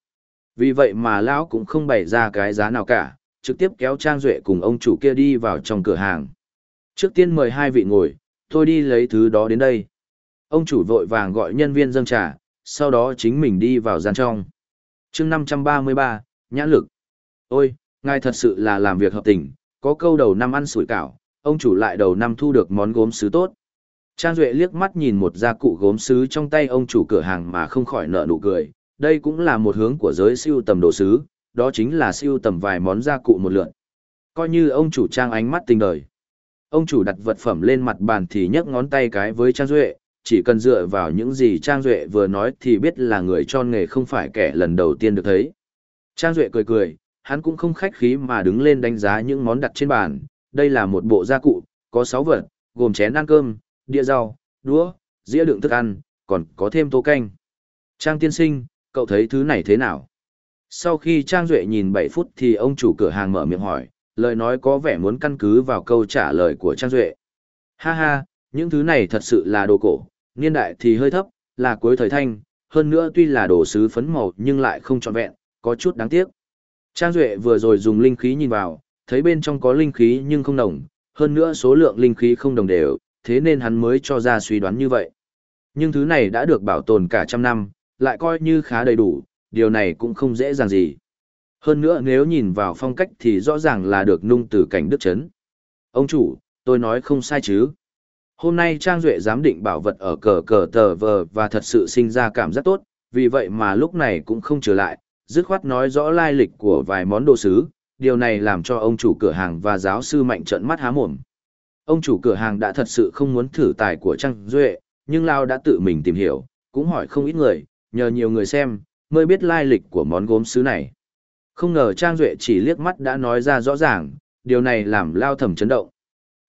Vì vậy mà lão cũng không bày ra cái giá nào cả, trực tiếp kéo Trang Duệ cùng ông chủ kia đi vào trong cửa hàng. Trước tiên mời hai vị ngồi, tôi đi lấy thứ đó đến đây. Ông chủ vội vàng gọi nhân viên dâng trà, sau đó chính mình đi vào gian trong. chương 533, nhã lực. Ôi, ngài thật sự là làm việc hợp tình, có câu đầu năm ăn sủi cảo, ông chủ lại đầu năm thu được món gốm sứ tốt. Trang Duệ liếc mắt nhìn một gia cụ gốm sứ trong tay ông chủ cửa hàng mà không khỏi nở nụ cười, đây cũng là một hướng của giới siêu tầm đồ sứ, đó chính là siêu tầm vài món gia cụ một lượn. Coi như ông chủ trang ánh mắt tình đời. Ông chủ đặt vật phẩm lên mặt bàn thì nhấc ngón tay cái với Trang Duệ, chỉ cần dựa vào những gì Trang Duệ vừa nói thì biết là người tròn nghề không phải kẻ lần đầu tiên được thấy. Trang Duệ cười cười, hắn cũng không khách khí mà đứng lên đánh giá những món đặt trên bàn. Đây là một bộ gia cụ, có 6 vật, gồm chén ăn cơm, đĩa rau, đũa, dĩa đựng thức ăn, còn có thêm tô canh. Trang tiên sinh, cậu thấy thứ này thế nào? Sau khi Trang Duệ nhìn 7 phút thì ông chủ cửa hàng mở miệng hỏi, lời nói có vẻ muốn căn cứ vào câu trả lời của Trang Duệ. Ha ha, những thứ này thật sự là đồ cổ, niên đại thì hơi thấp, là cuối thời thanh, hơn nữa tuy là đồ sứ phấn màu nhưng lại không trọn vẹn, có chút đáng tiếc. Trang Duệ vừa rồi dùng linh khí nhìn vào, thấy bên trong có linh khí nhưng không nồng, hơn nữa số lượng linh khí không đồng đều, thế nên hắn mới cho ra suy đoán như vậy. Nhưng thứ này đã được bảo tồn cả trăm năm, lại coi như khá đầy đủ, điều này cũng không dễ dàng gì. Hơn nữa nếu nhìn vào phong cách thì rõ ràng là được nung từ cảnh đức chấn. Ông chủ, tôi nói không sai chứ. Hôm nay Trang Duệ giám định bảo vật ở cờ cờ tờ vờ và thật sự sinh ra cảm giác tốt, vì vậy mà lúc này cũng không trở lại, dứt khoát nói rõ lai lịch của vài món đồ sứ, điều này làm cho ông chủ cửa hàng và giáo sư mạnh trận mắt há mồm. Ông chủ cửa hàng đã thật sự không muốn thử tài của Trang Duệ, nhưng Lao đã tự mình tìm hiểu, cũng hỏi không ít người, nhờ nhiều người xem, mới biết lai lịch của món gốm sứ này. Không ngờ Trang Duệ chỉ liếc mắt đã nói ra rõ ràng, điều này làm Lao thầm chấn động.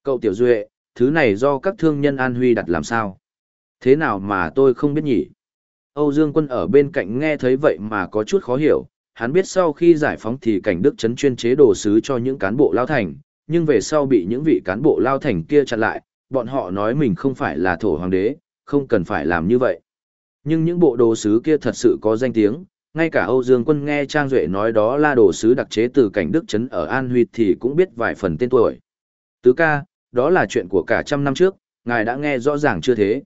Cậu Tiểu Duệ, thứ này do các thương nhân An Huy đặt làm sao? Thế nào mà tôi không biết nhỉ? Âu Dương Quân ở bên cạnh nghe thấy vậy mà có chút khó hiểu, hắn biết sau khi giải phóng thì cảnh đức Trấn chuyên chế đồ sứ cho những cán bộ lao thành, nhưng về sau bị những vị cán bộ lao thành kia chặn lại, bọn họ nói mình không phải là thổ hoàng đế, không cần phải làm như vậy. Nhưng những bộ đồ sứ kia thật sự có danh tiếng, ngay cả Âu Dương Quân nghe Trang Duệ nói đó là đồ sứ đặc chế từ cảnh Đức Trấn ở An Huy thì cũng biết vài phần tên tuổi. Tứ ca, đó là chuyện của cả trăm năm trước, ngài đã nghe rõ ràng chưa thế?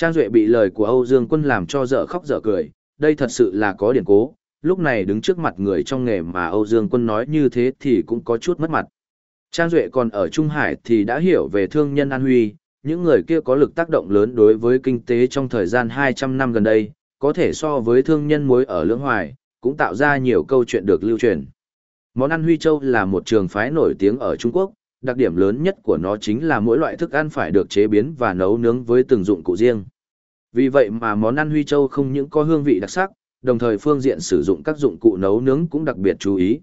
Trang Duệ bị lời của Âu Dương Quân làm cho dở khóc dở cười, đây thật sự là có điển cố, lúc này đứng trước mặt người trong nghề mà Âu Dương Quân nói như thế thì cũng có chút mất mặt. Trang Duệ còn ở Trung Hải thì đã hiểu về thương nhân An Huy, những người kia có lực tác động lớn đối với kinh tế trong thời gian 200 năm gần đây, có thể so với thương nhân muối ở Lưỡng Hoài, cũng tạo ra nhiều câu chuyện được lưu truyền. Món ăn Huy Châu là một trường phái nổi tiếng ở Trung Quốc, đặc điểm lớn nhất của nó chính là mỗi loại thức ăn phải được chế biến và nấu nướng với từng dụng cụ riêng. Vì vậy mà món ăn Huy Châu không những có hương vị đặc sắc, đồng thời phương diện sử dụng các dụng cụ nấu nướng cũng đặc biệt chú ý.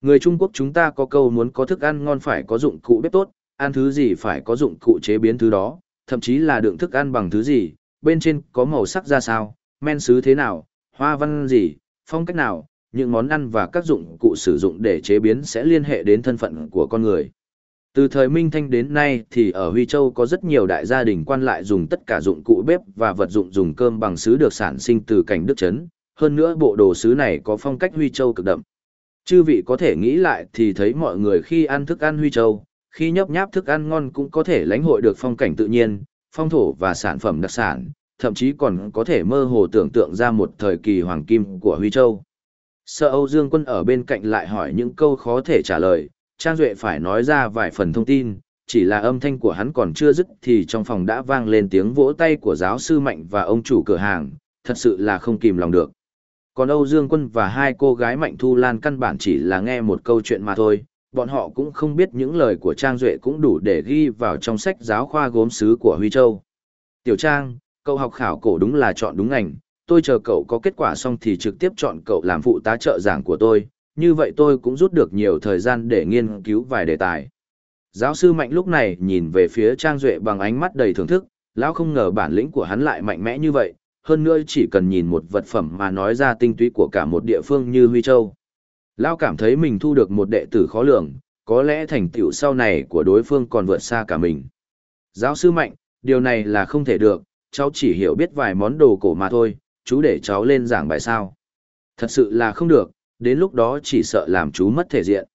Người Trung Quốc chúng ta có câu muốn có thức ăn ngon phải có dụng cụ bếp tốt, ăn thứ gì phải có dụng cụ chế biến thứ đó, thậm chí là đựng thức ăn bằng thứ gì, bên trên có màu sắc ra sao, men sứ thế nào, hoa văn gì, phong cách nào, những món ăn và các dụng cụ sử dụng để chế biến sẽ liên hệ đến thân phận của con người. Từ thời Minh Thanh đến nay thì ở Huy Châu có rất nhiều đại gia đình quan lại dùng tất cả dụng cụ bếp và vật dụng dùng cơm bằng sứ được sản sinh từ cảnh đức Trấn. Hơn nữa bộ đồ sứ này có phong cách Huy Châu cực đậm. Chư vị có thể nghĩ lại thì thấy mọi người khi ăn thức ăn Huy Châu, khi nhấp nháp thức ăn ngon cũng có thể lãnh hội được phong cảnh tự nhiên, phong thổ và sản phẩm đặc sản, thậm chí còn có thể mơ hồ tưởng tượng ra một thời kỳ hoàng kim của Huy Châu. Sợ Âu Dương Quân ở bên cạnh lại hỏi những câu khó thể trả lời, Trang Duệ phải nói ra vài phần thông tin, chỉ là âm thanh của hắn còn chưa dứt thì trong phòng đã vang lên tiếng vỗ tay của giáo sư Mạnh và ông chủ cửa hàng, thật sự là không kìm lòng được. Còn Âu Dương Quân và hai cô gái Mạnh Thu Lan căn bản chỉ là nghe một câu chuyện mà thôi, bọn họ cũng không biết những lời của Trang Duệ cũng đủ để ghi vào trong sách giáo khoa gốm sứ của Huy Châu. Tiểu Trang, cậu học khảo cổ đúng là chọn đúng ngành, tôi chờ cậu có kết quả xong thì trực tiếp chọn cậu làm phụ tá trợ giảng của tôi, như vậy tôi cũng rút được nhiều thời gian để nghiên cứu vài đề tài. Giáo sư Mạnh lúc này nhìn về phía Trang Duệ bằng ánh mắt đầy thưởng thức, lão không ngờ bản lĩnh của hắn lại mạnh mẽ như vậy, hơn nữa chỉ cần nhìn một vật phẩm mà nói ra tinh túy của cả một địa phương như Huy Châu. Lão cảm thấy mình thu được một đệ tử khó lường, có lẽ thành tựu sau này của đối phương còn vượt xa cả mình. Giáo sư Mạnh, điều này là không thể được, cháu chỉ hiểu biết vài món đồ cổ mà thôi, chú để cháu lên giảng bài sao. Thật sự là không được, đến lúc đó chỉ sợ làm chú mất thể diện.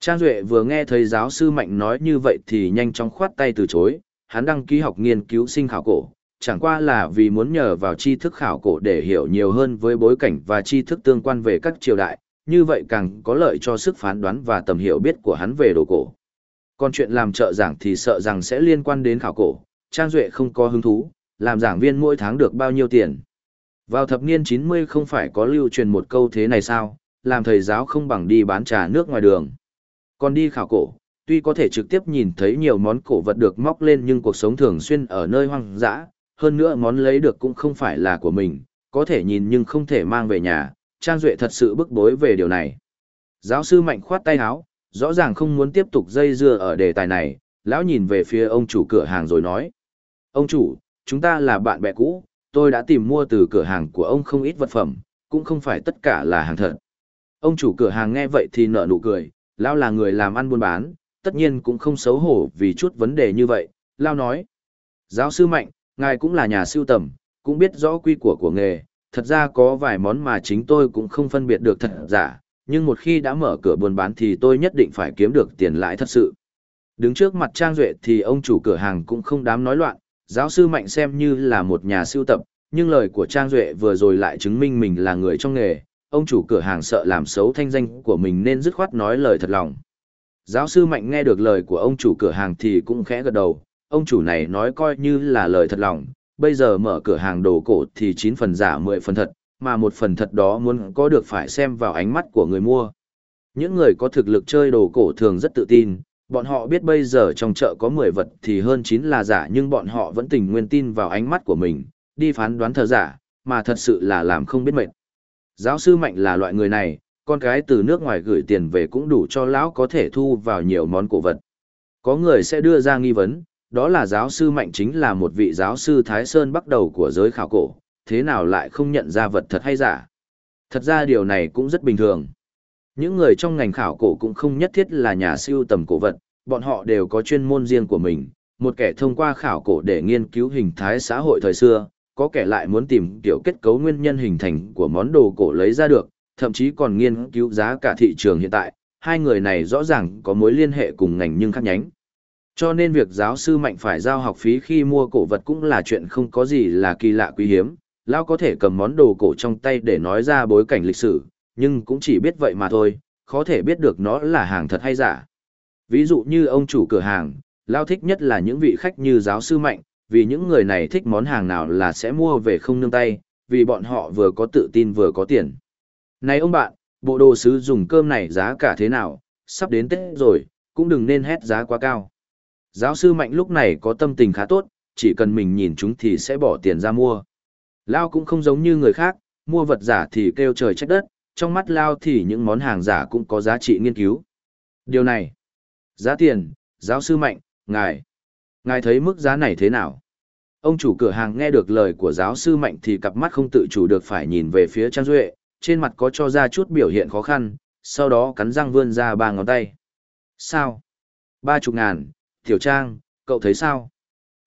Trang Duệ vừa nghe thấy giáo sư Mạnh nói như vậy thì nhanh chóng khoát tay từ chối, hắn đăng ký học nghiên cứu sinh khảo cổ, chẳng qua là vì muốn nhờ vào tri thức khảo cổ để hiểu nhiều hơn với bối cảnh và tri thức tương quan về các triều đại, như vậy càng có lợi cho sức phán đoán và tầm hiểu biết của hắn về đồ cổ. Còn chuyện làm trợ giảng thì sợ rằng sẽ liên quan đến khảo cổ, Trang Duệ không có hứng thú, làm giảng viên mỗi tháng được bao nhiêu tiền. Vào thập niên 90 không phải có lưu truyền một câu thế này sao, làm thầy giáo không bằng đi bán trà nước ngoài đường. Còn đi khảo cổ, tuy có thể trực tiếp nhìn thấy nhiều món cổ vật được móc lên nhưng cuộc sống thường xuyên ở nơi hoang dã, hơn nữa món lấy được cũng không phải là của mình, có thể nhìn nhưng không thể mang về nhà, Trang Duệ thật sự bức bối về điều này. Giáo sư mạnh khoát tay áo, rõ ràng không muốn tiếp tục dây dưa ở đề tài này, lão nhìn về phía ông chủ cửa hàng rồi nói. Ông chủ, chúng ta là bạn bè cũ, tôi đã tìm mua từ cửa hàng của ông không ít vật phẩm, cũng không phải tất cả là hàng thật. Ông chủ cửa hàng nghe vậy thì nở nụ cười, lão là người làm ăn buôn bán, tất nhiên cũng không xấu hổ vì chút vấn đề như vậy, lão nói. Giáo sư Mạnh, ngài cũng là nhà siêu tầm, cũng biết rõ quy của của nghề, thật ra có vài món mà chính tôi cũng không phân biệt được thật giả, nhưng một khi đã mở cửa buôn bán thì tôi nhất định phải kiếm được tiền lãi thật sự. Đứng trước mặt Trang Duệ thì ông chủ cửa hàng cũng không dám nói loạn, giáo sư Mạnh xem như là một nhà siêu tập, nhưng lời của Trang Duệ vừa rồi lại chứng minh mình là người trong nghề, ông chủ cửa hàng sợ làm xấu thanh danh của mình nên dứt khoát nói lời thật lòng. Giáo sư Mạnh nghe được lời của ông chủ cửa hàng thì cũng khẽ gật đầu, ông chủ này nói coi như là lời thật lòng, bây giờ mở cửa hàng đồ cổ thì 9 phần giả 10 phần thật, mà một phần thật đó muốn có được phải xem vào ánh mắt của người mua. Những người có thực lực chơi đồ cổ thường rất tự tin, bọn họ biết bây giờ trong chợ có 10 vật thì hơn 9 là giả nhưng bọn họ vẫn tình nguyên tin vào ánh mắt của mình, đi phán đoán thờ giả, mà thật sự là làm không biết mệt. Giáo sư Mạnh là loại người này, con cái từ nước ngoài gửi tiền về cũng đủ cho lão có thể thu vào nhiều món cổ vật. Có người sẽ đưa ra nghi vấn, đó là giáo sư Mạnh chính là một vị giáo sư Thái Sơn bắt đầu của giới khảo cổ, thế nào lại không nhận ra vật thật hay giả. Thật ra điều này cũng rất bình thường. Những người trong ngành khảo cổ cũng không nhất thiết là nhà siêu tầm cổ vật, bọn họ đều có chuyên môn riêng của mình, một kẻ thông qua khảo cổ để nghiên cứu hình thái xã hội thời xưa, có kẻ lại muốn tìm kiểu kết cấu nguyên nhân hình thành của món đồ cổ lấy ra được, thậm chí còn nghiên cứu giá cả thị trường hiện tại, hai người này rõ ràng có mối liên hệ cùng ngành nhưng khác nhánh. Cho nên việc giáo sư mạnh phải giao học phí khi mua cổ vật cũng là chuyện không có gì là kỳ lạ quý hiếm, Lão có thể cầm món đồ cổ trong tay để nói ra bối cảnh lịch sử, nhưng cũng chỉ biết vậy mà thôi, khó thể biết được nó là hàng thật hay giả. Ví dụ như ông chủ cửa hàng, Lão thích nhất là những vị khách như giáo sư mạnh, vì những người này thích món hàng nào là sẽ mua về không nương tay, vì bọn họ vừa có tự tin vừa có tiền. Này ông bạn, bộ đồ sứ dùng cơm này giá cả thế nào, sắp đến Tết rồi, cũng đừng nên hét giá quá cao. Giáo sư Mạnh lúc này có tâm tình khá tốt, chỉ cần mình nhìn chúng thì sẽ bỏ tiền ra mua. Lao cũng không giống như người khác, mua vật giả thì kêu trời trách đất, trong mắt Lao thì những món hàng giả cũng có giá trị nghiên cứu. Điều này, giá tiền, giáo sư Mạnh, ngài, ngài thấy mức giá này thế nào? Ông chủ cửa hàng nghe được lời của giáo sư Mạnh thì cặp mắt không tự chủ được phải nhìn về phía Trang Duệ, trên mặt có cho ra chút biểu hiện khó khăn, sau đó cắn răng vươn ra ba ngón tay. Sao? Ba chục ngàn, Tiểu Trang, cậu thấy sao?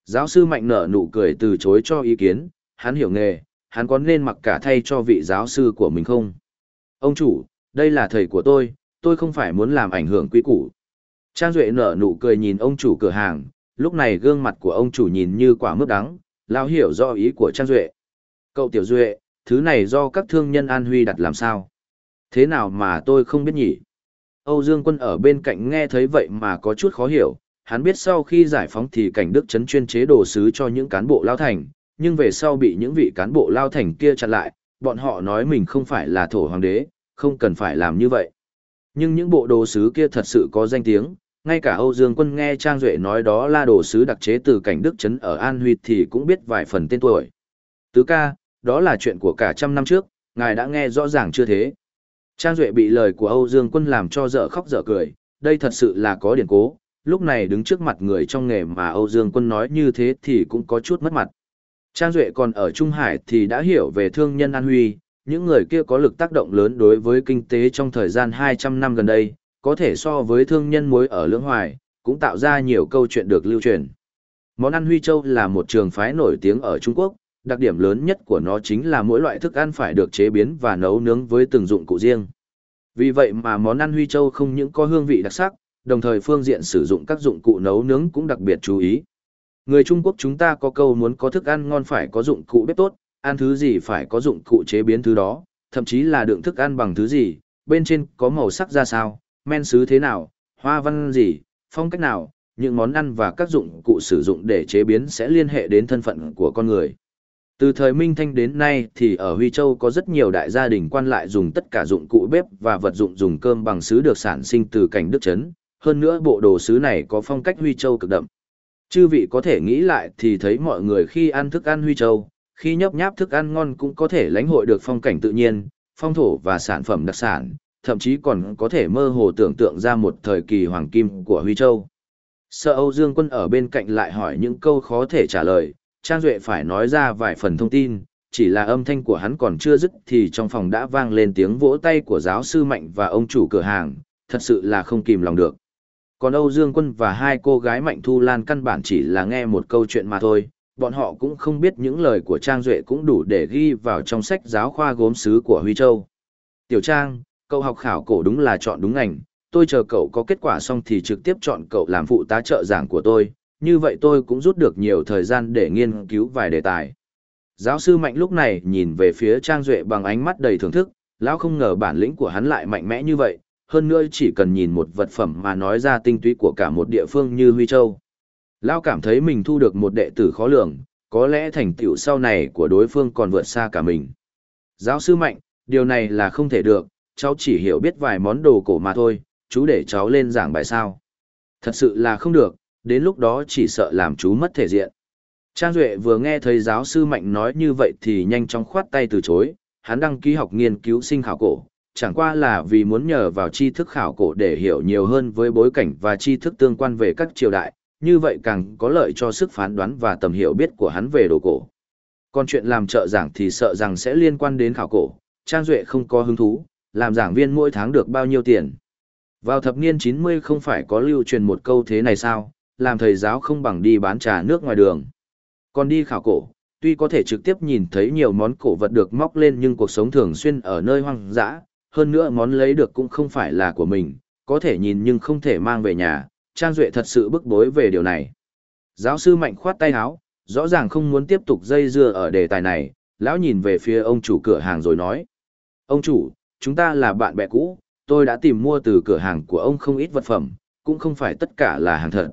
Giáo sư Mạnh nở nụ cười từ chối cho ý kiến, hắn hiểu nghề, hắn có nên mặc cả thay cho vị giáo sư của mình không? Ông chủ, đây là thầy của tôi, tôi không phải muốn làm ảnh hưởng quý củ. Trang Duệ nở nụ cười nhìn ông chủ cửa hàng, lúc này gương mặt của ông chủ nhìn như quả mướp đắng, lao hiểu do ý của Trang Duệ. Cậu Tiểu Duệ, thứ này do các thương nhân An Huy đặt làm sao? Thế nào mà tôi không biết nhỉ? Âu Dương Quân ở bên cạnh nghe thấy vậy mà có chút khó hiểu, hắn biết sau khi giải phóng thì cảnh đức chấn chuyên chế đồ sứ cho những cán bộ lao thành, nhưng về sau bị những vị cán bộ lao thành kia chặn lại, bọn họ nói mình không phải là thổ hoàng đế, không cần phải làm như vậy. Nhưng những bộ đồ sứ kia thật sự có danh tiếng, ngay cả Âu Dương Quân nghe Trang Duệ nói đó là đồ sứ đặc chế từ cảnh Đức Trấn ở An Huy thì cũng biết vài phần tên tuổi. Tứ ca, đó là chuyện của cả trăm năm trước, ngài đã nghe rõ ràng chưa thế? Trang Duệ bị lời của Âu Dương Quân làm cho dở khóc dở cười, đây thật sự là có điển cố, lúc này đứng trước mặt người trong nghề mà Âu Dương Quân nói như thế thì cũng có chút mất mặt. Trang Duệ còn ở Trung Hải thì đã hiểu về thương nhân An Huy, những người kia có lực tác động lớn đối với kinh tế trong thời gian 200 năm gần đây, có thể so với thương nhân muối ở Lưỡng Hoài, cũng tạo ra nhiều câu chuyện được lưu truyền. Món ăn Huy Châu là một trường phái nổi tiếng ở Trung Quốc, đặc điểm lớn nhất của nó chính là mỗi loại thức ăn phải được chế biến và nấu nướng với từng dụng cụ riêng. Vì vậy mà món ăn Huy Châu không những có hương vị đặc sắc, đồng thời phương diện sử dụng các dụng cụ nấu nướng cũng đặc biệt chú ý. Người Trung Quốc chúng ta có câu muốn có thức ăn ngon phải có dụng cụ bếp tốt, ăn thứ gì phải có dụng cụ chế biến thứ đó, thậm chí là đựng thức ăn bằng thứ gì, bên trên có màu sắc ra sao, men sứ thế nào, hoa văn gì, phong cách nào, những món ăn và các dụng cụ sử dụng để chế biến sẽ liên hệ đến thân phận của con người. Từ thời Minh Thanh đến nay thì ở Huy Châu có rất nhiều đại gia đình quan lại dùng tất cả dụng cụ bếp và vật dụng dùng cơm bằng sứ được sản sinh từ cảnh Đức Trấn, hơn nữa bộ đồ sứ này có phong cách Huy Châu cực đậm. Chư vị có thể nghĩ lại thì thấy mọi người khi ăn thức ăn Huy Châu, khi nhấp nháp thức ăn ngon cũng có thể lãnh hội được phong cảnh tự nhiên, phong thổ và sản phẩm đặc sản, thậm chí còn có thể mơ hồ tưởng tượng ra một thời kỳ hoàng kim của Huy Châu. Sợ Âu Dương Quân ở bên cạnh lại hỏi những câu khó thể trả lời, Trang Duệ phải nói ra vài phần thông tin, chỉ là âm thanh của hắn còn chưa dứt thì trong phòng đã vang lên tiếng vỗ tay của giáo sư Mạnh và ông chủ cửa hàng, thật sự là không kìm lòng được. Còn Âu Dương Quân và hai cô gái Mạnh Thu Lan căn bản chỉ là nghe một câu chuyện mà thôi, bọn họ cũng không biết những lời của Trang Duệ cũng đủ để ghi vào trong sách giáo khoa gốm sứ của Huy Châu. Tiểu Trang, cậu học khảo cổ đúng là chọn đúng ngành, tôi chờ cậu có kết quả xong thì trực tiếp chọn cậu làm phụ tá trợ giảng của tôi, như vậy tôi cũng rút được nhiều thời gian để nghiên cứu vài đề tài. Giáo sư Mạnh lúc này nhìn về phía Trang Duệ bằng ánh mắt đầy thưởng thức, lão không ngờ bản lĩnh của hắn lại mạnh mẽ như vậy, hơn nữa chỉ cần nhìn một vật phẩm mà nói ra tinh túy của cả một địa phương như Huy Châu. Lão cảm thấy mình thu được một đệ tử khó lường, có lẽ thành tựu sau này của đối phương còn vượt xa cả mình. Giáo sư Mạnh, điều này là không thể được, cháu chỉ hiểu biết vài món đồ cổ mà thôi, chú để cháu lên giảng bài sao. Thật sự là không được, đến lúc đó chỉ sợ làm chú mất thể diện. Trang Duệ vừa nghe thấy giáo sư Mạnh nói như vậy thì nhanh chóng khoát tay từ chối, hắn đăng ký học nghiên cứu sinh khảo cổ, chẳng qua là vì muốn nhờ vào tri thức khảo cổ để hiểu nhiều hơn với bối cảnh và tri thức tương quan về các triều đại, như vậy càng có lợi cho sức phán đoán và tầm hiểu biết của hắn về đồ cổ. Còn chuyện làm trợ giảng thì sợ rằng sẽ liên quan đến khảo cổ, Trang Duệ không có hứng thú, làm giảng viên mỗi tháng được bao nhiêu tiền. Vào thập niên 90 không phải có lưu truyền một câu thế này sao, làm thầy giáo không bằng đi bán trà nước ngoài đường. Còn đi khảo cổ, tuy có thể trực tiếp nhìn thấy nhiều món cổ vật được móc lên nhưng cuộc sống thường xuyên ở nơi hoang dã, hơn nữa món lấy được cũng không phải là của mình, có thể nhìn nhưng không thể mang về nhà, Trang Duệ thật sự bức bối về điều này. Giáo sư Mạnh khoát tay áo, rõ ràng không muốn tiếp tục dây dưa ở đề tài này, lão nhìn về phía ông chủ cửa hàng rồi nói. Ông chủ, chúng ta là bạn bè cũ, tôi đã tìm mua từ cửa hàng của ông không ít vật phẩm, cũng không phải tất cả là hàng thật.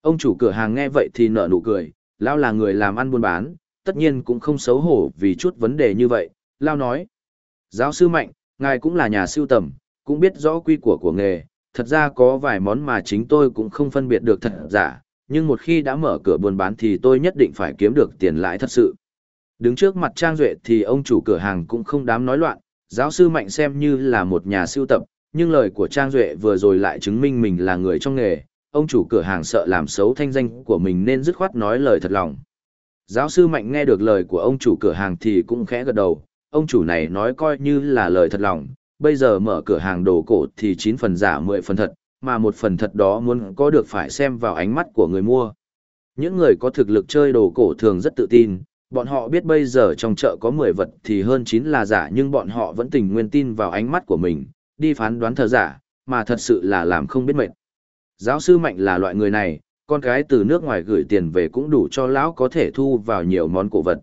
Ông chủ cửa hàng nghe vậy thì nở nụ cười, lao là người làm ăn buôn bán, tất nhiên cũng không xấu hổ vì chút vấn đề như vậy, lao nói. Giáo sư Mạnh, ngài cũng là nhà siêu tầm, cũng biết rõ quy của của nghề, thật ra có vài món mà chính tôi cũng không phân biệt được thật giả, nhưng một khi đã mở cửa buôn bán thì tôi nhất định phải kiếm được tiền lãi thật sự. Đứng trước mặt Trang Duệ thì ông chủ cửa hàng cũng không dám nói loạn, giáo sư Mạnh xem như là một nhà siêu tập, nhưng lời của Trang Duệ vừa rồi lại chứng minh mình là người trong nghề, ông chủ cửa hàng sợ làm xấu thanh danh của mình nên dứt khoát nói lời thật lòng. Giáo sư Mạnh nghe được lời của ông chủ cửa hàng thì cũng khẽ gật đầu, ông chủ này nói coi như là lời thật lòng, bây giờ mở cửa hàng đồ cổ thì 9 phần giả 10 phần thật, mà một phần thật đó muốn có được phải xem vào ánh mắt của người mua. Những người có thực lực chơi đồ cổ thường rất tự tin, bọn họ biết bây giờ trong chợ có 10 vật thì hơn 9 là giả nhưng bọn họ vẫn tình nguyên tin vào ánh mắt của mình, đi phán đoán thờ giả, mà thật sự là làm không biết mệt. Giáo sư Mạnh là loại người này, con cái từ nước ngoài gửi tiền về cũng đủ cho lão có thể thu vào nhiều món cổ vật.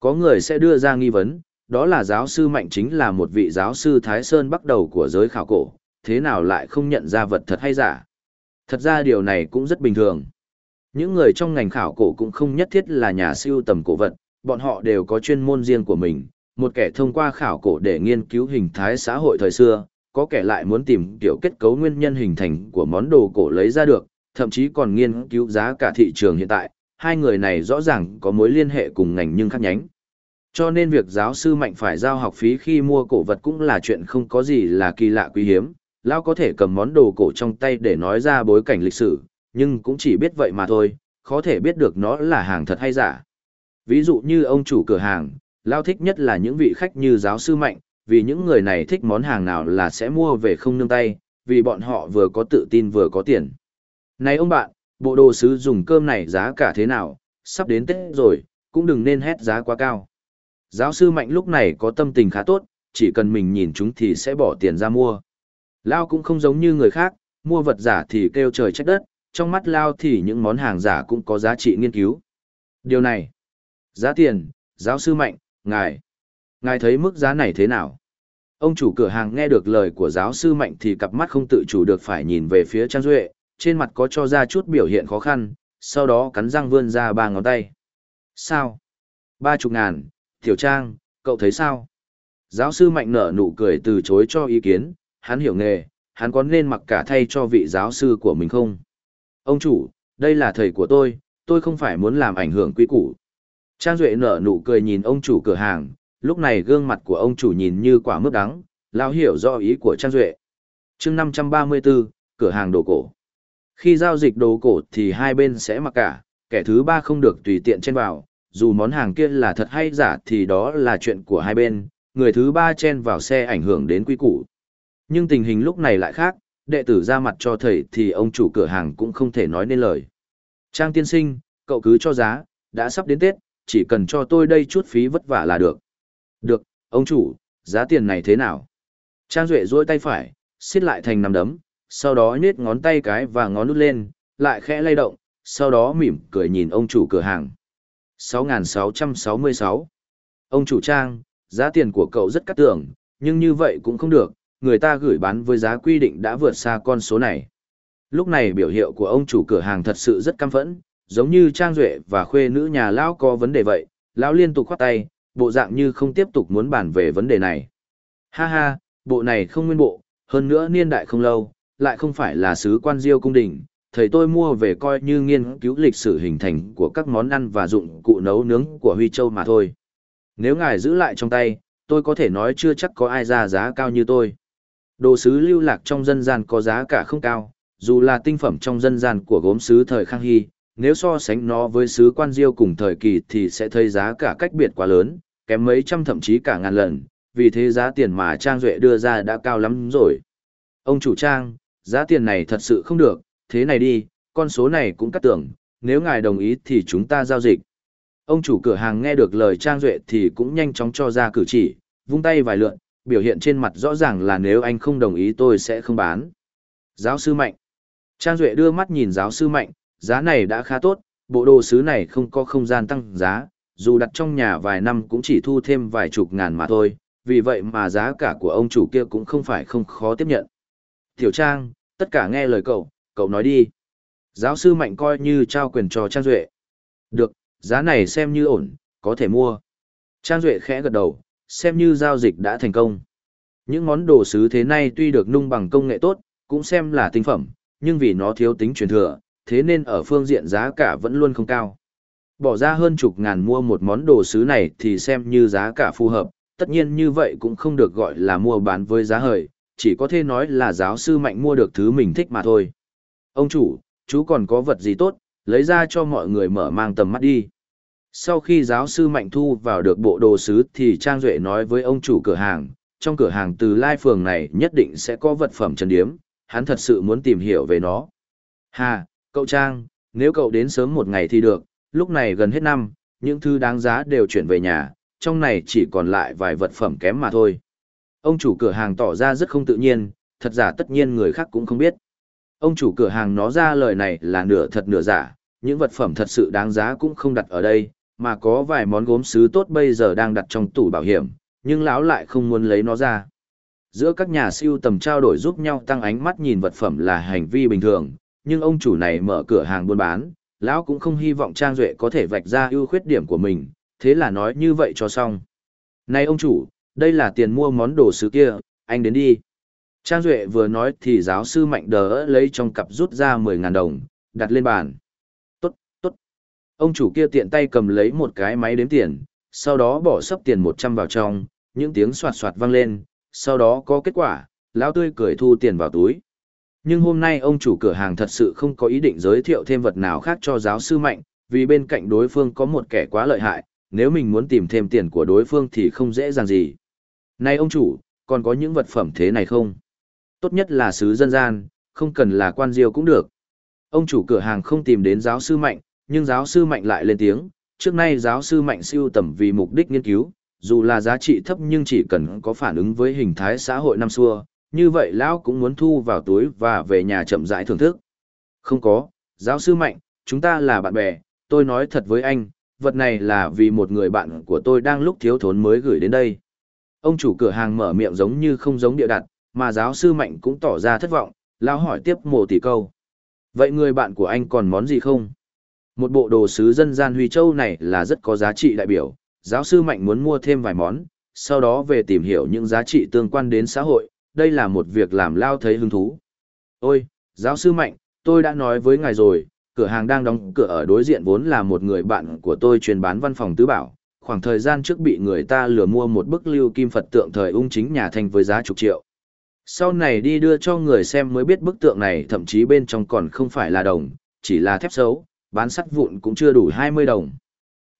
Có người sẽ đưa ra nghi vấn, đó là giáo sư Mạnh chính là một vị giáo sư Thái Sơn bắt đầu của giới khảo cổ, thế nào lại không nhận ra vật thật hay giả. Thật ra điều này cũng rất bình thường. Những người trong ngành khảo cổ cũng không nhất thiết là nhà siêu tầm cổ vật, bọn họ đều có chuyên môn riêng của mình, một kẻ thông qua khảo cổ để nghiên cứu hình thái xã hội thời xưa, có kẻ lại muốn tìm kiểu kết cấu nguyên nhân hình thành của món đồ cổ lấy ra được, thậm chí còn nghiên cứu giá cả thị trường hiện tại, hai người này rõ ràng có mối liên hệ cùng ngành nhưng khác nhánh. Cho nên việc giáo sư mạnh phải giao học phí khi mua cổ vật cũng là chuyện không có gì là kỳ lạ quý hiếm, Lão có thể cầm món đồ cổ trong tay để nói ra bối cảnh lịch sử, nhưng cũng chỉ biết vậy mà thôi, khó thể biết được nó là hàng thật hay giả. Ví dụ như ông chủ cửa hàng, lao thích nhất là những vị khách như giáo sư mạnh, vì những người này thích món hàng nào là sẽ mua về không nương tay, vì bọn họ vừa có tự tin vừa có tiền. Này ông bạn, bộ đồ sứ dùng cơm này giá cả thế nào, sắp đến Tết rồi, cũng đừng nên hét giá quá cao. Giáo sư Mạnh lúc này có tâm tình khá tốt, chỉ cần mình nhìn chúng thì sẽ bỏ tiền ra mua. Lao cũng không giống như người khác, mua vật giả thì kêu trời trách đất, trong mắt Lao thì những món hàng giả cũng có giá trị nghiên cứu. Điều này, giá tiền, giáo sư Mạnh, ngài, ngài thấy mức giá này thế nào? Ông chủ cửa hàng nghe được lời của giáo sư Mạnh thì cặp mắt không tự chủ được phải nhìn về phía Trang Duệ, trên mặt có cho ra chút biểu hiện khó khăn, sau đó cắn răng vươn ra ba ngón tay. Sao? Ba chục ngàn, Tiểu Trang, cậu thấy sao? Giáo sư Mạnh nở nụ cười từ chối cho ý kiến, hắn hiểu nghề, hắn có nên mặc cả thay cho vị giáo sư của mình không? Ông chủ, đây là thầy của tôi, tôi không phải muốn làm ảnh hưởng quý củ. Trang Duệ nở nụ cười nhìn ông chủ cửa hàng, lúc này gương mặt của ông chủ nhìn như quả mướp đắng, lao hiểu rõ ý của Trang Duệ. chương 534, cửa hàng đồ cổ. Khi giao dịch đồ cổ thì hai bên sẽ mặc cả, kẻ thứ ba không được tùy tiện chen vào, dù món hàng kia là thật hay giả thì đó là chuyện của hai bên, người thứ ba chen vào xe ảnh hưởng đến quy củ. Nhưng tình hình lúc này lại khác, đệ tử ra mặt cho thầy thì ông chủ cửa hàng cũng không thể nói nên lời. Trang tiên sinh, cậu cứ cho giá, đã sắp đến Tết, chỉ cần cho tôi đây chút phí vất vả là được. Được, ông chủ, giá tiền này thế nào? Trang Duệ duỗi tay phải, xiết lại thành nắm đấm, sau đó nhét ngón tay cái và ngón nút lên, lại khẽ lay động, sau đó mỉm cười nhìn ông chủ cửa hàng. 6.666 Ông chủ Trang, giá tiền của cậu rất cắt tưởng, nhưng như vậy cũng không được, người ta gửi bán với giá quy định đã vượt xa con số này. Lúc này biểu hiệu của ông chủ cửa hàng thật sự rất căm phẫn, giống như Trang Duệ và khuê nữ nhà Lão có vấn đề vậy, Lão liên tục khoát tay, bộ dạng như không tiếp tục muốn bàn về vấn đề này. Ha ha, bộ này không nguyên bộ, hơn nữa niên đại không lâu, lại không phải là sứ quan diêu cung đình, thầy tôi mua về coi như nghiên cứu lịch sử hình thành của các món ăn và dụng cụ nấu nướng của Huy Châu mà thôi. Nếu ngài giữ lại trong tay, tôi có thể nói chưa chắc có ai ra giá cao như tôi. Đồ sứ lưu lạc trong dân gian có giá cả không cao, dù là tinh phẩm trong dân gian của gốm sứ thời Khang Hy, nếu so sánh nó với sứ quan diêu cùng thời kỳ thì sẽ thấy giá cả cách biệt quá lớn, kém mấy trăm thậm chí cả ngàn lần, vì thế giá tiền mà Trang Duệ đưa ra đã cao lắm rồi. Ông chủ Trang, giá tiền này thật sự không được, thế này đi, con số này cũng cắt tưởng, nếu ngài đồng ý thì chúng ta giao dịch. Ông chủ cửa hàng nghe được lời Trang Duệ thì cũng nhanh chóng cho ra cử chỉ, vung tay vài lượn, biểu hiện trên mặt rõ ràng là nếu anh không đồng ý tôi sẽ không bán. Giáo sư Mạnh Trang Duệ đưa mắt nhìn giáo sư Mạnh, giá này đã khá tốt, bộ đồ sứ này không có không gian tăng giá, dù đặt trong nhà vài năm cũng chỉ thu thêm vài chục ngàn mà thôi, vì vậy mà giá cả của ông chủ kia cũng không phải không khó tiếp nhận. Tiểu Trang, tất cả nghe lời cậu, cậu nói đi. Giáo sư Mạnh coi như trao quyền cho Trang Duệ. Được, giá này xem như ổn, có thể mua. Trang Duệ khẽ gật đầu, xem như giao dịch đã thành công. Những món đồ sứ thế này tuy được nung bằng công nghệ tốt, cũng xem là tinh phẩm, nhưng vì nó thiếu tính truyền thừa, thế nên ở phương diện giá cả vẫn luôn không cao. Bỏ ra hơn chục ngàn mua một món đồ sứ này thì xem như giá cả phù hợp, tất nhiên như vậy cũng không được gọi là mua bán với giá hời, chỉ có thể nói là giáo sư mạnh mua được thứ mình thích mà thôi. Ông chủ, chú còn có vật gì tốt, lấy ra cho mọi người mở mang tầm mắt đi. Sau khi giáo sư Mạnh thu vào được bộ đồ sứ thì Trang Duệ nói với ông chủ cửa hàng, trong cửa hàng từ lai phường này nhất định sẽ có vật phẩm trần điếm, hắn thật sự muốn tìm hiểu về nó. Hà, cậu Trang, nếu cậu đến sớm một ngày thì được, lúc này gần hết năm, những thứ đáng giá đều chuyển về nhà, trong này chỉ còn lại vài vật phẩm kém mà thôi. Ông chủ cửa hàng tỏ ra rất không tự nhiên, thật giả tất nhiên người khác cũng không biết. Ông chủ cửa hàng nói ra lời này là nửa thật nửa giả, những vật phẩm thật sự đáng giá cũng không đặt ở đây, mà có vài món gốm sứ tốt bây giờ đang đặt trong tủ bảo hiểm, nhưng lão lại không muốn lấy nó ra. Giữa các nhà siêu tầm trao đổi giúp nhau tăng ánh mắt nhìn vật phẩm là hành vi bình thường, nhưng ông chủ này mở cửa hàng buôn bán, lão cũng không hy vọng Trang Duệ có thể vạch ra ưu khuyết điểm của mình, thế là nói như vậy cho xong. Này ông chủ, đây là tiền mua món đồ sứ kia, anh đến đi. Trang Duệ vừa nói thì giáo sư Mạnh đỡ lấy trong cặp rút ra 10.000 đồng, đặt lên bàn. Ông chủ kia tiện tay cầm lấy một cái máy đếm tiền, sau đó bỏ sấp tiền 100 vào trong, những tiếng soạt soạt vang lên, sau đó có kết quả, lão tươi cười thu tiền vào túi. Nhưng hôm nay ông chủ cửa hàng thật sự không có ý định giới thiệu thêm vật nào khác cho giáo sư Mạnh, vì bên cạnh đối phương có một kẻ quá lợi hại, nếu mình muốn tìm thêm tiền của đối phương thì không dễ dàng gì. Này ông chủ, còn có những vật phẩm thế này không? Tốt nhất là sứ dân gian, không cần là quan diêu cũng được. Ông chủ cửa hàng không tìm đến giáo sư Mạnh, nhưng giáo sư Mạnh lại lên tiếng, trước nay giáo sư Mạnh siêu tầm vì mục đích nghiên cứu, dù là giá trị thấp nhưng chỉ cần có phản ứng với hình thái xã hội năm xưa, như vậy lão cũng muốn thu vào túi và về nhà chậm rãi thưởng thức. Không có, giáo sư Mạnh, chúng ta là bạn bè, tôi nói thật với anh, vật này là vì một người bạn của tôi đang lúc thiếu thốn mới gửi đến đây. Ông chủ cửa hàng mở miệng giống như không giống địa đặt, mà giáo sư Mạnh cũng tỏ ra thất vọng, lão hỏi tiếp mồ tỷ câu. Vậy người bạn của anh còn món gì không? Một bộ đồ sứ dân gian Huy Châu này là rất có giá trị đại biểu, giáo sư Mạnh muốn mua thêm vài món, sau đó về tìm hiểu những giá trị tương quan đến xã hội, đây là một việc làm lao thấy hứng thú. Ôi, giáo sư Mạnh, tôi đã nói với ngài rồi, cửa hàng đang đóng cửa ở đối diện vốn là một người bạn của tôi chuyên bán văn phòng tứ bảo, khoảng thời gian trước bị người ta lừa mua một bức lưu kim Phật tượng thời ung chính nhà thanh với giá chục triệu. Sau này đi đưa cho người xem mới biết bức tượng này thậm chí bên trong còn không phải là đồng, chỉ là thép xấu, bán sắt vụn cũng chưa đủ 20 đồng.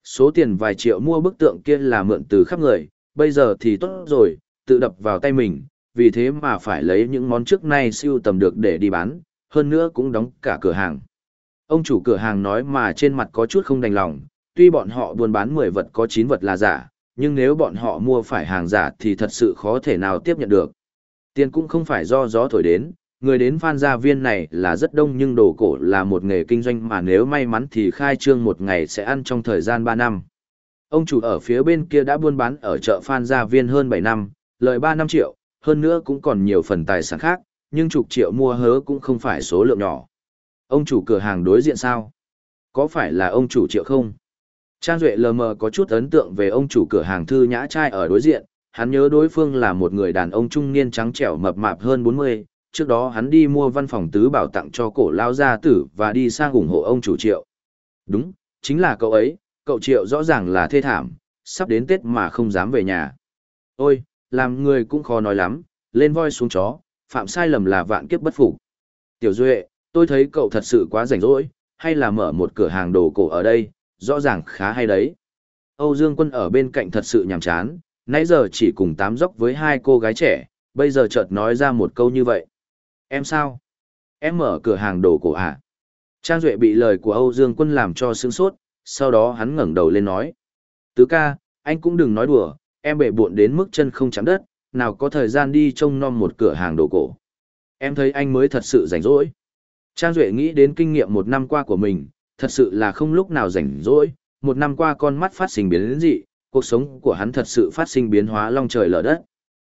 Số tiền vài triệu mua bức tượng kia là mượn từ khắp người, bây giờ thì tốt rồi, tự đập vào tay mình, vì thế mà phải lấy những món trước nay siêu tầm được để đi bán, hơn nữa cũng đóng cả cửa hàng. Ông chủ cửa hàng nói mà trên mặt có chút không đành lòng, tuy bọn họ buôn bán 10 vật có 9 vật là giả, nhưng nếu bọn họ mua phải hàng giả thì thật sự khó thể nào tiếp nhận được. Tiền cũng không phải do gió thổi đến, người đến phan gia viên này là rất đông nhưng đồ cổ là một nghề kinh doanh mà nếu may mắn thì khai trương một ngày sẽ ăn trong thời gian 3 năm. Ông chủ ở phía bên kia đã buôn bán ở chợ phan gia viên hơn 7 năm, lợi 3 năm triệu, hơn nữa cũng còn nhiều phần tài sản khác, nhưng chục triệu mua hớ cũng không phải số lượng nhỏ. Ông chủ cửa hàng đối diện sao? Có phải là ông chủ triệu không? Trang Duệ lờ mờ có chút ấn tượng về ông chủ cửa hàng thư nhã trai ở đối diện, hắn nhớ đối phương là một người đàn ông trung niên trắng trẻo mập mạp hơn 40, trước đó hắn đi mua văn phòng tứ bảo tặng cho cổ lao gia tử và đi sang ủng hộ ông chủ triệu. Đúng, chính là cậu ấy, cậu triệu rõ ràng là thê thảm, sắp đến Tết mà không dám về nhà. Ôi, làm người cũng khó nói lắm, lên voi xuống chó, phạm sai lầm là vạn kiếp bất phục. Tiểu Duệ, tôi thấy cậu thật sự quá rảnh rỗi, hay là mở một cửa hàng đồ cổ ở đây, rõ ràng khá hay đấy. Âu Dương Quân ở bên cạnh thật sự nhàm chán, nãy giờ chỉ cùng tám dốc với hai cô gái trẻ, bây giờ chợt nói ra một câu như vậy. Em sao? Em mở cửa hàng đồ cổ à? Trang Duệ bị lời của Âu Dương Quân làm cho sướng sốt, sau đó hắn ngẩng đầu lên nói. Tứ ca, anh cũng đừng nói đùa, em bể buộn đến mức chân không chạm đất, nào có thời gian đi trông nom một cửa hàng đồ cổ. Em thấy anh mới thật sự rảnh rỗi. Trang Duệ nghĩ đến kinh nghiệm một năm qua của mình, thật sự là không lúc nào rảnh rỗi, một năm qua con mắt phát sinh biến dị, cuộc sống của hắn thật sự phát sinh biến hóa long trời lở đất.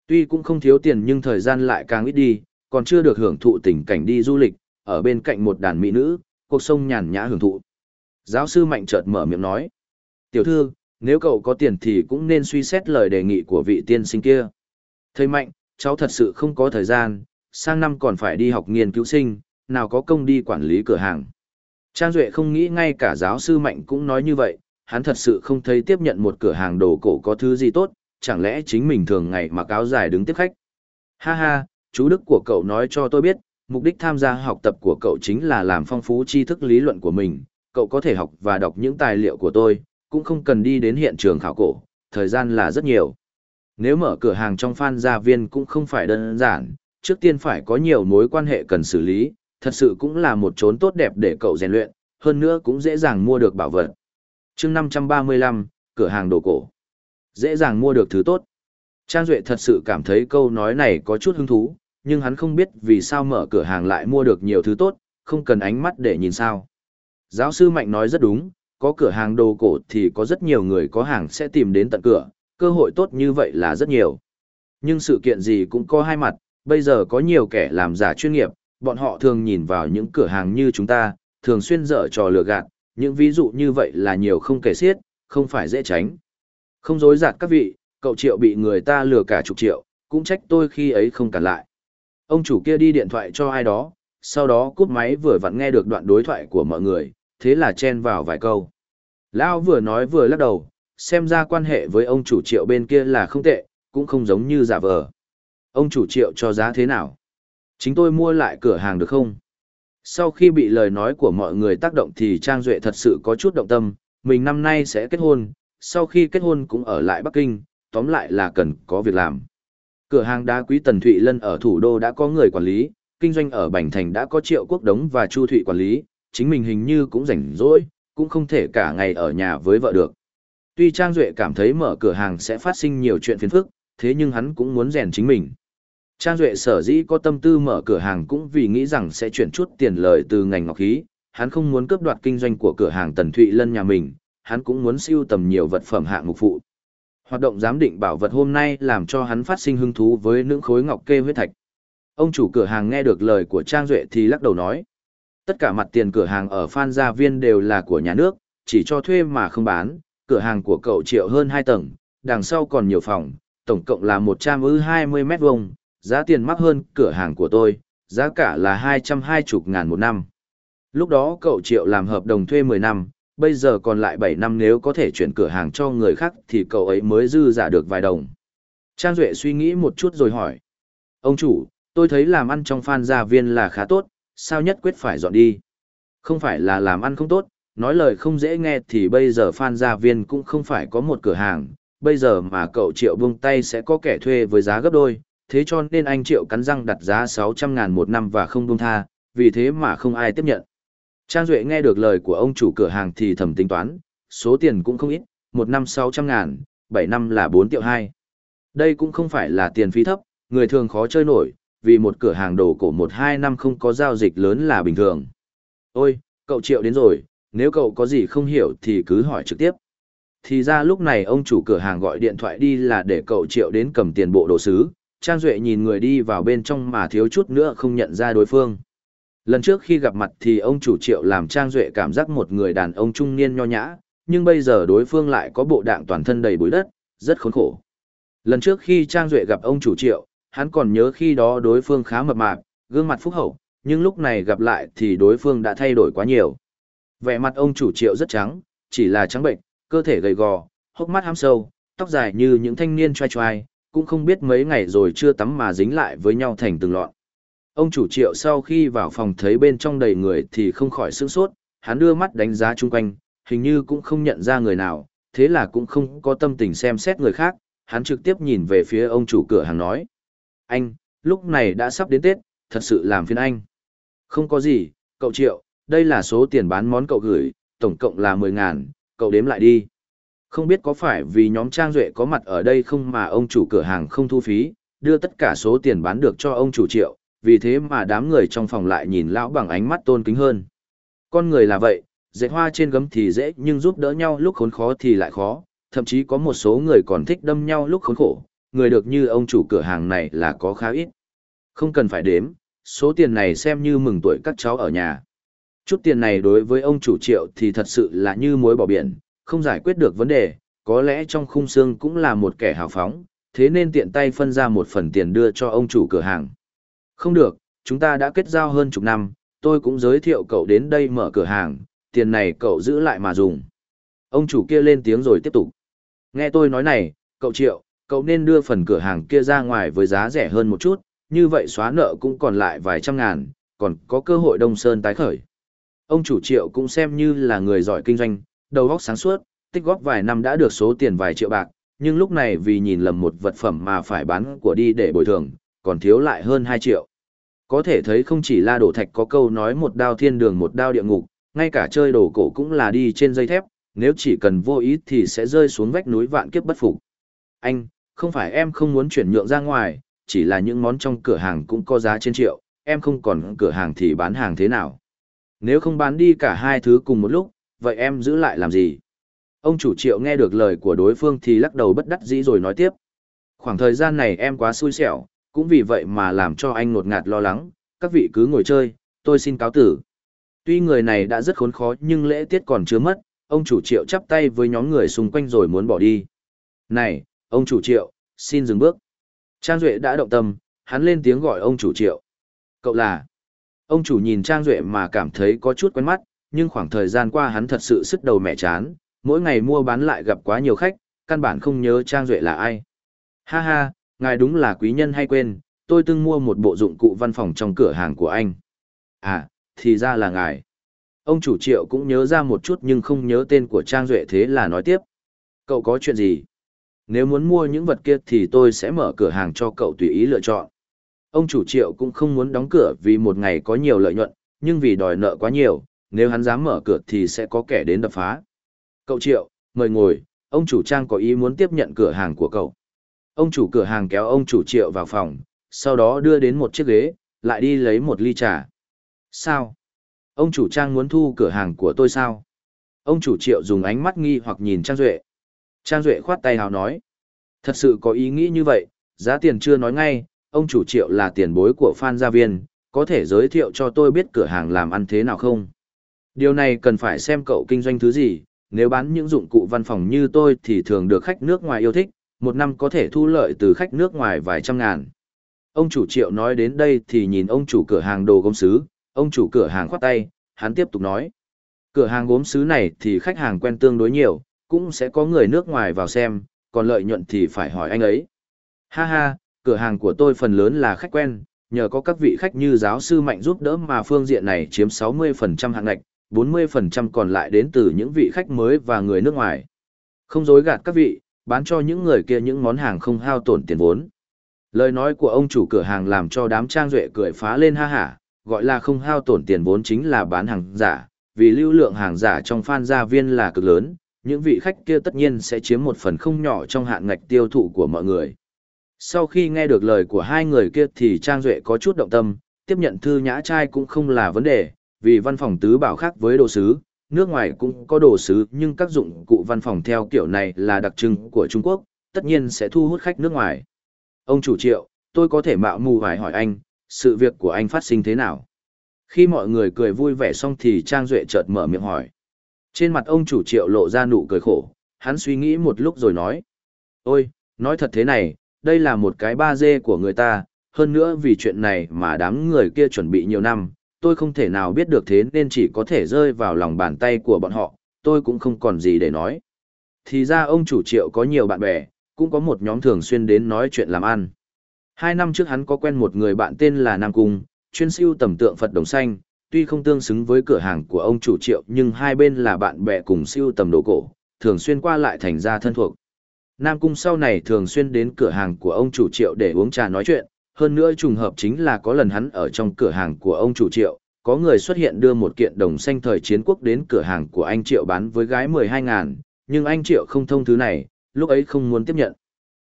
Tuy cũng không thiếu tiền nhưng thời gian lại càng ít đi, còn chưa được hưởng thụ tình cảnh đi du lịch, ở bên cạnh một đàn mỹ nữ, cuộc sống nhàn nhã hưởng thụ. Giáo sư Mạnh chợt mở miệng nói, tiểu thư, nếu cậu có tiền thì cũng nên suy xét lời đề nghị của vị tiên sinh kia. Thầy Mạnh, cháu thật sự không có thời gian, sang năm còn phải đi học nghiên cứu sinh, nào có công đi quản lý cửa hàng. Trang Duệ không nghĩ ngay cả giáo sư Mạnh cũng nói như vậy, hắn thật sự không thấy tiếp nhận một cửa hàng đồ cổ có thứ gì tốt, chẳng lẽ chính mình thường ngày mặc áo dài đứng tiếp khách. Ha ha, chú Đức của cậu nói cho tôi biết, mục đích tham gia học tập của cậu chính là làm phong phú tri thức lý luận của mình, cậu có thể học và đọc những tài liệu của tôi, cũng không cần đi đến hiện trường khảo cổ, thời gian là rất nhiều. Nếu mở cửa hàng trong phan gia viên cũng không phải đơn giản, trước tiên phải có nhiều mối quan hệ cần xử lý, thật sự cũng là một chốn tốt đẹp để cậu rèn luyện, hơn nữa cũng dễ dàng mua được bảo vật. chương 535, cửa hàng đồ cổ. Dễ dàng mua được thứ tốt. Trang Duệ thật sự cảm thấy câu nói này có chút hứng thú, nhưng hắn không biết vì sao mở cửa hàng lại mua được nhiều thứ tốt, không cần ánh mắt để nhìn sao. Giáo sư Mạnh nói rất đúng, có cửa hàng đồ cổ thì có rất nhiều người có hàng sẽ tìm đến tận cửa, cơ hội tốt như vậy là rất nhiều. Nhưng sự kiện gì cũng có hai mặt, bây giờ có nhiều kẻ làm giả chuyên nghiệp, bọn họ thường nhìn vào những cửa hàng như chúng ta, thường xuyên dở trò lừa gạt, những ví dụ như vậy là nhiều không kể xiết, không phải dễ tránh. Không dối gạt các vị, cậu triệu bị người ta lừa cả chục triệu, cũng trách tôi khi ấy không cản lại. Ông chủ kia đi điện thoại cho ai đó, sau đó cúp máy vừa vặn nghe được đoạn đối thoại của mọi người, thế là chen vào vài câu. Lão vừa nói vừa lắc đầu, xem ra quan hệ với ông chủ triệu bên kia là không tệ, cũng không giống như giả vờ. Ông chủ triệu cho giá thế nào? Chính tôi mua lại cửa hàng được không? Sau khi bị lời nói của mọi người tác động thì Trang Duệ thật sự có chút động tâm, mình năm nay sẽ kết hôn, sau khi kết hôn cũng ở lại Bắc Kinh, tóm lại là cần có việc làm. Cửa hàng đá quý Tần Thụy Lân ở thủ đô đã có người quản lý, kinh doanh ở Bành Thành đã có Triệu Quốc Đống và Chu Thụy quản lý, chính mình hình như cũng rảnh rỗi, cũng không thể cả ngày ở nhà với vợ được. Tuy Trang Duệ cảm thấy mở cửa hàng sẽ phát sinh nhiều chuyện phiền phức, thế nhưng hắn cũng muốn rèn chính mình. Trang Duệ sở dĩ có tâm tư mở cửa hàng cũng vì nghĩ rằng sẽ chuyển chút tiền lời từ ngành ngọc khí, hắn không muốn cướp đoạt kinh doanh của cửa hàng Tần Thụy Lân nhà mình, hắn cũng muốn siêu tầm nhiều vật phẩm hạng mục phụ. Hoạt động giám định bảo vật hôm nay làm cho hắn phát sinh hứng thú với những khối ngọc kê huyết thạch. Ông chủ cửa hàng nghe được lời của Trang Duệ thì lắc đầu nói. Tất cả mặt tiền cửa hàng ở Phan Gia Viên đều là của nhà nước, chỉ cho thuê mà không bán, cửa hàng của cậu triệu hơn 2 tầng, đằng sau còn nhiều phòng, tổng cộng là 120 mét vuông, giá tiền mắc hơn cửa hàng của tôi, giá cả là 220 ngàn một năm. Lúc đó cậu triệu làm hợp đồng thuê 10 năm, bây giờ còn lại 7 năm nếu có thể chuyển cửa hàng cho người khác thì cậu ấy mới dư giả được vài đồng. Trang Duệ suy nghĩ một chút rồi hỏi. Ông chủ, tôi thấy làm ăn trong phan gia viên là khá tốt, sao nhất quyết phải dọn đi? Không phải là làm ăn không tốt, nói lời không dễ nghe thì bây giờ phan gia viên cũng không phải có một cửa hàng, bây giờ mà cậu triệu buông tay sẽ có kẻ thuê với giá gấp đôi, thế cho nên anh triệu cắn răng đặt giá 600 ngàn một năm và không buông tha, vì thế mà không ai tiếp nhận. Trang Duệ nghe được lời của ông chủ cửa hàng thì thầm tính toán, số tiền cũng không ít, một năm 600 ngàn, 7 năm là 4 triệu 2. Đây cũng không phải là tiền phí thấp, người thường khó chơi nổi, vì một cửa hàng đồ cổ 1-2 năm không có giao dịch lớn là bình thường. Ôi, cậu triệu đến rồi, nếu cậu có gì không hiểu thì cứ hỏi trực tiếp. Thì ra lúc này ông chủ cửa hàng gọi điện thoại đi là để cậu triệu đến cầm tiền bộ đồ sứ, Trang Duệ nhìn người đi vào bên trong mà thiếu chút nữa không nhận ra đối phương. Lần trước khi gặp mặt thì ông chủ triệu làm Trang Duệ cảm giác một người đàn ông trung niên nho nhã, nhưng bây giờ đối phương lại có bộ đạng toàn thân đầy bụi đất, rất khốn khổ. Lần trước khi Trang Duệ gặp ông chủ triệu, hắn còn nhớ khi đó đối phương khá mập mạp, gương mặt phúc hậu, nhưng lúc này gặp lại thì đối phương đã thay đổi quá nhiều. Vẻ mặt ông chủ triệu rất trắng, chỉ là trắng bệnh, cơ thể gầy gò, hốc mắt hăm sâu, tóc dài như những thanh niên trai trai, cũng không biết mấy ngày rồi chưa tắm mà dính lại với nhau thành từng lọn. Ông chủ triệu sau khi vào phòng thấy bên trong đầy người thì không khỏi sửng sốt, hắn đưa mắt đánh giá chung quanh, hình như cũng không nhận ra người nào, thế là cũng không có tâm tình xem xét người khác, hắn trực tiếp nhìn về phía ông chủ cửa hàng nói. Anh, lúc này đã sắp đến Tết, thật sự làm phiền anh. Không có gì, cậu triệu, đây là số tiền bán món cậu gửi, tổng cộng là 10 ngàn, cậu đếm lại đi. Không biết có phải vì nhóm Trang Duệ có mặt ở đây không mà ông chủ cửa hàng không thu phí, đưa tất cả số tiền bán được cho ông chủ triệu, vì thế mà đám người trong phòng lại nhìn lão bằng ánh mắt tôn kính hơn. Con người là vậy, dệt hoa trên gấm thì dễ nhưng giúp đỡ nhau lúc khốn khó thì lại khó, thậm chí có một số người còn thích đâm nhau lúc khốn khổ, người được như ông chủ cửa hàng này là có khá ít. Không cần phải đếm, số tiền này xem như mừng tuổi các cháu ở nhà. Chút tiền này đối với ông chủ triệu thì thật sự là như muối bỏ biển, không giải quyết được vấn đề, có lẽ trong khung xương cũng là một kẻ hào phóng, thế nên tiện tay phân ra một phần tiền đưa cho ông chủ cửa hàng. Không được, chúng ta đã kết giao hơn chục năm, tôi cũng giới thiệu cậu đến đây mở cửa hàng, tiền này cậu giữ lại mà dùng. Ông chủ kia lên tiếng rồi tiếp tục. Nghe tôi nói này, cậu triệu, cậu nên đưa phần cửa hàng kia ra ngoài với giá rẻ hơn một chút, như vậy xóa nợ cũng còn lại vài trăm ngàn, còn có cơ hội đông sơn tái khởi. Ông chủ triệu cũng xem như là người giỏi kinh doanh, đầu óc sáng suốt, tích góp vài năm đã được số tiền vài triệu bạc, nhưng lúc này vì nhìn lầm một vật phẩm mà phải bán của đi để bồi thường, còn thiếu lại hơn 2 triệu. Có thể thấy không chỉ la đổ thạch có câu nói một đao thiên đường một đao địa ngục, ngay cả chơi đồ cổ cũng là đi trên dây thép, nếu chỉ cần vô ý thì sẽ rơi xuống vách núi vạn kiếp bất phục. Anh, không phải em không muốn chuyển nhượng ra ngoài, chỉ là những món trong cửa hàng cũng có giá trên triệu, em không còn cửa hàng thì bán hàng thế nào. Nếu không bán đi cả hai thứ cùng một lúc, vậy em giữ lại làm gì? Ông chủ triệu nghe được lời của đối phương thì lắc đầu bất đắc dĩ rồi nói tiếp. Khoảng thời gian này em quá xui xẻo, cũng vì vậy mà làm cho anh ngột ngạt lo lắng, các vị cứ ngồi chơi, tôi xin cáo tử. Tuy người này đã rất khốn khó nhưng lễ tiết còn chưa mất, ông chủ triệu chắp tay với nhóm người xung quanh rồi muốn bỏ đi. Này, ông chủ triệu, xin dừng bước. Trang Duệ đã động tâm, hắn lên tiếng gọi ông chủ triệu. Cậu là... Ông chủ nhìn Trang Duệ mà cảm thấy có chút quen mắt, nhưng khoảng thời gian qua hắn thật sự sức đầu mẹ chán, mỗi ngày mua bán lại gặp quá nhiều khách, căn bản không nhớ Trang Duệ là ai. Ha ha, ngài đúng là quý nhân hay quên, tôi từng mua một bộ dụng cụ văn phòng trong cửa hàng của anh. À, thì ra là ngài. Ông chủ triệu cũng nhớ ra một chút nhưng không nhớ tên của Trang Duệ thế là nói tiếp. Cậu có chuyện gì? Nếu muốn mua những vật kia thì tôi sẽ mở cửa hàng cho cậu tùy ý lựa chọn. Ông chủ triệu cũng không muốn đóng cửa vì một ngày có nhiều lợi nhuận, nhưng vì đòi nợ quá nhiều, nếu hắn dám mở cửa thì sẽ có kẻ đến đập phá. Cậu triệu, mời ngồi, ông chủ trang có ý muốn tiếp nhận cửa hàng của cậu. Ông chủ cửa hàng kéo ông chủ triệu vào phòng, sau đó đưa đến một chiếc ghế, lại đi lấy một ly trà. Sao? Ông chủ trang muốn thu cửa hàng của tôi sao? Ông chủ triệu dùng ánh mắt nghi hoặc nhìn Trang Duệ. Trang Duệ khoát tay hào nói. Thật sự có ý nghĩ như vậy, giá tiền chưa nói ngay, ông chủ triệu là tiền bối của Phan Gia Viên, có thể giới thiệu cho tôi biết cửa hàng làm ăn thế nào không? Điều này cần phải xem cậu kinh doanh thứ gì, nếu bán những dụng cụ văn phòng như tôi thì thường được khách nước ngoài yêu thích, một năm có thể thu lợi từ khách nước ngoài vài trăm ngàn. Ông chủ triệu nói đến đây thì nhìn ông chủ cửa hàng đồ gốm sứ, ông chủ cửa hàng khoát tay, hắn tiếp tục nói. Cửa hàng gốm sứ này thì khách hàng quen tương đối nhiều, cũng sẽ có người nước ngoài vào xem, còn lợi nhuận thì phải hỏi anh ấy. Ha ha, cửa hàng của tôi phần lớn là khách quen, nhờ có các vị khách như giáo sư Mạnh giúp đỡ mà phương diện này chiếm 60% hạng ngạch, 40% còn lại đến từ những vị khách mới và người nước ngoài. Không dối gạt các vị, bán cho những người kia những món hàng không hao tổn tiền vốn. Lời nói của ông chủ cửa hàng làm cho đám trang duệ cười phá lên ha hả, gọi là không hao tổn tiền vốn chính là bán hàng giả, vì lưu lượng hàng giả trong phan gia viên là cực lớn, những vị khách kia tất nhiên sẽ chiếm một phần không nhỏ trong hạn ngạch tiêu thụ của mọi người. Sau khi nghe được lời của hai người kia thì Trang Duệ có chút động tâm, tiếp nhận thư nhã trai cũng không là vấn đề, vì văn phòng tứ bảo khác với đồ sứ, nước ngoài cũng có đồ sứ nhưng các dụng cụ văn phòng theo kiểu này là đặc trưng của Trung Quốc, tất nhiên sẽ thu hút khách nước ngoài. Ông chủ triệu, tôi có thể mạo mù hoài hỏi anh, sự việc của anh phát sinh thế nào? Khi mọi người cười vui vẻ xong thì Trang Duệ chợt mở miệng hỏi. Trên mặt ông chủ triệu lộ ra nụ cười khổ, hắn suy nghĩ một lúc rồi nói. Ôi, nói thật thế này, đây là một cái ba dê của người ta, hơn nữa vì chuyện này mà đám người kia chuẩn bị nhiều năm, tôi không thể nào biết được thế nên chỉ có thể rơi vào lòng bàn tay của bọn họ, tôi cũng không còn gì để nói. Thì ra ông chủ triệu có nhiều bạn bè, cũng có một nhóm thường xuyên đến nói chuyện làm ăn. Hai năm trước hắn có quen một người bạn tên là Nam Cung, chuyên siêu tầm tượng Phật Đồng Xanh, tuy không tương xứng với cửa hàng của ông chủ triệu nhưng hai bên là bạn bè cùng siêu tầm đồ cổ, thường xuyên qua lại thành ra thân thuộc. Nam Cung sau này thường xuyên đến cửa hàng của ông chủ triệu để uống trà nói chuyện, hơn nữa trùng hợp chính là có lần hắn ở trong cửa hàng của ông chủ triệu, có người xuất hiện đưa một kiện đồng xanh thời chiến quốc đến cửa hàng của anh triệu bán với gái 12 ngàn, nhưng anh triệu không thông thứ này, lúc ấy không muốn tiếp nhận.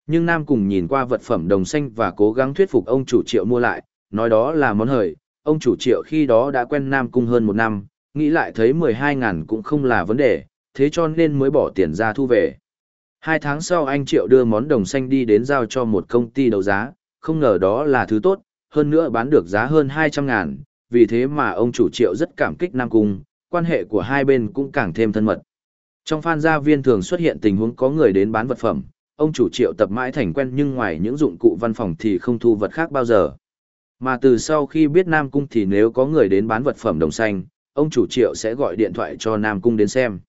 Nhưng Nam cùng nhìn qua vật phẩm đồng xanh và cố gắng thuyết phục ông chủ triệu mua lại, nói đó là món hời, ông chủ triệu khi đó đã quen Nam cung hơn một năm, nghĩ lại thấy 12 ngàn cũng không là vấn đề, thế cho nên mới bỏ tiền ra thu về. Hai tháng sau anh Triệu đưa món đồng xanh đi đến giao cho một công ty đấu giá, không ngờ đó là thứ tốt, hơn nữa bán được giá hơn 200 ngàn, vì thế mà ông chủ Triệu rất cảm kích Nam Cung, quan hệ của hai bên cũng càng thêm thân mật. Trong phan gia viên thường xuất hiện tình huống có người đến bán vật phẩm, ông chủ Triệu tập mãi thành quen nhưng ngoài những dụng cụ văn phòng thì không thu vật khác bao giờ. Mà từ sau khi biết Nam Cung thì nếu có người đến bán vật phẩm đồng xanh, ông chủ Triệu sẽ gọi điện thoại cho Nam Cung đến xem.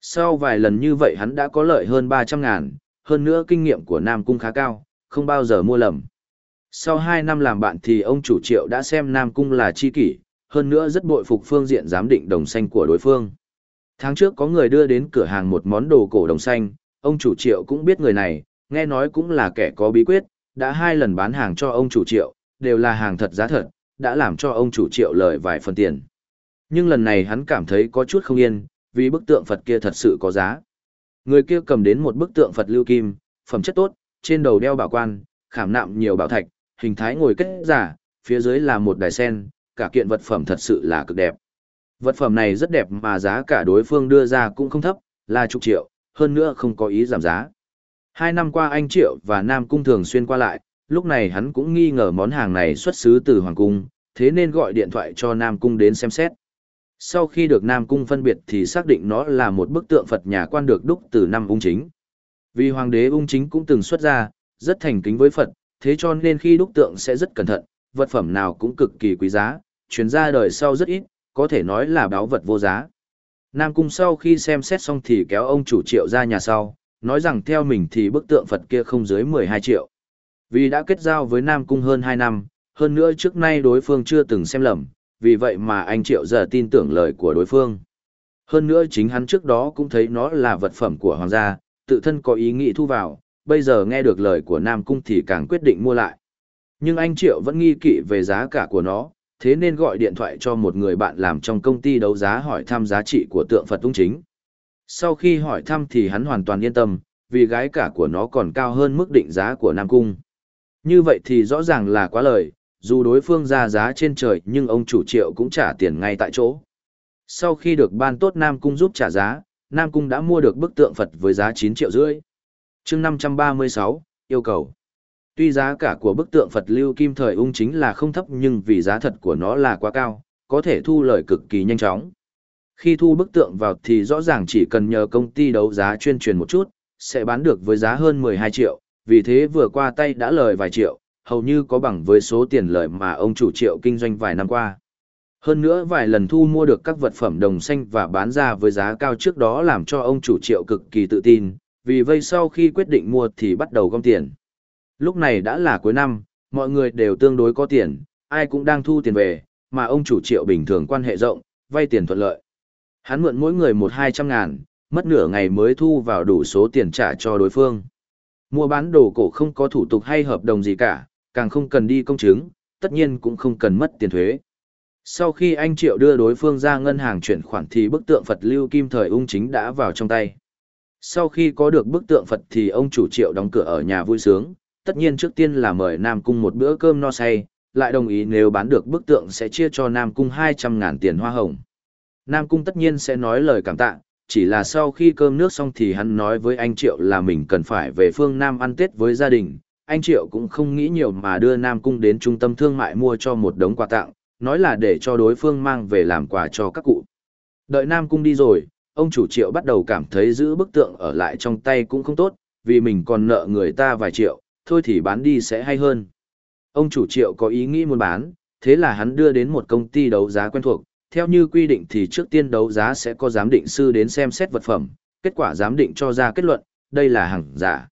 Sau vài lần như vậy hắn đã có lợi hơn 300 ngàn, hơn nữa kinh nghiệm của Nam Cung khá cao, không bao giờ mua lầm. Sau 2 năm làm bạn thì ông chủ triệu đã xem Nam Cung là chi kỷ, hơn nữa rất bội phục phương diện giám định đồng xanh của đối phương. Tháng trước có người đưa đến cửa hàng một món đồ cổ đồng xanh, ông chủ triệu cũng biết người này, nghe nói cũng là kẻ có bí quyết, đã hai lần bán hàng cho ông chủ triệu, đều là hàng thật giá thật, đã làm cho ông chủ triệu lời vài phần tiền. Nhưng lần này hắn cảm thấy có chút không yên, vì bức tượng Phật kia thật sự có giá. Người kia cầm đến một bức tượng Phật lưu kim, phẩm chất tốt, trên đầu đeo bảo quan, khảm nạm nhiều bảo thạch, hình thái ngồi kết giả, phía dưới là một đài sen, cả kiện vật phẩm thật sự là cực đẹp. Vật phẩm này rất đẹp mà giá cả đối phương đưa ra cũng không thấp, là chục triệu, hơn nữa không có ý giảm giá. Hai năm qua anh Triệu và Nam Cung thường xuyên qua lại, lúc này hắn cũng nghi ngờ món hàng này xuất xứ từ Hoàng Cung, thế nên gọi điện thoại cho Nam Cung đến xem xét sau khi được Nam Cung phân biệt thì xác định nó là một bức tượng Phật nhà quan được đúc từ năm ung chính. Vì hoàng đế ung chính cũng từng xuất ra, rất thành kính với Phật, thế cho nên khi đúc tượng sẽ rất cẩn thận, vật phẩm nào cũng cực kỳ quý giá, chuyển ra đời sau rất ít, có thể nói là báo vật vô giá. Nam Cung sau khi xem xét xong thì kéo ông chủ triệu ra nhà sau, nói rằng theo mình thì bức tượng Phật kia không dưới 12 triệu. Vì đã kết giao với Nam Cung hơn 2 năm, hơn nữa trước nay đối phương chưa từng xem lầm, vì vậy mà anh Triệu giờ tin tưởng lời của đối phương. Hơn nữa chính hắn trước đó cũng thấy nó là vật phẩm của hoàng gia, tự thân có ý nghĩ thu vào, bây giờ nghe được lời của Nam Cung thì càng quyết định mua lại. Nhưng anh Triệu vẫn nghi kỵ về giá cả của nó, thế nên gọi điện thoại cho một người bạn làm trong công ty đấu giá hỏi thăm giá trị của tượng Phật tung chính. Sau khi hỏi thăm thì hắn hoàn toàn yên tâm, vì gái cả của nó còn cao hơn mức định giá của Nam Cung. Như vậy thì rõ ràng là quá lời, dù đối phương ra giá trên trời nhưng ông chủ triệu cũng trả tiền ngay tại chỗ. Sau khi được ban tốt Nam Cung giúp trả giá, Nam Cung đã mua được bức tượng Phật với giá 9 triệu rưỡi chương 536, yêu cầu. Tuy giá cả của bức tượng Phật lưu kim thời ung chính là không thấp nhưng vì giá thật của nó là quá cao, có thể thu lời cực kỳ nhanh chóng. Khi thu bức tượng vào thì rõ ràng chỉ cần nhờ công ty đấu giá chuyên truyền một chút, sẽ bán được với giá hơn 12 triệu, vì thế vừa qua tay đã lời vài triệu, hầu như có bằng với số tiền lời mà ông chủ triệu kinh doanh vài năm qua. Hơn nữa vài lần thu mua được các vật phẩm đồng xanh và bán ra với giá cao trước đó làm cho ông chủ triệu cực kỳ tự tin, vì vây sau khi quyết định mua thì bắt đầu gom tiền. Lúc này đã là cuối năm, mọi người đều tương đối có tiền, ai cũng đang thu tiền về, mà ông chủ triệu bình thường quan hệ rộng, vay tiền thuận lợi. Hắn mượn mỗi người một hai trăm ngàn, mất nửa ngày mới thu vào đủ số tiền trả cho đối phương. Mua bán đồ cổ không có thủ tục hay hợp đồng gì cả, càng không cần đi công chứng, tất nhiên cũng không cần mất tiền thuế. Sau khi anh Triệu đưa đối phương ra ngân hàng chuyển khoản thì bức tượng Phật Lưu Kim thời ung chính đã vào trong tay. Sau khi có được bức tượng Phật thì ông chủ Triệu đóng cửa ở nhà vui sướng, tất nhiên trước tiên là mời Nam Cung một bữa cơm no say, lại đồng ý nếu bán được bức tượng sẽ chia cho Nam Cung 200 ngàn tiền hoa hồng. Nam Cung tất nhiên sẽ nói lời cảm tạ, chỉ là sau khi cơm nước xong thì hắn nói với anh Triệu là mình cần phải về phương Nam ăn Tết với gia đình. Anh Triệu cũng không nghĩ nhiều mà đưa Nam Cung đến trung tâm thương mại mua cho một đống quà tặng, nói là để cho đối phương mang về làm quà cho các cụ. Đợi Nam Cung đi rồi, ông chủ Triệu bắt đầu cảm thấy giữ bức tượng ở lại trong tay cũng không tốt, vì mình còn nợ người ta vài triệu, thôi thì bán đi sẽ hay hơn. Ông chủ Triệu có ý nghĩ muốn bán, thế là hắn đưa đến một công ty đấu giá quen thuộc, theo như quy định thì trước tiên đấu giá sẽ có giám định sư đến xem xét vật phẩm, kết quả giám định cho ra kết luận, đây là hàng giả.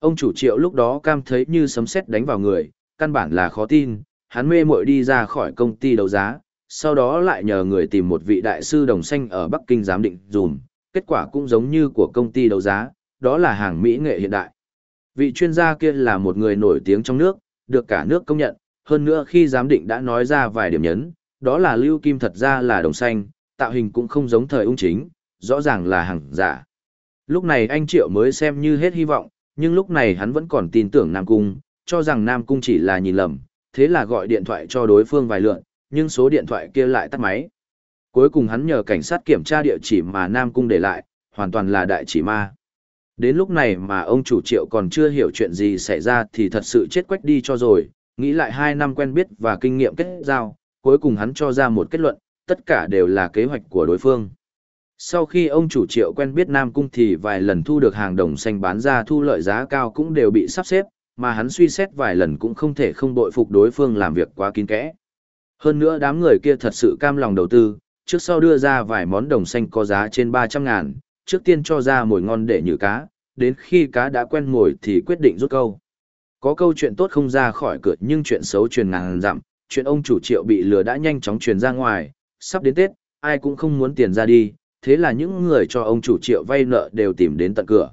Ông chủ triệu lúc đó cam thấy như sấm sét đánh vào người, căn bản là khó tin, hắn mê muội đi ra khỏi công ty đấu giá, sau đó lại nhờ người tìm một vị đại sư đồng xanh ở Bắc Kinh giám định dùm, kết quả cũng giống như của công ty đấu giá, đó là hàng mỹ nghệ hiện đại. Vị chuyên gia kia là một người nổi tiếng trong nước, được cả nước công nhận, hơn nữa khi giám định đã nói ra vài điểm nhấn, đó là lưu kim thật ra là đồng xanh, tạo hình cũng không giống thời ung chính, rõ ràng là hàng giả. Lúc này anh Triệu mới xem như hết hy vọng, nhưng lúc này hắn vẫn còn tin tưởng Nam Cung, cho rằng Nam Cung chỉ là nhìn lầm, thế là gọi điện thoại cho đối phương vài lượn, nhưng số điện thoại kia lại tắt máy. Cuối cùng hắn nhờ cảnh sát kiểm tra địa chỉ mà Nam Cung để lại, hoàn toàn là đại chỉ ma. Đến lúc này mà ông chủ triệu còn chưa hiểu chuyện gì xảy ra thì thật sự chết quách đi cho rồi, nghĩ lại hai năm quen biết và kinh nghiệm kết giao, cuối cùng hắn cho ra một kết luận, tất cả đều là kế hoạch của đối phương. Sau khi ông chủ triệu quen biết Nam Cung thì vài lần thu được hàng đồng xanh bán ra thu lợi giá cao cũng đều bị sắp xếp, mà hắn suy xét vài lần cũng không thể không bội phục đối phương làm việc quá kín kẽ. Hơn nữa đám người kia thật sự cam lòng đầu tư, trước sau đưa ra vài món đồng xanh có giá trên 300 ngàn, trước tiên cho ra mồi ngon để nhử cá, đến khi cá đã quen mồi thì quyết định rút câu. Có câu chuyện tốt không ra khỏi cửa nhưng chuyện xấu truyền ngàn dặm, chuyện ông chủ triệu bị lừa đã nhanh chóng truyền ra ngoài, sắp đến Tết, ai cũng không muốn tiền ra đi, thế là những người cho ông chủ triệu vay nợ đều tìm đến tận cửa.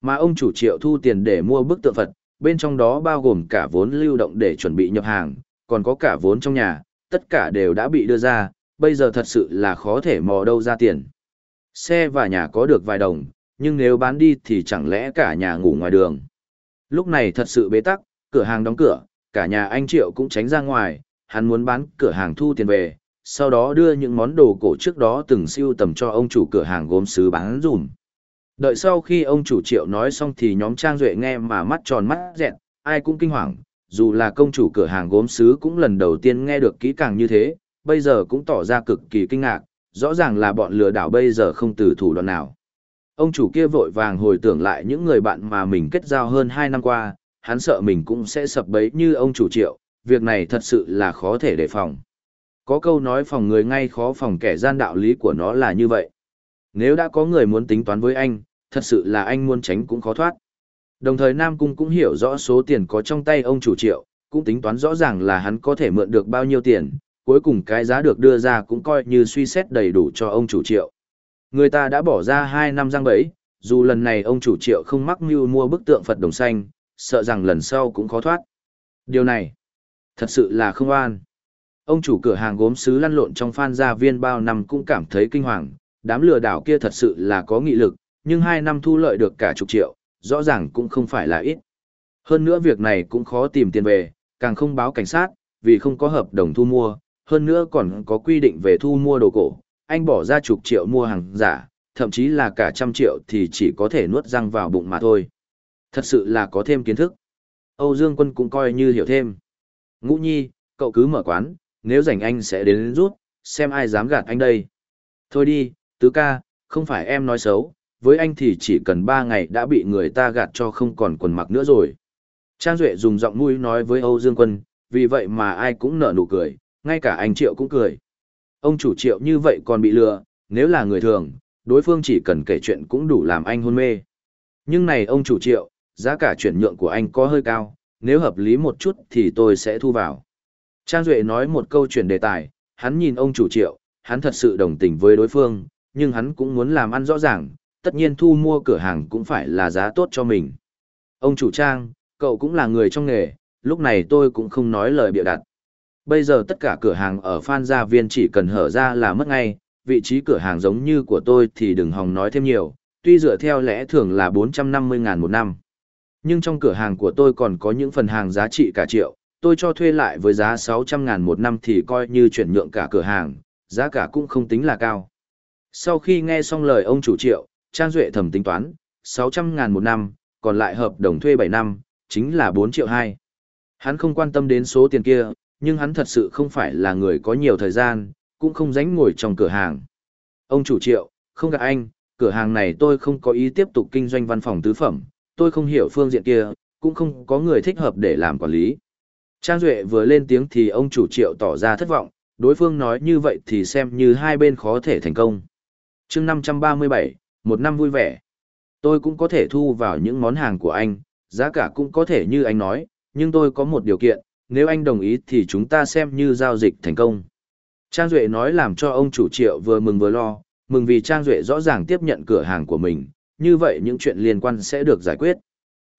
Mà ông chủ triệu thu tiền để mua bức tượng Phật, bên trong đó bao gồm cả vốn lưu động để chuẩn bị nhập hàng, còn có cả vốn trong nhà, tất cả đều đã bị đưa ra, bây giờ thật sự là khó thể mò đâu ra tiền. Xe và nhà có được vài đồng, nhưng nếu bán đi thì chẳng lẽ cả nhà ngủ ngoài đường. Lúc này thật sự bế tắc, cửa hàng đóng cửa, cả nhà anh Triệu cũng tránh ra ngoài, hắn muốn bán cửa hàng thu tiền về, sau đó đưa những món đồ cổ trước đó từng siêu tầm cho ông chủ cửa hàng gốm sứ bán dùm. Đợi sau khi ông chủ triệu nói xong thì nhóm Trang Duệ nghe mà mắt tròn mắt dẹn, ai cũng kinh hoàng, dù là công chủ cửa hàng gốm sứ cũng lần đầu tiên nghe được kỹ càng như thế, bây giờ cũng tỏ ra cực kỳ kinh ngạc, rõ ràng là bọn lừa đảo bây giờ không từ thủ đoạn nào. Ông chủ kia vội vàng hồi tưởng lại những người bạn mà mình kết giao hơn 2 năm qua, hắn sợ mình cũng sẽ sập bẫy như ông chủ triệu, việc này thật sự là khó thể đề phòng. Có câu nói phòng người ngay khó phòng kẻ gian đạo lý của nó là như vậy. Nếu đã có người muốn tính toán với anh, thật sự là anh muốn tránh cũng khó thoát. Đồng thời Nam Cung cũng hiểu rõ số tiền có trong tay ông chủ triệu, cũng tính toán rõ ràng là hắn có thể mượn được bao nhiêu tiền, cuối cùng cái giá được đưa ra cũng coi như suy xét đầy đủ cho ông chủ triệu. Người ta đã bỏ ra 2 năm răng bẫy, dù lần này ông chủ triệu không mắc mưu mua bức tượng Phật đồng xanh, sợ rằng lần sau cũng khó thoát. Điều này, Thật sự là không an. Ông chủ cửa hàng gốm sứ lăn lộn trong phan gia viên bao năm cũng cảm thấy kinh hoàng, đám lừa đảo kia thật sự là có nghị lực, nhưng hai năm thu lợi được cả chục triệu, rõ ràng cũng không phải là ít. Hơn nữa việc này cũng khó tìm tiền về, càng không báo cảnh sát, vì không có hợp đồng thu mua, hơn nữa còn có quy định về thu mua đồ cổ, anh bỏ ra chục triệu mua hàng giả, thậm chí là cả trăm triệu thì chỉ có thể nuốt răng vào bụng mà thôi. Thật sự là có thêm kiến thức. Âu Dương Quân cũng coi như hiểu thêm. Ngũ nhi, cậu cứ mở quán, nếu rảnh anh sẽ đến rút, xem ai dám gạt anh đây. Thôi đi, tứ ca, không phải em nói xấu, với anh thì chỉ cần ba ngày đã bị người ta gạt cho không còn quần mặc nữa rồi. Trang Duệ dùng giọng mũi nói với Âu Dương Quân, vì vậy mà ai cũng nở nụ cười, ngay cả anh Triệu cũng cười. Ông chủ triệu như vậy còn bị lừa, nếu là người thường, đối phương chỉ cần kể chuyện cũng đủ làm anh hôn mê. Nhưng này ông chủ triệu, giá cả chuyển nhượng của anh có hơi cao, nếu hợp lý một chút thì tôi sẽ thu vào. Trang Duệ nói một câu chuyện đề tài, hắn nhìn ông chủ triệu, hắn thật sự đồng tình với đối phương, nhưng hắn cũng muốn làm ăn rõ ràng, tất nhiên thu mua cửa hàng cũng phải là giá tốt cho mình. Ông chủ Trang, cậu cũng là người trong nghề, lúc này tôi cũng không nói lời bịa đặt. Bây giờ tất cả cửa hàng ở Phan Gia Viên chỉ cần hở ra là mất ngay, vị trí cửa hàng giống như của tôi thì đừng hòng nói thêm nhiều, tuy dựa theo lẽ thường là 450 ngàn một năm. Nhưng trong cửa hàng của tôi còn có những phần hàng giá trị cả triệu, tôi cho thuê lại với giá 600 ngàn một năm thì coi như chuyển nhượng cả cửa hàng, giá cả cũng không tính là cao. Sau khi nghe xong lời ông chủ triệu, Trang Duệ thầm tính toán, 600 ngàn một năm, còn lại hợp đồng thuê 7 năm, chính là 4 triệu 2. Hắn không quan tâm đến số tiền kia, nhưng hắn thật sự không phải là người có nhiều thời gian, cũng không dánh ngồi trong cửa hàng. Ông chủ triệu, không gặp anh, cửa hàng này tôi không có ý tiếp tục kinh doanh văn phòng tứ phẩm, tôi không hiểu phương diện kia, cũng không có người thích hợp để làm quản lý. Trang Duệ vừa lên tiếng thì ông chủ triệu tỏ ra thất vọng, đối phương nói như vậy thì xem như hai bên khó thể thành công. chương 537, một năm vui vẻ. Tôi cũng có thể thu vào những món hàng của anh, giá cả cũng có thể như anh nói, nhưng tôi có một điều kiện, nếu anh đồng ý thì chúng ta xem như giao dịch thành công. Trang Duệ nói làm cho ông chủ triệu vừa mừng vừa lo, mừng vì Trang Duệ rõ ràng tiếp nhận cửa hàng của mình, như vậy những chuyện liên quan sẽ được giải quyết.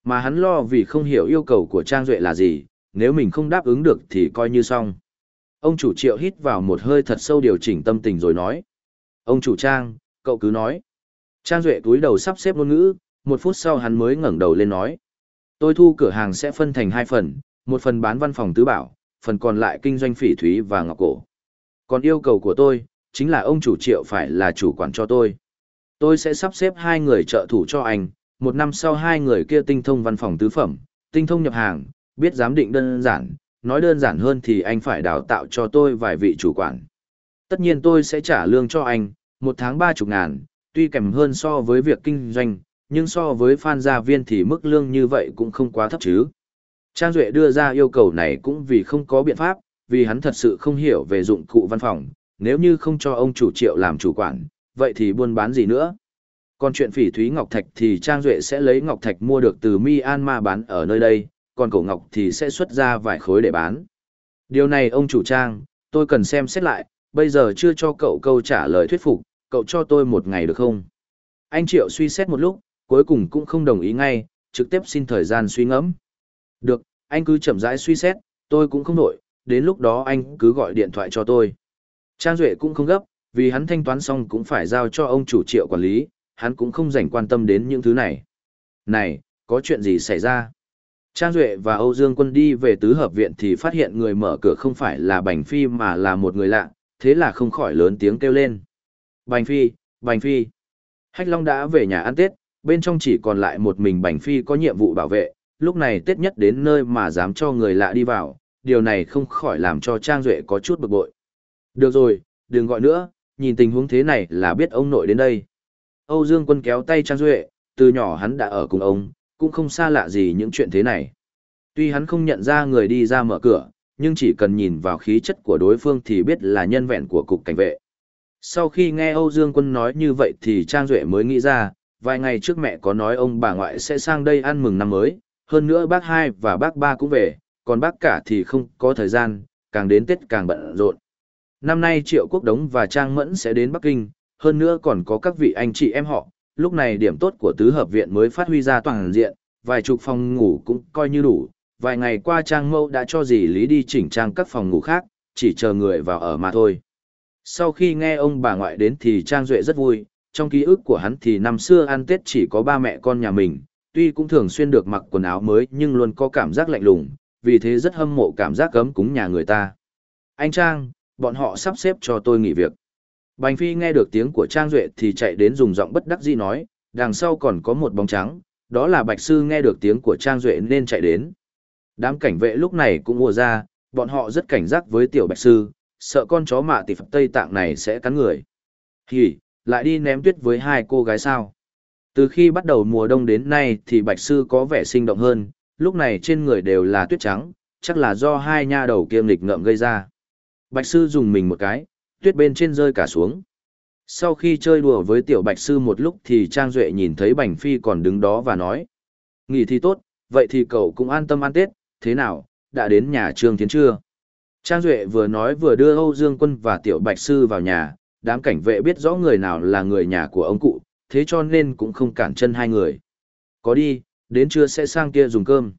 Mà hắn lo vì không hiểu yêu cầu của Trang Duệ là gì, nếu mình không đáp ứng được thì coi như xong. Ông chủ triệu hít vào một hơi thật sâu điều chỉnh tâm tình rồi nói. Ông chủ Trang, cậu cứ nói. Trang Duệ túi đầu sắp xếp ngôn ngữ, một phút sau hắn mới ngẩng đầu lên nói. Tôi thu cửa hàng sẽ phân thành hai phần, một phần bán văn phòng tứ bảo, phần còn lại kinh doanh phỉ thúy và ngọc cổ. Còn yêu cầu của tôi, chính là ông chủ triệu phải là chủ quản cho tôi. Tôi sẽ sắp xếp hai người trợ thủ cho anh, một năm sau hai người kia tinh thông văn phòng tứ phẩm, tinh thông nhập hàng, biết giám định đơn giản, nói đơn giản hơn thì anh phải đào tạo cho tôi vài vị chủ quản. Tất nhiên tôi sẽ trả lương cho anh, một tháng ba chục ngàn, tuy kèm hơn so với việc kinh doanh, nhưng so với Phan Gia Viên thì mức lương như vậy cũng không quá thấp chứ. Trang Duệ đưa ra yêu cầu này cũng vì không có biện pháp, vì hắn thật sự không hiểu về dụng cụ văn phòng, nếu như không cho ông chủ triệu làm chủ quản, vậy thì buôn bán gì nữa. Còn chuyện phỉ thúy ngọc thạch thì Trang Duệ sẽ lấy ngọc thạch mua được từ Myanmar bán ở nơi đây, còn cổ ngọc thì sẽ xuất ra vài khối để bán. Điều này ông chủ Trang, tôi cần xem xét lại, bây giờ chưa cho cậu câu trả lời thuyết phục, cậu cho tôi một ngày được không? Anh Triệu suy xét một lúc, cuối cùng cũng không đồng ý ngay, trực tiếp xin thời gian suy ngẫm. Được, anh cứ chậm rãi suy xét, tôi cũng không nổi, đến lúc đó anh cứ gọi điện thoại cho tôi. Trang Duệ cũng không gấp, vì hắn thanh toán xong cũng phải giao cho ông chủ triệu quản lý, hắn cũng không dành quan tâm đến những thứ này. Này, có chuyện gì xảy ra? Trang Duệ và Âu Dương Quân đi về tứ hợp viện thì phát hiện người mở cửa không phải là Bành Phi mà là một người lạ, thế là không khỏi lớn tiếng kêu lên. Bành Phi, Bành Phi. Hách Long đã về nhà ăn Tết, bên trong chỉ còn lại một mình Bành Phi có nhiệm vụ bảo vệ, lúc này Tết nhất đến nơi mà dám cho người lạ đi vào, điều này không khỏi làm cho Trang Duệ có chút bực bội. Được rồi, đừng gọi nữa, nhìn tình huống thế này là biết ông nội đến đây. Âu Dương Quân kéo tay Trang Duệ, từ nhỏ hắn đã ở cùng ông, cũng không xa lạ gì những chuyện thế này. Tuy hắn không nhận ra người đi ra mở cửa, nhưng chỉ cần nhìn vào khí chất của đối phương thì biết là nhân vẹn của cục cảnh vệ. Sau khi nghe Âu Dương Quân nói như vậy thì Trang Duệ mới nghĩ ra, vài ngày trước mẹ có nói ông bà ngoại sẽ sang đây ăn mừng năm mới, hơn nữa bác hai và bác ba cũng về, còn bác cả thì không có thời gian, càng đến Tết càng bận rộn. Năm nay Triệu Quốc Đống và Trang Mẫn sẽ đến Bắc Kinh, hơn nữa còn có các vị anh chị em họ, lúc này điểm tốt của tứ hợp viện mới phát huy ra toàn diện, vài chục phòng ngủ cũng coi như đủ, vài ngày qua Trang Mâu đã cho dì Lý đi chỉnh trang các phòng ngủ khác, chỉ chờ người vào ở mà thôi. Sau khi nghe ông bà ngoại đến thì Trang Duệ rất vui, trong ký ức của hắn thì năm xưa ăn Tết chỉ có ba mẹ con nhà mình, tuy cũng thường xuyên được mặc quần áo mới nhưng luôn có cảm giác lạnh lùng, vì thế rất hâm mộ cảm giác cấm cúng nhà người ta. Anh Trang, bọn họ sắp xếp cho tôi nghỉ việc. Bành Phi nghe được tiếng của Trang Duệ thì chạy đến dùng giọng bất đắc dĩ nói, đằng sau còn có một bóng trắng, đó là Bạch Sư nghe được tiếng của Trang Duệ nên chạy đến. Đám cảnh vệ lúc này cũng ùa ra, bọn họ rất cảnh giác với tiểu Bạch Sư, sợ con chó mạ tỷ Phật Tây Tạng này sẽ cắn người. Hỉ, lại đi ném tuyết với hai cô gái sao. Từ khi bắt đầu mùa đông đến nay thì Bạch Sư có vẻ sinh động hơn, lúc này trên người đều là tuyết trắng, chắc là do hai nha đầu kiêm lịch ngợm gây ra. Bạch Sư dùng mình một cái, tuyết bên trên rơi cả xuống. Sau khi chơi đùa với tiểu bạch sư một lúc thì Trang Duệ nhìn thấy Bành Phi còn đứng đó và nói. Nghỉ thì tốt, vậy thì cậu cũng an tâm ăn Tết, thế nào, đã đến nhà Trương Thiến chưa? Trang Duệ vừa nói vừa đưa Âu Dương Quân và tiểu bạch sư vào nhà, đám cảnh vệ biết rõ người nào là người nhà của ông cụ, thế cho nên cũng không cản chân hai người. Có đi, đến trưa sẽ sang kia dùng cơm.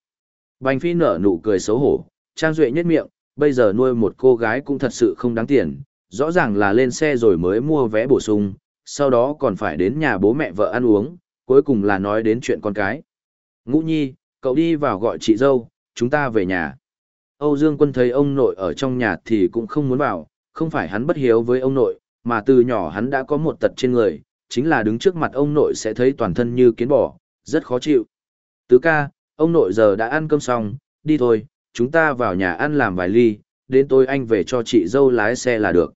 Bành Phi nở nụ cười xấu hổ, Trang Duệ nhếch miệng, bây giờ nuôi một cô gái cũng thật sự không đáng tiền, rõ ràng là lên xe rồi mới mua vé bổ sung, sau đó còn phải đến nhà bố mẹ vợ ăn uống, cuối cùng là nói đến chuyện con cái. Ngũ Nhi, cậu đi vào gọi chị dâu, chúng ta về nhà. Âu Dương Quân thấy ông nội ở trong nhà thì cũng không muốn vào, không phải hắn bất hiếu với ông nội, mà từ nhỏ hắn đã có một tật trên người, chính là đứng trước mặt ông nội sẽ thấy toàn thân như kiến bò, rất khó chịu. Tứ ca, ông nội giờ đã ăn cơm xong, đi thôi, chúng ta vào nhà ăn làm vài ly, đến tôi anh về cho chị dâu lái xe là được.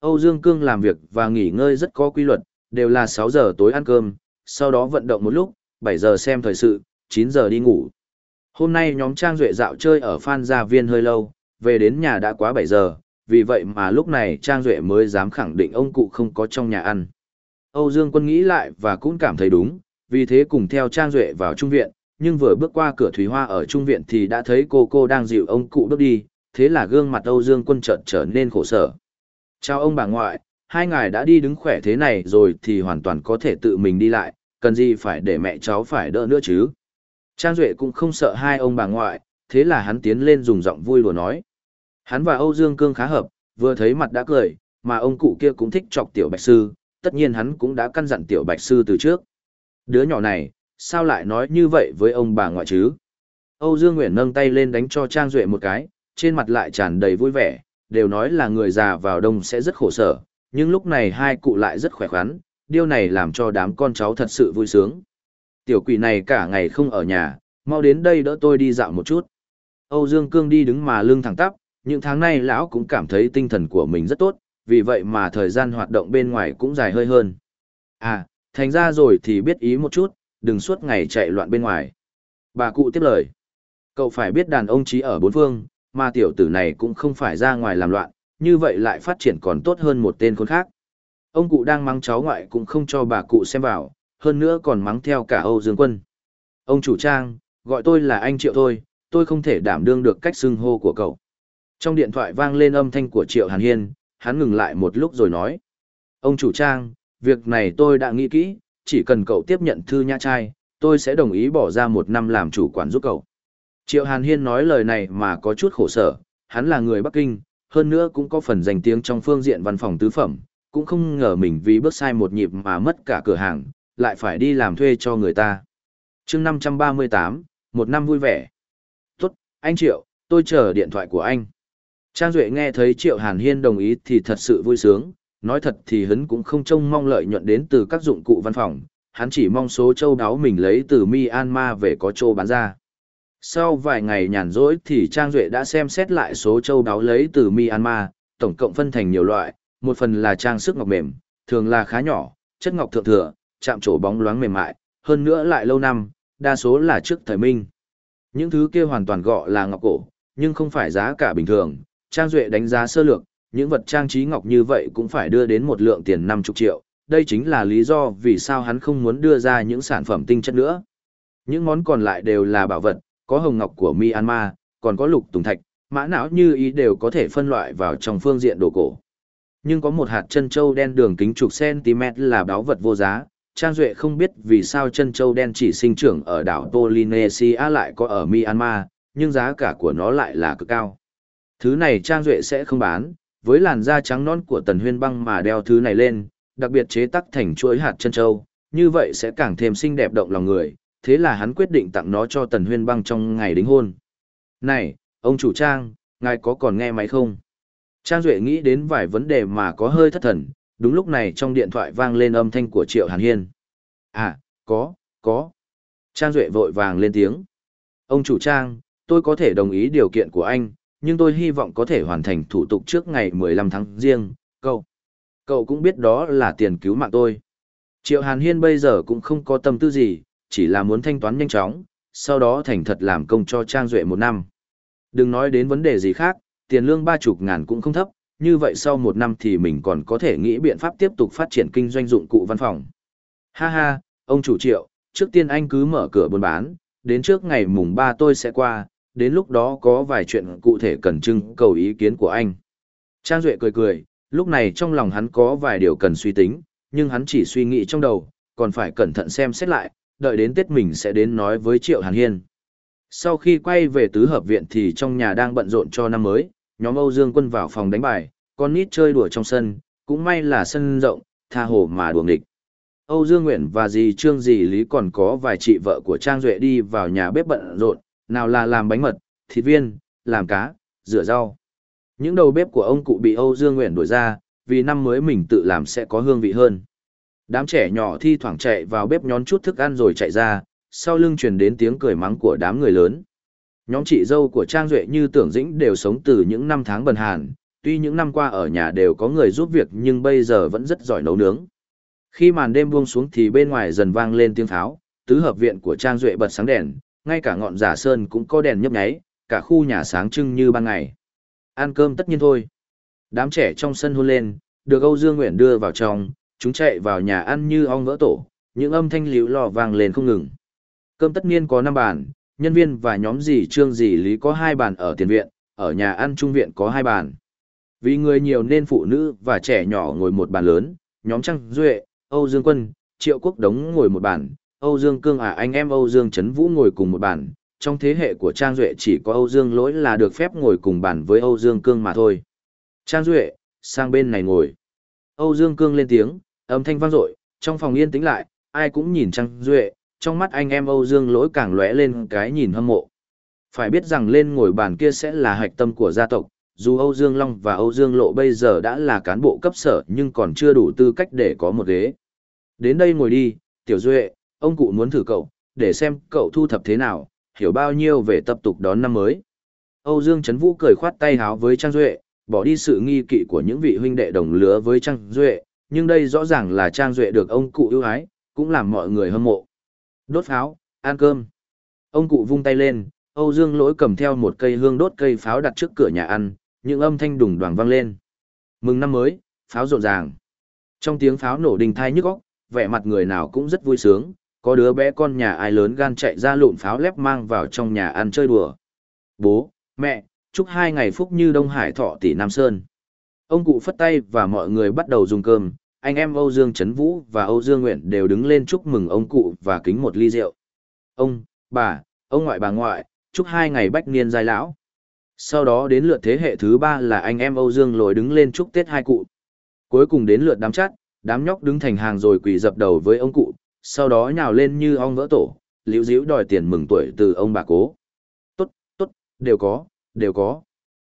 Âu Dương Cương làm việc và nghỉ ngơi rất có quy luật, đều là 6 giờ tối ăn cơm, sau đó vận động một lúc, 7 giờ xem thời sự, 9 giờ đi ngủ. Hôm nay nhóm Trang Duệ dạo chơi ở Phan Gia Viên hơi lâu, về đến nhà đã quá 7 giờ, vì vậy mà lúc này Trang Duệ mới dám khẳng định ông cụ không có trong nhà ăn. Âu Dương Quân nghĩ lại và cũng cảm thấy đúng, vì thế cùng theo Trang Duệ vào trung viện, nhưng vừa bước qua cửa Thủy Hoa ở trung viện thì đã thấy cô cô đang dịu ông cụ bước đi, thế là gương mặt Âu Dương Quân chợt trở nên khổ sở. Chào ông bà ngoại, hai ngài đã đi đứng khỏe thế này rồi thì hoàn toàn có thể tự mình đi lại, cần gì phải để mẹ cháu phải đỡ nữa chứ. Trang Duệ cũng không sợ hai ông bà ngoại, thế là hắn tiến lên dùng giọng vui lùa nói. Hắn và Âu Dương Cương khá hợp, vừa thấy mặt đã cười, mà ông cụ kia cũng thích chọc tiểu bạch sư, tất nhiên hắn cũng đã căn dặn tiểu bạch sư từ trước. Đứa nhỏ này, sao lại nói như vậy với ông bà ngoại chứ? Âu Dương Nguyễn nâng tay lên đánh cho Trang Duệ một cái, trên mặt lại tràn đầy vui vẻ, đều nói là người già vào đông sẽ rất khổ sở, nhưng lúc này hai cụ lại rất khỏe khoắn, điều này làm cho đám con cháu thật sự vui sướng. Tiểu quỷ này cả ngày không ở nhà, mau đến đây đỡ tôi đi dạo một chút. Âu Dương Cương đi đứng mà lưng thẳng tắp, những tháng nay lão cũng cảm thấy tinh thần của mình rất tốt, vì vậy mà thời gian hoạt động bên ngoài cũng dài hơi hơn. À, thành ra rồi thì biết ý một chút, đừng suốt ngày chạy loạn bên ngoài. Bà cụ tiếp lời. Cậu phải biết đàn ông trí ở bốn phương, mà tiểu tử này cũng không phải ra ngoài làm loạn, như vậy lại phát triển còn tốt hơn một tên con khác. Ông cụ đang mắng cháu ngoại cũng không cho bà cụ xem vào, hơn nữa còn mắng theo cả Âu Dương Quân. Ông chủ trang, gọi tôi là anh Triệu thôi, tôi không thể đảm đương được cách xưng hô của cậu. Trong điện thoại vang lên âm thanh của Triệu Hàn Hiên, hắn ngừng lại một lúc rồi nói. Ông chủ trang, việc này tôi đã nghĩ kỹ, chỉ cần cậu tiếp nhận thư nhã trai, tôi sẽ đồng ý bỏ ra một năm làm chủ quản giúp cậu. Triệu Hàn Hiên nói lời này mà có chút khổ sở, hắn là người Bắc Kinh, hơn nữa cũng có phần danh tiếng trong phương diện văn phòng tứ phẩm, cũng không ngờ mình vì bước sai một nhịp mà mất cả cửa hàng, lại phải đi làm thuê cho người ta. chương 538, một năm vui vẻ. Tốt, anh Triệu, tôi chờ điện thoại của anh. Trang Duệ nghe thấy Triệu Hàn Hiên đồng ý thì thật sự vui sướng, nói thật thì hắn cũng không trông mong lợi nhuận đến từ các dụng cụ văn phòng, hắn chỉ mong số châu đáo mình lấy từ Myanmar về có châu bán ra. Sau vài ngày nhàn rỗi thì Trang Duệ đã xem xét lại số châu đáo lấy từ Myanmar, tổng cộng phân thành nhiều loại, một phần là trang sức ngọc mềm, thường là khá nhỏ, chất ngọc thượng thừa, chạm trổ bóng loáng mềm mại, hơn nữa lại lâu năm, đa số là trước thời minh. Những thứ kia hoàn toàn gọi là ngọc cổ, nhưng không phải giá cả bình thường. Trang Duệ đánh giá sơ lược, những vật trang trí ngọc như vậy cũng phải đưa đến một lượng tiền 50 triệu. Đây chính là lý do vì sao hắn không muốn đưa ra những sản phẩm tinh chất nữa. Những món còn lại đều là bảo vật, có hồng ngọc của Myanmar, còn có lục tùng thạch, mã não như ý đều có thể phân loại vào trong phương diện đồ cổ. Nhưng có một hạt chân châu đen đường kính chục cm là báo vật vô giá, Trang Duệ không biết vì sao chân châu đen chỉ sinh trưởng ở đảo Polynesia lại có ở Myanmar, nhưng giá cả của nó lại là cực cao. Thứ này Trang Duệ sẽ không bán, với làn da trắng non của tần huyên băng mà đeo thứ này lên, đặc biệt chế tắc thành chuỗi hạt chân châu, như vậy sẽ càng thêm xinh đẹp động lòng người, thế là hắn quyết định tặng nó cho tần huyên băng trong ngày đính hôn. Này, ông chủ Trang, ngài có còn nghe máy không? Trang Duệ nghĩ đến vài vấn đề mà có hơi thất thần, đúng lúc này trong điện thoại vang lên âm thanh của Triệu Hàn Hiên. À, có, có. Trang Duệ vội vàng lên tiếng. Ông chủ Trang, tôi có thể đồng ý điều kiện của anh, nhưng tôi hy vọng có thể hoàn thành thủ tục trước ngày 15 tháng riêng, cậu. Cậu cũng biết đó là tiền cứu mạng tôi. Triệu Hàn Hiên bây giờ cũng không có tâm tư gì, chỉ là muốn thanh toán nhanh chóng, sau đó thành thật làm công cho Trang Duệ một năm. Đừng nói đến vấn đề gì khác, tiền lương ba chục ngàn cũng không thấp, như vậy sau một năm thì mình còn có thể nghĩ biện pháp tiếp tục phát triển kinh doanh dụng cụ văn phòng. Ha ha, ông chủ triệu, trước tiên anh cứ mở cửa buôn bán, đến trước ngày mùng 3 tôi sẽ qua, đến lúc đó có vài chuyện cụ thể cần trưng cầu ý kiến của anh. Trang Duệ cười cười, lúc này trong lòng hắn có vài điều cần suy tính, nhưng hắn chỉ suy nghĩ trong đầu, còn phải cẩn thận xem xét lại, đợi đến Tết mình sẽ đến nói với Triệu Hàn Hiên. Sau khi quay về tứ hợp viện thì trong nhà đang bận rộn cho năm mới, nhóm Âu Dương Quân vào phòng đánh bài, con nít chơi đùa trong sân, cũng may là sân rộng, tha hồ mà đùa nghịch. Âu Dương Nguyện và dì Trương dì Lý còn có vài chị vợ của Trang Duệ đi vào nhà bếp bận rộn, nào là làm bánh mật, thịt viên, làm cá, rửa rau. Những đầu bếp của ông cụ bị Âu Dương Nguyện đuổi ra, vì năm mới mình tự làm sẽ có hương vị hơn. Đám trẻ nhỏ thi thoảng chạy vào bếp nhón chút thức ăn rồi chạy ra, sau lưng truyền đến tiếng cười mắng của đám người lớn. Nhóm chị dâu của Trang Duệ như tưởng dĩnh đều sống từ những năm tháng bần hàn, tuy những năm qua ở nhà đều có người giúp việc nhưng bây giờ vẫn rất giỏi nấu nướng. Khi màn đêm buông xuống thì bên ngoài dần vang lên tiếng pháo, tứ hợp viện của Trang Duệ bật sáng đèn, ngay cả ngọn giả sơn cũng có đèn nhấp nháy, cả khu nhà sáng trưng như ban ngày. Ăn cơm tất nhiên thôi. Đám trẻ trong sân hôn lên, được Âu Dương Nguyện đưa vào trong, chúng chạy vào nhà ăn như ong vỡ tổ, những âm thanh liễu lò vang lên không ngừng. Cơm tất nhiên có năm bàn, nhân viên và nhóm dì trương dì lý có hai bàn ở tiền viện, ở nhà ăn trung viện có hai bàn. Vì người nhiều nên phụ nữ và trẻ nhỏ ngồi một bàn lớn, nhóm Trăng Duệ, Âu Dương Quân, Triệu Quốc Đống ngồi một bàn, Âu Dương Cương à anh em Âu Dương Trấn Vũ ngồi cùng một bàn. Trong thế hệ của Trang Duệ chỉ có Âu Dương Lỗi là được phép ngồi cùng bàn với Âu Dương Cương mà thôi. Trang Duệ, sang bên này ngồi. Âu Dương Cương lên tiếng, âm thanh vang dội, trong phòng yên tĩnh lại, ai cũng nhìn Trang Duệ, trong mắt anh em Âu Dương Lỗi càng lóe lên cái nhìn hâm mộ. Phải biết rằng lên ngồi bàn kia sẽ là hạch tâm của gia tộc, dù Âu Dương Long và Âu Dương Lộ bây giờ đã là cán bộ cấp sở nhưng còn chưa đủ tư cách để có một ghế. Đến đây ngồi đi, Tiểu Duệ, ông cụ muốn thử cậu, để xem cậu thu thập thế nào, hiểu bao nhiêu về tập tục đón năm mới. Âu Dương Trấn Vũ cười khoát tay háo với Trang Duệ, bỏ đi sự nghi kỵ của những vị huynh đệ đồng lứa với Trang Duệ, nhưng đây rõ ràng là Trang Duệ được ông cụ ưu ái, cũng làm mọi người hâm mộ. Đốt pháo, ăn cơm. Ông cụ vung tay lên, Âu Dương lỗi cầm theo một cây hương đốt cây pháo đặt trước cửa nhà ăn, những âm thanh đùng đoàng vang lên. Mừng năm mới, pháo rộn ràng. Trong tiếng pháo nổ đình thai nhức óc, vẻ mặt người nào cũng rất vui sướng, có đứa bé con nhà ai lớn gan chạy ra lụn pháo lép mang vào trong nhà ăn chơi đùa. Bố, mẹ, chúc hai ngày phúc như Đông Hải thọ tỷ Nam Sơn. Ông cụ phất tay và mọi người bắt đầu dùng cơm, anh em Âu Dương Trấn Vũ và Âu Dương Nguyện đều đứng lên chúc mừng ông cụ và kính một ly rượu. Ông, bà, ông ngoại bà ngoại, chúc hai ngày bách niên giai lão. Sau đó đến lượt thế hệ thứ ba là anh em Âu Dương lồi đứng lên chúc Tết hai cụ. Cuối cùng đến lượt đám chát, đám nhóc đứng thành hàng rồi quỳ dập đầu với ông cụ, sau đó nhào lên như ong vỡ tổ, liễu díu đòi tiền mừng tuổi từ ông bà cố. Tốt, tốt, đều có, đều có.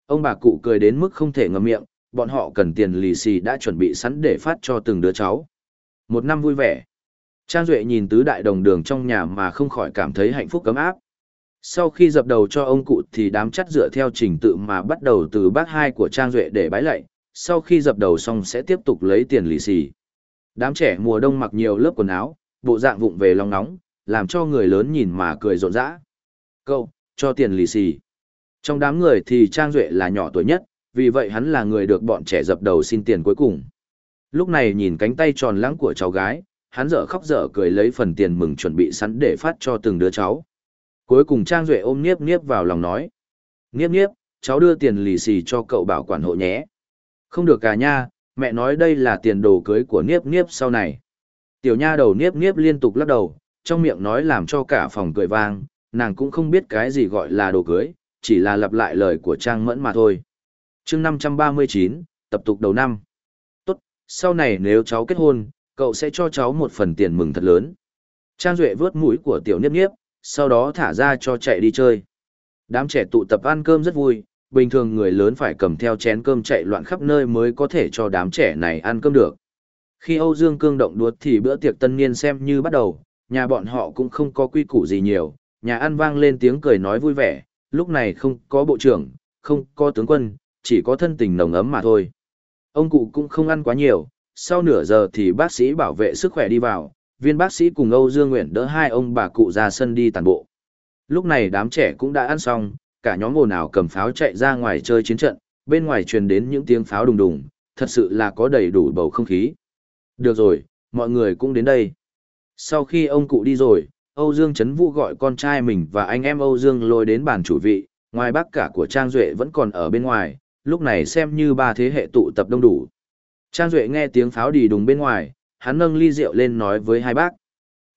Ông bà cụ cười đến mức không thể ngậm miệng, bọn họ cần tiền lì xì đã chuẩn bị sẵn để phát cho từng đứa cháu. Một năm vui vẻ. Trang Duệ nhìn tứ đại đồng đường trong nhà mà không khỏi cảm thấy hạnh phúc cấm áp. Sau khi dập đầu cho ông cụ thì đám chắt dựa theo trình tự mà bắt đầu từ bác hai của Trang Duệ để bái lạy, sau khi dập đầu xong sẽ tiếp tục lấy tiền lì xì. Đám trẻ mùa đông mặc nhiều lớp quần áo, bộ dạng vụng về lòng nóng, làm cho người lớn nhìn mà cười rộn rã. Câu, cho tiền lì xì. Trong đám người thì Trang Duệ là nhỏ tuổi nhất, vì vậy hắn là người được bọn trẻ dập đầu xin tiền cuối cùng. Lúc này nhìn cánh tay tròn lãng của cháu gái, hắn dở khóc dở cười lấy phần tiền mừng chuẩn bị sẵn để phát cho từng đứa cháu. Cuối cùng Trang Duệ ôm Niếp Niếp vào lòng nói. Niếp Niếp, cháu đưa tiền lì xì cho cậu bảo quản hộ nhé. Không được cả nha, mẹ nói đây là tiền đồ cưới của Niếp Niếp sau này. Tiểu nha đầu Niếp Niếp liên tục lắc đầu, trong miệng nói làm cho cả phòng cười vang, nàng cũng không biết cái gì gọi là đồ cưới, chỉ là lặp lại lời của Trang Mẫn mà thôi chương 539, tập tục đầu năm. Tốt, sau này nếu cháu kết hôn, cậu sẽ cho cháu một phần tiền mừng thật lớn. Trang Duệ vớt mũi của tiểu niếp niếp, sau đó thả ra cho chạy đi chơi. Đám trẻ tụ tập ăn cơm rất vui, bình thường người lớn phải cầm theo chén cơm chạy loạn khắp nơi mới có thể cho đám trẻ này ăn cơm được. Khi Âu Dương Cương động đuốt thì bữa tiệc tân niên xem như bắt đầu, nhà bọn họ cũng không có quy củ gì nhiều, nhà ăn vang lên tiếng cười nói vui vẻ, lúc này không có bộ trưởng, không có tướng quân, chỉ có thân tình nồng ấm mà thôi. Ông cụ cũng không ăn quá nhiều, sau nửa giờ thì bác sĩ bảo vệ sức khỏe đi vào, viên bác sĩ cùng Âu Dương Nguyện đỡ hai ông bà cụ ra sân đi tàn bộ. Lúc này đám trẻ cũng đã ăn xong, cả nhóm ồn ào cầm pháo chạy ra ngoài chơi chiến trận, bên ngoài truyền đến những tiếng pháo đùng đùng, thật sự là có đầy đủ bầu không khí. Được rồi, mọi người cũng đến đây. Sau khi ông cụ đi rồi, Âu Dương Trấn Vũ gọi con trai mình và anh em Âu Dương lôi đến bàn chủ vị, ngoài bác cả của Trang Duệ vẫn còn ở bên ngoài, lúc này xem như ba thế hệ tụ tập đông đủ. Trang Duệ nghe tiếng pháo đi đùng bên ngoài, hắn nâng ly rượu lên nói với hai bác.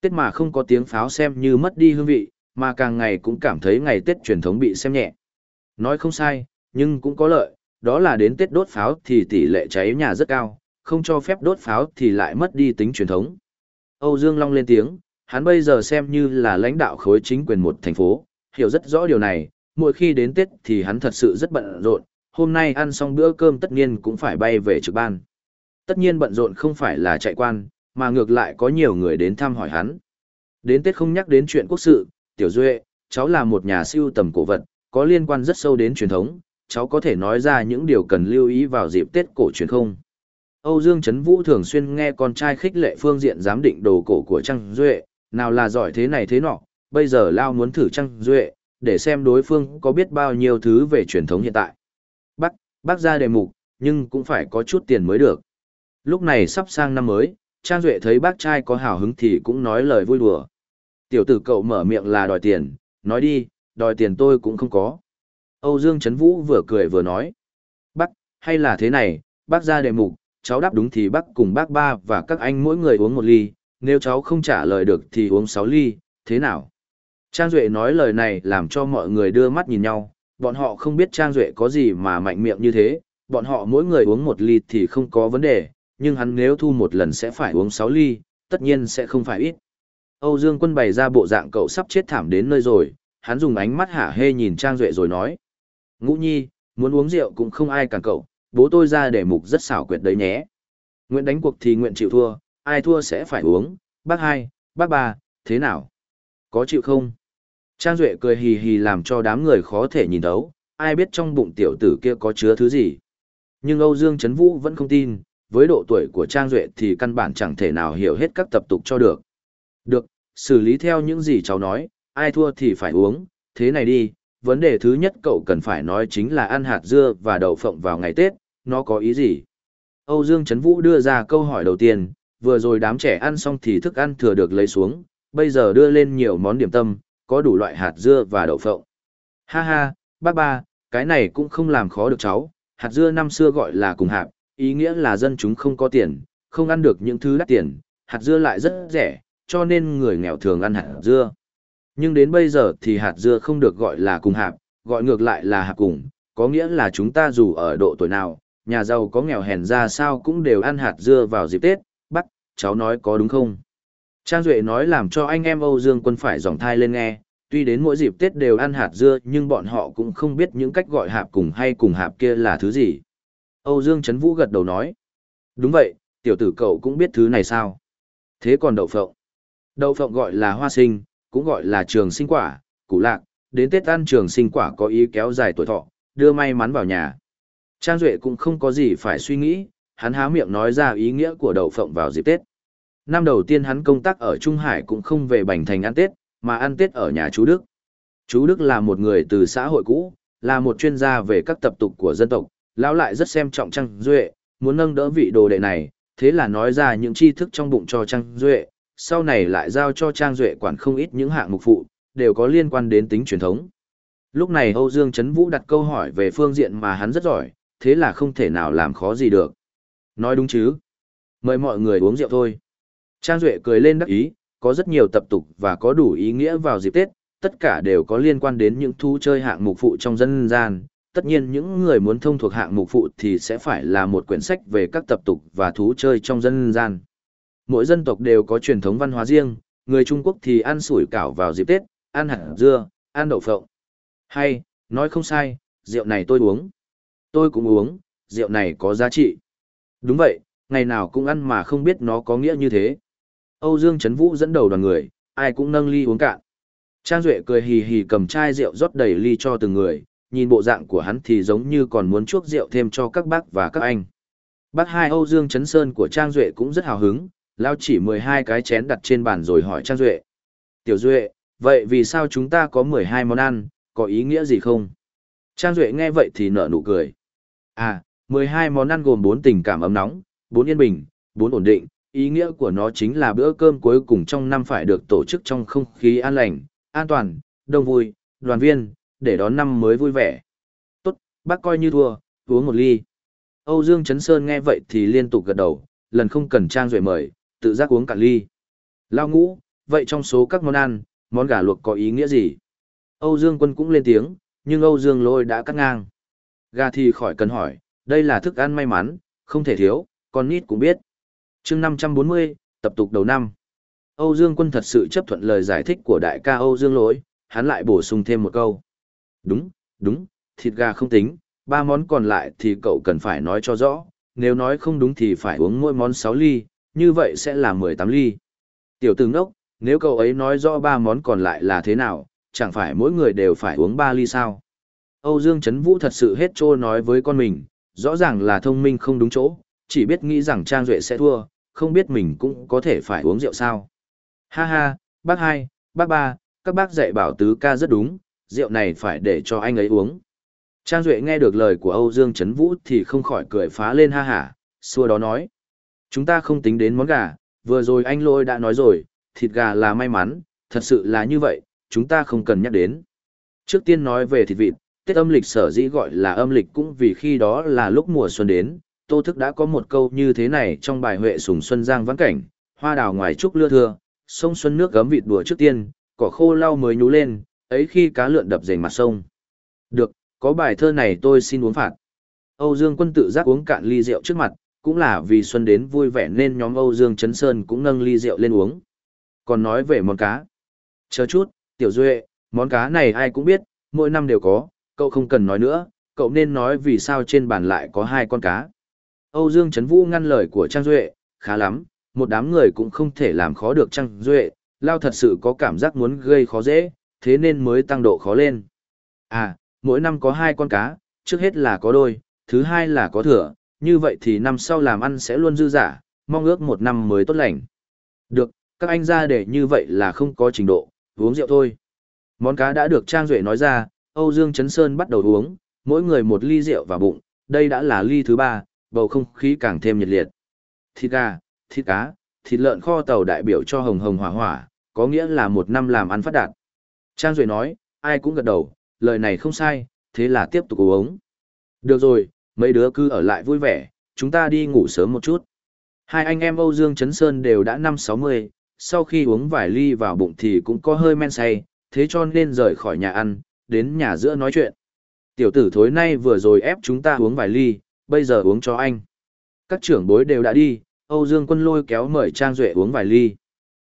Tết mà không có tiếng pháo xem như mất đi hương vị, mà càng ngày cũng cảm thấy ngày Tết truyền thống bị xem nhẹ. Nói không sai, nhưng cũng có lợi, đó là đến Tết đốt pháo thì tỷ lệ cháy nhà rất cao, không cho phép đốt pháo thì lại mất đi tính truyền thống. Âu Dương Long lên tiếng, hắn bây giờ xem như là lãnh đạo khối chính quyền một thành phố, hiểu rất rõ điều này, mỗi khi đến Tết thì hắn thật sự rất bận rộn, hôm nay ăn xong bữa cơm tất nhiên cũng phải bay về trực ban. Tất nhiên bận rộn không phải là chạy quan, mà ngược lại có nhiều người đến thăm hỏi hắn. Đến Tết không nhắc đến chuyện quốc sự, Tiểu Duệ, cháu là một nhà siêu tầm cổ vật, có liên quan rất sâu đến truyền thống, cháu có thể nói ra những điều cần lưu ý vào dịp Tết cổ truyền không? Âu Dương Trấn Vũ thường xuyên nghe con trai khích lệ phương diện giám định đồ cổ của Trăng Duệ, nào là giỏi thế này thế nọ, bây giờ Lao muốn thử Trăng Duệ, để xem đối phương có biết bao nhiêu thứ về truyền thống hiện tại. Bác, ra đề mục, nhưng cũng phải có chút tiền mới được. Lúc này sắp sang năm mới, Trang Duệ thấy bác trai có hào hứng thì cũng nói lời vui đùa. Tiểu tử cậu mở miệng là đòi tiền, nói đi, đòi tiền tôi cũng không có. Âu Dương Trấn Vũ vừa cười vừa nói. Bác, hay là thế này, bác ra đề mục, cháu đáp đúng thì bác cùng bác ba và các anh mỗi người uống một ly, nếu cháu không trả lời được thì uống sáu ly, thế nào? Trang Duệ nói lời này làm cho mọi người đưa mắt nhìn nhau, bọn họ không biết Trang Duệ có gì mà mạnh miệng như thế, bọn họ mỗi người uống một ly thì không có vấn đề, nhưng hắn nếu thu một lần sẽ phải uống sáu ly, tất nhiên sẽ không phải ít. Âu Dương Quân bày ra bộ dạng cậu sắp chết thảm đến nơi rồi, hắn dùng ánh mắt hả hê nhìn Trang Duệ rồi nói. Ngũ Nhi, muốn uống rượu cũng không ai cản cậu, bố tôi ra để mục rất xảo quyệt đấy nhé. Nguyện đánh cuộc thì nguyện chịu thua, ai thua sẽ phải uống, bác hai, bác ba, thế nào? Có chịu không? Trang Duệ cười hì hì làm cho đám người khó thể nhìn thấu, ai biết trong bụng tiểu tử kia có chứa thứ gì. Nhưng Âu Dương Trấn Vũ vẫn không tin, với độ tuổi của Trang Duệ thì căn bản chẳng thể nào hiểu hết các tập tục cho được. Được, xử lý theo những gì cháu nói, ai thua thì phải uống, thế này đi, vấn đề thứ nhất cậu cần phải nói chính là ăn hạt dưa và đậu phộng vào ngày Tết, nó có ý gì? Âu Dương Trấn Vũ đưa ra câu hỏi đầu tiên, vừa rồi đám trẻ ăn xong thì thức ăn thừa được lấy xuống, bây giờ đưa lên nhiều món điểm tâm, có đủ loại hạt dưa và đậu phộng. Ha ha, bác ba, cái này cũng không làm khó được cháu, hạt dưa năm xưa gọi là cùng hạp, ý nghĩa là dân chúng không có tiền, không ăn được những thứ đắt tiền, hạt dưa lại rất rẻ, cho nên người nghèo thường ăn hạt dưa. Nhưng đến bây giờ thì hạt dưa không được gọi là cùng hạp, gọi ngược lại là hạp cùng, có nghĩa là chúng ta dù ở độ tuổi nào, nhà giàu có nghèo hèn ra sao cũng đều ăn hạt dưa vào dịp Tết, Bác, cháu nói có đúng không? Trang Duệ nói làm cho anh em Âu Dương quân phải dòng thai lên nghe, tuy đến mỗi dịp Tết đều ăn hạt dưa nhưng bọn họ cũng không biết những cách gọi hạp cùng hay cùng hạp kia là thứ gì. Âu Dương Trấn Vũ gật đầu nói. Đúng vậy, tiểu tử cậu cũng biết thứ này sao? Thế còn đậu phộng? Đậu phộng gọi là hoa sinh, cũng gọi là trường sinh quả, củ lạc, đến Tết ăn trường sinh quả có ý kéo dài tuổi thọ, đưa may mắn vào nhà. Trang Duệ cũng không có gì phải suy nghĩ, hắn há miệng nói ra ý nghĩa của đậu phộng vào dịp Tết. Năm đầu tiên hắn công tác ở Trung Hải cũng không về Bành Thành ăn Tết, mà ăn Tết ở nhà chú Đức. Chú Đức là một người từ xã hội cũ, là một chuyên gia về các tập tục của dân tộc, lão lại rất xem trọng Trang Duệ, muốn nâng đỡ vị đồ đệ này, thế là nói ra những tri thức trong bụng cho Trang Duệ, sau này lại giao cho Trang Duệ quản không ít những hạng mục phụ, đều có liên quan đến tính truyền thống. Lúc này Âu Dương Trấn Vũ đặt câu hỏi về phương diện mà hắn rất giỏi, thế là không thể nào làm khó gì được. Nói đúng chứ? Mời mọi người uống rượu thôi. Trang Duệ cười lên đắc ý, có rất nhiều tập tục và có đủ ý nghĩa vào dịp Tết, tất cả đều có liên quan đến những thú chơi hạng mục phụ trong dân gian. Tất nhiên những người muốn thông thuộc hạng mục phụ thì sẽ phải là một quyển sách về các tập tục và thú chơi trong dân gian. Mỗi dân tộc đều có truyền thống văn hóa riêng, người Trung Quốc thì ăn sủi cảo vào dịp Tết, ăn hạt dưa, ăn đậu phộng. Hay, nói không sai, rượu này tôi uống. Tôi cũng uống, rượu này có giá trị. Đúng vậy, ngày nào cũng ăn mà không biết nó có nghĩa như thế. Âu Dương Trấn Vũ dẫn đầu đoàn người, ai cũng nâng ly uống cạn. Trang Duệ cười hì hì cầm chai rượu rót đầy ly cho từng người, nhìn bộ dạng của hắn thì giống như còn muốn chuốc rượu thêm cho các bác và các anh. Bác hai Âu Dương Trấn Sơn của Trang Duệ cũng rất hào hứng, lao chỉ 12 cái chén đặt trên bàn rồi hỏi Trang Duệ. Tiểu Duệ, vậy vì sao chúng ta có 12 món ăn, có ý nghĩa gì không? Trang Duệ nghe vậy thì nở nụ cười. À, 12 món ăn gồm 4 tình cảm ấm nóng, 4 yên bình, 4 ổn định, ý nghĩa của nó chính là bữa cơm cuối cùng trong năm phải được tổ chức trong không khí an lành, an toàn, đông vui, đoàn viên, để đón năm mới vui vẻ. Tốt, bác coi như thua, uống một ly. Âu Dương Trấn Sơn nghe vậy thì liên tục gật đầu, lần không cần trang rủi mời, tự giác uống cả ly. Lao ngũ, vậy trong số các món ăn, món gà luộc có ý nghĩa gì? Âu Dương Quân cũng lên tiếng, nhưng Âu Dương Lôi đã cắt ngang. Gà thì khỏi cần hỏi, đây là thức ăn may mắn, không thể thiếu, con nít cũng biết chương 540, tập tục đầu năm. Âu Dương Quân thật sự chấp thuận lời giải thích của đại ca Âu Dương Lỗi, hắn lại bổ sung thêm một câu. Đúng, đúng, thịt gà không tính, ba món còn lại thì cậu cần phải nói cho rõ, nếu nói không đúng thì phải uống mỗi món 6 ly, như vậy sẽ là 18 ly. Tiểu tử ngốc, nếu cậu ấy nói rõ ba món còn lại là thế nào, chẳng phải mỗi người đều phải uống 3 ly sao? Âu Dương Trấn Vũ thật sự hết trô nói với con mình, rõ ràng là thông minh không đúng chỗ, chỉ biết nghĩ rằng Trang Duệ sẽ thua, không biết mình cũng có thể phải uống rượu sao. Ha ha, bác hai, bác ba, các bác dạy bảo tứ ca rất đúng, rượu này phải để cho anh ấy uống. Trang Duệ nghe được lời của Âu Dương Trấn Vũ thì không khỏi cười phá lên ha hả, xua đó nói. Chúng ta không tính đến món gà, vừa rồi anh lôi đã nói rồi, thịt gà là may mắn, thật sự là như vậy, chúng ta không cần nhắc đến. Trước tiên nói về thịt vịt, Tết âm lịch sở dĩ gọi là âm lịch cũng vì khi đó là lúc mùa xuân đến, Tô Thức đã có một câu như thế này trong bài Huệ Sùng Xuân Giang vãn cảnh, hoa đào ngoài trúc lưa thưa, sông xuân nước gấm vịt đùa trước tiên, cỏ khô lau mới nhú lên, ấy khi cá lượn đập dày mặt sông. Được, có bài thơ này tôi xin uống phạt. Âu Dương quân tự giác uống cạn ly rượu trước mặt, cũng là vì xuân đến vui vẻ nên nhóm Âu Dương Trấn Sơn cũng nâng ly rượu lên uống. Còn nói về món cá. Chờ chút, Tiểu Duệ, món cá này ai cũng biết, mỗi năm đều có, cậu không cần nói nữa, cậu nên nói vì sao trên bàn lại có hai con cá. Âu Dương Trấn Vũ ngăn lời của Trang Duệ, khá lắm, một đám người cũng không thể làm khó được Trang Duệ, Lao thật sự có cảm giác muốn gây khó dễ, thế nên mới tăng độ khó lên. À, mỗi năm có hai con cá, trước hết là có đôi, thứ hai là có thừa, như vậy thì năm sau làm ăn sẽ luôn dư giả, mong ước một năm mới tốt lành. Được, các anh ra để như vậy là không có trình độ, uống rượu thôi. Món cá đã được Trang Duệ nói ra, Âu Dương Trấn Sơn bắt đầu uống, mỗi người một ly rượu vào bụng, đây đã là ly thứ ba, bầu không khí càng thêm nhiệt liệt. Thịt gà, thịt cá, thịt lợn kho tàu đại biểu cho hồng hồng hỏa hỏa, có nghĩa là một năm làm ăn phát đạt. Trang Duệ nói, ai cũng gật đầu, lời này không sai, thế là tiếp tục uống. Được rồi, mấy đứa cứ ở lại vui vẻ, chúng ta đi ngủ sớm một chút. Hai anh em Âu Dương Trấn Sơn đều đã năm sáu mươi, sau khi uống vài ly vào bụng thì cũng có hơi men say, thế cho nên rời khỏi nhà ăn, đến nhà giữa nói chuyện. Tiểu tử thối nay vừa rồi ép chúng ta uống vài ly, bây giờ uống cho anh. Các trưởng bối đều đã đi, Âu Dương Quân lôi kéo mời Trang Duệ uống vài ly.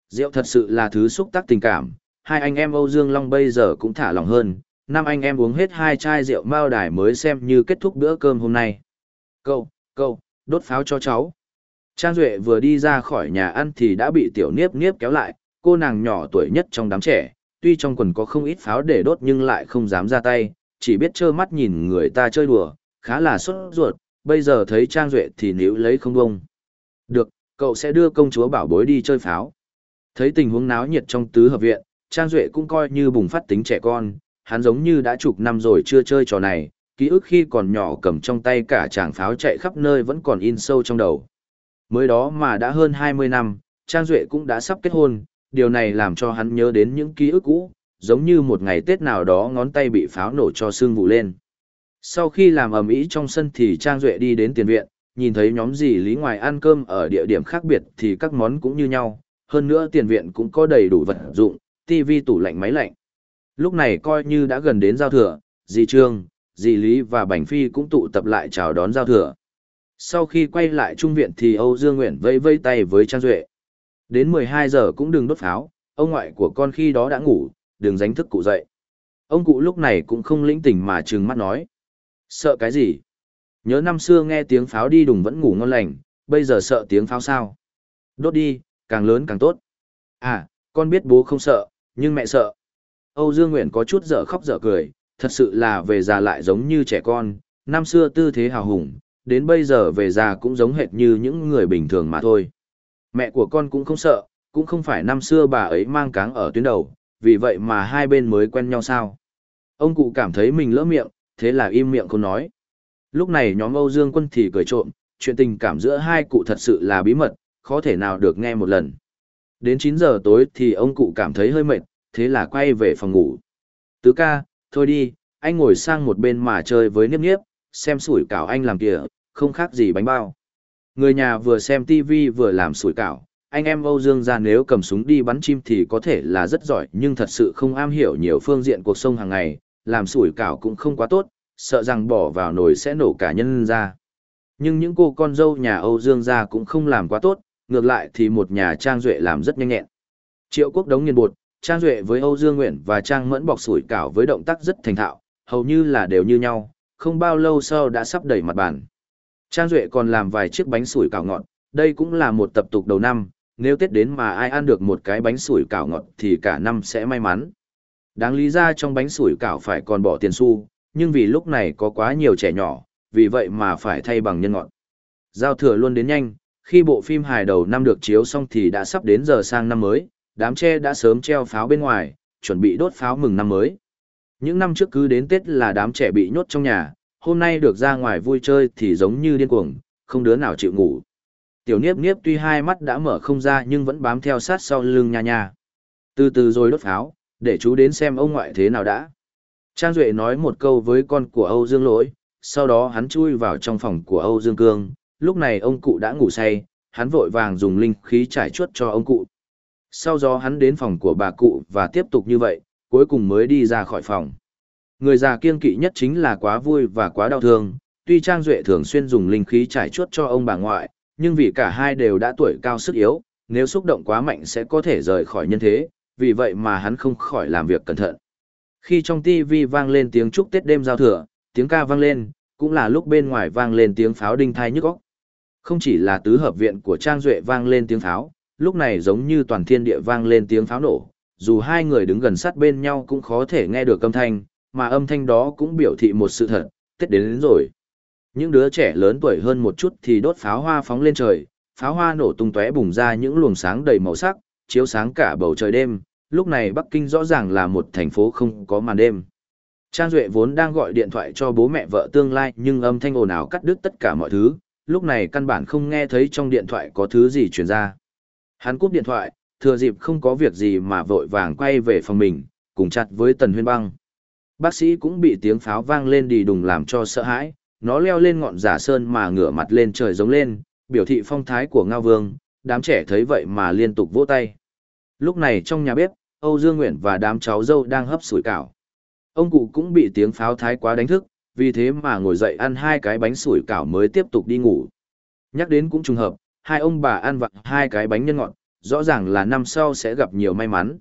Rượu thật sự là thứ xúc tác tình cảm, hai anh em Âu Dương Long bây giờ cũng thả lòng hơn, năm anh em uống hết hai chai rượu mao đài mới xem như kết thúc bữa cơm hôm nay. cậu cậu đốt pháo cho cháu. Trang Duệ vừa đi ra khỏi nhà ăn thì đã bị tiểu niếp niếp kéo lại, cô nàng nhỏ tuổi nhất trong đám trẻ, tuy trong quần có không ít pháo để đốt nhưng lại không dám ra tay, chỉ biết trơ mắt nhìn người ta chơi đùa, khá là sốt ruột, bây giờ thấy Trang Duệ thì níu lấy không bông. Được, cậu sẽ đưa công chúa bảo bối đi chơi pháo. Thấy tình huống náo nhiệt trong tứ hợp viện, Trang Duệ cũng coi như bùng phát tính trẻ con, hắn giống như đã chục năm rồi chưa chơi trò này, ký ức khi còn nhỏ cầm trong tay cả tràng pháo chạy khắp nơi vẫn còn in sâu trong đầu. Mới đó mà đã hơn 20 năm, Trang Duệ cũng đã sắp kết hôn, điều này làm cho hắn nhớ đến những ký ức cũ, giống như một ngày Tết nào đó ngón tay bị pháo nổ cho xương vụ lên. Sau khi làm ầm ĩ trong sân thì Trang Duệ đi đến tiền viện, nhìn thấy nhóm dì Lý ngoài ăn cơm ở địa điểm khác biệt thì các món cũng như nhau, hơn nữa tiền viện cũng có đầy đủ vật dụng, tivi tủ lạnh máy lạnh. Lúc này coi như đã gần đến giao thừa, dì Trương, dì Lý và Bành Phi cũng tụ tập lại chào đón giao thừa. Sau khi quay lại trung viện thì Âu Dương Nguyện vây vây tay với Trang Duệ. Đến 12 giờ cũng đừng đốt pháo, ông ngoại của con khi đó đã ngủ, đừng dánh thức cụ dậy. Ông cụ lúc này cũng không lĩnh tỉnh mà trừng mắt nói. Sợ cái gì? Nhớ năm xưa nghe tiếng pháo đi đùng vẫn ngủ ngon lành, bây giờ sợ tiếng pháo sao? Đốt đi, càng lớn càng tốt. À, con biết bố không sợ, nhưng mẹ sợ. Âu Dương Nguyện có chút dở khóc dở cười, thật sự là về già lại giống như trẻ con, năm xưa tư thế hào hùng, đến bây giờ về già cũng giống hệt như những người bình thường mà thôi. Mẹ của con cũng không sợ, cũng không phải năm xưa bà ấy mang cáng ở tuyến đầu, vì vậy mà hai bên mới quen nhau sao. Ông cụ cảm thấy mình lỡ miệng, thế là im miệng không nói. Lúc này nhóm Âu Dương Quân thì cười trộm, chuyện tình cảm giữa hai cụ thật sự là bí mật, khó thể nào được nghe một lần. Đến 9 giờ tối thì ông cụ cảm thấy hơi mệt, thế là quay về phòng ngủ. Tứ ca, thôi đi, anh ngồi sang một bên mà chơi với niếp niếp, xem sủi cảo anh làm kìa, không khác gì bánh bao. Người nhà vừa xem TV vừa làm sủi cảo, anh em Âu Dương ra nếu cầm súng đi bắn chim thì có thể là rất giỏi nhưng thật sự không am hiểu nhiều phương diện cuộc sống hàng ngày, làm sủi cảo cũng không quá tốt, sợ rằng bỏ vào nồi sẽ nổ cả nhân ra. Nhưng những cô con dâu nhà Âu Dương gia cũng không làm quá tốt, ngược lại thì một nhà Trang Duệ làm rất nhanh nhẹn. Triệu quốc đống nghiền bột, Trang Duệ với Âu Dương Nguyện và Trang Mẫn bọc sủi cảo với động tác rất thành thạo, hầu như là đều như nhau, không bao lâu sau đã sắp đầy mặt bàn. Trang Duệ còn làm vài chiếc bánh sủi cảo ngọt, đây cũng là một tập tục đầu năm, nếu Tết đến mà ai ăn được một cái bánh sủi cảo ngọt thì cả năm sẽ may mắn. Đáng lý ra trong bánh sủi cảo phải còn bỏ tiền xu, nhưng vì lúc này có quá nhiều trẻ nhỏ, vì vậy mà phải thay bằng nhân ngọt. Giao thừa luôn đến nhanh, khi bộ phim hài đầu năm được chiếu xong thì đã sắp đến giờ sang năm mới, đám tre đã sớm treo pháo bên ngoài, chuẩn bị đốt pháo mừng năm mới. Những năm trước cứ đến Tết là đám trẻ bị nhốt trong nhà, hôm nay được ra ngoài vui chơi thì giống như điên cuồng, không đứa nào chịu ngủ. Tiểu Niếp Niếp tuy hai mắt đã mở không ra nhưng vẫn bám theo sát sau lưng nha nha. Từ từ rồi đốt pháo, để chú đến xem ông ngoại thế nào đã. Trang Duệ nói một câu với con của Âu Dương Lỗi, sau đó hắn chui vào trong phòng của Âu Dương Cương, lúc này ông cụ đã ngủ say, hắn vội vàng dùng linh khí trải chuốt cho ông cụ. Sau đó hắn đến phòng của bà cụ và tiếp tục như vậy, cuối cùng mới đi ra khỏi phòng. Người già kiên kỵ nhất chính là quá vui và quá đau thương, tuy Trang Duệ thường xuyên dùng linh khí trải chuốt cho ông bà ngoại, nhưng vì cả hai đều đã tuổi cao sức yếu, nếu xúc động quá mạnh sẽ có thể rời khỏi nhân thế, vì vậy mà hắn không khỏi làm việc cẩn thận. Khi trong TV vang lên tiếng chúc Tết đêm giao thừa, tiếng ca vang lên, cũng là lúc bên ngoài vang lên tiếng pháo đinh thai nhức óc. Không chỉ là tứ hợp viện của Trang Duệ vang lên tiếng pháo, lúc này giống như toàn thiên địa vang lên tiếng pháo nổ, dù hai người đứng gần sát bên nhau cũng khó thể nghe được âm thanh, mà âm thanh đó cũng biểu thị một sự thật, Tết đến, đến rồi. Những đứa trẻ lớn tuổi hơn một chút thì đốt pháo hoa phóng lên trời, pháo hoa nổ tung tóe bùng ra những luồng sáng đầy màu sắc, chiếu sáng cả bầu trời đêm, lúc này Bắc Kinh rõ ràng là một thành phố không có màn đêm. Trang Duệ vốn đang gọi điện thoại cho bố mẹ vợ tương lai nhưng âm thanh ồn ào cắt đứt tất cả mọi thứ, lúc này căn bản không nghe thấy trong điện thoại có thứ gì truyền ra. Hắn cúp điện thoại, thừa dịp không có việc gì mà vội vàng quay về phòng mình, cùng chặt với Tần Huyên Băng. Bác sĩ cũng bị tiếng pháo vang lên đi đùng làm cho sợ hãi, nó leo lên ngọn giả sơn mà ngửa mặt lên trời giống lên, biểu thị phong thái của Ngao Vương, đám trẻ thấy vậy mà liên tục vỗ tay. Lúc này trong nhà bếp, Âu Dương Nguyện và đám cháu dâu đang hấp sủi cảo. Ông cụ cũng bị tiếng pháo thái quá đánh thức, vì thế mà ngồi dậy ăn hai cái bánh sủi cảo mới tiếp tục đi ngủ. Nhắc đến cũng trùng hợp, hai ông bà ăn vặt hai cái bánh nhân ngọt, rõ ràng là năm sau sẽ gặp nhiều may mắn.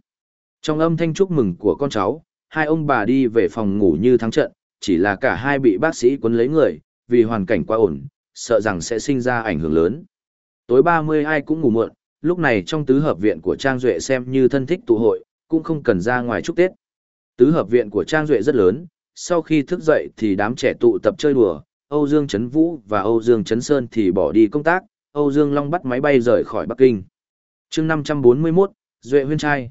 Trong âm thanh chúc mừng của con cháu, hai ông bà đi về phòng ngủ như thắng trận, chỉ là cả hai bị bác sĩ quấn lấy người, vì hoàn cảnh quá ổn, sợ rằng sẽ sinh ra ảnh hưởng lớn. Tối 30 ai cũng ngủ muộn, lúc này trong tứ hợp viện của Trang Duệ xem như thân thích tụ hội, cũng không cần ra ngoài chúc Tết. Tứ hợp viện của Trang Duệ rất lớn, sau khi thức dậy thì đám trẻ tụ tập chơi đùa, Âu Dương Trấn Vũ và Âu Dương Trấn Sơn thì bỏ đi công tác, Âu Dương Long bắt máy bay rời khỏi Bắc Kinh. chương 541, Duệ huyên trai.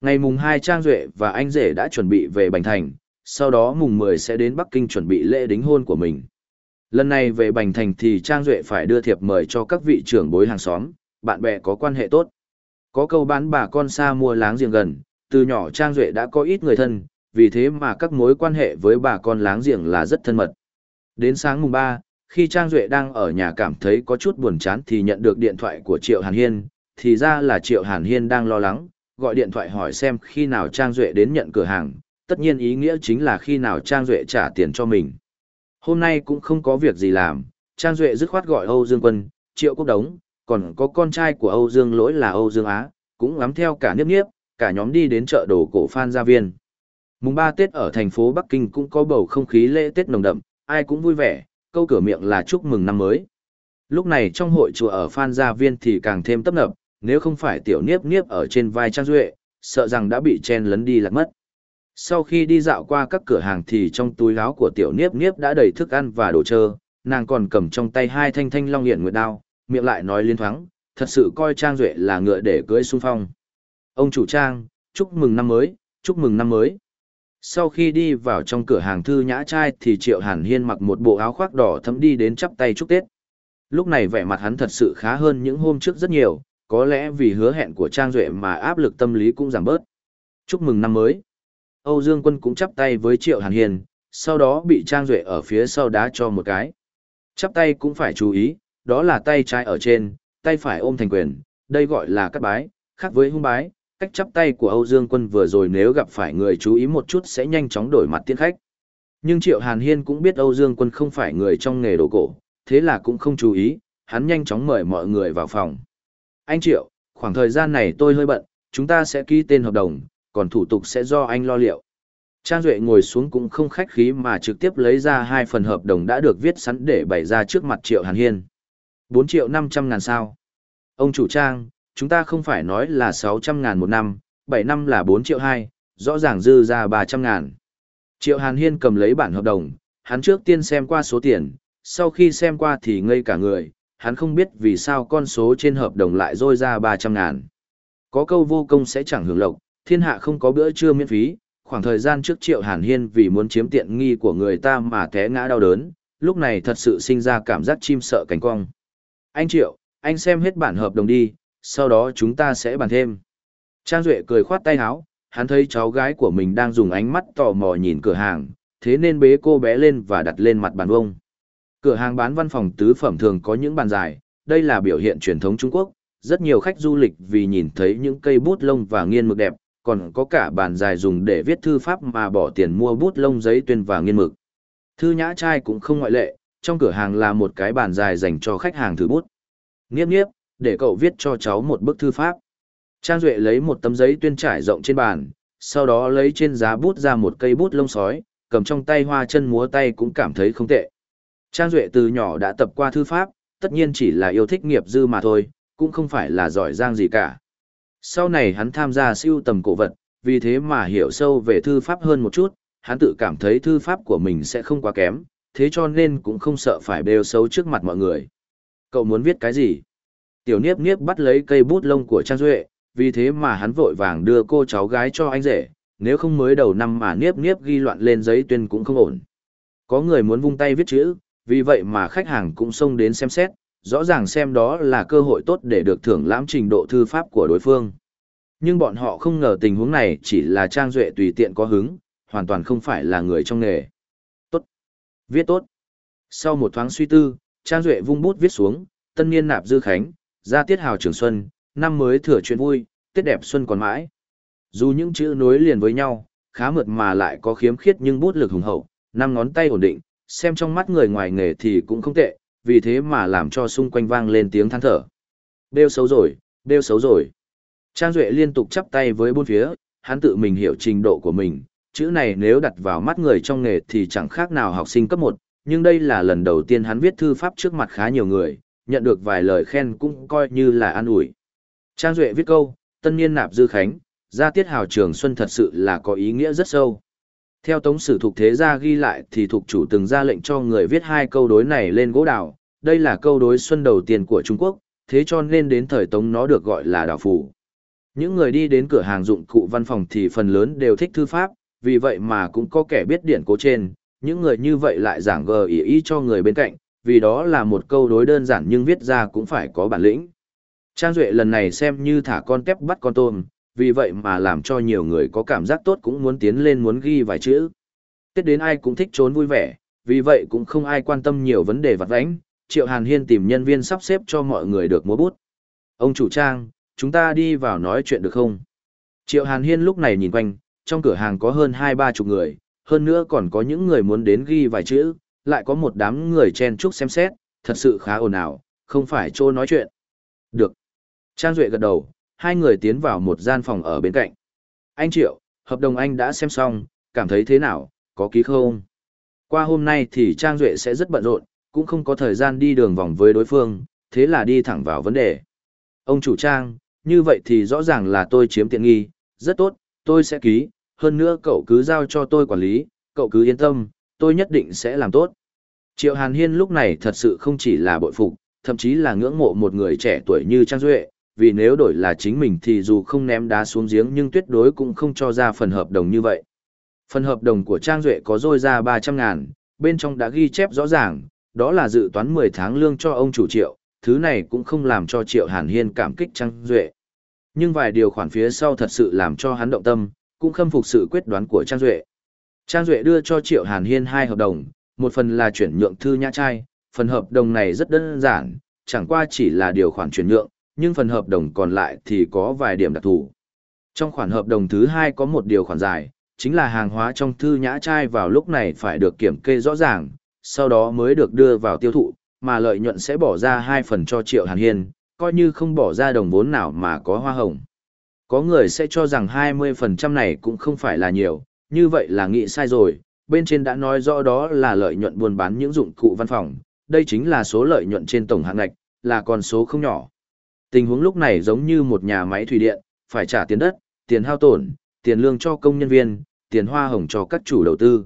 Ngày mùng 2 Trang Duệ và anh rể đã chuẩn bị về Bành Thành, sau đó mùng 10 sẽ đến Bắc Kinh chuẩn bị lễ đính hôn của mình. Lần này về Bành Thành thì Trang Duệ phải đưa thiệp mời cho các vị trưởng bối hàng xóm, bạn bè có quan hệ tốt. Có câu bán bà con xa mua láng giềng gần, từ nhỏ Trang Duệ đã có ít người thân, vì thế mà các mối quan hệ với bà con láng giềng là rất thân mật. Đến sáng mùng 3, khi Trang Duệ đang ở nhà cảm thấy có chút buồn chán thì nhận được điện thoại của Triệu Hàn Hiên, thì ra là Triệu Hàn Hiên đang lo lắng, gọi điện thoại hỏi xem khi nào Trang Duệ đến nhận cửa hàng, tất nhiên ý nghĩa chính là khi nào Trang Duệ trả tiền cho mình. Hôm nay cũng không có việc gì làm, Trang Duệ dứt khoát gọi Âu Dương Quân, Triệu Quốc Đống, còn có con trai của Âu Dương Lỗi là Âu Dương Á, cũng ngắm theo cả niếp niếp, cả nhóm đi đến chợ đồ cổ Phan Gia Viên. Mùng 3 Tết ở thành phố Bắc Kinh cũng có bầu không khí lễ Tết nồng đậm, ai cũng vui vẻ, câu cửa miệng là chúc mừng năm mới. Lúc này trong hội chùa ở Phan Gia Viên thì càng thêm tấp nập, nếu không phải tiểu niếp niếp ở trên vai Trang Duệ, sợ rằng đã bị chen lấn đi lạc mất. Sau khi đi dạo qua các cửa hàng thì trong túi áo của tiểu niếp niếp đã đầy thức ăn và đồ chơi, nàng còn cầm trong tay hai thanh thanh long hiện nguyệt đao, miệng lại nói liên thoáng, thật sự coi Trang Duệ là ngựa để cưới xung phong. Ông chủ Trang, chúc mừng năm mới, chúc mừng năm mới. Sau khi đi vào trong cửa hàng thư nhã trai thì Triệu Hàn Hiên mặc một bộ áo khoác đỏ thấm đi đến chắp tay chúc Tết. Lúc này vẻ mặt hắn thật sự khá hơn những hôm trước rất nhiều, có lẽ vì hứa hẹn của Trang Duệ mà áp lực tâm lý cũng giảm bớt. Chúc mừng năm mới. Âu Dương Quân cũng chắp tay với Triệu Hàn Hiên, sau đó bị Trang Duệ ở phía sau đá cho một cái. Chắp tay cũng phải chú ý, đó là tay trái ở trên, tay phải ôm thành quyền, đây gọi là cắt bái, khác với hung bái, cách chắp tay của Âu Dương Quân vừa rồi nếu gặp phải người chú ý một chút sẽ nhanh chóng đổi mặt tiên khách. Nhưng Triệu Hàn Hiên cũng biết Âu Dương Quân không phải người trong nghề đồ cổ, thế là cũng không chú ý, hắn nhanh chóng mời mọi người vào phòng. Anh Triệu, khoảng thời gian này tôi hơi bận, chúng ta sẽ ký tên hợp đồng, còn thủ tục sẽ do anh lo liệu. Trang Duệ ngồi xuống cũng không khách khí mà trực tiếp lấy ra hai phần hợp đồng đã được viết sẵn để bày ra trước mặt Triệu Hàn Hiên. 4 triệu 500 ngàn sao. Ông chủ Trang, chúng ta không phải nói là 600 ngàn một năm, 7 năm là 4 triệu 2, rõ ràng dư ra 300 ngàn. Triệu Hàn Hiên cầm lấy bản hợp đồng, hắn trước tiên xem qua số tiền, sau khi xem qua thì ngây cả người, hắn không biết vì sao con số trên hợp đồng lại rôi ra 300 ngàn. Có câu vô công sẽ chẳng hưởng lộc, thiên hạ không có bữa trưa miễn phí, khoảng thời gian trước Triệu Hàn Hiên vì muốn chiếm tiện nghi của người ta mà té ngã đau đớn, lúc này thật sự sinh ra cảm giác chim sợ cánh cong. Anh Triệu, anh xem hết bản hợp đồng đi, sau đó chúng ta sẽ bàn thêm. Trang Duệ cười khoát tay háo, hắn thấy cháu gái của mình đang dùng ánh mắt tò mò nhìn cửa hàng, thế nên bế cô bé lên và đặt lên mặt bàn vông. Cửa hàng bán văn phòng tứ phẩm thường có những bàn dài, đây là biểu hiện truyền thống Trung Quốc, rất nhiều khách du lịch vì nhìn thấy những cây bút lông và nghiên mực đẹp, còn có cả bàn dài dùng để viết thư pháp mà bỏ tiền mua bút lông giấy tuyên và nghiên mực. Thư nhã trai cũng không ngoại lệ, trong cửa hàng là một cái bàn dài dành cho khách hàng thử bút. Nghiếp nghiếp, để cậu viết cho cháu một bức thư pháp. Trang Duệ lấy một tấm giấy tuyên trải rộng trên bàn, sau đó lấy trên giá bút ra một cây bút lông sói, cầm trong tay hoa chân múa tay cũng cảm thấy không tệ. Trang Duệ từ nhỏ đã tập qua thư pháp, tất nhiên chỉ là yêu thích nghiệp dư mà thôi, cũng không phải là giỏi giang gì cả. Sau này hắn tham gia siêu tầm cổ vật, vì thế mà hiểu sâu về thư pháp hơn một chút, hắn tự cảm thấy thư pháp của mình sẽ không quá kém, thế cho nên cũng không sợ phải bêu xấu trước mặt mọi người. Cậu muốn viết cái gì? Tiểu Niếp Niếp bắt lấy cây bút lông của Trang Duệ, vì thế mà hắn vội vàng đưa cô cháu gái cho anh rể, nếu không mới đầu năm mà Niếp Niếp ghi loạn lên giấy tuyên cũng không ổn. Có người muốn vung tay viết chữ, vì vậy mà khách hàng cũng xông đến xem xét, rõ ràng xem đó là cơ hội tốt để được thưởng lãm trình độ thư pháp của đối phương. Nhưng bọn họ không ngờ tình huống này chỉ là Trang Duệ tùy tiện có hứng, hoàn toàn không phải là người trong nghề. Viết tốt. Sau một thoáng suy tư, Trang Duệ vung bút viết xuống, tân niên nạp dư khánh, ra tiết hào trường xuân, năm mới thừa chuyện vui, tiết đẹp xuân còn mãi. Dù những chữ nối liền với nhau, khá mượt mà lại có khiếm khiết nhưng bút lực hùng hậu, năm ngón tay ổn định, xem trong mắt người ngoài nghề thì cũng không tệ, vì thế mà làm cho xung quanh vang lên tiếng than thở. Đêu xấu rồi, đêu xấu rồi. Trang Duệ liên tục chắp tay với bốn phía, hắn tự mình hiểu trình độ của mình, chữ này nếu đặt vào mắt người trong nghề thì chẳng khác nào học sinh cấp 1, nhưng đây là lần đầu tiên hắn viết thư pháp trước mặt khá nhiều người, nhận được vài lời khen cũng coi như là an ủi. Trang Duệ viết câu, tân niên nạp dư khánh, gia tiết hào trường xuân thật sự là có ý nghĩa rất sâu. Theo tống sử thuộc thế gia ghi lại thì thuộc chủ từng ra lệnh cho người viết hai câu đối này lên gỗ đào, đây là câu đối xuân đầu tiên của Trung Quốc, thế cho nên đến thời tống nó được gọi là đào phủ. Những người đi đến cửa hàng dụng cụ văn phòng thì phần lớn đều thích thư pháp, vì vậy mà cũng có kẻ biết điển cố trên, những người như vậy lại giảng gờ ý ý cho người bên cạnh, vì đó là một câu đối đơn giản nhưng viết ra cũng phải có bản lĩnh. Trang Duệ lần này xem như thả con tép bắt con tôm, vì vậy mà làm cho nhiều người có cảm giác tốt cũng muốn tiến lên muốn ghi vài chữ. Tết đến ai cũng thích trốn vui vẻ, vì vậy cũng không ai quan tâm nhiều vấn đề vặt vãnh. Triệu Hàn Hiên tìm nhân viên sắp xếp cho mọi người được múa bút. Ông chủ trang, chúng ta đi vào nói chuyện được không? Triệu Hàn Hiên lúc này nhìn quanh, trong cửa hàng có hơn hai ba chục người, hơn nữa còn có những người muốn đến ghi vài chữ, lại có một đám người chen chúc xem xét, thật sự khá ồn ào, không phải chỗ nói chuyện. Được. Trang Duệ gật đầu, hai người tiến vào một gian phòng ở bên cạnh. Anh Triệu, hợp đồng anh đã xem xong, cảm thấy thế nào, có ký không? Qua hôm nay thì Trang Duệ sẽ rất bận rộn, cũng không có thời gian đi đường vòng với đối phương, thế là đi thẳng vào vấn đề. Ông chủ Trang, như vậy thì rõ ràng là tôi chiếm tiện nghi, rất tốt, tôi sẽ ký, hơn nữa cậu cứ giao cho tôi quản lý, cậu cứ yên tâm, tôi nhất định sẽ làm tốt. Triệu Hàn Hiên lúc này thật sự không chỉ là bội phục, thậm chí là ngưỡng mộ một người trẻ tuổi như Trang Duệ, vì nếu đổi là chính mình thì dù không ném đá xuống giếng nhưng tuyệt đối cũng không cho ra phần hợp đồng như vậy. Phần hợp đồng của Trang Duệ có rôi ra 300 ngàn, bên trong đã ghi chép rõ ràng, đó là dự toán 10 tháng lương cho ông chủ triệu, thứ này cũng không làm cho Triệu Hàn Hiên cảm kích Trang Duệ. Nhưng vài điều khoản phía sau thật sự làm cho hắn động tâm, cũng khâm phục sự quyết đoán của Trang Duệ. Trang Duệ đưa cho Triệu Hàn Hiên hai hợp đồng, một phần là chuyển nhượng thư nhã trai, phần hợp đồng này rất đơn giản, chẳng qua chỉ là điều khoản chuyển nhượng, nhưng phần hợp đồng còn lại thì có vài điểm đặc thù. Trong khoản hợp đồng thứ hai có một điều khoản dài, chính là hàng hóa trong thư nhã trai vào lúc này phải được kiểm kê rõ ràng, sau đó mới được đưa vào tiêu thụ, mà lợi nhuận sẽ bỏ ra hai phần cho Triệu Hàn Hiên, coi như không bỏ ra đồng vốn nào mà có hoa hồng. Có người sẽ cho rằng 20% này cũng không phải là nhiều, như vậy là nghĩ sai rồi, bên trên đã nói rõ đó là lợi nhuận buôn bán những dụng cụ văn phòng, đây chính là số lợi nhuận trên tổng hạng ngạch, là con số không nhỏ. Tình huống lúc này giống như một nhà máy thủy điện, phải trả tiền đất, tiền hao tổn, tiền lương cho công nhân viên, tiền hoa hồng cho các chủ đầu tư.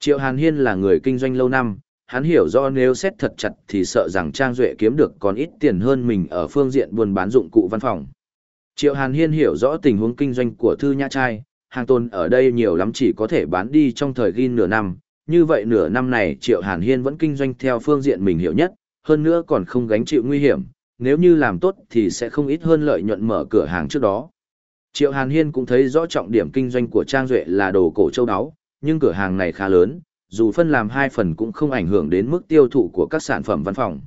Triệu Hàn Hiên là người kinh doanh lâu năm, hắn hiểu rõ nếu xét thật chặt thì sợ rằng Trang Duệ kiếm được còn ít tiền hơn mình ở phương diện buôn bán dụng cụ văn phòng. Triệu Hàn Hiên hiểu rõ tình huống kinh doanh của Thư Nhã Trai, hàng tồn ở đây nhiều lắm chỉ có thể bán đi trong thời ghi nửa năm, như vậy nửa năm này Triệu Hàn Hiên vẫn kinh doanh theo phương diện mình hiểu nhất, hơn nữa còn không gánh chịu nguy hiểm, nếu như làm tốt thì sẽ không ít hơn lợi nhuận mở cửa hàng trước đó. Triệu Hàn Hiên cũng thấy rõ trọng điểm kinh doanh của Trang Duệ là đồ cổ châu áo, nhưng cửa hàng này khá lớn, dù phân làm hai phần cũng không ảnh hưởng đến mức tiêu thụ của các sản phẩm văn phòng.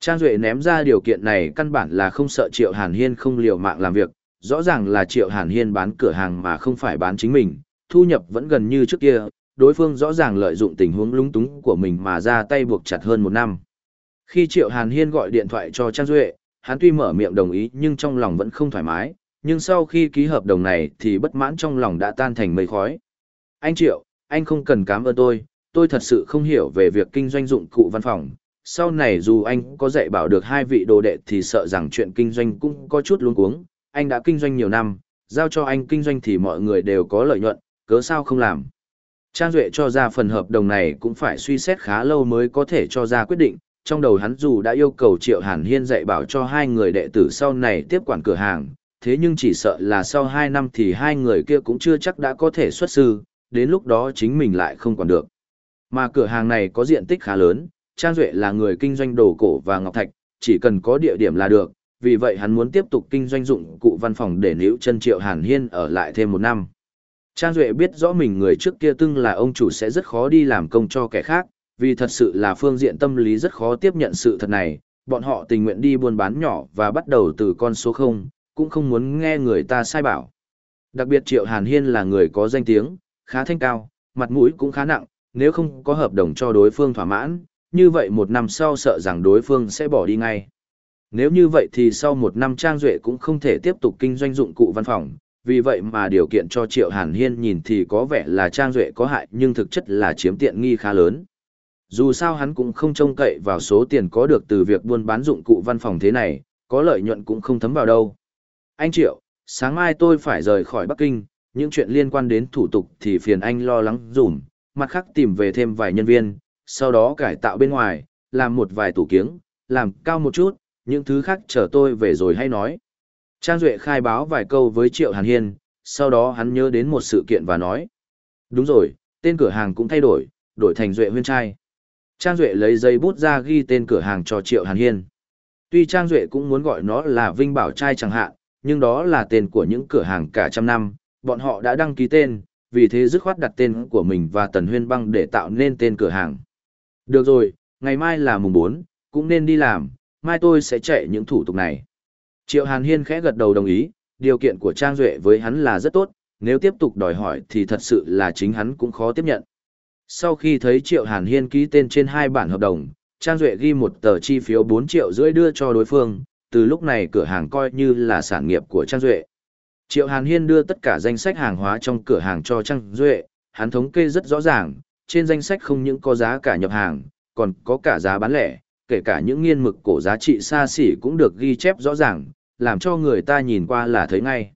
Trang Duệ ném ra điều kiện này căn bản là không sợ Triệu Hàn Hiên không liều mạng làm việc, rõ ràng là Triệu Hàn Hiên bán cửa hàng mà không phải bán chính mình, thu nhập vẫn gần như trước kia, đối phương rõ ràng lợi dụng tình huống lúng túng của mình mà ra tay buộc chặt hơn một năm. Khi Triệu Hàn Hiên gọi điện thoại cho Trang Duệ, hắn tuy mở miệng đồng ý nhưng trong lòng vẫn không thoải mái, nhưng sau khi ký hợp đồng này thì bất mãn trong lòng đã tan thành mây khói. Anh Triệu, anh không cần cảm ơn tôi, tôi thật sự không hiểu về việc kinh doanh dụng cụ văn phòng. Sau này dù anh có dạy bảo được hai vị đồ đệ thì sợ rằng chuyện kinh doanh cũng có chút luống cuống. Anh đã kinh doanh nhiều năm, giao cho anh kinh doanh thì mọi người đều có lợi nhuận, cớ sao không làm. Trang Duệ cho ra phần hợp đồng này cũng phải suy xét khá lâu mới có thể cho ra quyết định. Trong đầu hắn dù đã yêu cầu Triệu Hàn Hiên dạy bảo cho hai người đệ tử sau này tiếp quản cửa hàng, thế nhưng chỉ sợ là sau hai năm thì hai người kia cũng chưa chắc đã có thể xuất sư, đến lúc đó chính mình lại không còn được. Mà cửa hàng này có diện tích khá lớn, Trang Duệ là người kinh doanh đồ cổ và ngọc thạch, chỉ cần có địa điểm là được, vì vậy hắn muốn tiếp tục kinh doanh dụng cụ văn phòng để níu chân Triệu Hàn Hiên ở lại thêm một năm. Trang Duệ biết rõ mình người trước kia từng là ông chủ sẽ rất khó đi làm công cho kẻ khác, vì thật sự là phương diện tâm lý rất khó tiếp nhận sự thật này, bọn họ tình nguyện đi buôn bán nhỏ và bắt đầu từ con số 0, cũng không muốn nghe người ta sai bảo. Đặc biệt Triệu Hàn Hiên là người có danh tiếng, khá thanh cao, mặt mũi cũng khá nặng, nếu không có hợp đồng cho đối phương thỏa mãn, như vậy một năm sau sợ rằng đối phương sẽ bỏ đi ngay. Nếu như vậy thì sau một năm Trang Duệ cũng không thể tiếp tục kinh doanh dụng cụ văn phòng, vì vậy mà điều kiện cho Triệu Hàn Hiên nhìn thì có vẻ là Trang Duệ có hại nhưng thực chất là chiếm tiện nghi khá lớn. Dù sao hắn cũng không trông cậy vào số tiền có được từ việc buôn bán dụng cụ văn phòng thế này, có lợi nhuận cũng không thấm vào đâu. Anh Triệu, sáng mai tôi phải rời khỏi Bắc Kinh, những chuyện liên quan đến thủ tục thì phiền anh lo lắng dùm, mặt khác tìm về thêm vài nhân viên, sau đó cải tạo bên ngoài, làm một vài tủ kiếng, làm cao một chút, những thứ khác chờ tôi về rồi hay nói. Trang Duệ khai báo vài câu với Triệu Hàn Hiên, sau đó hắn nhớ đến một sự kiện và nói. Đúng rồi, tên cửa hàng cũng thay đổi, đổi thành Duệ huyên trai. Trang Duệ lấy giấy bút ra ghi tên cửa hàng cho Triệu Hàn Hiên. Tuy Trang Duệ cũng muốn gọi nó là Vinh Bảo Trai chẳng hạn, nhưng đó là tên của những cửa hàng cả trăm năm, bọn họ đã đăng ký tên, vì thế dứt khoát đặt tên của mình và Tần Huyên Băng để tạo nên tên cửa hàng. Được rồi, ngày mai là mùng 4, cũng nên đi làm, mai tôi sẽ chạy những thủ tục này. Triệu Hàn Hiên khẽ gật đầu đồng ý, điều kiện của Trang Duệ với hắn là rất tốt, nếu tiếp tục đòi hỏi thì thật sự là chính hắn cũng khó tiếp nhận. Sau khi thấy Triệu Hàn Hiên ký tên trên hai bản hợp đồng, Trang Duệ ghi một tờ chi phiếu 4 triệu rưỡi đưa cho đối phương, từ lúc này cửa hàng coi như là sản nghiệp của Trang Duệ. Triệu Hàn Hiên đưa tất cả danh sách hàng hóa trong cửa hàng cho Trang Duệ, hắn thống kê rất rõ ràng, trên danh sách không những có giá cả nhập hàng, còn có cả giá bán lẻ, kể cả những nghiên mực cổ giá trị xa xỉ cũng được ghi chép rõ ràng, làm cho người ta nhìn qua là thấy ngay.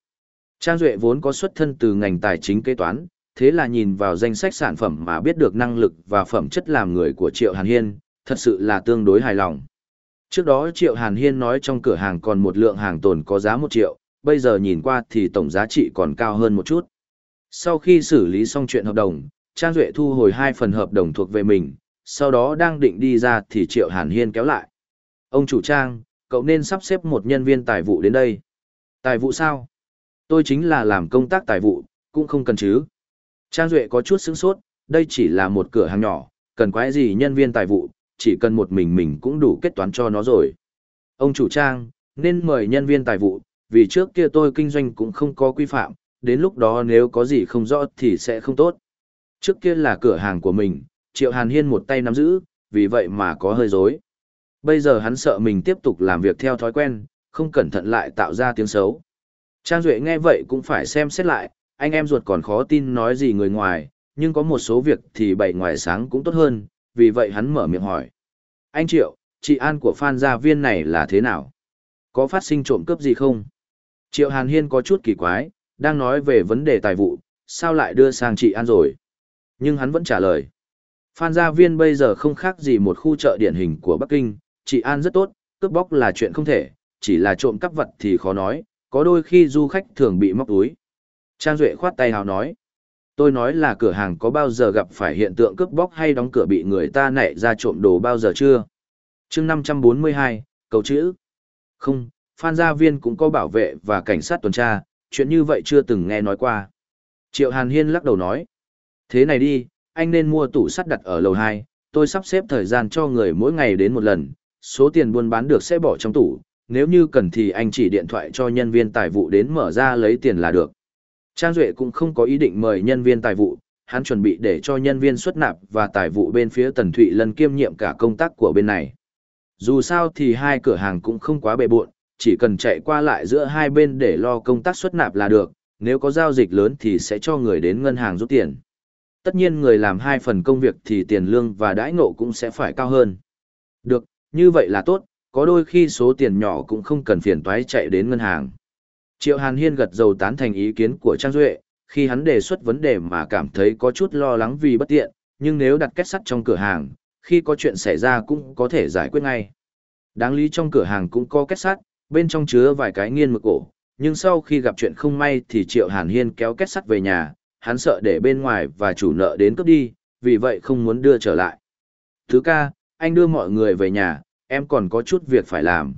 Trang Duệ vốn có xuất thân từ ngành tài chính kế toán, thế là nhìn vào danh sách sản phẩm mà biết được năng lực và phẩm chất làm người của Triệu Hàn Hiên, thật sự là tương đối hài lòng. Trước đó Triệu Hàn Hiên nói trong cửa hàng còn một lượng hàng tồn có giá 1 triệu, bây giờ nhìn qua thì tổng giá trị còn cao hơn một chút. Sau khi xử lý xong chuyện hợp đồng, Trang Duệ thu hồi hai phần hợp đồng thuộc về mình, sau đó đang định đi ra thì Triệu Hàn Hiên kéo lại. Ông chủ Trang, cậu nên sắp xếp một nhân viên tài vụ đến đây. Tài vụ sao? Tôi chính là làm công tác tài vụ, cũng không cần chứ. Trang Duệ có chút sững sốt, đây chỉ là một cửa hàng nhỏ, cần quái gì nhân viên tài vụ, chỉ cần một mình mình cũng đủ kết toán cho nó rồi. Ông chủ Trang, nên mời nhân viên tài vụ, vì trước kia tôi kinh doanh cũng không có quy phạm, đến lúc đó nếu có gì không rõ thì sẽ không tốt. Trước kia là cửa hàng của mình, Triệu Hàn Hiên một tay nắm giữ, vì vậy mà có hơi dối. Bây giờ hắn sợ mình tiếp tục làm việc theo thói quen, không cẩn thận lại tạo ra tiếng xấu. Trang Duệ nghe vậy cũng phải xem xét lại, anh em ruột còn khó tin nói gì người ngoài, nhưng có một số việc thì bày ngoài sáng cũng tốt hơn, vì vậy hắn mở miệng hỏi. Anh Triệu, chị An của Phan gia viên này là thế nào? Có phát sinh trộm cướp gì không? Triệu Hàn Hiên có chút kỳ quái, đang nói về vấn đề tài vụ, sao lại đưa sang chị An rồi? Nhưng hắn vẫn trả lời. Phan gia viên bây giờ không khác gì một khu chợ điển hình của Bắc Kinh, chị An rất tốt, cướp bóc là chuyện không thể, chỉ là trộm cắp vật thì khó nói, có đôi khi du khách thường bị móc túi. Trang Duệ khoát tay hào nói. Tôi nói là cửa hàng có bao giờ gặp phải hiện tượng cướp bóc hay đóng cửa bị người ta nảy ra trộm đồ bao giờ chưa? chương 542, cầu chữ. Không, Phan Gia Viên cũng có bảo vệ và cảnh sát tuần tra, chuyện như vậy chưa từng nghe nói qua. Triệu Hàn Hiên lắc đầu nói. Thế này đi, anh nên mua tủ sắt đặt ở lầu 2, tôi sắp xếp thời gian cho người mỗi ngày đến một lần, số tiền buôn bán được sẽ bỏ trong tủ, nếu như cần thì anh chỉ điện thoại cho nhân viên tài vụ đến mở ra lấy tiền là được. Trang Duệ cũng không có ý định mời nhân viên tài vụ, hắn chuẩn bị để cho nhân viên xuất nạp và tài vụ bên phía Tần Thụy lần kiêm nhiệm cả công tác của bên này. Dù sao thì hai cửa hàng cũng không quá bề bộn, chỉ cần chạy qua lại giữa hai bên để lo công tác xuất nạp là được, nếu có giao dịch lớn thì sẽ cho người đến ngân hàng rút tiền. Tất nhiên người làm hai phần công việc thì tiền lương và đãi ngộ cũng sẽ phải cao hơn. Được, như vậy là tốt, có đôi khi số tiền nhỏ cũng không cần phiền toái chạy đến ngân hàng. Triệu Hàn Hiên gật dầu tán thành ý kiến của Trang Duệ, khi hắn đề xuất vấn đề mà cảm thấy có chút lo lắng vì bất tiện, nhưng nếu đặt kết sắt trong cửa hàng, khi có chuyện xảy ra cũng có thể giải quyết ngay. Đáng lý trong cửa hàng cũng có kết sắt, bên trong chứa vài cái nghiên mực cổ, nhưng sau khi gặp chuyện không may thì Triệu Hàn Hiên kéo kết sắt về nhà, hắn sợ để bên ngoài và chủ nợ đến cướp đi, vì vậy không muốn đưa trở lại. Thứ ca, anh đưa mọi người về nhà, em còn có chút việc phải làm.